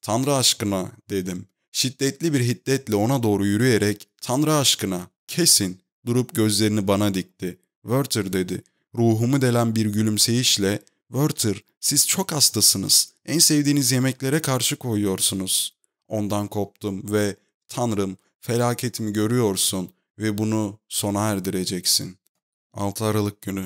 Tanrı aşkına dedim. Şiddetli bir hiddetle ona doğru yürüyerek Tanrı aşkına kesin durup gözlerini bana dikti. Werther dedi. Ruhumu delen bir gülümseyişle Werther siz çok hastasınız. En sevdiğiniz yemeklere karşı koyuyorsunuz. Ondan koptum ve Tanrım felaketimi görüyorsun ve bunu sona erdireceksin. 6 Aralık günü.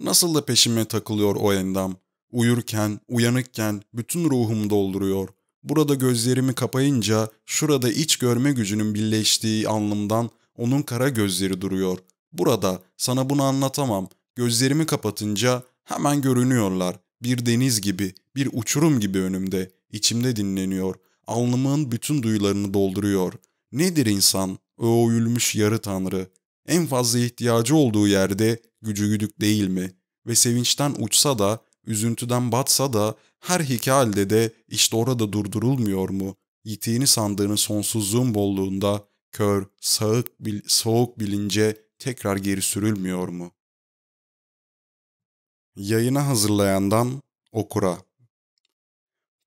Nasıl da peşime takılıyor o endam. Uyurken, uyanıkken bütün ruhumu dolduruyor. Burada gözlerimi kapayınca şurada iç görme gücünün birleştiği alnımdan onun kara gözleri duruyor. Burada sana bunu anlatamam. Gözlerimi kapatınca hemen görünüyorlar. Bir deniz gibi, bir uçurum gibi önümde, içimde dinleniyor. Alnımın bütün duyularını dolduruyor. Nedir insan? O oyulmuş yarı tanrı. En fazla ihtiyacı olduğu yerde gücü güdük değil mi? Ve sevinçten uçsa da, üzüntüden batsa da, her iki de işte orada durdurulmuyor mu? Yitiğini sandığını sonsuzluğun bolluğunda, kör, sağık, soğuk bilince tekrar geri sürülmüyor mu? Yayına hazırlayandan okura.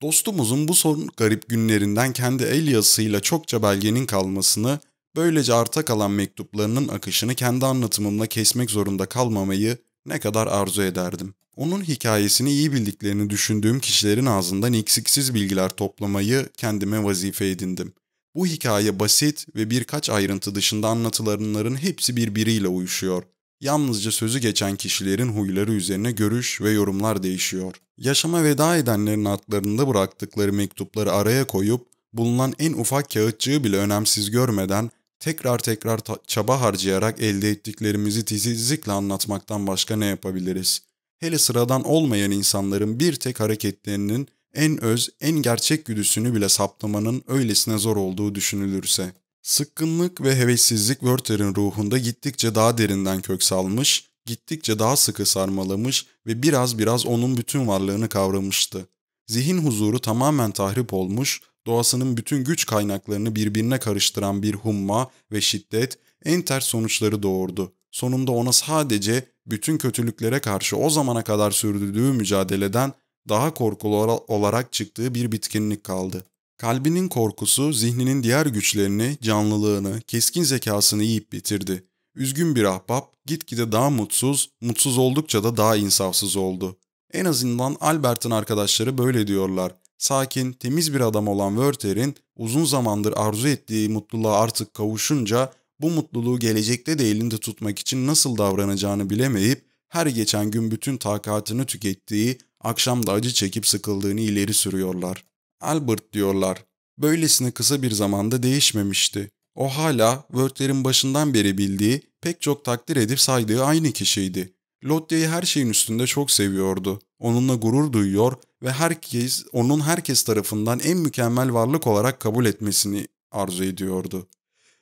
Dostumuzun bu son garip günlerinden kendi el yazısıyla çokça belgenin kalmasını, böylece arta kalan mektuplarının akışını kendi anlatımımla kesmek zorunda kalmamayı ne kadar arzu ederdim. Onun hikayesini iyi bildiklerini düşündüğüm kişilerin ağzından eksiksiz bilgiler toplamayı kendime vazife edindim. Bu hikaye basit ve birkaç ayrıntı dışında anlatılanların hepsi birbiriyle uyuşuyor. Yalnızca sözü geçen kişilerin huyları üzerine görüş ve yorumlar değişiyor. Yaşama veda edenlerin adlarında bıraktıkları mektupları araya koyup bulunan en ufak kağıtçığı bile önemsiz görmeden tekrar tekrar çaba harcayarak elde ettiklerimizi titizlikle anlatmaktan başka ne yapabiliriz? Hele sıradan olmayan insanların bir tek hareketlerinin en öz, en gerçek güdüsünü bile saptamanın öylesine zor olduğu düşünülürse. Sıkkınlık ve hevessizlik Werther'in ruhunda gittikçe daha derinden kök salmış, gittikçe daha sıkı sarmalamış ve biraz biraz onun bütün varlığını kavramıştı. Zihin huzuru tamamen tahrip olmuş, doğasının bütün güç kaynaklarını birbirine karıştıran bir humma ve şiddet en ters sonuçları doğurdu. Sonunda ona sadece bütün kötülüklere karşı o zamana kadar sürdürdüğü mücadeleden daha korkulu olarak çıktığı bir bitkinlik kaldı. Kalbinin korkusu zihninin diğer güçlerini, canlılığını, keskin zekasını yiyip bitirdi. Üzgün bir ahbap gitgide daha mutsuz, mutsuz oldukça da daha insafsız oldu. En azından Albert'in arkadaşları böyle diyorlar. Sakin, temiz bir adam olan Werther'in uzun zamandır arzu ettiği mutluluğa artık kavuşunca bu mutluluğu gelecekte de elinde tutmak için nasıl davranacağını bilemeyip her geçen gün bütün takatını tükettiği, akşam da acı çekip sıkıldığını ileri sürüyorlar. Albert diyorlar. Böylesine kısa bir zamanda değişmemişti. O hala Werther'in başından beri bildiği, pek çok takdir edip saydığı aynı kişiydi. Lottie'yi her şeyin üstünde çok seviyordu. Onunla gurur duyuyor ve herkes onun herkes tarafından en mükemmel varlık olarak kabul etmesini arzu ediyordu.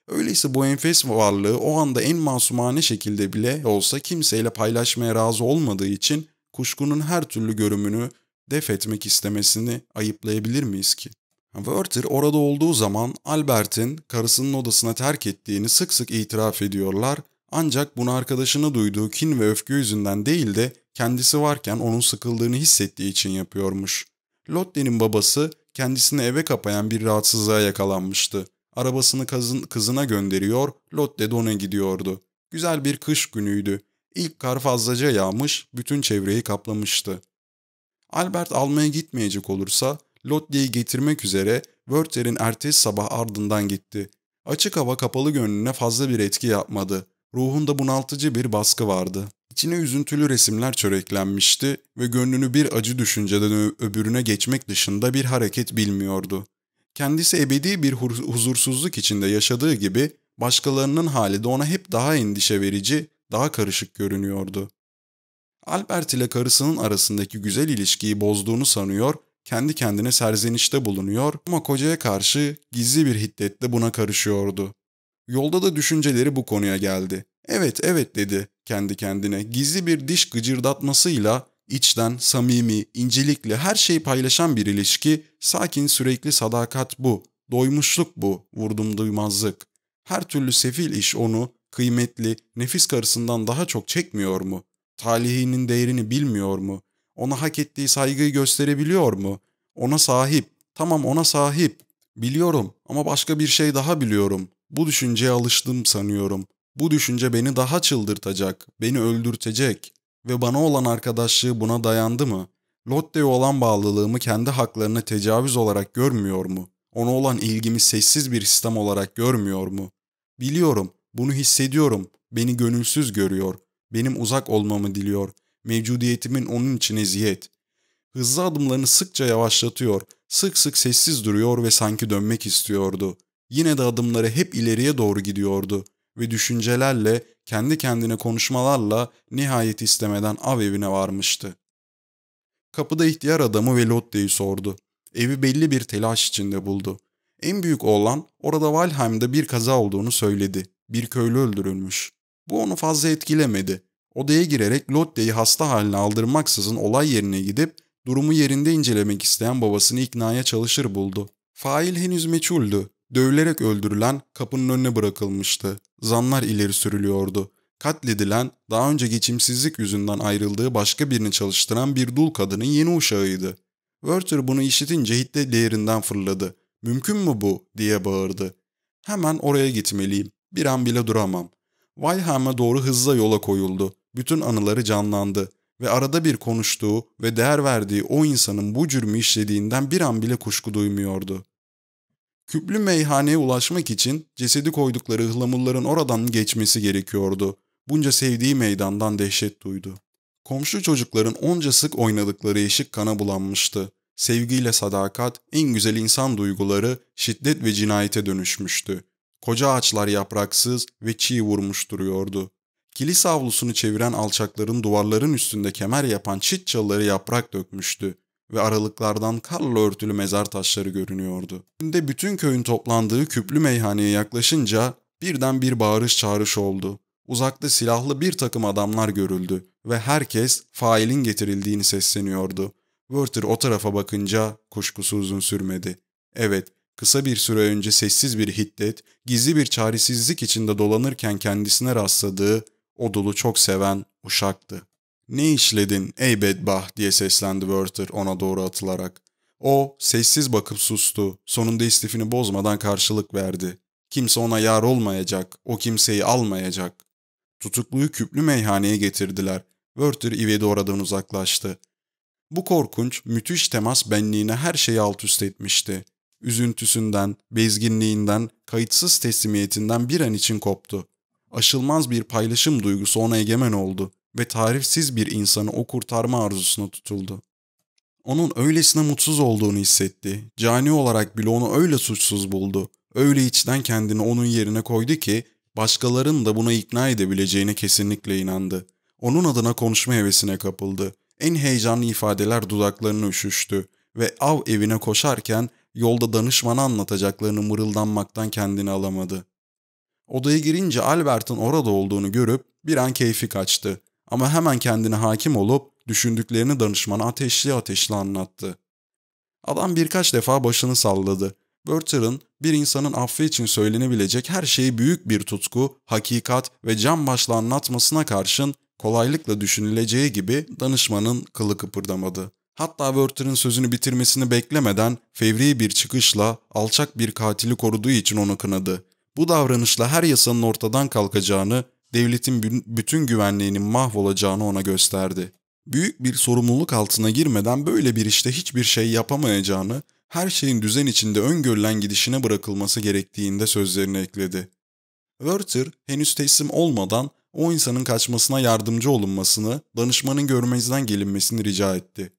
Öyleyse bu enfes varlığı o anda en masumane şekilde bile olsa kimseyle paylaşmaya razı olmadığı için kuşkunun her türlü görümünü def etmek istemesini ayıplayabilir miyiz ki? Werther orada olduğu zaman Albert'in karısının odasına terk ettiğini sık sık itiraf ediyorlar ancak bunu arkadaşına duyduğu kin ve öfke yüzünden değil de kendisi varken onun sıkıldığını hissettiği için yapıyormuş. Lottie'nin babası kendisini eve kapayan bir rahatsızlığa yakalanmıştı. Arabasını kızın, kızına gönderiyor, Lotte de ona gidiyordu. Güzel bir kış günüydü. İlk kar fazlaca yağmış, bütün çevreyi kaplamıştı. Albert almaya gitmeyecek olursa Lottie'yi getirmek üzere Werther'in ertesi sabah ardından gitti. Açık hava kapalı gönlüne fazla bir etki yapmadı. Ruhunda bunaltıcı bir baskı vardı. İçine üzüntülü resimler çöreklenmişti ve gönlünü bir acı düşünceden öbürüne geçmek dışında bir hareket bilmiyordu. Kendisi ebedi bir huzursuzluk içinde yaşadığı gibi başkalarının hali de ona hep daha endişe verici, daha karışık görünüyordu. Albert ile karısının arasındaki güzel ilişkiyi bozduğunu sanıyor, kendi kendine serzenişte bulunuyor ama kocaya karşı gizli bir hiddetle buna karışıyordu. Yolda da düşünceleri bu konuya geldi. Evet evet dedi kendi kendine gizli bir diş gıcırdatmasıyla içten, samimi, incelikli her şeyi paylaşan bir ilişki, sakin sürekli sadakat bu, doymuşluk bu, vurdum duymazlık. Her türlü sefil iş onu, kıymetli, nefis karısından daha çok çekmiyor mu? Talihinin değerini bilmiyor mu? Ona hak ettiği saygıyı gösterebiliyor mu? Ona sahip, tamam ona sahip. Biliyorum ama başka bir şey daha biliyorum. Bu düşünceye alıştım sanıyorum. Bu düşünce beni daha çıldırtacak, beni öldürtecek. Ve bana olan arkadaşlığı buna dayandı mı? Lotte'ye olan bağlılığımı kendi haklarına tecavüz olarak görmüyor mu? Ona olan ilgimi sessiz bir sistem olarak görmüyor mu? Biliyorum, bunu hissediyorum. Beni gönülsüz görüyor. Benim uzak olmamı diliyor. Mevcudiyetimin onun için eziyet. Hızlı adımlarını sıkça yavaşlatıyor. Sık sık sessiz duruyor ve sanki dönmek istiyordu. Yine de adımları hep ileriye doğru gidiyordu ve düşüncelerle, kendi kendine konuşmalarla nihayet istemeden av evine varmıştı. Kapıda ihtiyar adamı ve Lotte'yi sordu. Evi belli bir telaş içinde buldu. En büyük oğlan orada Valheim'de bir kaza olduğunu söyledi. Bir köylü öldürülmüş. Bu onu fazla etkilemedi. Odaya girerek Lotte'yi hasta haline aldırmaksızın olay yerine gidip durumu yerinde incelemek isteyen babasını iknaya çalışır buldu. Fail henüz meçhuldü. Dövülerek öldürülen kapının önüne bırakılmıştı. Zanlar ileri sürülüyordu. Katledilen, daha önce geçimsizlik yüzünden ayrıldığı başka birini çalıştıran bir dul kadının yeni uşağıydı. Werther bunu işitince hiddetle yerinden fırladı. ''Mümkün mü bu?'' diye bağırdı. ''Hemen oraya gitmeliyim. Bir an bile duramam.'' Weilheim'e doğru hızla yola koyuldu. Bütün anıları canlandı ve arada bir konuştuğu ve değer verdiği o insanın bu cürmü işlediğinden bir an bile kuşku duymuyordu. Küplü meyhaneye ulaşmak için cesedi koydukları ıhlamurların oradan geçmesi gerekiyordu. Bunca sevdiği meydandan dehşet duydu. Komşu çocukların onca sık oynadıkları eşik kana bulanmıştı. Sevgiyle sadakat, en güzel insan duyguları şiddet ve cinayete dönüşmüştü. Koca ağaçlar yapraksız ve çiğ vurmuş duruyordu. Kilise avlusunu çeviren alçakların duvarların üstünde kemer yapan çit çalıları yaprak dökmüştü ve aralıklardan karla örtülü mezar taşları görünüyordu. Şimdi bütün köyün toplandığı küplü meyhaneye yaklaşınca birden bir bağırış çağrış oldu. Uzakta silahlı bir takım adamlar görüldü ve herkes failin getirildiğini sesleniyordu. Werther o tarafa bakınca kuşkusu uzun sürmedi. Evet, kısa bir süre önce sessiz bir hiddet, gizli bir çaresizlik içinde dolanırken kendisine rastladığı o dolu çok seven uşaktı. ''Ne işledin ey bedbah?'' diye seslendi Werther ona doğru atılarak. O sessiz bakıp sustu. Sonunda istifini bozmadan karşılık verdi. Kimse ona yar olmayacak, o kimseyi almayacak. Tutukluyu küplü meyhaneye getirdiler. Werther ivedi oradan uzaklaştı. Bu korkunç, müthiş temas benliğine her şeyi alt üst etmişti. Üzüntüsünden, bezginliğinden, kayıtsız teslimiyetinden bir an için koptu. Aşılmaz bir paylaşım duygusu ona egemen oldu ve tarifsiz bir insanı o kurtarma arzusuna tutuldu. Onun öylesine mutsuz olduğunu hissetti. Cani olarak bile onu öyle suçsuz buldu. Öyle içten kendini onun yerine koydu ki başkalarının da buna ikna edebileceğine kesinlikle inandı. Onun adına konuşma hevesine kapıldı. En heyecanlı ifadeler dudaklarını üşüştü ve av evine koşarken yolda danışmana anlatacaklarını mırıldanmaktan kendini alamadı. Odaya girince Albert'ın orada olduğunu görüp bir an keyfi kaçtı. Ama hemen kendine hakim olup düşündüklerini danışmana ateşli ateşli anlattı. Adam birkaç defa başını salladı. Werther'ın bir insanın affı için söylenebilecek her şeyi büyük bir tutku, hakikat ve can başla anlatmasına karşın kolaylıkla düşünüleceği gibi danışmanın kılı kıpırdamadı. Hatta Werther'ın sözünü bitirmesini beklemeden fevri bir çıkışla alçak bir katili koruduğu için onu kınadı. Bu davranışla her yasanın ortadan kalkacağını, devletin bütün güvenliğinin mahvolacağını ona gösterdi. Büyük bir sorumluluk altına girmeden böyle bir işte hiçbir şey yapamayacağını, her şeyin düzen içinde öngörülen gidişine bırakılması gerektiğinde sözlerini ekledi. Werther henüz teslim olmadan o insanın kaçmasına yardımcı olunmasını, danışmanın görmezden gelinmesini rica etti.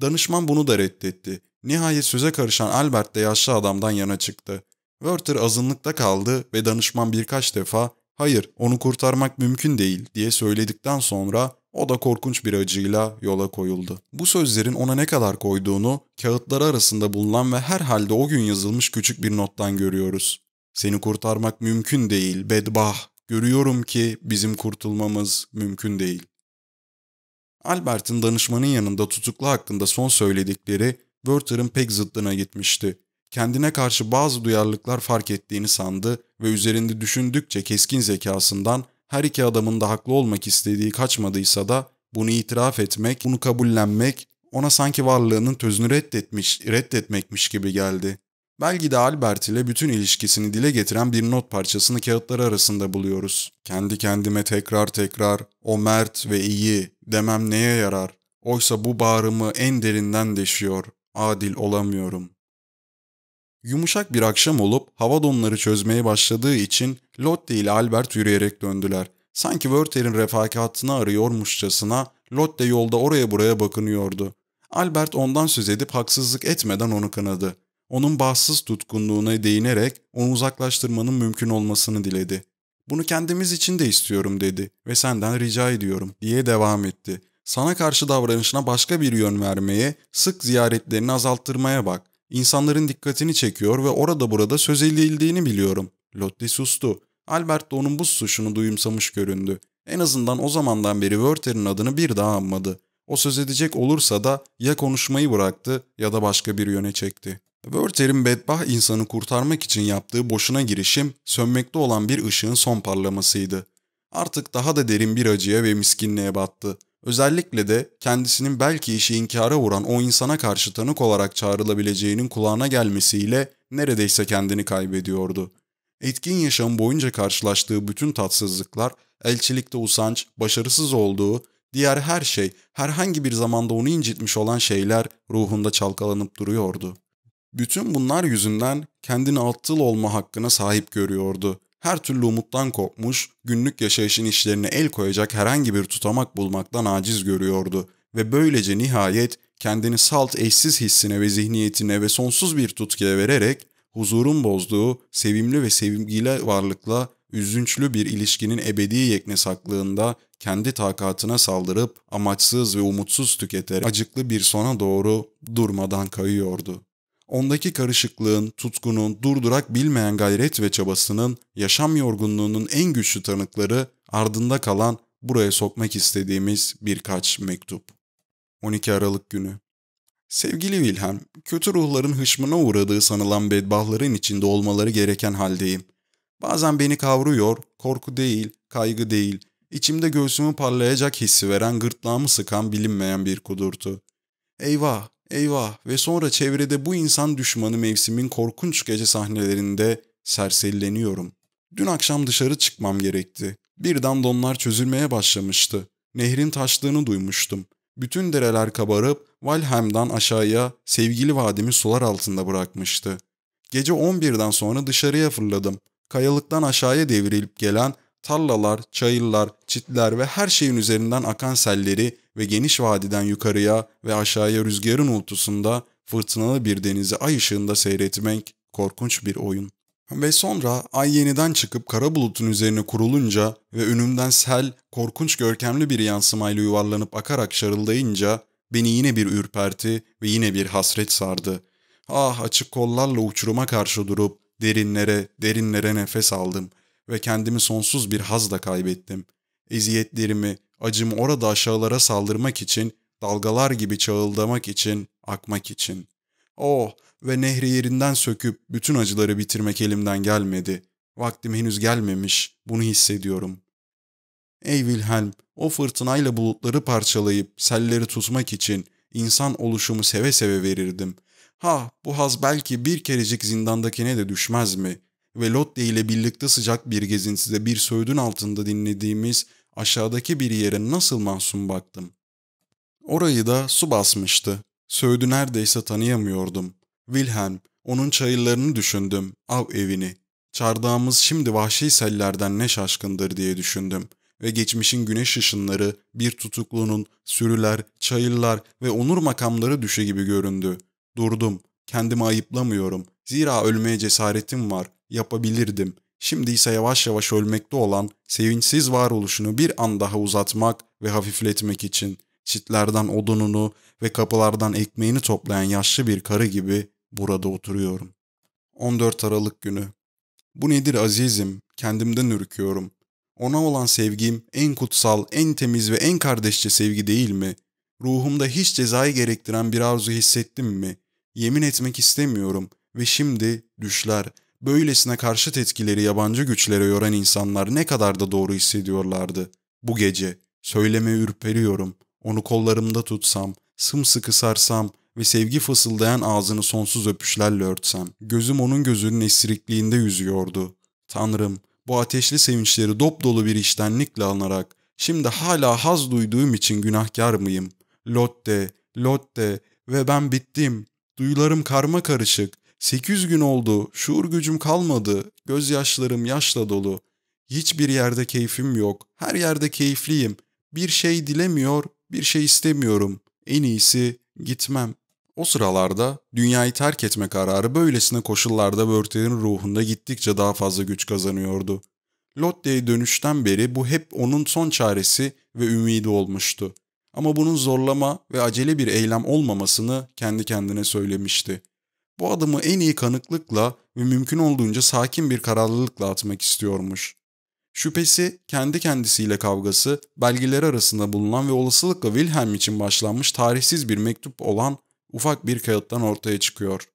Danışman bunu da reddetti. Nihayet söze karışan Albert de yaşlı adamdan yana çıktı. Werther azınlıkta kaldı ve danışman birkaç defa hayır onu kurtarmak mümkün değil diye söyledikten sonra o da korkunç bir acıyla yola koyuldu. Bu sözlerin ona ne kadar koyduğunu kağıtları arasında bulunan ve herhalde o gün yazılmış küçük bir nottan görüyoruz. Seni kurtarmak mümkün değil bedbah. Görüyorum ki bizim kurtulmamız mümkün değil. Albert'in danışmanın yanında tutuklu hakkında son söyledikleri Werther'ın pek zıttına gitmişti kendine karşı bazı duyarlılıklar fark ettiğini sandı ve üzerinde düşündükçe keskin zekasından her iki adamın da haklı olmak istediği kaçmadıysa da bunu itiraf etmek, bunu kabullenmek ona sanki varlığının tözünü reddetmiş, reddetmekmiş gibi geldi. Belki de Albert ile bütün ilişkisini dile getiren bir not parçasını kağıtları arasında buluyoruz. Kendi kendime tekrar tekrar o mert ve iyi demem neye yarar? Oysa bu bağrımı en derinden deşiyor. Adil olamıyorum. Yumuşak bir akşam olup hava donları çözmeye başladığı için Lotte ile Albert yürüyerek döndüler. Sanki Werther'in refakatını arıyormuşçasına Lotte yolda oraya buraya bakınıyordu. Albert ondan söz edip haksızlık etmeden onu kınadı. Onun bahtsız tutkunluğuna değinerek onu uzaklaştırmanın mümkün olmasını diledi. Bunu kendimiz için de istiyorum dedi ve senden rica ediyorum diye devam etti. Sana karşı davranışına başka bir yön vermeye, sık ziyaretlerini azalttırmaya bak. İnsanların dikkatini çekiyor ve orada burada söz edildiğini biliyorum. Lotti sustu. Albert de onun bu suçunu duyumsamış göründü. En azından o zamandan beri Werther'in adını bir daha anmadı. O söz edecek olursa da ya konuşmayı bıraktı ya da başka bir yöne çekti. Werther'in bedbah insanı kurtarmak için yaptığı boşuna girişim, sönmekte olan bir ışığın son parlamasıydı. Artık daha da derin bir acıya ve miskinliğe battı. Özellikle de kendisinin belki işi inkara vuran o insana karşı tanık olarak çağrılabileceğinin kulağına gelmesiyle neredeyse kendini kaybediyordu. Etkin yaşam boyunca karşılaştığı bütün tatsızlıklar, elçilikte usanç, başarısız olduğu, diğer her şey, herhangi bir zamanda onu incitmiş olan şeyler ruhunda çalkalanıp duruyordu. Bütün bunlar yüzünden kendini atıl olma hakkına sahip görüyordu. Her türlü umuttan kopmuş, günlük yaşayışın işlerine el koyacak herhangi bir tutamak bulmaktan aciz görüyordu. Ve böylece nihayet kendini salt eşsiz hissine ve zihniyetine ve sonsuz bir tutkuya vererek huzurun bozduğu sevimli ve sevgili varlıkla üzünçlü bir ilişkinin ebedi yeknesaklığında kendi takatına saldırıp amaçsız ve umutsuz tüketerek acıklı bir sona doğru durmadan kayıyordu. Ondaki karışıklığın, tutkunun, durdurak bilmeyen gayret ve çabasının, yaşam yorgunluğunun en güçlü tanıkları ardında kalan buraya sokmak istediğimiz birkaç mektup. 12 Aralık günü. Sevgili Wilhelm, kötü ruhların hışmına uğradığı sanılan bedbahların içinde olmaları gereken haldeyim. Bazen beni kavruyor, korku değil, kaygı değil, içimde göğsümü parlayacak hissi veren gırtlağımı sıkan bilinmeyen bir kudurtu. Eyvah, eyvah ve sonra çevrede bu insan düşmanı mevsimin korkunç gece sahnelerinde serserileniyorum. Dün akşam dışarı çıkmam gerekti. Birden donlar çözülmeye başlamıştı. Nehrin taştığını duymuştum. Bütün dereler kabarıp Valheim'dan aşağıya sevgili vadimi sular altında bırakmıştı. Gece 11'den sonra dışarıya fırladım. Kayalıktan aşağıya devrilip gelen tarlalar, çayırlar, çitler ve her şeyin üzerinden akan selleri ve geniş vadiden yukarıya ve aşağıya rüzgarın ultusunda fırtınalı bir denizi ay ışığında seyretmek korkunç bir oyun. Ve sonra ay yeniden çıkıp kara bulutun üzerine kurulunca ve önümden sel korkunç görkemli bir yansımayla yuvarlanıp akarak şarıldayınca beni yine bir ürperti ve yine bir hasret sardı. Ah açık kollarla uçuruma karşı durup derinlere, derinlere nefes aldım ve kendimi sonsuz bir hazla kaybettim. Eziyetlerimi, acımı orada aşağılara saldırmak için, dalgalar gibi çağıldamak için, akmak için. Oh ve nehri yerinden söküp bütün acıları bitirmek elimden gelmedi. Vaktim henüz gelmemiş, bunu hissediyorum. Ey Wilhelm, o fırtınayla bulutları parçalayıp selleri tutmak için insan oluşumu seve seve verirdim. Ha, bu haz belki bir kerecik zindandakine de düşmez mi? Ve Lotte ile birlikte sıcak bir gezintide bir söğüdün altında dinlediğimiz aşağıdaki bir yere nasıl masum baktım. Orayı da su basmıştı. Söğüdü neredeyse tanıyamıyordum. Wilhelm, onun çayırlarını düşündüm, av evini. Çardağımız şimdi vahşi sellerden ne şaşkındır diye düşündüm ve geçmişin güneş ışınları bir tutuklunun sürüler, çayırlar ve onur makamları düşe gibi göründü. Durdum, kendimi ayıplamıyorum. Zira ölmeye cesaretim var, yapabilirdim. Şimdi ise yavaş yavaş ölmekte olan sevinçsiz varoluşunu bir an daha uzatmak ve hafifletmek için çitlerden odununu ve kapılardan ekmeğini toplayan yaşlı bir karı gibi burada oturuyorum. 14 Aralık günü. Bu nedir azizim? Kendimden ürküyorum. Ona olan sevgim en kutsal, en temiz ve en kardeşçe sevgi değil mi? Ruhumda hiç cezayı gerektiren bir arzu hissettim mi? Yemin etmek istemiyorum ve şimdi düşler, böylesine karşıt etkileri yabancı güçlere yoran insanlar ne kadar da doğru hissediyorlardı. Bu gece, söyleme ürperiyorum, onu kollarımda tutsam, sımsıkı sarsam ve sevgi fısıldayan ağzını sonsuz öpüşlerle örtsem. Gözüm onun gözünün esirikliğinde yüzüyordu. Tanrım, bu ateşli sevinçleri dop dolu bir iştenlikle alınarak şimdi hala haz duyduğum için günahkar mıyım? Lotte, Lotte ve ben bittim. Duyularım karma karışık. Sekiz gün oldu, şuur gücüm kalmadı, gözyaşlarım yaşla dolu. Hiçbir yerde keyfim yok, her yerde keyifliyim. Bir şey dilemiyor, bir şey istemiyorum. En iyisi gitmem. O sıralarda dünyayı terk etme kararı böylesine koşullarda Börte'nin ruhunda gittikçe daha fazla güç kazanıyordu. Lotte'ye dönüşten beri bu hep onun son çaresi ve ümidi olmuştu. Ama bunun zorlama ve acele bir eylem olmamasını kendi kendine söylemişti. Bu adımı en iyi kanıklıkla ve mümkün olduğunca sakin bir kararlılıkla atmak istiyormuş. Şüphesi, kendi kendisiyle kavgası, belgeleri arasında bulunan ve olasılıkla Wilhelm için başlanmış tarihsiz bir mektup olan ufak bir kağıttan ortaya çıkıyor.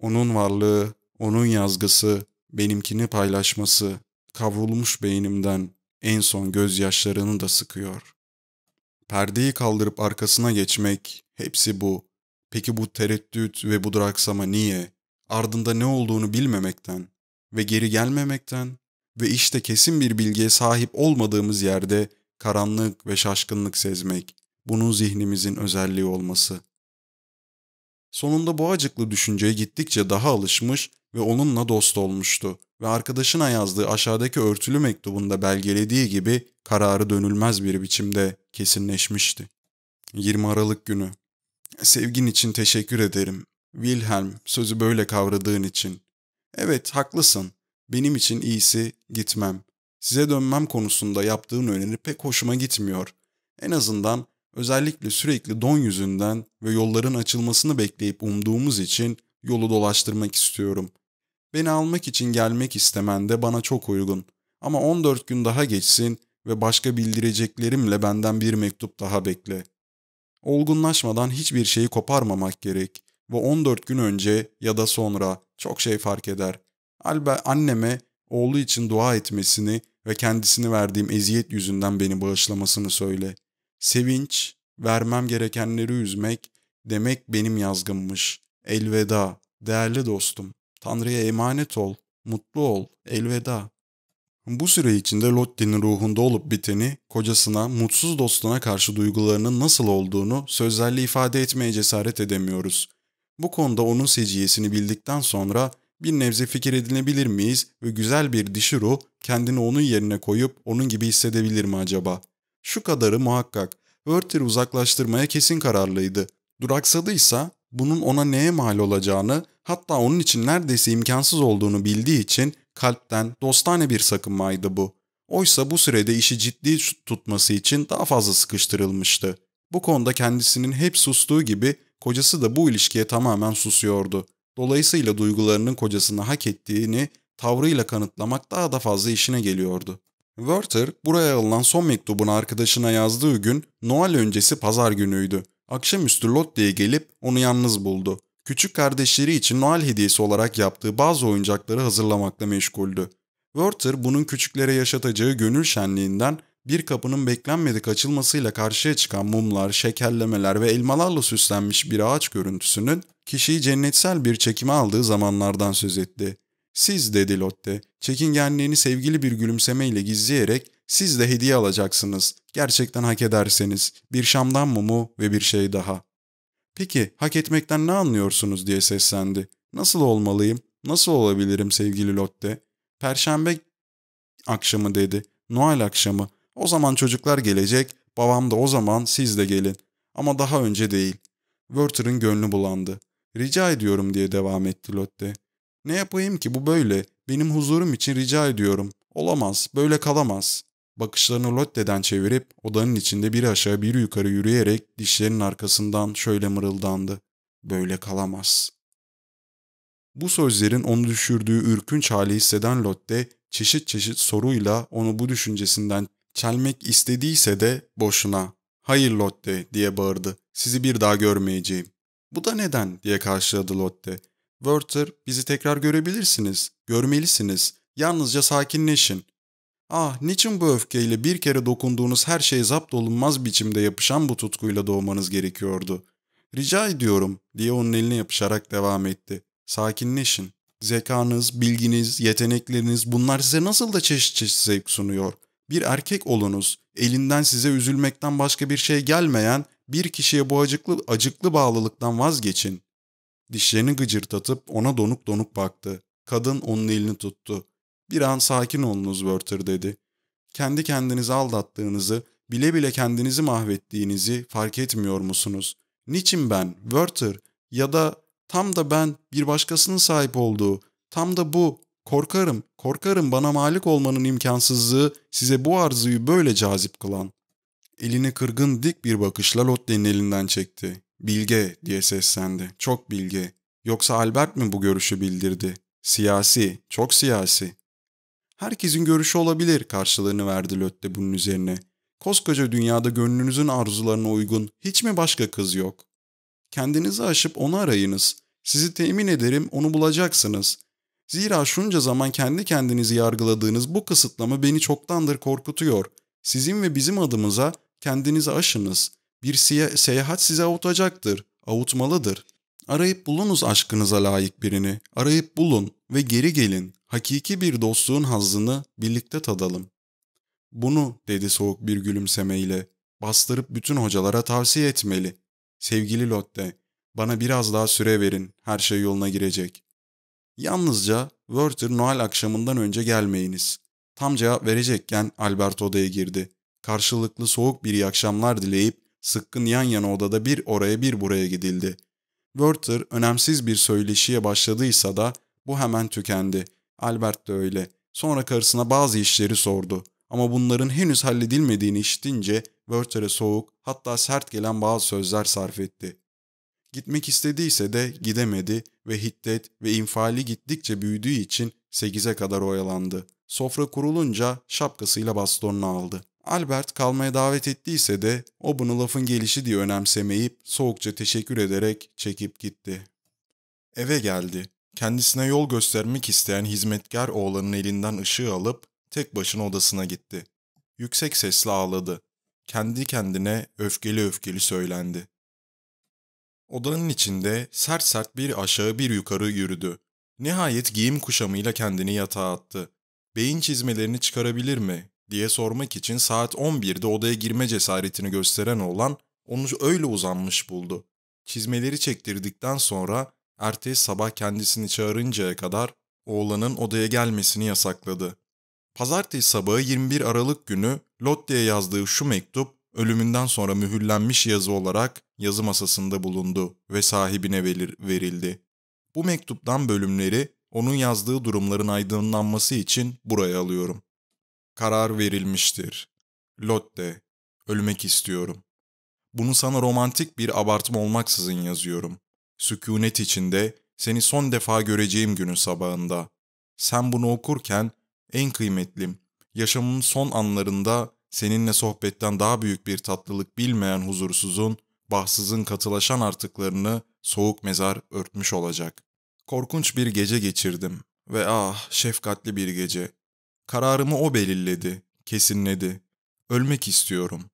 Onun varlığı, onun yazgısı, benimkini paylaşması, kavrulmuş beynimden en son gözyaşlarını da sıkıyor. Perdeyi kaldırıp arkasına geçmek, hepsi bu. Peki bu tereddüt ve bu duraksama niye? Ardında ne olduğunu bilmemekten ve geri gelmemekten ve işte kesin bir bilgiye sahip olmadığımız yerde karanlık ve şaşkınlık sezmek, bunun zihnimizin özelliği olması. Sonunda bu acıklı düşünceye gittikçe daha alışmış ve onunla dost olmuştu ve arkadaşına yazdığı aşağıdaki örtülü mektubunda belgelediği gibi kararı dönülmez bir biçimde kesinleşmişti. 20 Aralık günü. Sevgin için teşekkür ederim. Wilhelm, sözü böyle kavradığın için. Evet, haklısın. Benim için iyisi gitmem. Size dönmem konusunda yaptığın öneri pek hoşuma gitmiyor. En azından özellikle sürekli don yüzünden ve yolların açılmasını bekleyip umduğumuz için yolu dolaştırmak istiyorum. Beni almak için gelmek istemen de bana çok uygun. Ama 14 gün daha geçsin ve başka bildireceklerimle benden bir mektup daha bekle. Olgunlaşmadan hiçbir şeyi koparmamak gerek ve 14 gün önce ya da sonra çok şey fark eder. Albe anneme oğlu için dua etmesini ve kendisini verdiğim eziyet yüzünden beni bağışlamasını söyle. Sevinç, vermem gerekenleri üzmek, demek benim yazgımmış. Elveda, değerli dostum. Tanrı'ya emanet ol, mutlu ol, elveda. Bu süre içinde Lotte'nin ruhunda olup biteni, kocasına, mutsuz dostuna karşı duygularının nasıl olduğunu sözlerle ifade etmeye cesaret edemiyoruz. Bu konuda onun seciyesini bildikten sonra bir nebze fikir edinebilir miyiz ve güzel bir dişi ruh kendini onun yerine koyup onun gibi hissedebilir mi acaba? Şu kadarı muhakkak, Werther'i uzaklaştırmaya kesin kararlıydı. Duraksadıysa bunun ona neye mal olacağını, hatta onun için neredeyse imkansız olduğunu bildiği için kalpten dostane bir sakınmaydı bu. Oysa bu sürede işi ciddi tutması için daha fazla sıkıştırılmıştı. Bu konuda kendisinin hep sustuğu gibi kocası da bu ilişkiye tamamen susuyordu. Dolayısıyla duygularının kocasını hak ettiğini tavrıyla kanıtlamak daha da fazla işine geliyordu. Werther buraya alınan son mektubunu arkadaşına yazdığı gün Noel öncesi pazar günüydü. Akşamüstü Lotte'ye gelip onu yalnız buldu. Küçük kardeşleri için Noel hediyesi olarak yaptığı bazı oyuncakları hazırlamakla meşguldü. Werther bunun küçüklere yaşatacağı gönül şenliğinden bir kapının beklenmedik açılmasıyla karşıya çıkan mumlar, şekerlemeler ve elmalarla süslenmiş bir ağaç görüntüsünün kişiyi cennetsel bir çekime aldığı zamanlardan söz etti. Siz dedi Lotte, çekingenliğini sevgili bir gülümsemeyle gizleyerek siz de hediye alacaksınız. Gerçekten hak ederseniz. Bir şamdan mumu ve bir şey daha. Peki hak etmekten ne anlıyorsunuz diye seslendi. Nasıl olmalıyım? Nasıl olabilirim sevgili Lotte? Perşembe akşamı dedi. Noel akşamı. O zaman çocuklar gelecek, babam da o zaman siz de gelin. Ama daha önce değil. Werther'ın gönlü bulandı. Rica ediyorum diye devam etti Lotte. Ne yapayım ki bu böyle. Benim huzurum için rica ediyorum. Olamaz, böyle kalamaz. Bakışlarını Lotte'den çevirip odanın içinde bir aşağı bir yukarı yürüyerek dişlerinin arkasından şöyle mırıldandı. Böyle kalamaz. Bu sözlerin onu düşürdüğü ürkünç hali hisseden Lotte çeşit çeşit soruyla onu bu düşüncesinden çelmek istediyse de boşuna. Hayır Lotte diye bağırdı. Sizi bir daha görmeyeceğim. Bu da neden diye karşıladı Lotte. Werther bizi tekrar görebilirsiniz. Görmelisiniz. Yalnızca sakinleşin. Ah niçin bu öfkeyle bir kere dokunduğunuz her şeye zapt olunmaz biçimde yapışan bu tutkuyla doğmanız gerekiyordu. Rica ediyorum diye onun eline yapışarak devam etti. Sakinleşin. Zekanız, bilginiz, yetenekleriniz bunlar size nasıl da çeşit çeşit zevk sunuyor. Bir erkek olunuz. Elinden size üzülmekten başka bir şey gelmeyen bir kişiye bu acıklı, acıklı bağlılıktan vazgeçin. Dişlerini gıcırtatıp ona donuk donuk baktı. Kadın onun elini tuttu. Bir an sakin olunuz Werther dedi. Kendi kendinizi aldattığınızı, bile bile kendinizi mahvettiğinizi fark etmiyor musunuz? Niçin ben, Werther ya da tam da ben bir başkasının sahip olduğu, tam da bu, korkarım, korkarım bana malik olmanın imkansızlığı size bu arzuyu böyle cazip kılan. Elini kırgın dik bir bakışla Lotte'nin elinden çekti. Bilge diye seslendi. Çok bilge. Yoksa Albert mi bu görüşü bildirdi? Siyasi, çok siyasi. Herkesin görüşü olabilir karşılığını verdi Lotte bunun üzerine. Koskoca dünyada gönlünüzün arzularına uygun hiç mi başka kız yok? Kendinizi aşıp onu arayınız. Sizi temin ederim onu bulacaksınız. Zira şunca zaman kendi kendinizi yargıladığınız bu kısıtlama beni çoktandır korkutuyor. Sizin ve bizim adımıza kendinizi aşınız. Bir seyahat size avutacaktır, avutmalıdır. Arayıp bulunuz aşkınıza layık birini. Arayıp bulun ve geri gelin. Hakiki bir dostluğun hazzını birlikte tadalım. Bunu dedi soğuk bir gülümsemeyle. Bastırıp bütün hocalara tavsiye etmeli. Sevgili Lotte, Bana biraz daha süre verin, her şey yoluna girecek. Yalnızca Werther Noel akşamından önce gelmeyiniz. Tam cevap verecekken Albert odaya girdi. Karşılıklı soğuk bir iyi akşamlar dileyip sıkkın yan yana odada bir oraya bir buraya gidildi. Werther önemsiz bir söyleşiye başladıysa da bu hemen tükendi. Albert de öyle. Sonra karısına bazı işleri sordu. Ama bunların henüz halledilmediğini işitince Werther'e soğuk hatta sert gelen bazı sözler sarf etti. Gitmek istediyse de gidemedi ve hiddet ve infiali gittikçe büyüdüğü için sekize kadar oyalandı. Sofra kurulunca şapkasıyla bastonunu aldı. Albert kalmaya davet ettiyse de o bunu lafın gelişi diye önemsemeyip soğukça teşekkür ederek çekip gitti. Eve geldi. Kendisine yol göstermek isteyen hizmetkar oğlanın elinden ışığı alıp tek başına odasına gitti. Yüksek sesle ağladı. Kendi kendine öfkeli öfkeli söylendi. Odanın içinde sert sert bir aşağı bir yukarı yürüdü. Nihayet giyim kuşamıyla kendini yatağa attı. Beyin çizmelerini çıkarabilir mi diye sormak için saat 11'de odaya girme cesaretini gösteren oğlan onu öyle uzanmış buldu. Çizmeleri çektirdikten sonra ertesi sabah kendisini çağırıncaya kadar oğlanın odaya gelmesini yasakladı. Pazartesi sabahı 21 Aralık günü Lotte'ye yazdığı şu mektup ölümünden sonra mühürlenmiş yazı olarak yazı masasında bulundu ve sahibine verildi. Bu mektuptan bölümleri onun yazdığı durumların aydınlanması için buraya alıyorum. Karar verilmiştir. Lotte, ölmek istiyorum. Bunu sana romantik bir abartma olmaksızın yazıyorum. Sükunet içinde seni son defa göreceğim günün sabahında. Sen bunu okurken en kıymetlim, yaşamımın son anlarında seninle sohbetten daha büyük bir tatlılık bilmeyen huzursuzun, bahtsızın katılaşan artıklarını soğuk mezar örtmüş olacak. Korkunç bir gece geçirdim ve ah şefkatli bir gece. Kararımı o belirledi, kesinledi. Ölmek istiyorum.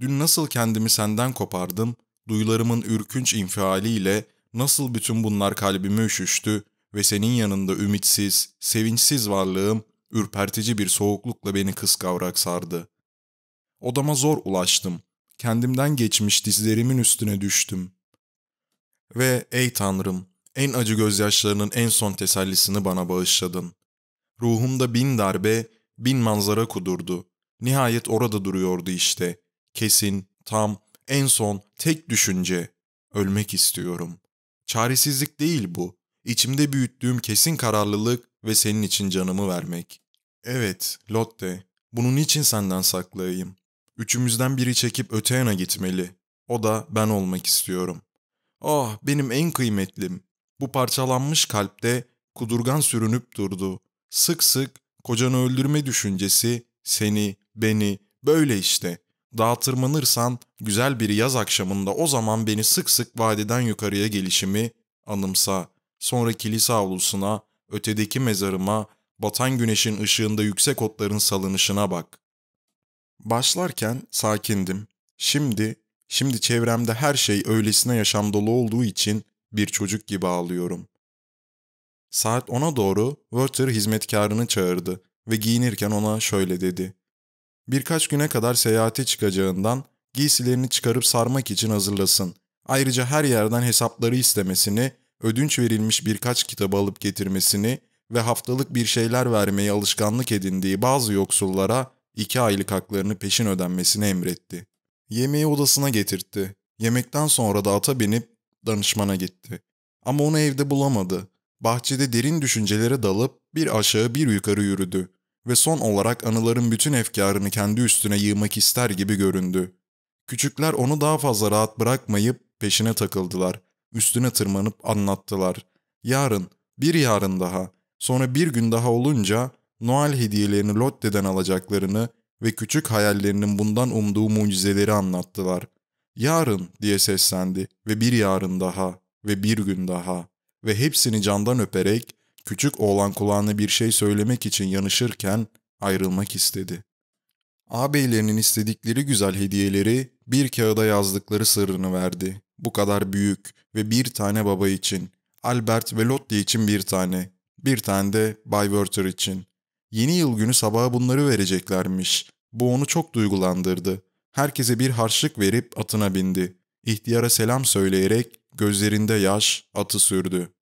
Dün nasıl kendimi senden kopardım, duyularımın ürkünç infialiyle nasıl bütün bunlar kalbime üşüştü ve senin yanında ümitsiz, sevinçsiz varlığım ürpertici bir soğuklukla beni kıskavrak sardı. Odama zor ulaştım. Kendimden geçmiş dizlerimin üstüne düştüm. Ve ey Tanrım, en acı gözyaşlarının en son tesellisini bana bağışladın. Ruhumda bin darbe, bin manzara kudurdu. Nihayet orada duruyordu işte. Kesin, tam, en son, tek düşünce. Ölmek istiyorum. Çaresizlik değil bu. İçimde büyüttüğüm kesin kararlılık ve senin için canımı vermek. Evet, Lotte, bunun için senden saklayayım. Üçümüzden biri çekip öte yana gitmeli. O da ben olmak istiyorum. Ah, benim en kıymetlim. Bu parçalanmış kalpte kudurgan sürünüp durdu. Sık sık kocanı öldürme düşüncesi seni, beni, böyle işte. Dağa tırmanırsan güzel bir yaz akşamında o zaman beni sık sık vadeden yukarıya gelişimi anımsa. Sonra kilise avlusuna, ötedeki mezarıma, batan güneşin ışığında yüksek otların salınışına bak. Başlarken sakindim. Şimdi, şimdi çevremde her şey öylesine yaşam dolu olduğu için bir çocuk gibi ağlıyorum. Saat ona doğru Werther hizmetkarını çağırdı ve giyinirken ona şöyle dedi. Birkaç güne kadar seyahate çıkacağından giysilerini çıkarıp sarmak için hazırlasın. Ayrıca her yerden hesapları istemesini, ödünç verilmiş birkaç kitabı alıp getirmesini ve haftalık bir şeyler vermeyi alışkanlık edindiği bazı yoksullara iki aylık haklarını peşin ödenmesini emretti. Yemeği odasına getirtti. Yemekten sonra da ata binip danışmana gitti. Ama onu evde bulamadı. Bahçede derin düşüncelere dalıp bir aşağı bir yukarı yürüdü ve son olarak anıların bütün efkarını kendi üstüne yığmak ister gibi göründü. Küçükler onu daha fazla rahat bırakmayıp peşine takıldılar. Üstüne tırmanıp anlattılar. Yarın, bir yarın daha, sonra bir gün daha olunca Noel hediyelerini Lotte'den alacaklarını ve küçük hayallerinin bundan umduğu mucizeleri anlattılar. Yarın diye seslendi ve bir yarın daha ve bir gün daha ve hepsini candan öperek küçük oğlan kulağına bir şey söylemek için yanışırken ayrılmak istedi. Ağabeylerinin istedikleri güzel hediyeleri bir kağıda yazdıkları sırrını verdi. Bu kadar büyük ve bir tane baba için, Albert ve Lotte için bir tane, bir tane de Bay Werther için. Yeni yıl günü sabaha bunları vereceklermiş. Bu onu çok duygulandırdı. Herkese bir harçlık verip atına bindi. İhtiyara selam söyleyerek gözlerinde yaş, atı sürdü.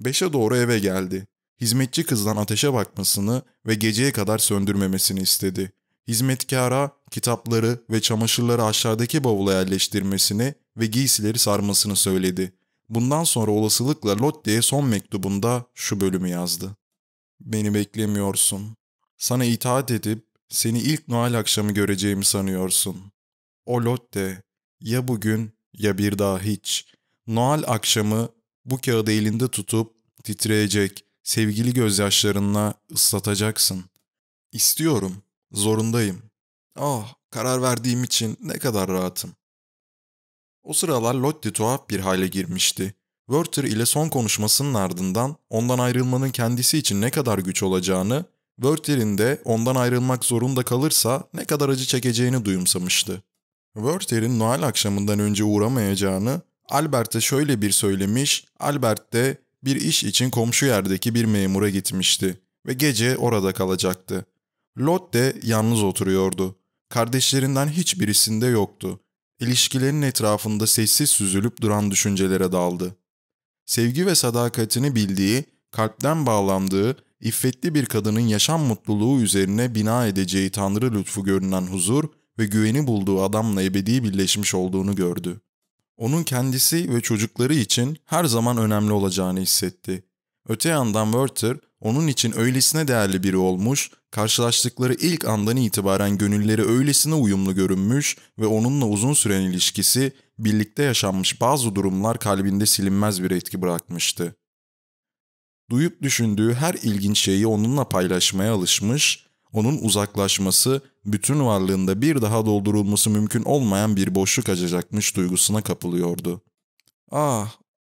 Beşe doğru eve geldi. Hizmetçi kızdan ateşe bakmasını ve geceye kadar söndürmemesini istedi. Hizmetkara kitapları ve çamaşırları aşağıdaki bavula yerleştirmesini ve giysileri sarmasını söyledi. Bundan sonra olasılıkla Lotte'ye son mektubunda şu bölümü yazdı. Beni beklemiyorsun. Sana itaat edip seni ilk Noel akşamı göreceğimi sanıyorsun. O Lotte ya bugün ya bir daha hiç. Noel akşamı bu kağıdı elinde tutup titreyecek, sevgili gözyaşlarınla ıslatacaksın. İstiyorum, zorundayım. Ah, karar verdiğim için ne kadar rahatım. O sıralar Lotte tuhaf bir hale girmişti. Werther ile son konuşmasının ardından ondan ayrılmanın kendisi için ne kadar güç olacağını, Werther'in de ondan ayrılmak zorunda kalırsa ne kadar acı çekeceğini duyumsamıştı. Werther'in Noel akşamından önce uğramayacağını Albert'e şöyle bir söylemiş, Albert de bir iş için komşu yerdeki bir memura gitmişti ve gece orada kalacaktı. Lotte yalnız oturuyordu. Kardeşlerinden hiçbirisinde yoktu. İlişkilerin etrafında sessiz süzülüp duran düşüncelere daldı. Sevgi ve sadakatini bildiği, kalpten bağlandığı, iffetli bir kadının yaşam mutluluğu üzerine bina edeceği Tanrı lütfu görünen huzur ve güveni bulduğu adamla ebedi birleşmiş olduğunu gördü. Onun kendisi ve çocukları için her zaman önemli olacağını hissetti. Öte yandan Werther, onun için öylesine değerli biri olmuş, karşılaştıkları ilk andan itibaren gönülleri öylesine uyumlu görünmüş ve onunla uzun süren ilişkisi, birlikte yaşanmış bazı durumlar kalbinde silinmez bir etki bırakmıştı. Duyup düşündüğü her ilginç şeyi onunla paylaşmaya alışmış, onun uzaklaşması, bütün varlığında bir daha doldurulması mümkün olmayan bir boşluk açacakmış duygusuna kapılıyordu. Ah,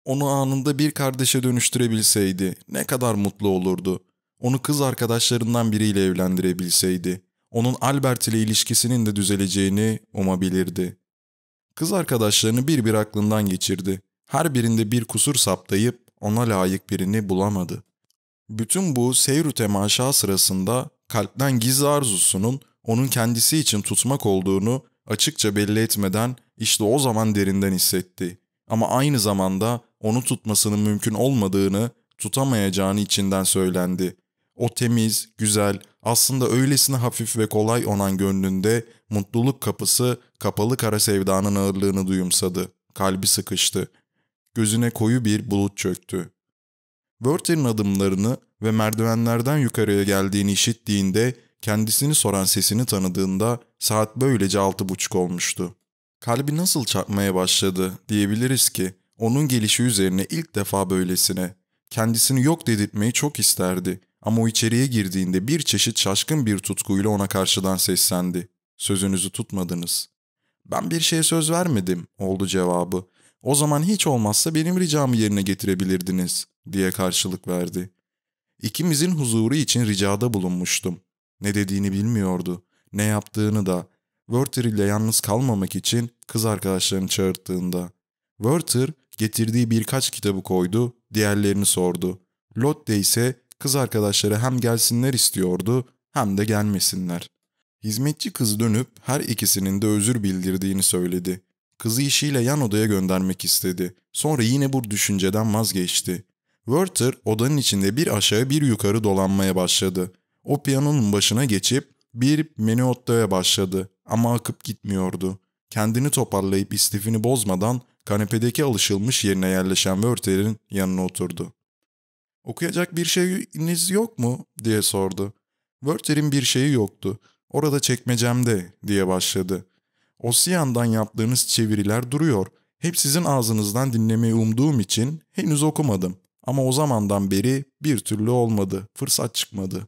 onu anında bir kardeşe dönüştürebilseydi ne kadar mutlu olurdu. Onu kız arkadaşlarından biriyle evlendirebilseydi. Onun Albert ile ilişkisinin de düzeleceğini umabilirdi. Kız arkadaşlarını bir bir aklından geçirdi. Her birinde bir kusur saptayıp ona layık birini bulamadı. Bütün bu seyru temaşa sırasında kalpten gizli arzusunun onun kendisi için tutmak olduğunu açıkça belli etmeden işte o zaman derinden hissetti. Ama aynı zamanda onu tutmasının mümkün olmadığını, tutamayacağını içinden söylendi. O temiz, güzel, aslında öylesine hafif ve kolay olan gönlünde mutluluk kapısı kapalı kara sevdanın ağırlığını duyumsadı. Kalbi sıkıştı. Gözüne koyu bir bulut çöktü. Werther'in adımlarını ve merdivenlerden yukarıya geldiğini işittiğinde kendisini soran sesini tanıdığında saat böylece altı buçuk olmuştu. Kalbi nasıl çarpmaya başladı diyebiliriz ki onun gelişi üzerine ilk defa böylesine. Kendisini yok dedirtmeyi çok isterdi ama o içeriye girdiğinde bir çeşit şaşkın bir tutkuyla ona karşıdan seslendi. Sözünüzü tutmadınız. Ben bir şeye söz vermedim oldu cevabı. O zaman hiç olmazsa benim ricamı yerine getirebilirdiniz diye karşılık verdi. İkimizin huzuru için ricada bulunmuştum. Ne dediğini bilmiyordu, ne yaptığını da. Werther ile yalnız kalmamak için kız arkadaşlarını çağırttığında. Werther getirdiği birkaç kitabı koydu, diğerlerini sordu. Lotte ise kız arkadaşları hem gelsinler istiyordu hem de gelmesinler. Hizmetçi kız dönüp her ikisinin de özür bildirdiğini söyledi. Kızı işiyle yan odaya göndermek istedi. Sonra yine bu düşünceden vazgeçti. Werther odanın içinde bir aşağı bir yukarı dolanmaya başladı. O piyanonun başına geçip bir menüottoya başladı ama akıp gitmiyordu. Kendini toparlayıp istifini bozmadan kanepedeki alışılmış yerine yerleşen Werther'in yanına oturdu. ''Okuyacak bir şeyiniz yok mu?'' diye sordu. Werther'in bir şeyi yoktu. ''Orada çekmecemde'' diye başladı. ''Osiyan'dan yaptığınız çeviriler duruyor. Hep sizin ağzınızdan dinlemeyi umduğum için henüz okumadım. Ama o zamandan beri bir türlü olmadı, fırsat çıkmadı.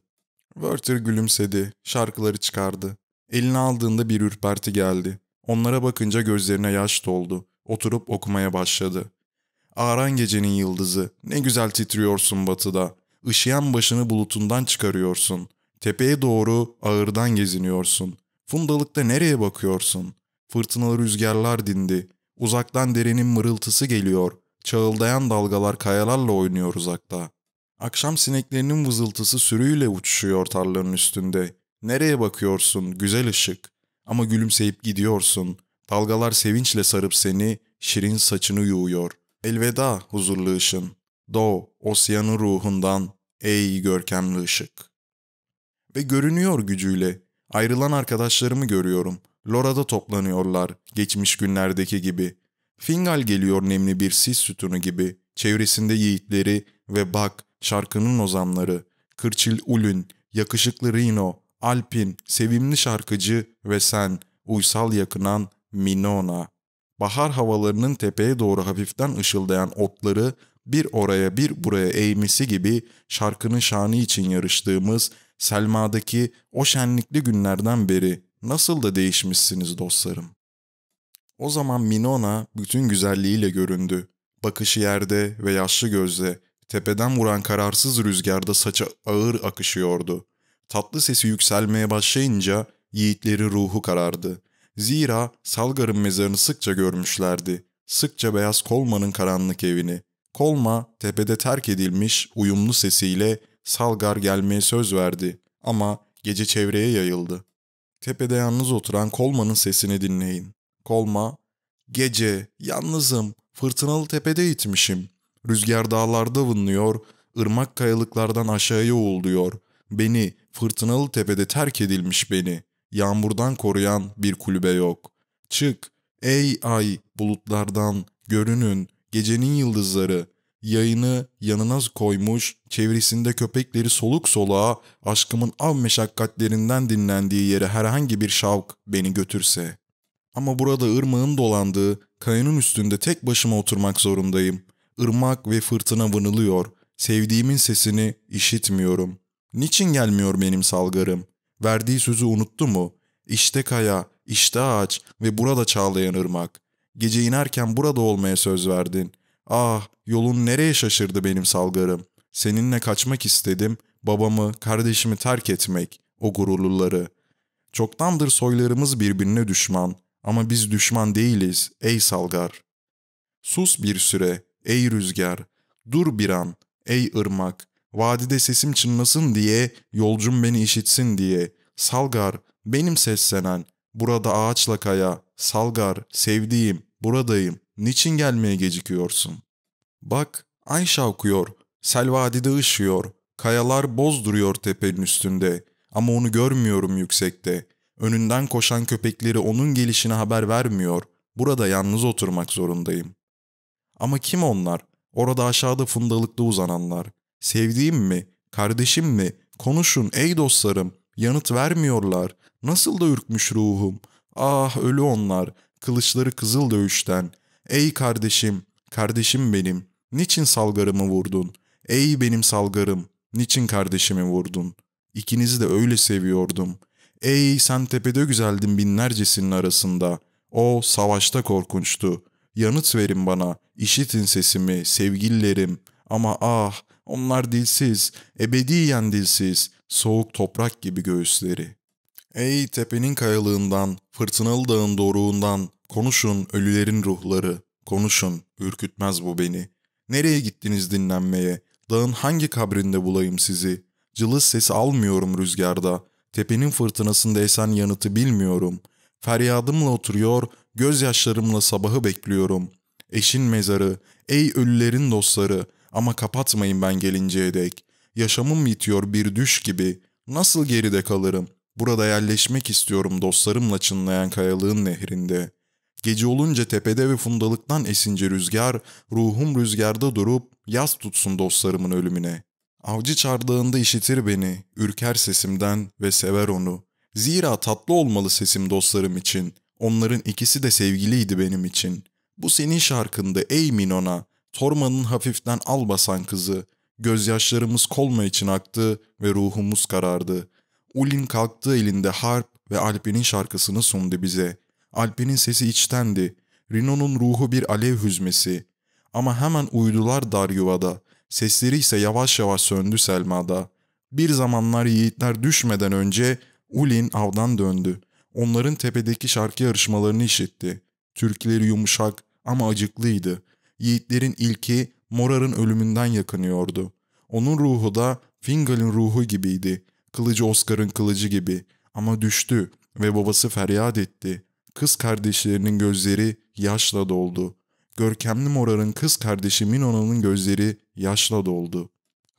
Werther gülümsedi, şarkıları çıkardı. Eline aldığında bir ürperti geldi. Onlara bakınca gözlerine yaş doldu. Oturup okumaya başladı. Ağaran gecenin yıldızı, ne güzel titriyorsun batıda. Işıyan başını bulutundan çıkarıyorsun. Tepeye doğru ağırdan geziniyorsun. Fundalıkta nereye bakıyorsun? Fırtınalı rüzgarlar dindi. Uzaktan derenin mırıltısı geliyor. Çağıldayan dalgalar kayalarla oynuyor uzakta. Akşam sineklerinin vızıltısı sürüyle uçuşuyor tarlanın üstünde. Nereye bakıyorsun güzel ışık? Ama gülümseyip gidiyorsun. Dalgalar sevinçle sarıp seni, şirin saçını yuğuyor. Elveda huzurlu ışın. Doğ, osyanın ruhundan, ey görkemli ışık. Ve görünüyor gücüyle. Ayrılan arkadaşlarımı görüyorum. Lora'da toplanıyorlar, geçmiş günlerdeki gibi. Fingal geliyor nemli bir sis sütunu gibi. Çevresinde yiğitleri ve bak şarkının ozanları. Kırçil Ulün, yakışıklı Rino, Alpin, sevimli şarkıcı ve sen, uysal yakınan Minona. Bahar havalarının tepeye doğru hafiften ışıldayan otları bir oraya bir buraya eğmesi gibi şarkının şanı için yarıştığımız Selma'daki o şenlikli günlerden beri nasıl da değişmişsiniz dostlarım. O zaman Minona bütün güzelliğiyle göründü. Bakışı yerde ve yaşlı gözle, tepeden vuran kararsız rüzgarda saçı ağır akışıyordu. Tatlı sesi yükselmeye başlayınca yiğitleri ruhu karardı. Zira Salgar'ın mezarını sıkça görmüşlerdi. Sıkça Beyaz Kolma'nın karanlık evini. Kolma tepede terk edilmiş uyumlu sesiyle Salgar gelmeye söz verdi ama gece çevreye yayıldı. Tepede yalnız oturan Kolma'nın sesini dinleyin. Kolma, gece, yalnızım, fırtınalı tepede itmişim. Rüzgar dağlarda vınlıyor, ırmak kayalıklardan aşağıya uğulduyor. Beni, fırtınalı tepede terk edilmiş beni. Yağmurdan koruyan bir kulübe yok. Çık, ey ay, bulutlardan, görünün, gecenin yıldızları. Yayını yanına koymuş, çevresinde köpekleri soluk soluğa, aşkımın av meşakkatlerinden dinlendiği yere herhangi bir şavk beni götürse. Ama burada ırmağın dolandığı, kayanın üstünde tek başıma oturmak zorundayım. Irmak ve fırtına vınılıyor. Sevdiğimin sesini işitmiyorum. Niçin gelmiyor benim salgarım? Verdiği sözü unuttu mu? İşte kaya, işte ağaç ve burada çağlayan ırmak. Gece inerken burada olmaya söz verdin. Ah, yolun nereye şaşırdı benim salgarım. Seninle kaçmak istedim, babamı, kardeşimi terk etmek, o gururluları. Çoktandır soylarımız birbirine düşman ama biz düşman değiliz ey salgar. Sus bir süre ey rüzgar, dur bir an ey ırmak, vadide sesim çınlasın diye, yolcum beni işitsin diye. Salgar, benim seslenen, burada ağaçla kaya, salgar, sevdiğim, buradayım, niçin gelmeye gecikiyorsun? Bak, ay şavkuyor, sel vadide ışıyor, kayalar boz duruyor tepenin üstünde ama onu görmüyorum yüksekte. Önünden koşan köpekleri onun gelişine haber vermiyor, burada yalnız oturmak zorundayım. Ama kim onlar? Orada aşağıda fundalıkta uzananlar. Sevdiğim mi? Kardeşim mi? Konuşun ey dostlarım. Yanıt vermiyorlar. Nasıl da ürkmüş ruhum. Ah ölü onlar. Kılıçları kızıl dövüşten. Ey kardeşim, kardeşim benim. Niçin salgarımı vurdun? Ey benim salgarım, niçin kardeşimi vurdun? İkinizi de öyle seviyordum. Ey sen tepede güzeldin binlercesinin arasında. O savaşta korkunçtu. Yanıt verin bana, işitin sesimi, sevgililerim. Ama ah, onlar dilsiz, ebediyen dilsiz, soğuk toprak gibi göğüsleri. Ey tepenin kayalığından, fırtınalı dağın doruğundan, konuşun ölülerin ruhları, konuşun, ürkütmez bu beni. Nereye gittiniz dinlenmeye, dağın hangi kabrinde bulayım sizi? Cılız sesi almıyorum rüzgarda, tepenin fırtınasında esen yanıtı bilmiyorum. Feryadımla oturuyor, gözyaşlarımla sabahı bekliyorum. Eşin mezarı, ey ölülerin dostları, ama kapatmayın ben gelinceye dek. Yaşamım bitiyor bir düş gibi. Nasıl geride kalırım? Burada yerleşmek istiyorum dostlarımla çınlayan kayalığın nehrinde. Gece olunca tepede ve fundalıktan esince rüzgar, ruhum rüzgarda durup yaz tutsun dostlarımın ölümüne. Avcı çardağında işitir beni, ürker sesimden ve sever onu. Zira tatlı olmalı sesim dostlarım için. Onların ikisi de sevgiliydi benim için. Bu senin şarkındı ey Minona. Tormanın hafiften al basan kızı. Gözyaşlarımız kolma için aktı ve ruhumuz karardı. Ulin kalktı elinde harp ve Alp'in şarkısını sundu bize. Alp'in sesi içtendi. Rino'nun ruhu bir alev hüzmesi. Ama hemen uydular dar yuvada. Sesleri ise yavaş yavaş söndü Selma'da. Bir zamanlar yiğitler düşmeden önce Ulin avdan döndü. Onların tepedeki şarkı yarışmalarını işitti. Türkleri yumuşak ama acıklıydı. Yiğitlerin ilki Morar'ın ölümünden yakınıyordu. Onun ruhu da Fingal'in ruhu gibiydi. Kılıcı Oscar'ın kılıcı gibi. Ama düştü ve babası feryat etti. Kız kardeşlerinin gözleri yaşla doldu. Görkemli Morar'ın kız kardeşi Minona'nın gözleri yaşla doldu.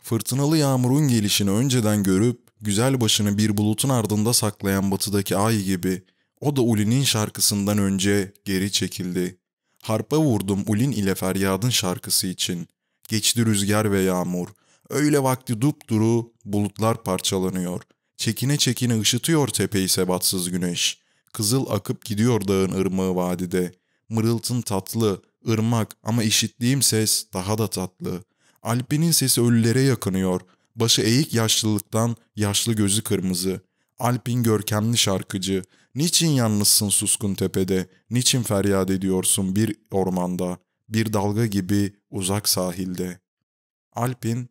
Fırtınalı yağmurun gelişini önceden görüp güzel başını bir bulutun ardında saklayan batıdaki ay gibi o da Ulin'in şarkısından önce geri çekildi. Harpa vurdum Ulin ile feryadın şarkısı için. Geçti rüzgar ve yağmur. Öyle vakti dupduru bulutlar parçalanıyor. Çekine çekine ışıtıyor tepeyi sebatsız güneş. Kızıl akıp gidiyor dağın ırmağı vadide. Mırıltın tatlı, ırmak ama işittiğim ses daha da tatlı. Alp'inin sesi ölülere yakınıyor. Başı eğik yaşlılıktan yaşlı gözü kırmızı. Alp'in görkemli şarkıcı. Niçin yalnızsın suskun tepede? Niçin feryat ediyorsun bir ormanda? Bir dalga gibi uzak sahilde. Alp'in,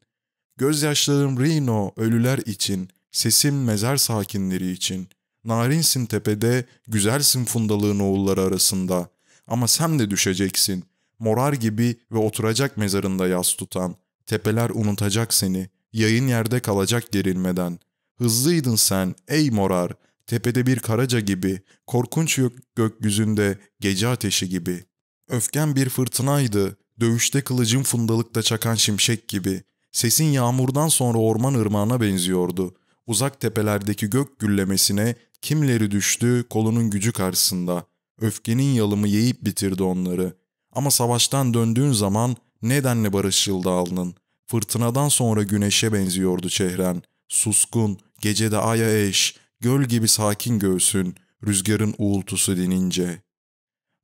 gözyaşlarım Rino ölüler için, sesim mezar sakinleri için. Narinsin tepede, güzelsin fundalığın oğulları arasında. Ama sen de düşeceksin. Morar gibi ve oturacak mezarında yas tutan. Tepeler unutacak seni. Yayın yerde kalacak gerilmeden. Hızlıydın sen ey morar. Tepede bir karaca gibi. Korkunç gök gökyüzünde gece ateşi gibi. Öfken bir fırtınaydı. Dövüşte kılıcın fundalıkta çakan şimşek gibi. Sesin yağmurdan sonra orman ırmağına benziyordu. Uzak tepelerdeki gök güllemesine kimleri düştü kolunun gücü karşısında. Öfkenin yalımı yiyip bitirdi onları. Ama savaştan döndüğün zaman nedenle barışçıldı alnın. Fırtınadan sonra güneşe benziyordu çehren. Suskun, gecede aya eş, göl gibi sakin göğsün, rüzgarın uğultusu dinince.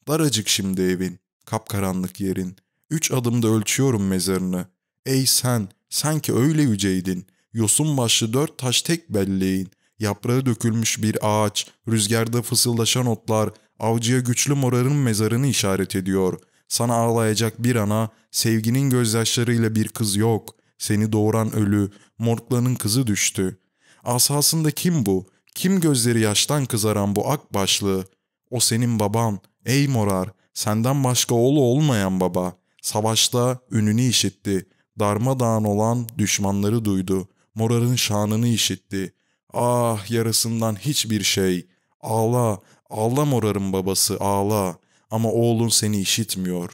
Daracık şimdi evin, kapkaranlık yerin. Üç adımda ölçüyorum mezarını. Ey sen, sanki öyle yüceydin. Yosun başlı dört taş tek belleğin. Yaprağı dökülmüş bir ağaç, rüzgarda fısıldaşan otlar, avcıya güçlü morarın mezarını işaret ediyor. Sana ağlayacak bir ana, sevginin gözyaşlarıyla bir kız yok. Seni doğuran ölü, mortlanın kızı düştü. Asasında kim bu? Kim gözleri yaştan kızaran bu ak başlı? O senin baban, ey morar, senden başka oğlu olmayan baba. Savaşta ününü işitti. Darmadağın olan düşmanları duydu. Morar'ın şanını işitti. Ah yarısından hiçbir şey. Ağla, ağla morarın babası ağla. Ama oğlun seni işitmiyor.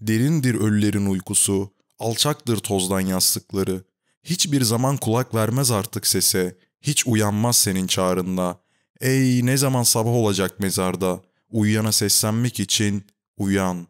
Derindir ölülerin uykusu, alçaktır tozdan yastıkları. Hiçbir zaman kulak vermez artık sese, hiç uyanmaz senin çağrında. Ey ne zaman sabah olacak mezarda, uyuyana seslenmek için uyan.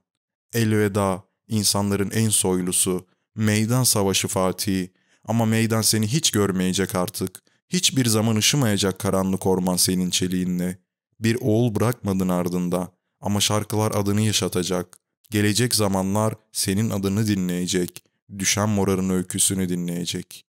Elveda, insanların en soylusu, meydan savaşı Fatih. Ama meydan seni hiç görmeyecek artık. Hiçbir zaman ışımayacak karanlık orman senin çeliğinle. Bir oğul bırakmadın ardında. Ama şarkılar adını yaşatacak. Gelecek zamanlar senin adını dinleyecek. Düşen morarın öyküsünü dinleyecek.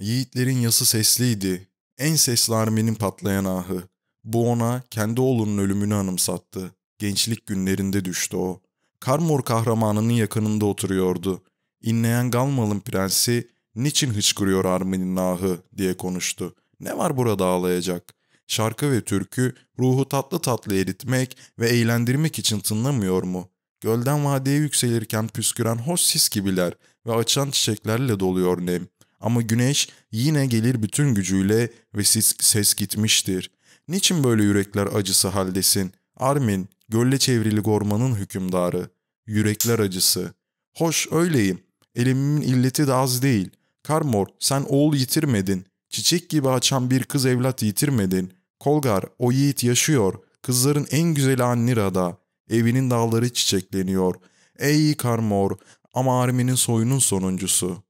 Yiğitlerin yası sesliydi. En sesli armenin patlayan ahı. Bu ona kendi oğlunun ölümünü anımsattı. Gençlik günlerinde düştü o. Karmor kahramanının yakınında oturuyordu. İnleyen Galmal'ın prensi niçin hıçkırıyor Armin'in ahı diye konuştu. Ne var burada ağlayacak? Şarkı ve türkü ruhu tatlı tatlı eritmek ve eğlendirmek için tınlamıyor mu? Gölden vadeye yükselirken püsküren hoş sis gibiler ve açan çiçeklerle doluyor nem. Ama güneş yine gelir bütün gücüyle ve ses, ses gitmiştir. Niçin böyle yürekler acısı haldesin? Armin, gölle çevrili gormanın hükümdarı. Yürekler acısı. Hoş öyleyim. Elimimin illeti de az değil. Karmor sen oğul yitirmedin. Çiçek gibi açan bir kız evlat yitirmedin. Kolgar o yiğit yaşıyor. Kızların en güzeli Annira'da. Evinin dağları çiçekleniyor. Ey Karmor ama Armin'in soyunun sonuncusu.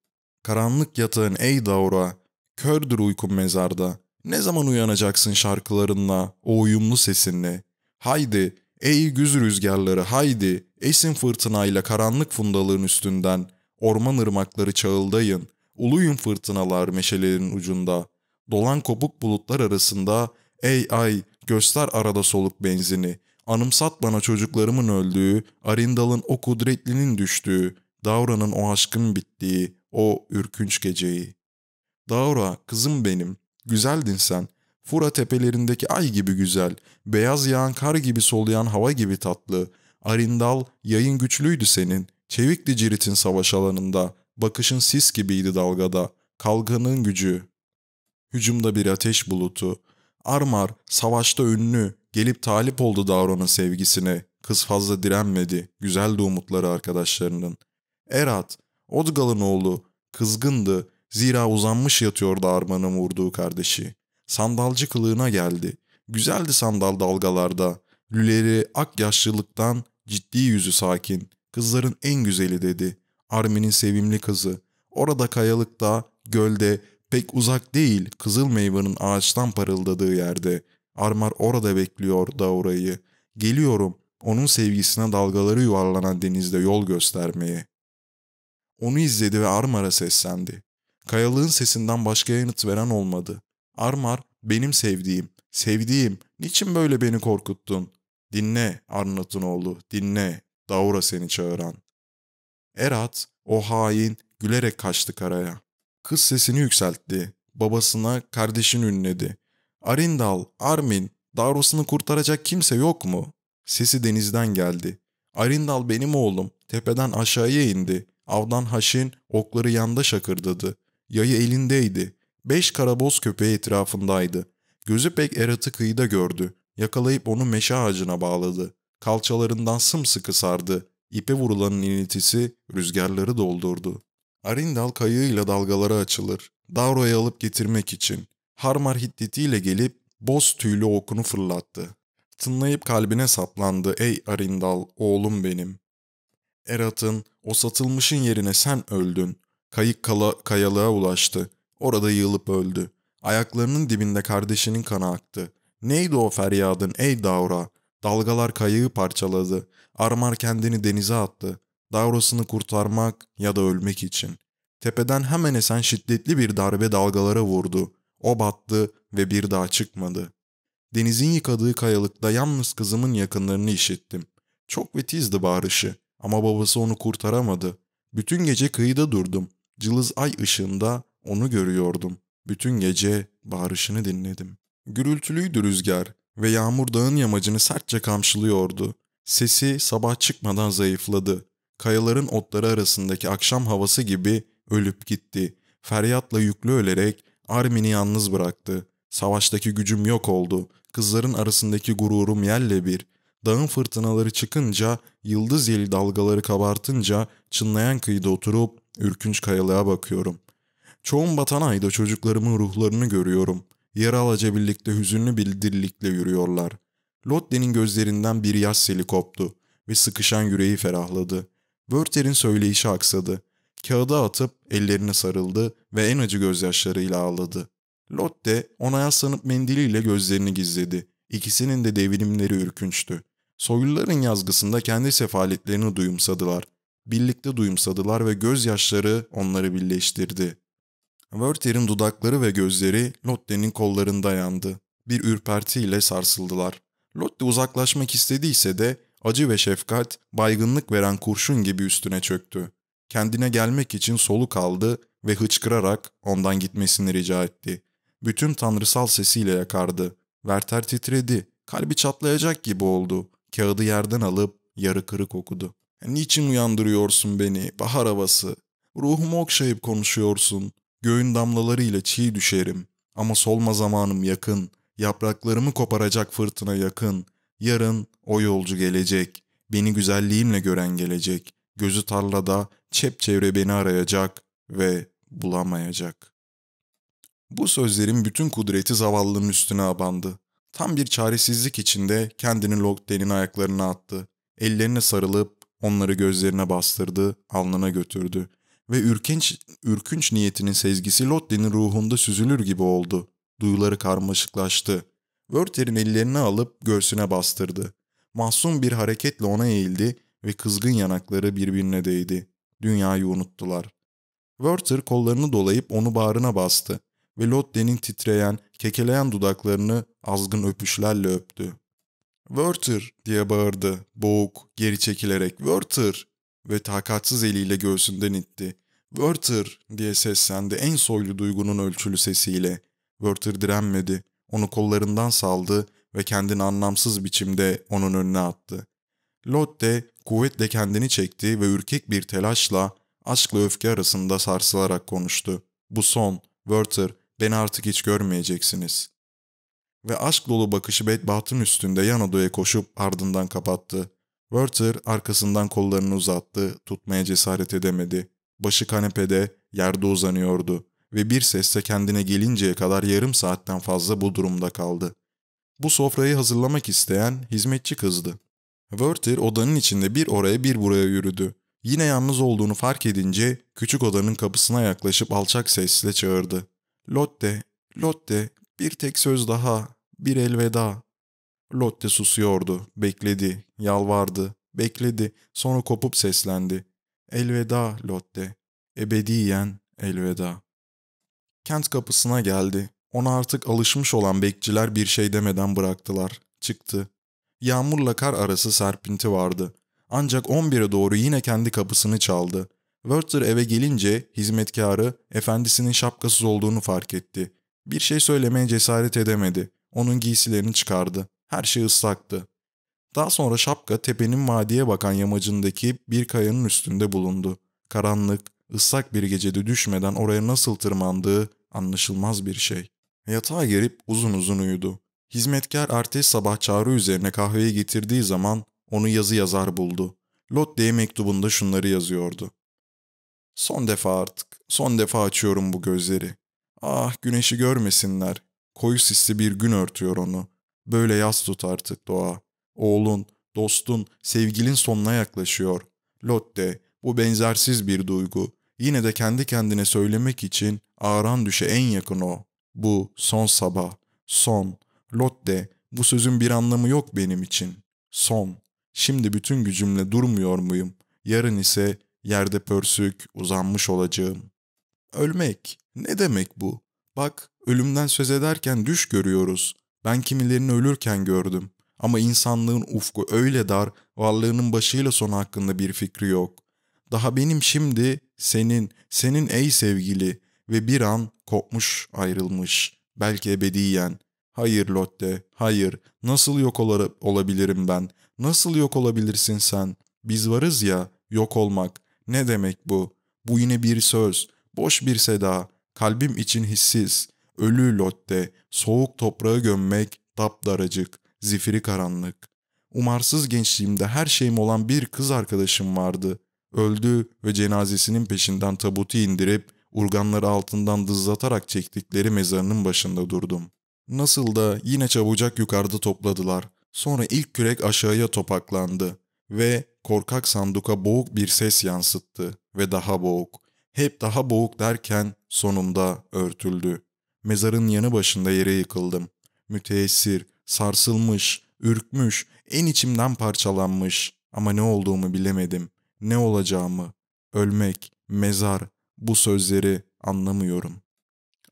Karanlık yatağın ey Daura. Kördür uykun mezarda. Ne zaman uyanacaksın şarkılarınla, o uyumlu sesinle? Haydi, ey güz rüzgarları haydi, esin fırtınayla karanlık fundalığın üstünden, orman ırmakları çağıldayın, uluyun fırtınalar meşelerin ucunda. Dolan kopuk bulutlar arasında, ey ay göster arada soluk benzini, anımsat bana çocuklarımın öldüğü, Arindal'ın o kudretlinin düştüğü, Daura'nın o aşkın bittiği, o ürkünç geceyi. Daura, kızım benim, güzeldin sen. Fura tepelerindeki ay gibi güzel, beyaz yağan kar gibi soluyan hava gibi tatlı. Arindal, yayın güçlüydü senin. Çevikti Cirit'in savaş alanında. Bakışın sis gibiydi dalgada. Kalkanın gücü. Hücumda bir ateş bulutu. Armar, savaşta ünlü. Gelip talip oldu Daura'nın sevgisine. kız fazla direnmedi, güzeldi umutları arkadaşlarının. Erat, Odgal'ın oğlu, kızgındı, zira uzanmış yatıyordu Arman'ın vurduğu kardeşi. Sandalcı kılığına geldi. Güzeldi sandal dalgalarda. Lüleri ak yaşlılıktan ciddi yüzü sakin. Kızların en güzeli dedi. Armin'in sevimli kızı. Orada kayalıkta, gölde, pek uzak değil kızıl meyvanın ağaçtan parıldadığı yerde. Armar orada bekliyor Daura'yı. Geliyorum onun sevgisine dalgaları yuvarlanan denizde yol göstermeye. Onu izledi ve Armar'a seslendi. Kayalığın sesinden başka yanıt veren olmadı. Armar, benim sevdiğim, sevdiğim, niçin böyle beni korkuttun? Dinle Arnat'ın oğlu, dinle, Daura seni çağıran. Erat, o hain, gülerek kaçtı karaya. Kız sesini yükseltti. Babasına kardeşini ünledi. Arindal, Armin, Davrosunu kurtaracak kimse yok mu? Sesi denizden geldi. Arindal benim oğlum. Tepeden aşağıya indi. Avdan haşin okları yanda şakırdadı. Yayı elindeydi. Beş karaboz köpeği etrafındaydı. Gözü pek Erat'ı kıyıda gördü. Yakalayıp onu meşe ağacına bağladı. Kalçalarından sımsıkı sardı. İpe vurulanın iniltisi rüzgarları doldurdu. Arindal kayığıyla dalgalara açılır. Davro'yu alıp getirmek için. Harmar hiddetiyle gelip boz tüylü okunu fırlattı. Tınlayıp kalbine saplandı ey Arindal oğlum benim. Erat'ın o satılmışın yerine sen öldün. Kayık kala, kayalığa ulaştı. Orada yığılıp öldü. Ayaklarının dibinde kardeşinin kanı aktı. Neydi o feryadın ey Davra? Dalgalar kayığı parçaladı. Armar kendini denize attı. Davrasını kurtarmak ya da ölmek için. Tepeden hemen esen şiddetli bir darbe dalgalara vurdu. O battı ve bir daha çıkmadı. Denizin yıkadığı kayalıkta yalnız kızımın yakınlarını işittim. Çok ve tizdi bağırışı ama babası onu kurtaramadı. Bütün gece kıyıda durdum. Cılız ay ışığında onu görüyordum. Bütün gece bağırışını dinledim. Gürültülüydü rüzgar ve yağmur dağın yamacını sertçe kamçılıyordu. Sesi sabah çıkmadan zayıfladı. Kayaların otları arasındaki akşam havası gibi ölüp gitti. Feryatla yüklü ölerek Armin'i yalnız bıraktı. Savaştaki gücüm yok oldu. Kızların arasındaki gururum yerle bir. Dağın fırtınaları çıkınca, yıldız yeli dalgaları kabartınca çınlayan kıyıda oturup ürkünç kayalığa bakıyorum. Çoğun batan ayda çocuklarımın ruhlarını görüyorum. Yarı alaca birlikte hüzünlü bir dirilikle yürüyorlar. Lotte'nin gözlerinden bir yaş seli koptu ve sıkışan yüreği ferahladı. Wörter'in söyleyişi aksadı. Kağıda atıp ellerine sarıldı ve en acı gözyaşlarıyla ağladı. Lotte ona yaslanıp mendiliyle gözlerini gizledi. İkisinin de devinimleri ürkünçtü. Soyluların yazgısında kendi sefaletlerini duyumsadılar. Birlikte duyumsadılar ve gözyaşları onları birleştirdi. Werther'in dudakları ve gözleri Lotte'nin kollarında yandı. Bir ürpertiyle sarsıldılar. Lotte uzaklaşmak istediyse de acı ve şefkat baygınlık veren kurşun gibi üstüne çöktü. Kendine gelmek için soluk aldı ve hıçkırarak ondan gitmesini rica etti. Bütün tanrısal sesiyle yakardı. Werther titredi. Kalbi çatlayacak gibi oldu. Kağıdı yerden alıp yarı kırık okudu. Niçin uyandırıyorsun beni, bahar havası? Ruhumu okşayıp konuşuyorsun. Göğün damlalarıyla çiğ düşerim. Ama solma zamanım yakın. Yapraklarımı koparacak fırtına yakın. Yarın o yolcu gelecek. Beni güzelliğimle gören gelecek. Gözü tarlada, çepçevre beni arayacak ve bulamayacak. Bu sözlerin bütün kudreti zavallının üstüne abandı. Tam bir çaresizlik içinde kendini Logden'in ayaklarına attı. Ellerine sarılıp onları gözlerine bastırdı, alnına götürdü. Ve ürkünç, ürkünç niyetinin sezgisi Lotte'nin ruhunda süzülür gibi oldu. Duyuları karmaşıklaştı. Wörter'in ellerini alıp göğsüne bastırdı. Mahzun bir hareketle ona eğildi ve kızgın yanakları birbirine değdi. Dünyayı unuttular. Werther kollarını dolayıp onu bağrına bastı ve Lotte'nin titreyen, kekeleyen dudaklarını azgın öpüşlerle öptü. Werther diye bağırdı, boğuk, geri çekilerek Werther ve takatsız eliyle göğsünden itti. Werther diye seslendi en soylu duygunun ölçülü sesiyle. Werther direnmedi, onu kollarından saldı ve kendini anlamsız biçimde onun önüne attı. Lotte kuvvetle kendini çekti ve ürkek bir telaşla aşkla öfke arasında sarsılarak konuştu. Bu son, Werther, beni artık hiç görmeyeceksiniz. Ve aşk dolu bakışı bedbahtın üstünde yan odaya koşup ardından kapattı. Werther arkasından kollarını uzattı, tutmaya cesaret edemedi. Başı kanepede, yerde uzanıyordu ve bir sesle kendine gelinceye kadar yarım saatten fazla bu durumda kaldı. Bu sofrayı hazırlamak isteyen hizmetçi kızdı. Werther odanın içinde bir oraya bir buraya yürüdü. Yine yalnız olduğunu fark edince küçük odanın kapısına yaklaşıp alçak sesle çağırdı. Lotte, Lotte, bir tek söz daha, bir elveda. Lotte susuyordu, bekledi, yalvardı, bekledi, sonra kopup seslendi. Elveda Lotte, ebediyen elveda. Kent kapısına geldi. Ona artık alışmış olan bekçiler bir şey demeden bıraktılar. Çıktı. Yağmurla kar arası serpinti vardı. Ancak 11'e doğru yine kendi kapısını çaldı. Werther eve gelince hizmetkarı efendisinin şapkasız olduğunu fark etti. Bir şey söylemeye cesaret edemedi. Onun giysilerini çıkardı. Her şey ıslaktı. Daha sonra şapka tepenin vadiye bakan yamacındaki bir kayanın üstünde bulundu. Karanlık, ıslak bir gecede düşmeden oraya nasıl tırmandığı anlaşılmaz bir şey. Yatağa girip uzun uzun uyudu. Hizmetkar Artes sabah çağrı üzerine kahveyi getirdiği zaman onu yazı yazar buldu. Lotte'ye mektubunda şunları yazıyordu. Son defa artık, son defa açıyorum bu gözleri. Ah güneşi görmesinler. Koyu sisli bir gün örtüyor onu. Böyle yaz tut artık doğa. Oğlun, dostun, sevgilin sonuna yaklaşıyor. Lotte, bu benzersiz bir duygu. Yine de kendi kendine söylemek için ağıran düşe en yakın o. Bu son sabah, son. Lotte, bu sözün bir anlamı yok benim için. Son. Şimdi bütün gücümle durmuyor muyum? Yarın ise yerde pörsük, uzanmış olacağım. Ölmek, ne demek bu? Bak, ölümden söz ederken düş görüyoruz. Ben kimilerini ölürken gördüm. Ama insanlığın ufku öyle dar, varlığının başıyla sonu hakkında bir fikri yok. Daha benim şimdi senin, senin ey sevgili ve bir an kopmuş ayrılmış. Belki ebediyen. Hayır Lotte, hayır. Nasıl yok ol olabilirim ben? Nasıl yok olabilirsin sen? Biz varız ya, yok olmak. Ne demek bu? Bu yine bir söz, boş bir seda. Kalbim için hissiz. Ölü Lotte, soğuk toprağı gömmek, daracık, zifiri karanlık. Umarsız gençliğimde her şeyim olan bir kız arkadaşım vardı. Öldü ve cenazesinin peşinden tabutu indirip urganları altından dızlatarak çektikleri mezarının başında durdum. Nasıl da yine çabucak yukarıda topladılar. Sonra ilk kürek aşağıya topaklandı ve korkak sanduka boğuk bir ses yansıttı ve daha boğuk. Hep daha boğuk derken sonunda örtüldü. Mezarın yanı başında yere yıkıldım. Müteessir, sarsılmış, ürkmüş, en içimden parçalanmış ama ne olduğumu bilemedim. Ne olacağımı, ölmek, mezar, bu sözleri anlamıyorum.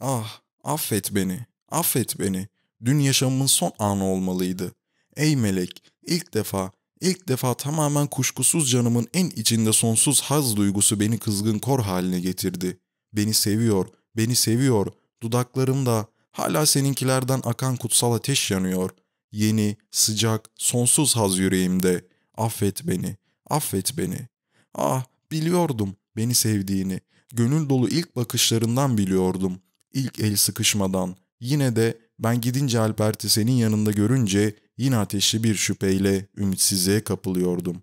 Ah, affet beni, affet beni. Dün yaşamımın son anı olmalıydı. Ey melek, ilk defa, ilk defa tamamen kuşkusuz canımın en içinde sonsuz haz duygusu beni kızgın kor haline getirdi. Beni seviyor, beni seviyor. Dudaklarımda hala seninkilerden akan kutsal ateş yanıyor. Yeni, sıcak, sonsuz haz yüreğimde. Affet beni, affet beni. Ah, biliyordum beni sevdiğini. Gönül dolu ilk bakışlarından biliyordum. İlk el sıkışmadan. Yine de ben gidince Albert'i senin yanında görünce yine ateşli bir şüpheyle ümitsizliğe kapılıyordum.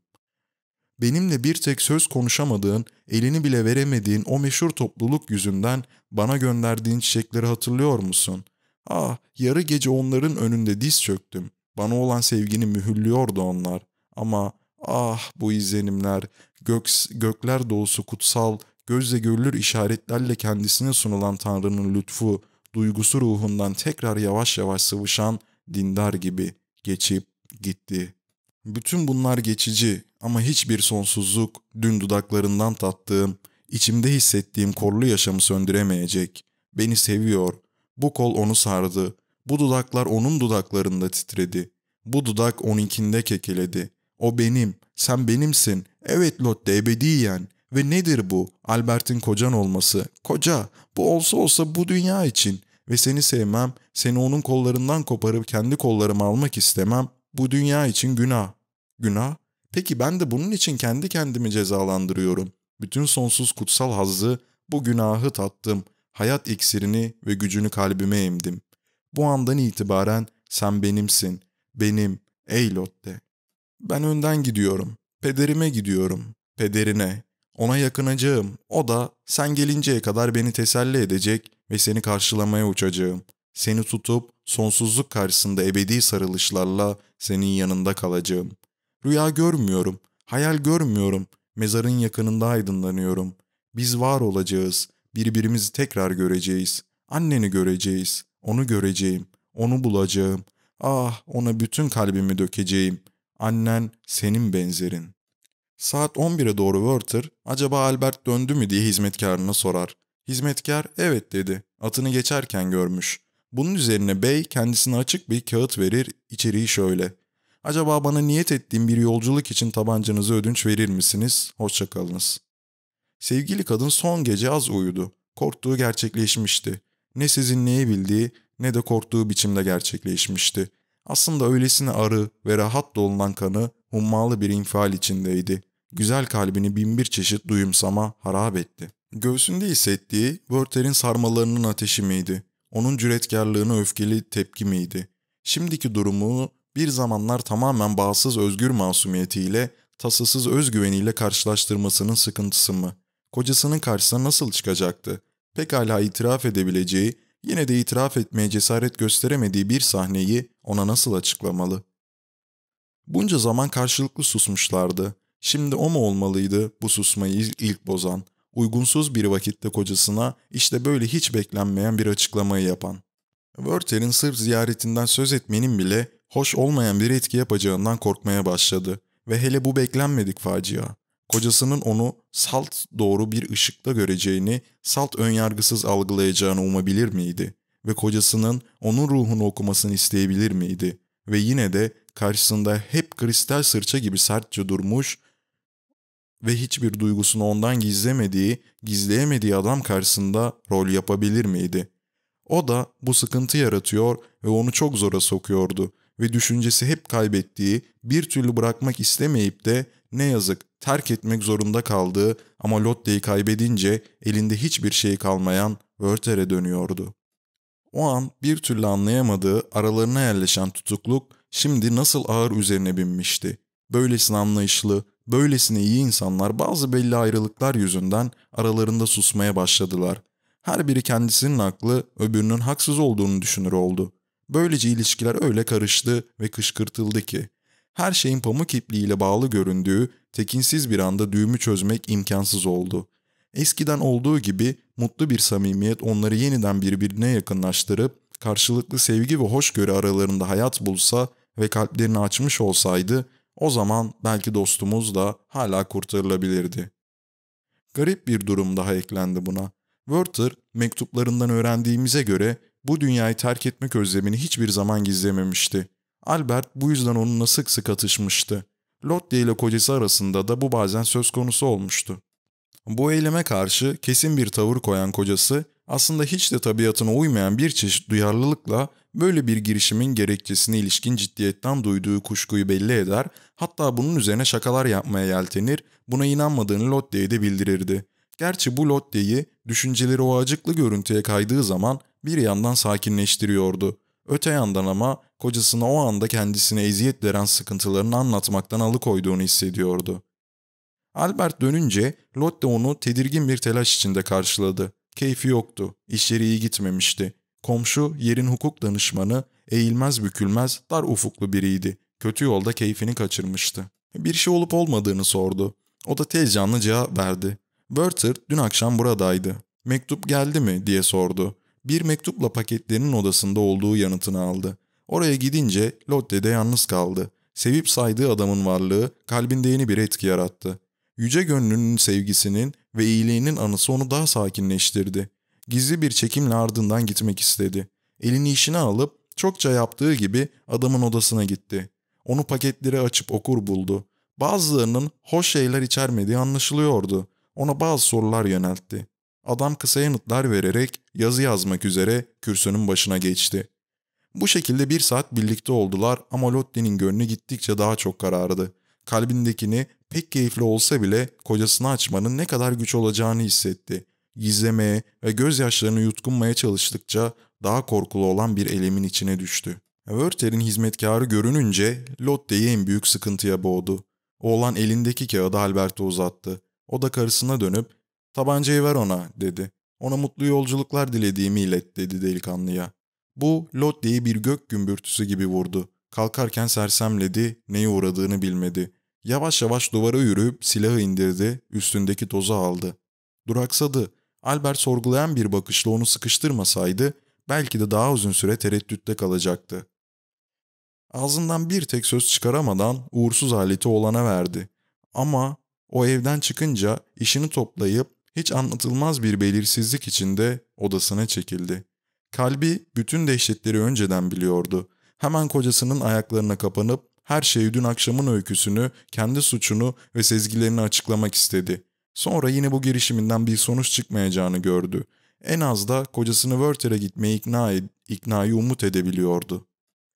Benimle bir tek söz konuşamadığın, elini bile veremediğin o meşhur topluluk yüzünden bana gönderdiğin çiçekleri hatırlıyor musun? Ah, yarı gece onların önünde diz çöktüm. Bana olan sevgini mühürlüyordu onlar. Ama ah bu izlenimler, gök, gökler dolusu kutsal, gözle görülür işaretlerle kendisine sunulan Tanrı'nın lütfu, duygusu ruhundan tekrar yavaş yavaş sıvışan dindar gibi geçip gitti. Bütün bunlar geçici ama hiçbir sonsuzluk dün dudaklarından tattığım, içimde hissettiğim korlu yaşamı söndüremeyecek. Beni seviyor. Bu kol onu sardı. Bu dudaklar onun dudaklarında titredi. Bu dudak onunkinde kekeledi. O benim, sen benimsin. Evet Lotte ebediyen. Ve nedir bu? Albert'in kocan olması. Koca. Bu olsa olsa bu dünya için. Ve seni sevmem, seni onun kollarından koparıp kendi kollarıma almak istemem. Bu dünya için günah. Günah? Peki ben de bunun için kendi kendimi cezalandırıyorum. Bütün sonsuz kutsal hazzı, bu günahı tattım. Hayat iksirini ve gücünü kalbime emdim. Bu andan itibaren sen benimsin. Benim, ey Lotte. Ben önden gidiyorum. Pederime gidiyorum. Pederine. Ona yakınacağım. O da sen gelinceye kadar beni teselli edecek ve seni karşılamaya uçacağım. Seni tutup sonsuzluk karşısında ebedi sarılışlarla senin yanında kalacağım. Rüya görmüyorum, hayal görmüyorum. Mezarın yakınında aydınlanıyorum. Biz var olacağız. Birbirimizi tekrar göreceğiz. Anneni göreceğiz. Onu göreceğim. Onu bulacağım. Ah ona bütün kalbimi dökeceğim. Annen senin benzerin. Saat 11'e doğru Werther acaba Albert döndü mü diye hizmetkarına sorar. Hizmetkar evet dedi. Atını geçerken görmüş. Bunun üzerine bey kendisine açık bir kağıt verir, içeriği şöyle. Acaba bana niyet ettiğim bir yolculuk için tabancanızı ödünç verir misiniz? Hoşçakalınız. Sevgili kadın son gece az uyudu. Korktuğu gerçekleşmişti. Ne sezinleyebildiği ne de korktuğu biçimde gerçekleşmişti. Aslında öylesine arı ve rahat dolunan kanı hummalı bir infial içindeydi. Güzel kalbini binbir çeşit duyumsama harap etti. Göğsünde hissettiği Werther'in sarmalarının ateşi miydi? Onun cüretkarlığına öfkeli tepki miydi? Şimdiki durumu bir zamanlar tamamen bağımsız özgür masumiyetiyle, tasasız özgüveniyle karşılaştırmasının sıkıntısı mı? Kocasının karşısına nasıl çıkacaktı? Pekala itiraf edebileceği, yine de itiraf etmeye cesaret gösteremediği bir sahneyi ona nasıl açıklamalı? Bunca zaman karşılıklı susmuşlardı. Şimdi o mu olmalıydı bu susmayı ilk bozan, uygunsuz bir vakitte kocasına işte böyle hiç beklenmeyen bir açıklamayı yapan? Werther'in sırf ziyaretinden söz etmenin bile hoş olmayan bir etki yapacağından korkmaya başladı ve hele bu beklenmedik facia. Kocasının onu salt doğru bir ışıkta göreceğini, salt önyargısız algılayacağını umabilir miydi? Ve kocasının onun ruhunu okumasını isteyebilir miydi? Ve yine de karşısında hep kristal sırça gibi sertçe durmuş ve hiçbir duygusunu ondan gizlemediği, gizleyemediği adam karşısında rol yapabilir miydi? O da bu sıkıntı yaratıyor ve onu çok zora sokuyordu ve düşüncesi hep kaybettiği, bir türlü bırakmak istemeyip de ne yazık terk etmek zorunda kaldığı ama Lotte'yi kaybedince elinde hiçbir şey kalmayan Werther'e dönüyordu. O an bir türlü anlayamadığı aralarına yerleşen tutukluk şimdi nasıl ağır üzerine binmişti. Böylesine anlayışlı, böylesine iyi insanlar bazı belli ayrılıklar yüzünden aralarında susmaya başladılar. Her biri kendisinin haklı, öbürünün haksız olduğunu düşünür oldu. Böylece ilişkiler öyle karıştı ve kışkırtıldı ki, her şeyin pamuk ipliğiyle bağlı göründüğü, tekinsiz bir anda düğümü çözmek imkansız oldu. Eskiden olduğu gibi mutlu bir samimiyet onları yeniden birbirine yakınlaştırıp, karşılıklı sevgi ve hoşgörü aralarında hayat bulsa ve kalplerini açmış olsaydı, o zaman belki dostumuz da hala kurtarılabilirdi. Garip bir durum daha eklendi buna. Werther mektuplarından öğrendiğimize göre bu dünyayı terk etmek özlemini hiçbir zaman gizlememişti. Albert bu yüzden onunla sık sık atışmıştı. Lotte ile kocası arasında da bu bazen söz konusu olmuştu. Bu eyleme karşı kesin bir tavır koyan kocası aslında hiç de tabiatına uymayan bir çeşit duyarlılıkla böyle bir girişimin gerekçesine ilişkin ciddiyetten duyduğu kuşkuyu belli eder, hatta bunun üzerine şakalar yapmaya yeltenir, buna inanmadığını Lotte'ye de bildirirdi. Gerçi bu Lotte'yi düşünceleri o acıklı görüntüye kaydığı zaman bir yandan sakinleştiriyordu. Öte yandan ama kocasına o anda kendisine eziyet veren sıkıntılarını anlatmaktan alıkoyduğunu hissediyordu. Albert dönünce Lotte onu tedirgin bir telaş içinde karşıladı. Keyfi yoktu, işleri iyi gitmemişti. Komşu yerin hukuk danışmanı eğilmez bükülmez dar ufuklu biriydi. Kötü yolda keyfini kaçırmıştı. Bir şey olup olmadığını sordu. O da tez canlı cevap verdi. Werther dün akşam buradaydı. Mektup geldi mi diye sordu. Bir mektupla paketlerinin odasında olduğu yanıtını aldı. Oraya gidince Lotte de yalnız kaldı. Sevip saydığı adamın varlığı kalbinde yeni bir etki yarattı. Yüce gönlünün sevgisinin ve iyiliğinin anısı onu daha sakinleştirdi. Gizli bir çekimle ardından gitmek istedi. Elini işine alıp çokça yaptığı gibi adamın odasına gitti. Onu paketleri açıp okur buldu. Bazılarının hoş şeyler içermediği anlaşılıyordu. Ona bazı sorular yöneltti. Adam kısa yanıtlar vererek yazı yazmak üzere kürsünün başına geçti. Bu şekilde bir saat birlikte oldular ama Lotte'nin gönlü gittikçe daha çok karardı. Kalbindekini pek keyifli olsa bile kocasını açmanın ne kadar güç olacağını hissetti. Gizlemeye ve gözyaşlarını yutkunmaya çalıştıkça daha korkulu olan bir elemin içine düştü. Wörter'in hizmetkarı görününce Lotte'yi en büyük sıkıntıya boğdu. Oğlan elindeki kağıdı Albert'e uzattı. O da karısına dönüp ''Tabancayı ver ona'' dedi. ''Ona mutlu yolculuklar dilediğimi ilet'' dedi delikanlıya. Bu Lotte'yi bir gök gümbürtüsü gibi vurdu. Kalkarken sersemledi, neye uğradığını bilmedi. Yavaş yavaş duvara yürüyüp silahı indirdi, üstündeki tozu aldı. Duraksadı. Albert sorgulayan bir bakışla onu sıkıştırmasaydı belki de daha uzun süre tereddütte kalacaktı. Ağzından bir tek söz çıkaramadan uğursuz aleti olana verdi. Ama o evden çıkınca işini toplayıp hiç anlatılmaz bir belirsizlik içinde odasına çekildi. Kalbi bütün dehşetleri önceden biliyordu. Hemen kocasının ayaklarına kapanıp her şeyi dün akşamın öyküsünü, kendi suçunu ve sezgilerini açıklamak istedi. Sonra yine bu girişiminden bir sonuç çıkmayacağını gördü. En az da kocasını Wörter'e gitmeye ikna ed iknayı umut edebiliyordu.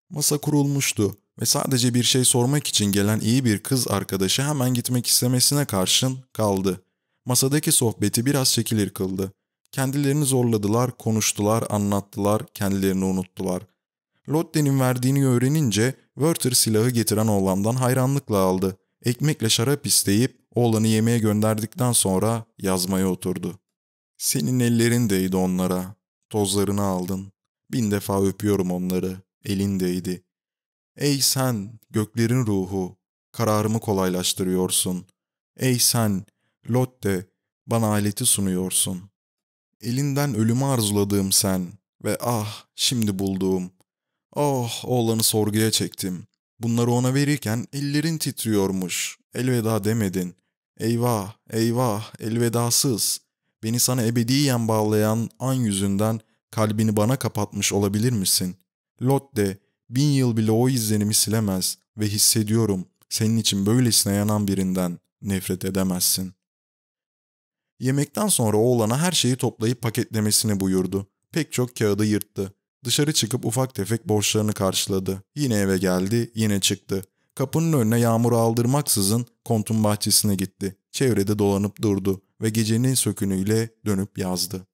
Masa kurulmuştu ve sadece bir şey sormak için gelen iyi bir kız arkadaşı hemen gitmek istemesine karşın kaldı. Masadaki sohbeti biraz çekilir kıldı. Kendilerini zorladılar, konuştular, anlattılar, kendilerini unuttular. Lotte'nin verdiğini öğrenince Werther silahı getiren oğlandan hayranlıkla aldı. Ekmekle şarap isteyip oğlanı yemeğe gönderdikten sonra yazmaya oturdu. Senin ellerin değdi onlara. Tozlarını aldın. Bin defa öpüyorum onları. Elindeydi. Ey sen, göklerin ruhu, kararımı kolaylaştırıyorsun. Ey sen, Lotte, bana aleti sunuyorsun. Elinden ölümü arzuladığım sen ve ah, şimdi bulduğum. Oh, oğlanı sorguya çektim. Bunları ona verirken ellerin titriyormuş. Elveda demedin. Eyvah, eyvah, elvedasız. Beni sana ebediyen bağlayan an yüzünden kalbini bana kapatmış olabilir misin? Lotte, bin yıl bile o izlenimi silemez ve hissediyorum senin için böylesine yanan birinden nefret edemezsin. Yemekten sonra oğlana her şeyi toplayıp paketlemesini buyurdu. Pek çok kağıdı yırttı. Dışarı çıkıp ufak tefek borçlarını karşıladı. Yine eve geldi, yine çıktı. Kapının önüne yağmuru aldırmaksızın kontun bahçesine gitti. Çevrede dolanıp durdu ve gecenin sökünüyle dönüp yazdı.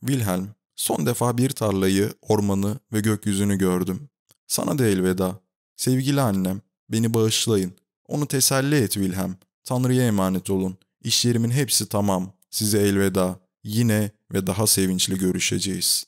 Wilhelm, son defa bir tarlayı, ormanı ve gökyüzünü gördüm. Sana da elveda. Sevgili annem, beni bağışlayın. Onu teselli et Wilhelm. Tanrı'ya emanet olun. İşlerimin hepsi tamam. Size elveda. Yine ve daha sevinçli görüşeceğiz.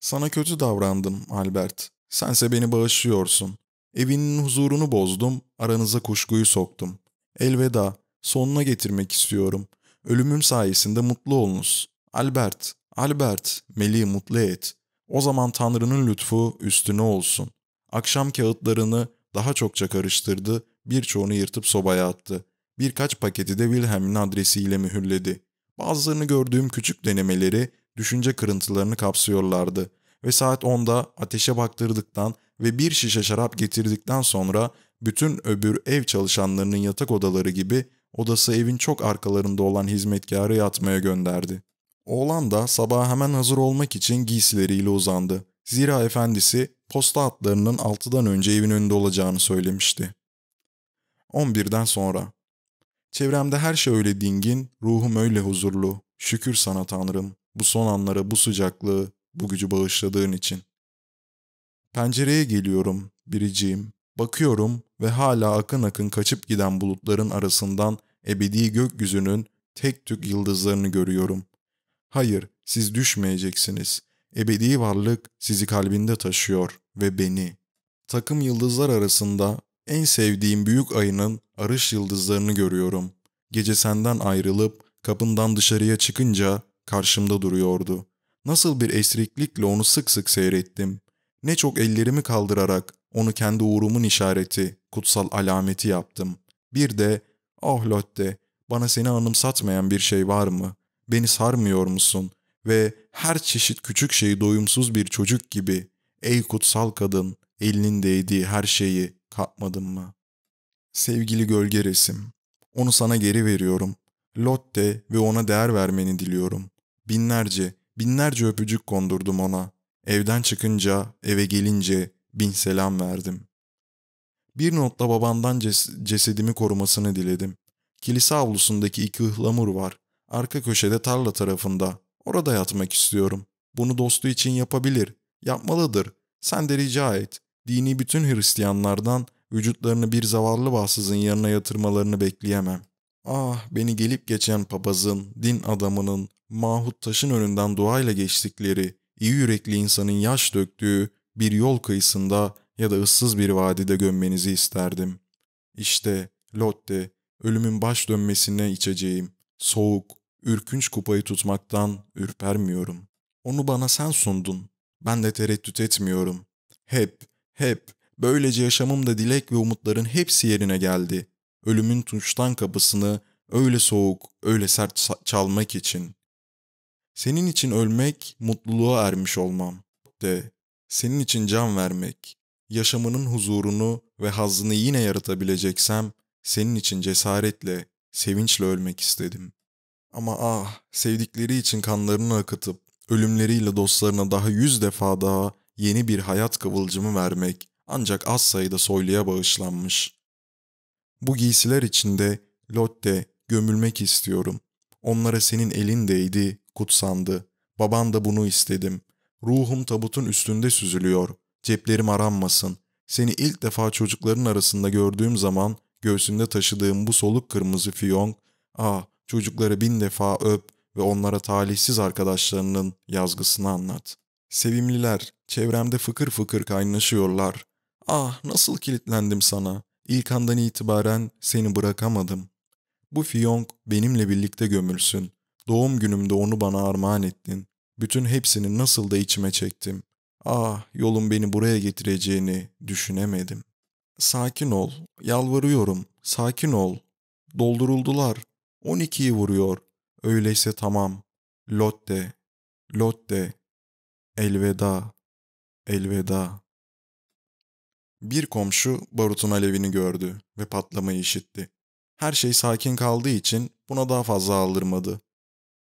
Sana kötü davrandım Albert. Sense beni bağışlıyorsun. Evinin huzurunu bozdum, aranıza kuşkuyu soktum. Elveda, sonuna getirmek istiyorum. Ölümüm sayesinde mutlu olunuz. Albert, Albert, Melih'i mutlu et. O zaman Tanrı'nın lütfu üstüne olsun. Akşam kağıtlarını daha çokça karıştırdı, birçoğunu yırtıp sobaya attı. Birkaç paketi de Wilhelm'in adresiyle mühürledi. Bazılarını gördüğüm küçük denemeleri düşünce kırıntılarını kapsıyorlardı ve saat 10'da ateşe baktırdıktan ve bir şişe şarap getirdikten sonra bütün öbür ev çalışanlarının yatak odaları gibi odası evin çok arkalarında olan hizmetkarı yatmaya gönderdi. Oğlan da sabah hemen hazır olmak için giysileriyle uzandı. Zira efendisi posta hatlarının 6'dan önce evin önünde olacağını söylemişti. 11'den sonra. Çevremde her şey öyle dingin, ruhum öyle huzurlu. Şükür sana Tanrım, bu son anlara bu sıcaklığı, bu gücü bağışladığın için. Pencereye geliyorum, biriciğim. Bakıyorum ve hala akın akın kaçıp giden bulutların arasından ebedi gökyüzünün tek tük yıldızlarını görüyorum. Hayır, siz düşmeyeceksiniz. Ebedi varlık sizi kalbinde taşıyor ve beni. Takım yıldızlar arasında en sevdiğim büyük ayının arış yıldızlarını görüyorum. Gece senden ayrılıp kapından dışarıya çıkınca karşımda duruyordu. Nasıl bir esriklikle onu sık sık seyrettim. Ne çok ellerimi kaldırarak onu kendi uğrumun işareti, kutsal alameti yaptım. Bir de, oh Lotte, bana seni anımsatmayan bir şey var mı? Beni sarmıyor musun? Ve her çeşit küçük şeyi doyumsuz bir çocuk gibi, ey kutsal kadın, elinin değdiği her şeyi kapmadın mı? Sevgili gölge resim, onu sana geri veriyorum. Lotte ve ona değer vermeni diliyorum. Binlerce, binlerce öpücük kondurdum ona. Evden çıkınca, eve gelince bin selam verdim. Bir notla babandan ces- cesedimi korumasını diledim. Kilise avlusundaki iki ıhlamur var. Arka köşede tarla tarafında. Orada yatmak istiyorum. Bunu dostu için yapabilir. Yapmalıdır. Sen de rica et. dini bütün Hristiyanlardan vücutlarını bir zavallı bahtsızın yanına yatırmalarını bekleyemem. Ah beni gelip geçen papazın, din adamının, Mahut taşın önünden duayla geçtikleri, iyi yürekli insanın yaş döktüğü bir yol kıyısında ya da ıssız bir vadide gömmenizi isterdim. İşte Lotte, ölümün baş dönmesine içeceğim. Soğuk, ürkünç kupayı tutmaktan ürpermiyorum. Onu bana sen sundun. Ben de tereddüt etmiyorum. Hep, hep, böylece yaşamımda dilek ve umutların hepsi yerine geldi. Ölümün tunçtan kapısını öyle soğuk, öyle sert çalmak için. Senin için ölmek, mutluluğa ermiş olmam. De, senin için can vermek, yaşamının huzurunu ve hazzını yine yaratabileceksem, senin için cesaretle, sevinçle ölmek istedim. Ama ah, sevdikleri için kanlarını akıtıp, ölümleriyle dostlarına daha yüz defa daha yeni bir hayat kıvılcımı vermek ancak az sayıda soyluya bağışlanmış. Bu giysiler içinde Lotte gömülmek istiyorum. Onlara senin elin değdi, kutsandı. Baban da bunu istedim. Ruhum tabutun üstünde süzülüyor. Ceplerim aranmasın. Seni ilk defa çocukların arasında gördüğüm zaman göğsünde taşıdığım bu soluk kırmızı fiyonk, ah çocukları bin defa öp ve onlara talihsiz arkadaşlarının yazgısını anlat. Sevimliler, çevremde fıkır fıkır kaynaşıyorlar. Ah nasıl kilitlendim sana. İlk andan itibaren seni bırakamadım. Bu fiyonk benimle birlikte gömülsün. Doğum günümde onu bana armağan ettin. Bütün hepsini nasıl da içime çektim. Ah, yolun beni buraya getireceğini düşünemedim. Sakin ol, yalvarıyorum, sakin ol. Dolduruldular. 12'yi vuruyor. Öyleyse tamam. Lotte, Lotte, elveda, elveda. Bir komşu barutun alevini gördü ve patlamayı işitti. Her şey sakin kaldığı için buna daha fazla aldırmadı.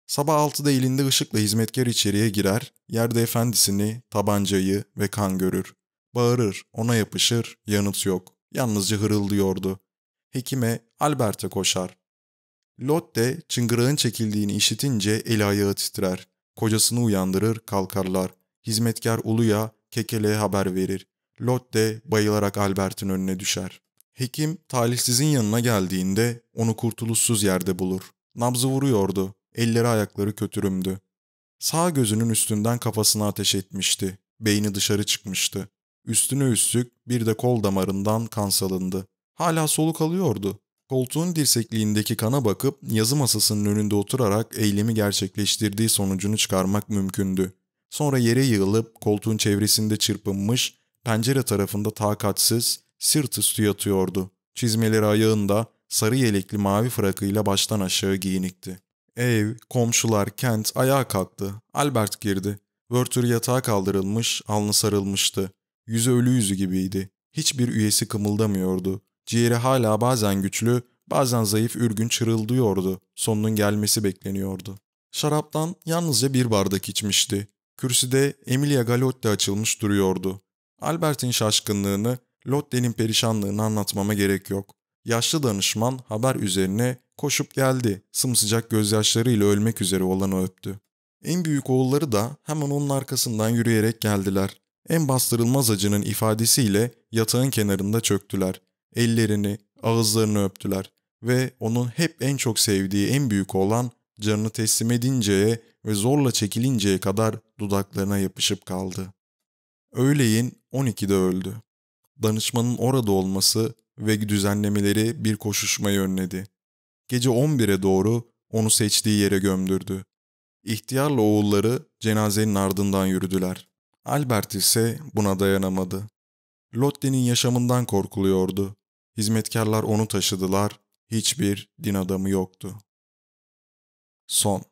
Sabah altıda elinde ışıkla hizmetkar içeriye girer, yerde efendisini, tabancayı ve kan görür. Bağırır, ona yapışır, yanıt yok. Yalnızca hırıldıyordu. Hekime, Albert'e koşar. Lotte, çıngırağın çekildiğini işitince eli ayağı titrer. Kocasını uyandırır, kalkarlar. Hizmetkar Ulu'ya, Kekele'ye haber verir. Lotte bayılarak Albert'in önüne düşer. Hekim talihsizin yanına geldiğinde onu kurtuluşsuz yerde bulur. Nabzı vuruyordu. Elleri ayakları kötürümdü. Sağ gözünün üstünden kafasına ateş etmişti. Beyni dışarı çıkmıştı. Üstüne üstlük bir de kol damarından kan salındı. Hala soluk alıyordu. Koltuğun dirsekliğindeki kana bakıp yazı masasının önünde oturarak eylemi gerçekleştirdiği sonucunu çıkarmak mümkündü. Sonra yere yığılıp koltuğun çevresinde çırpınmış, pencere tarafında takatsiz, sırt üstü yatıyordu. Çizmeleri ayağında, sarı yelekli mavi frakıyla baştan aşağı giyinikti. Ev, komşular, kent ayağa kalktı. Albert girdi. Werther yatağa kaldırılmış, alnı sarılmıştı. Yüzü ölü yüzü gibiydi. Hiçbir üyesi kımıldamıyordu. Ciğeri hala bazen güçlü, bazen zayıf ürgün çırıldıyordu. Sonunun gelmesi bekleniyordu. Şaraptan yalnızca bir bardak içmişti. Kürsüde Emilia Galotti açılmış duruyordu. Albert'in şaşkınlığını, Lotte'nin perişanlığını anlatmama gerek yok. Yaşlı danışman haber üzerine koşup geldi. Sımsıcak gözyaşlarıyla ölmek üzere olanı öptü. En büyük oğulları da hemen onun arkasından yürüyerek geldiler. En bastırılmaz acının ifadesiyle yatağın kenarında çöktüler. Ellerini, ağızlarını öptüler ve onun hep en çok sevdiği en büyük olan canını teslim edinceye ve zorla çekilinceye kadar dudaklarına yapışıp kaldı. Öğleyin 12'de öldü. Danışmanın orada olması ve düzenlemeleri bir koşuşmayı önledi. Gece 11'e doğru onu seçtiği yere gömdürdü. İhtiyarla oğulları cenazenin ardından yürüdüler. Albert ise buna dayanamadı. Lotte'nin yaşamından korkuluyordu. Hizmetkarlar onu taşıdılar, hiçbir din adamı yoktu. Son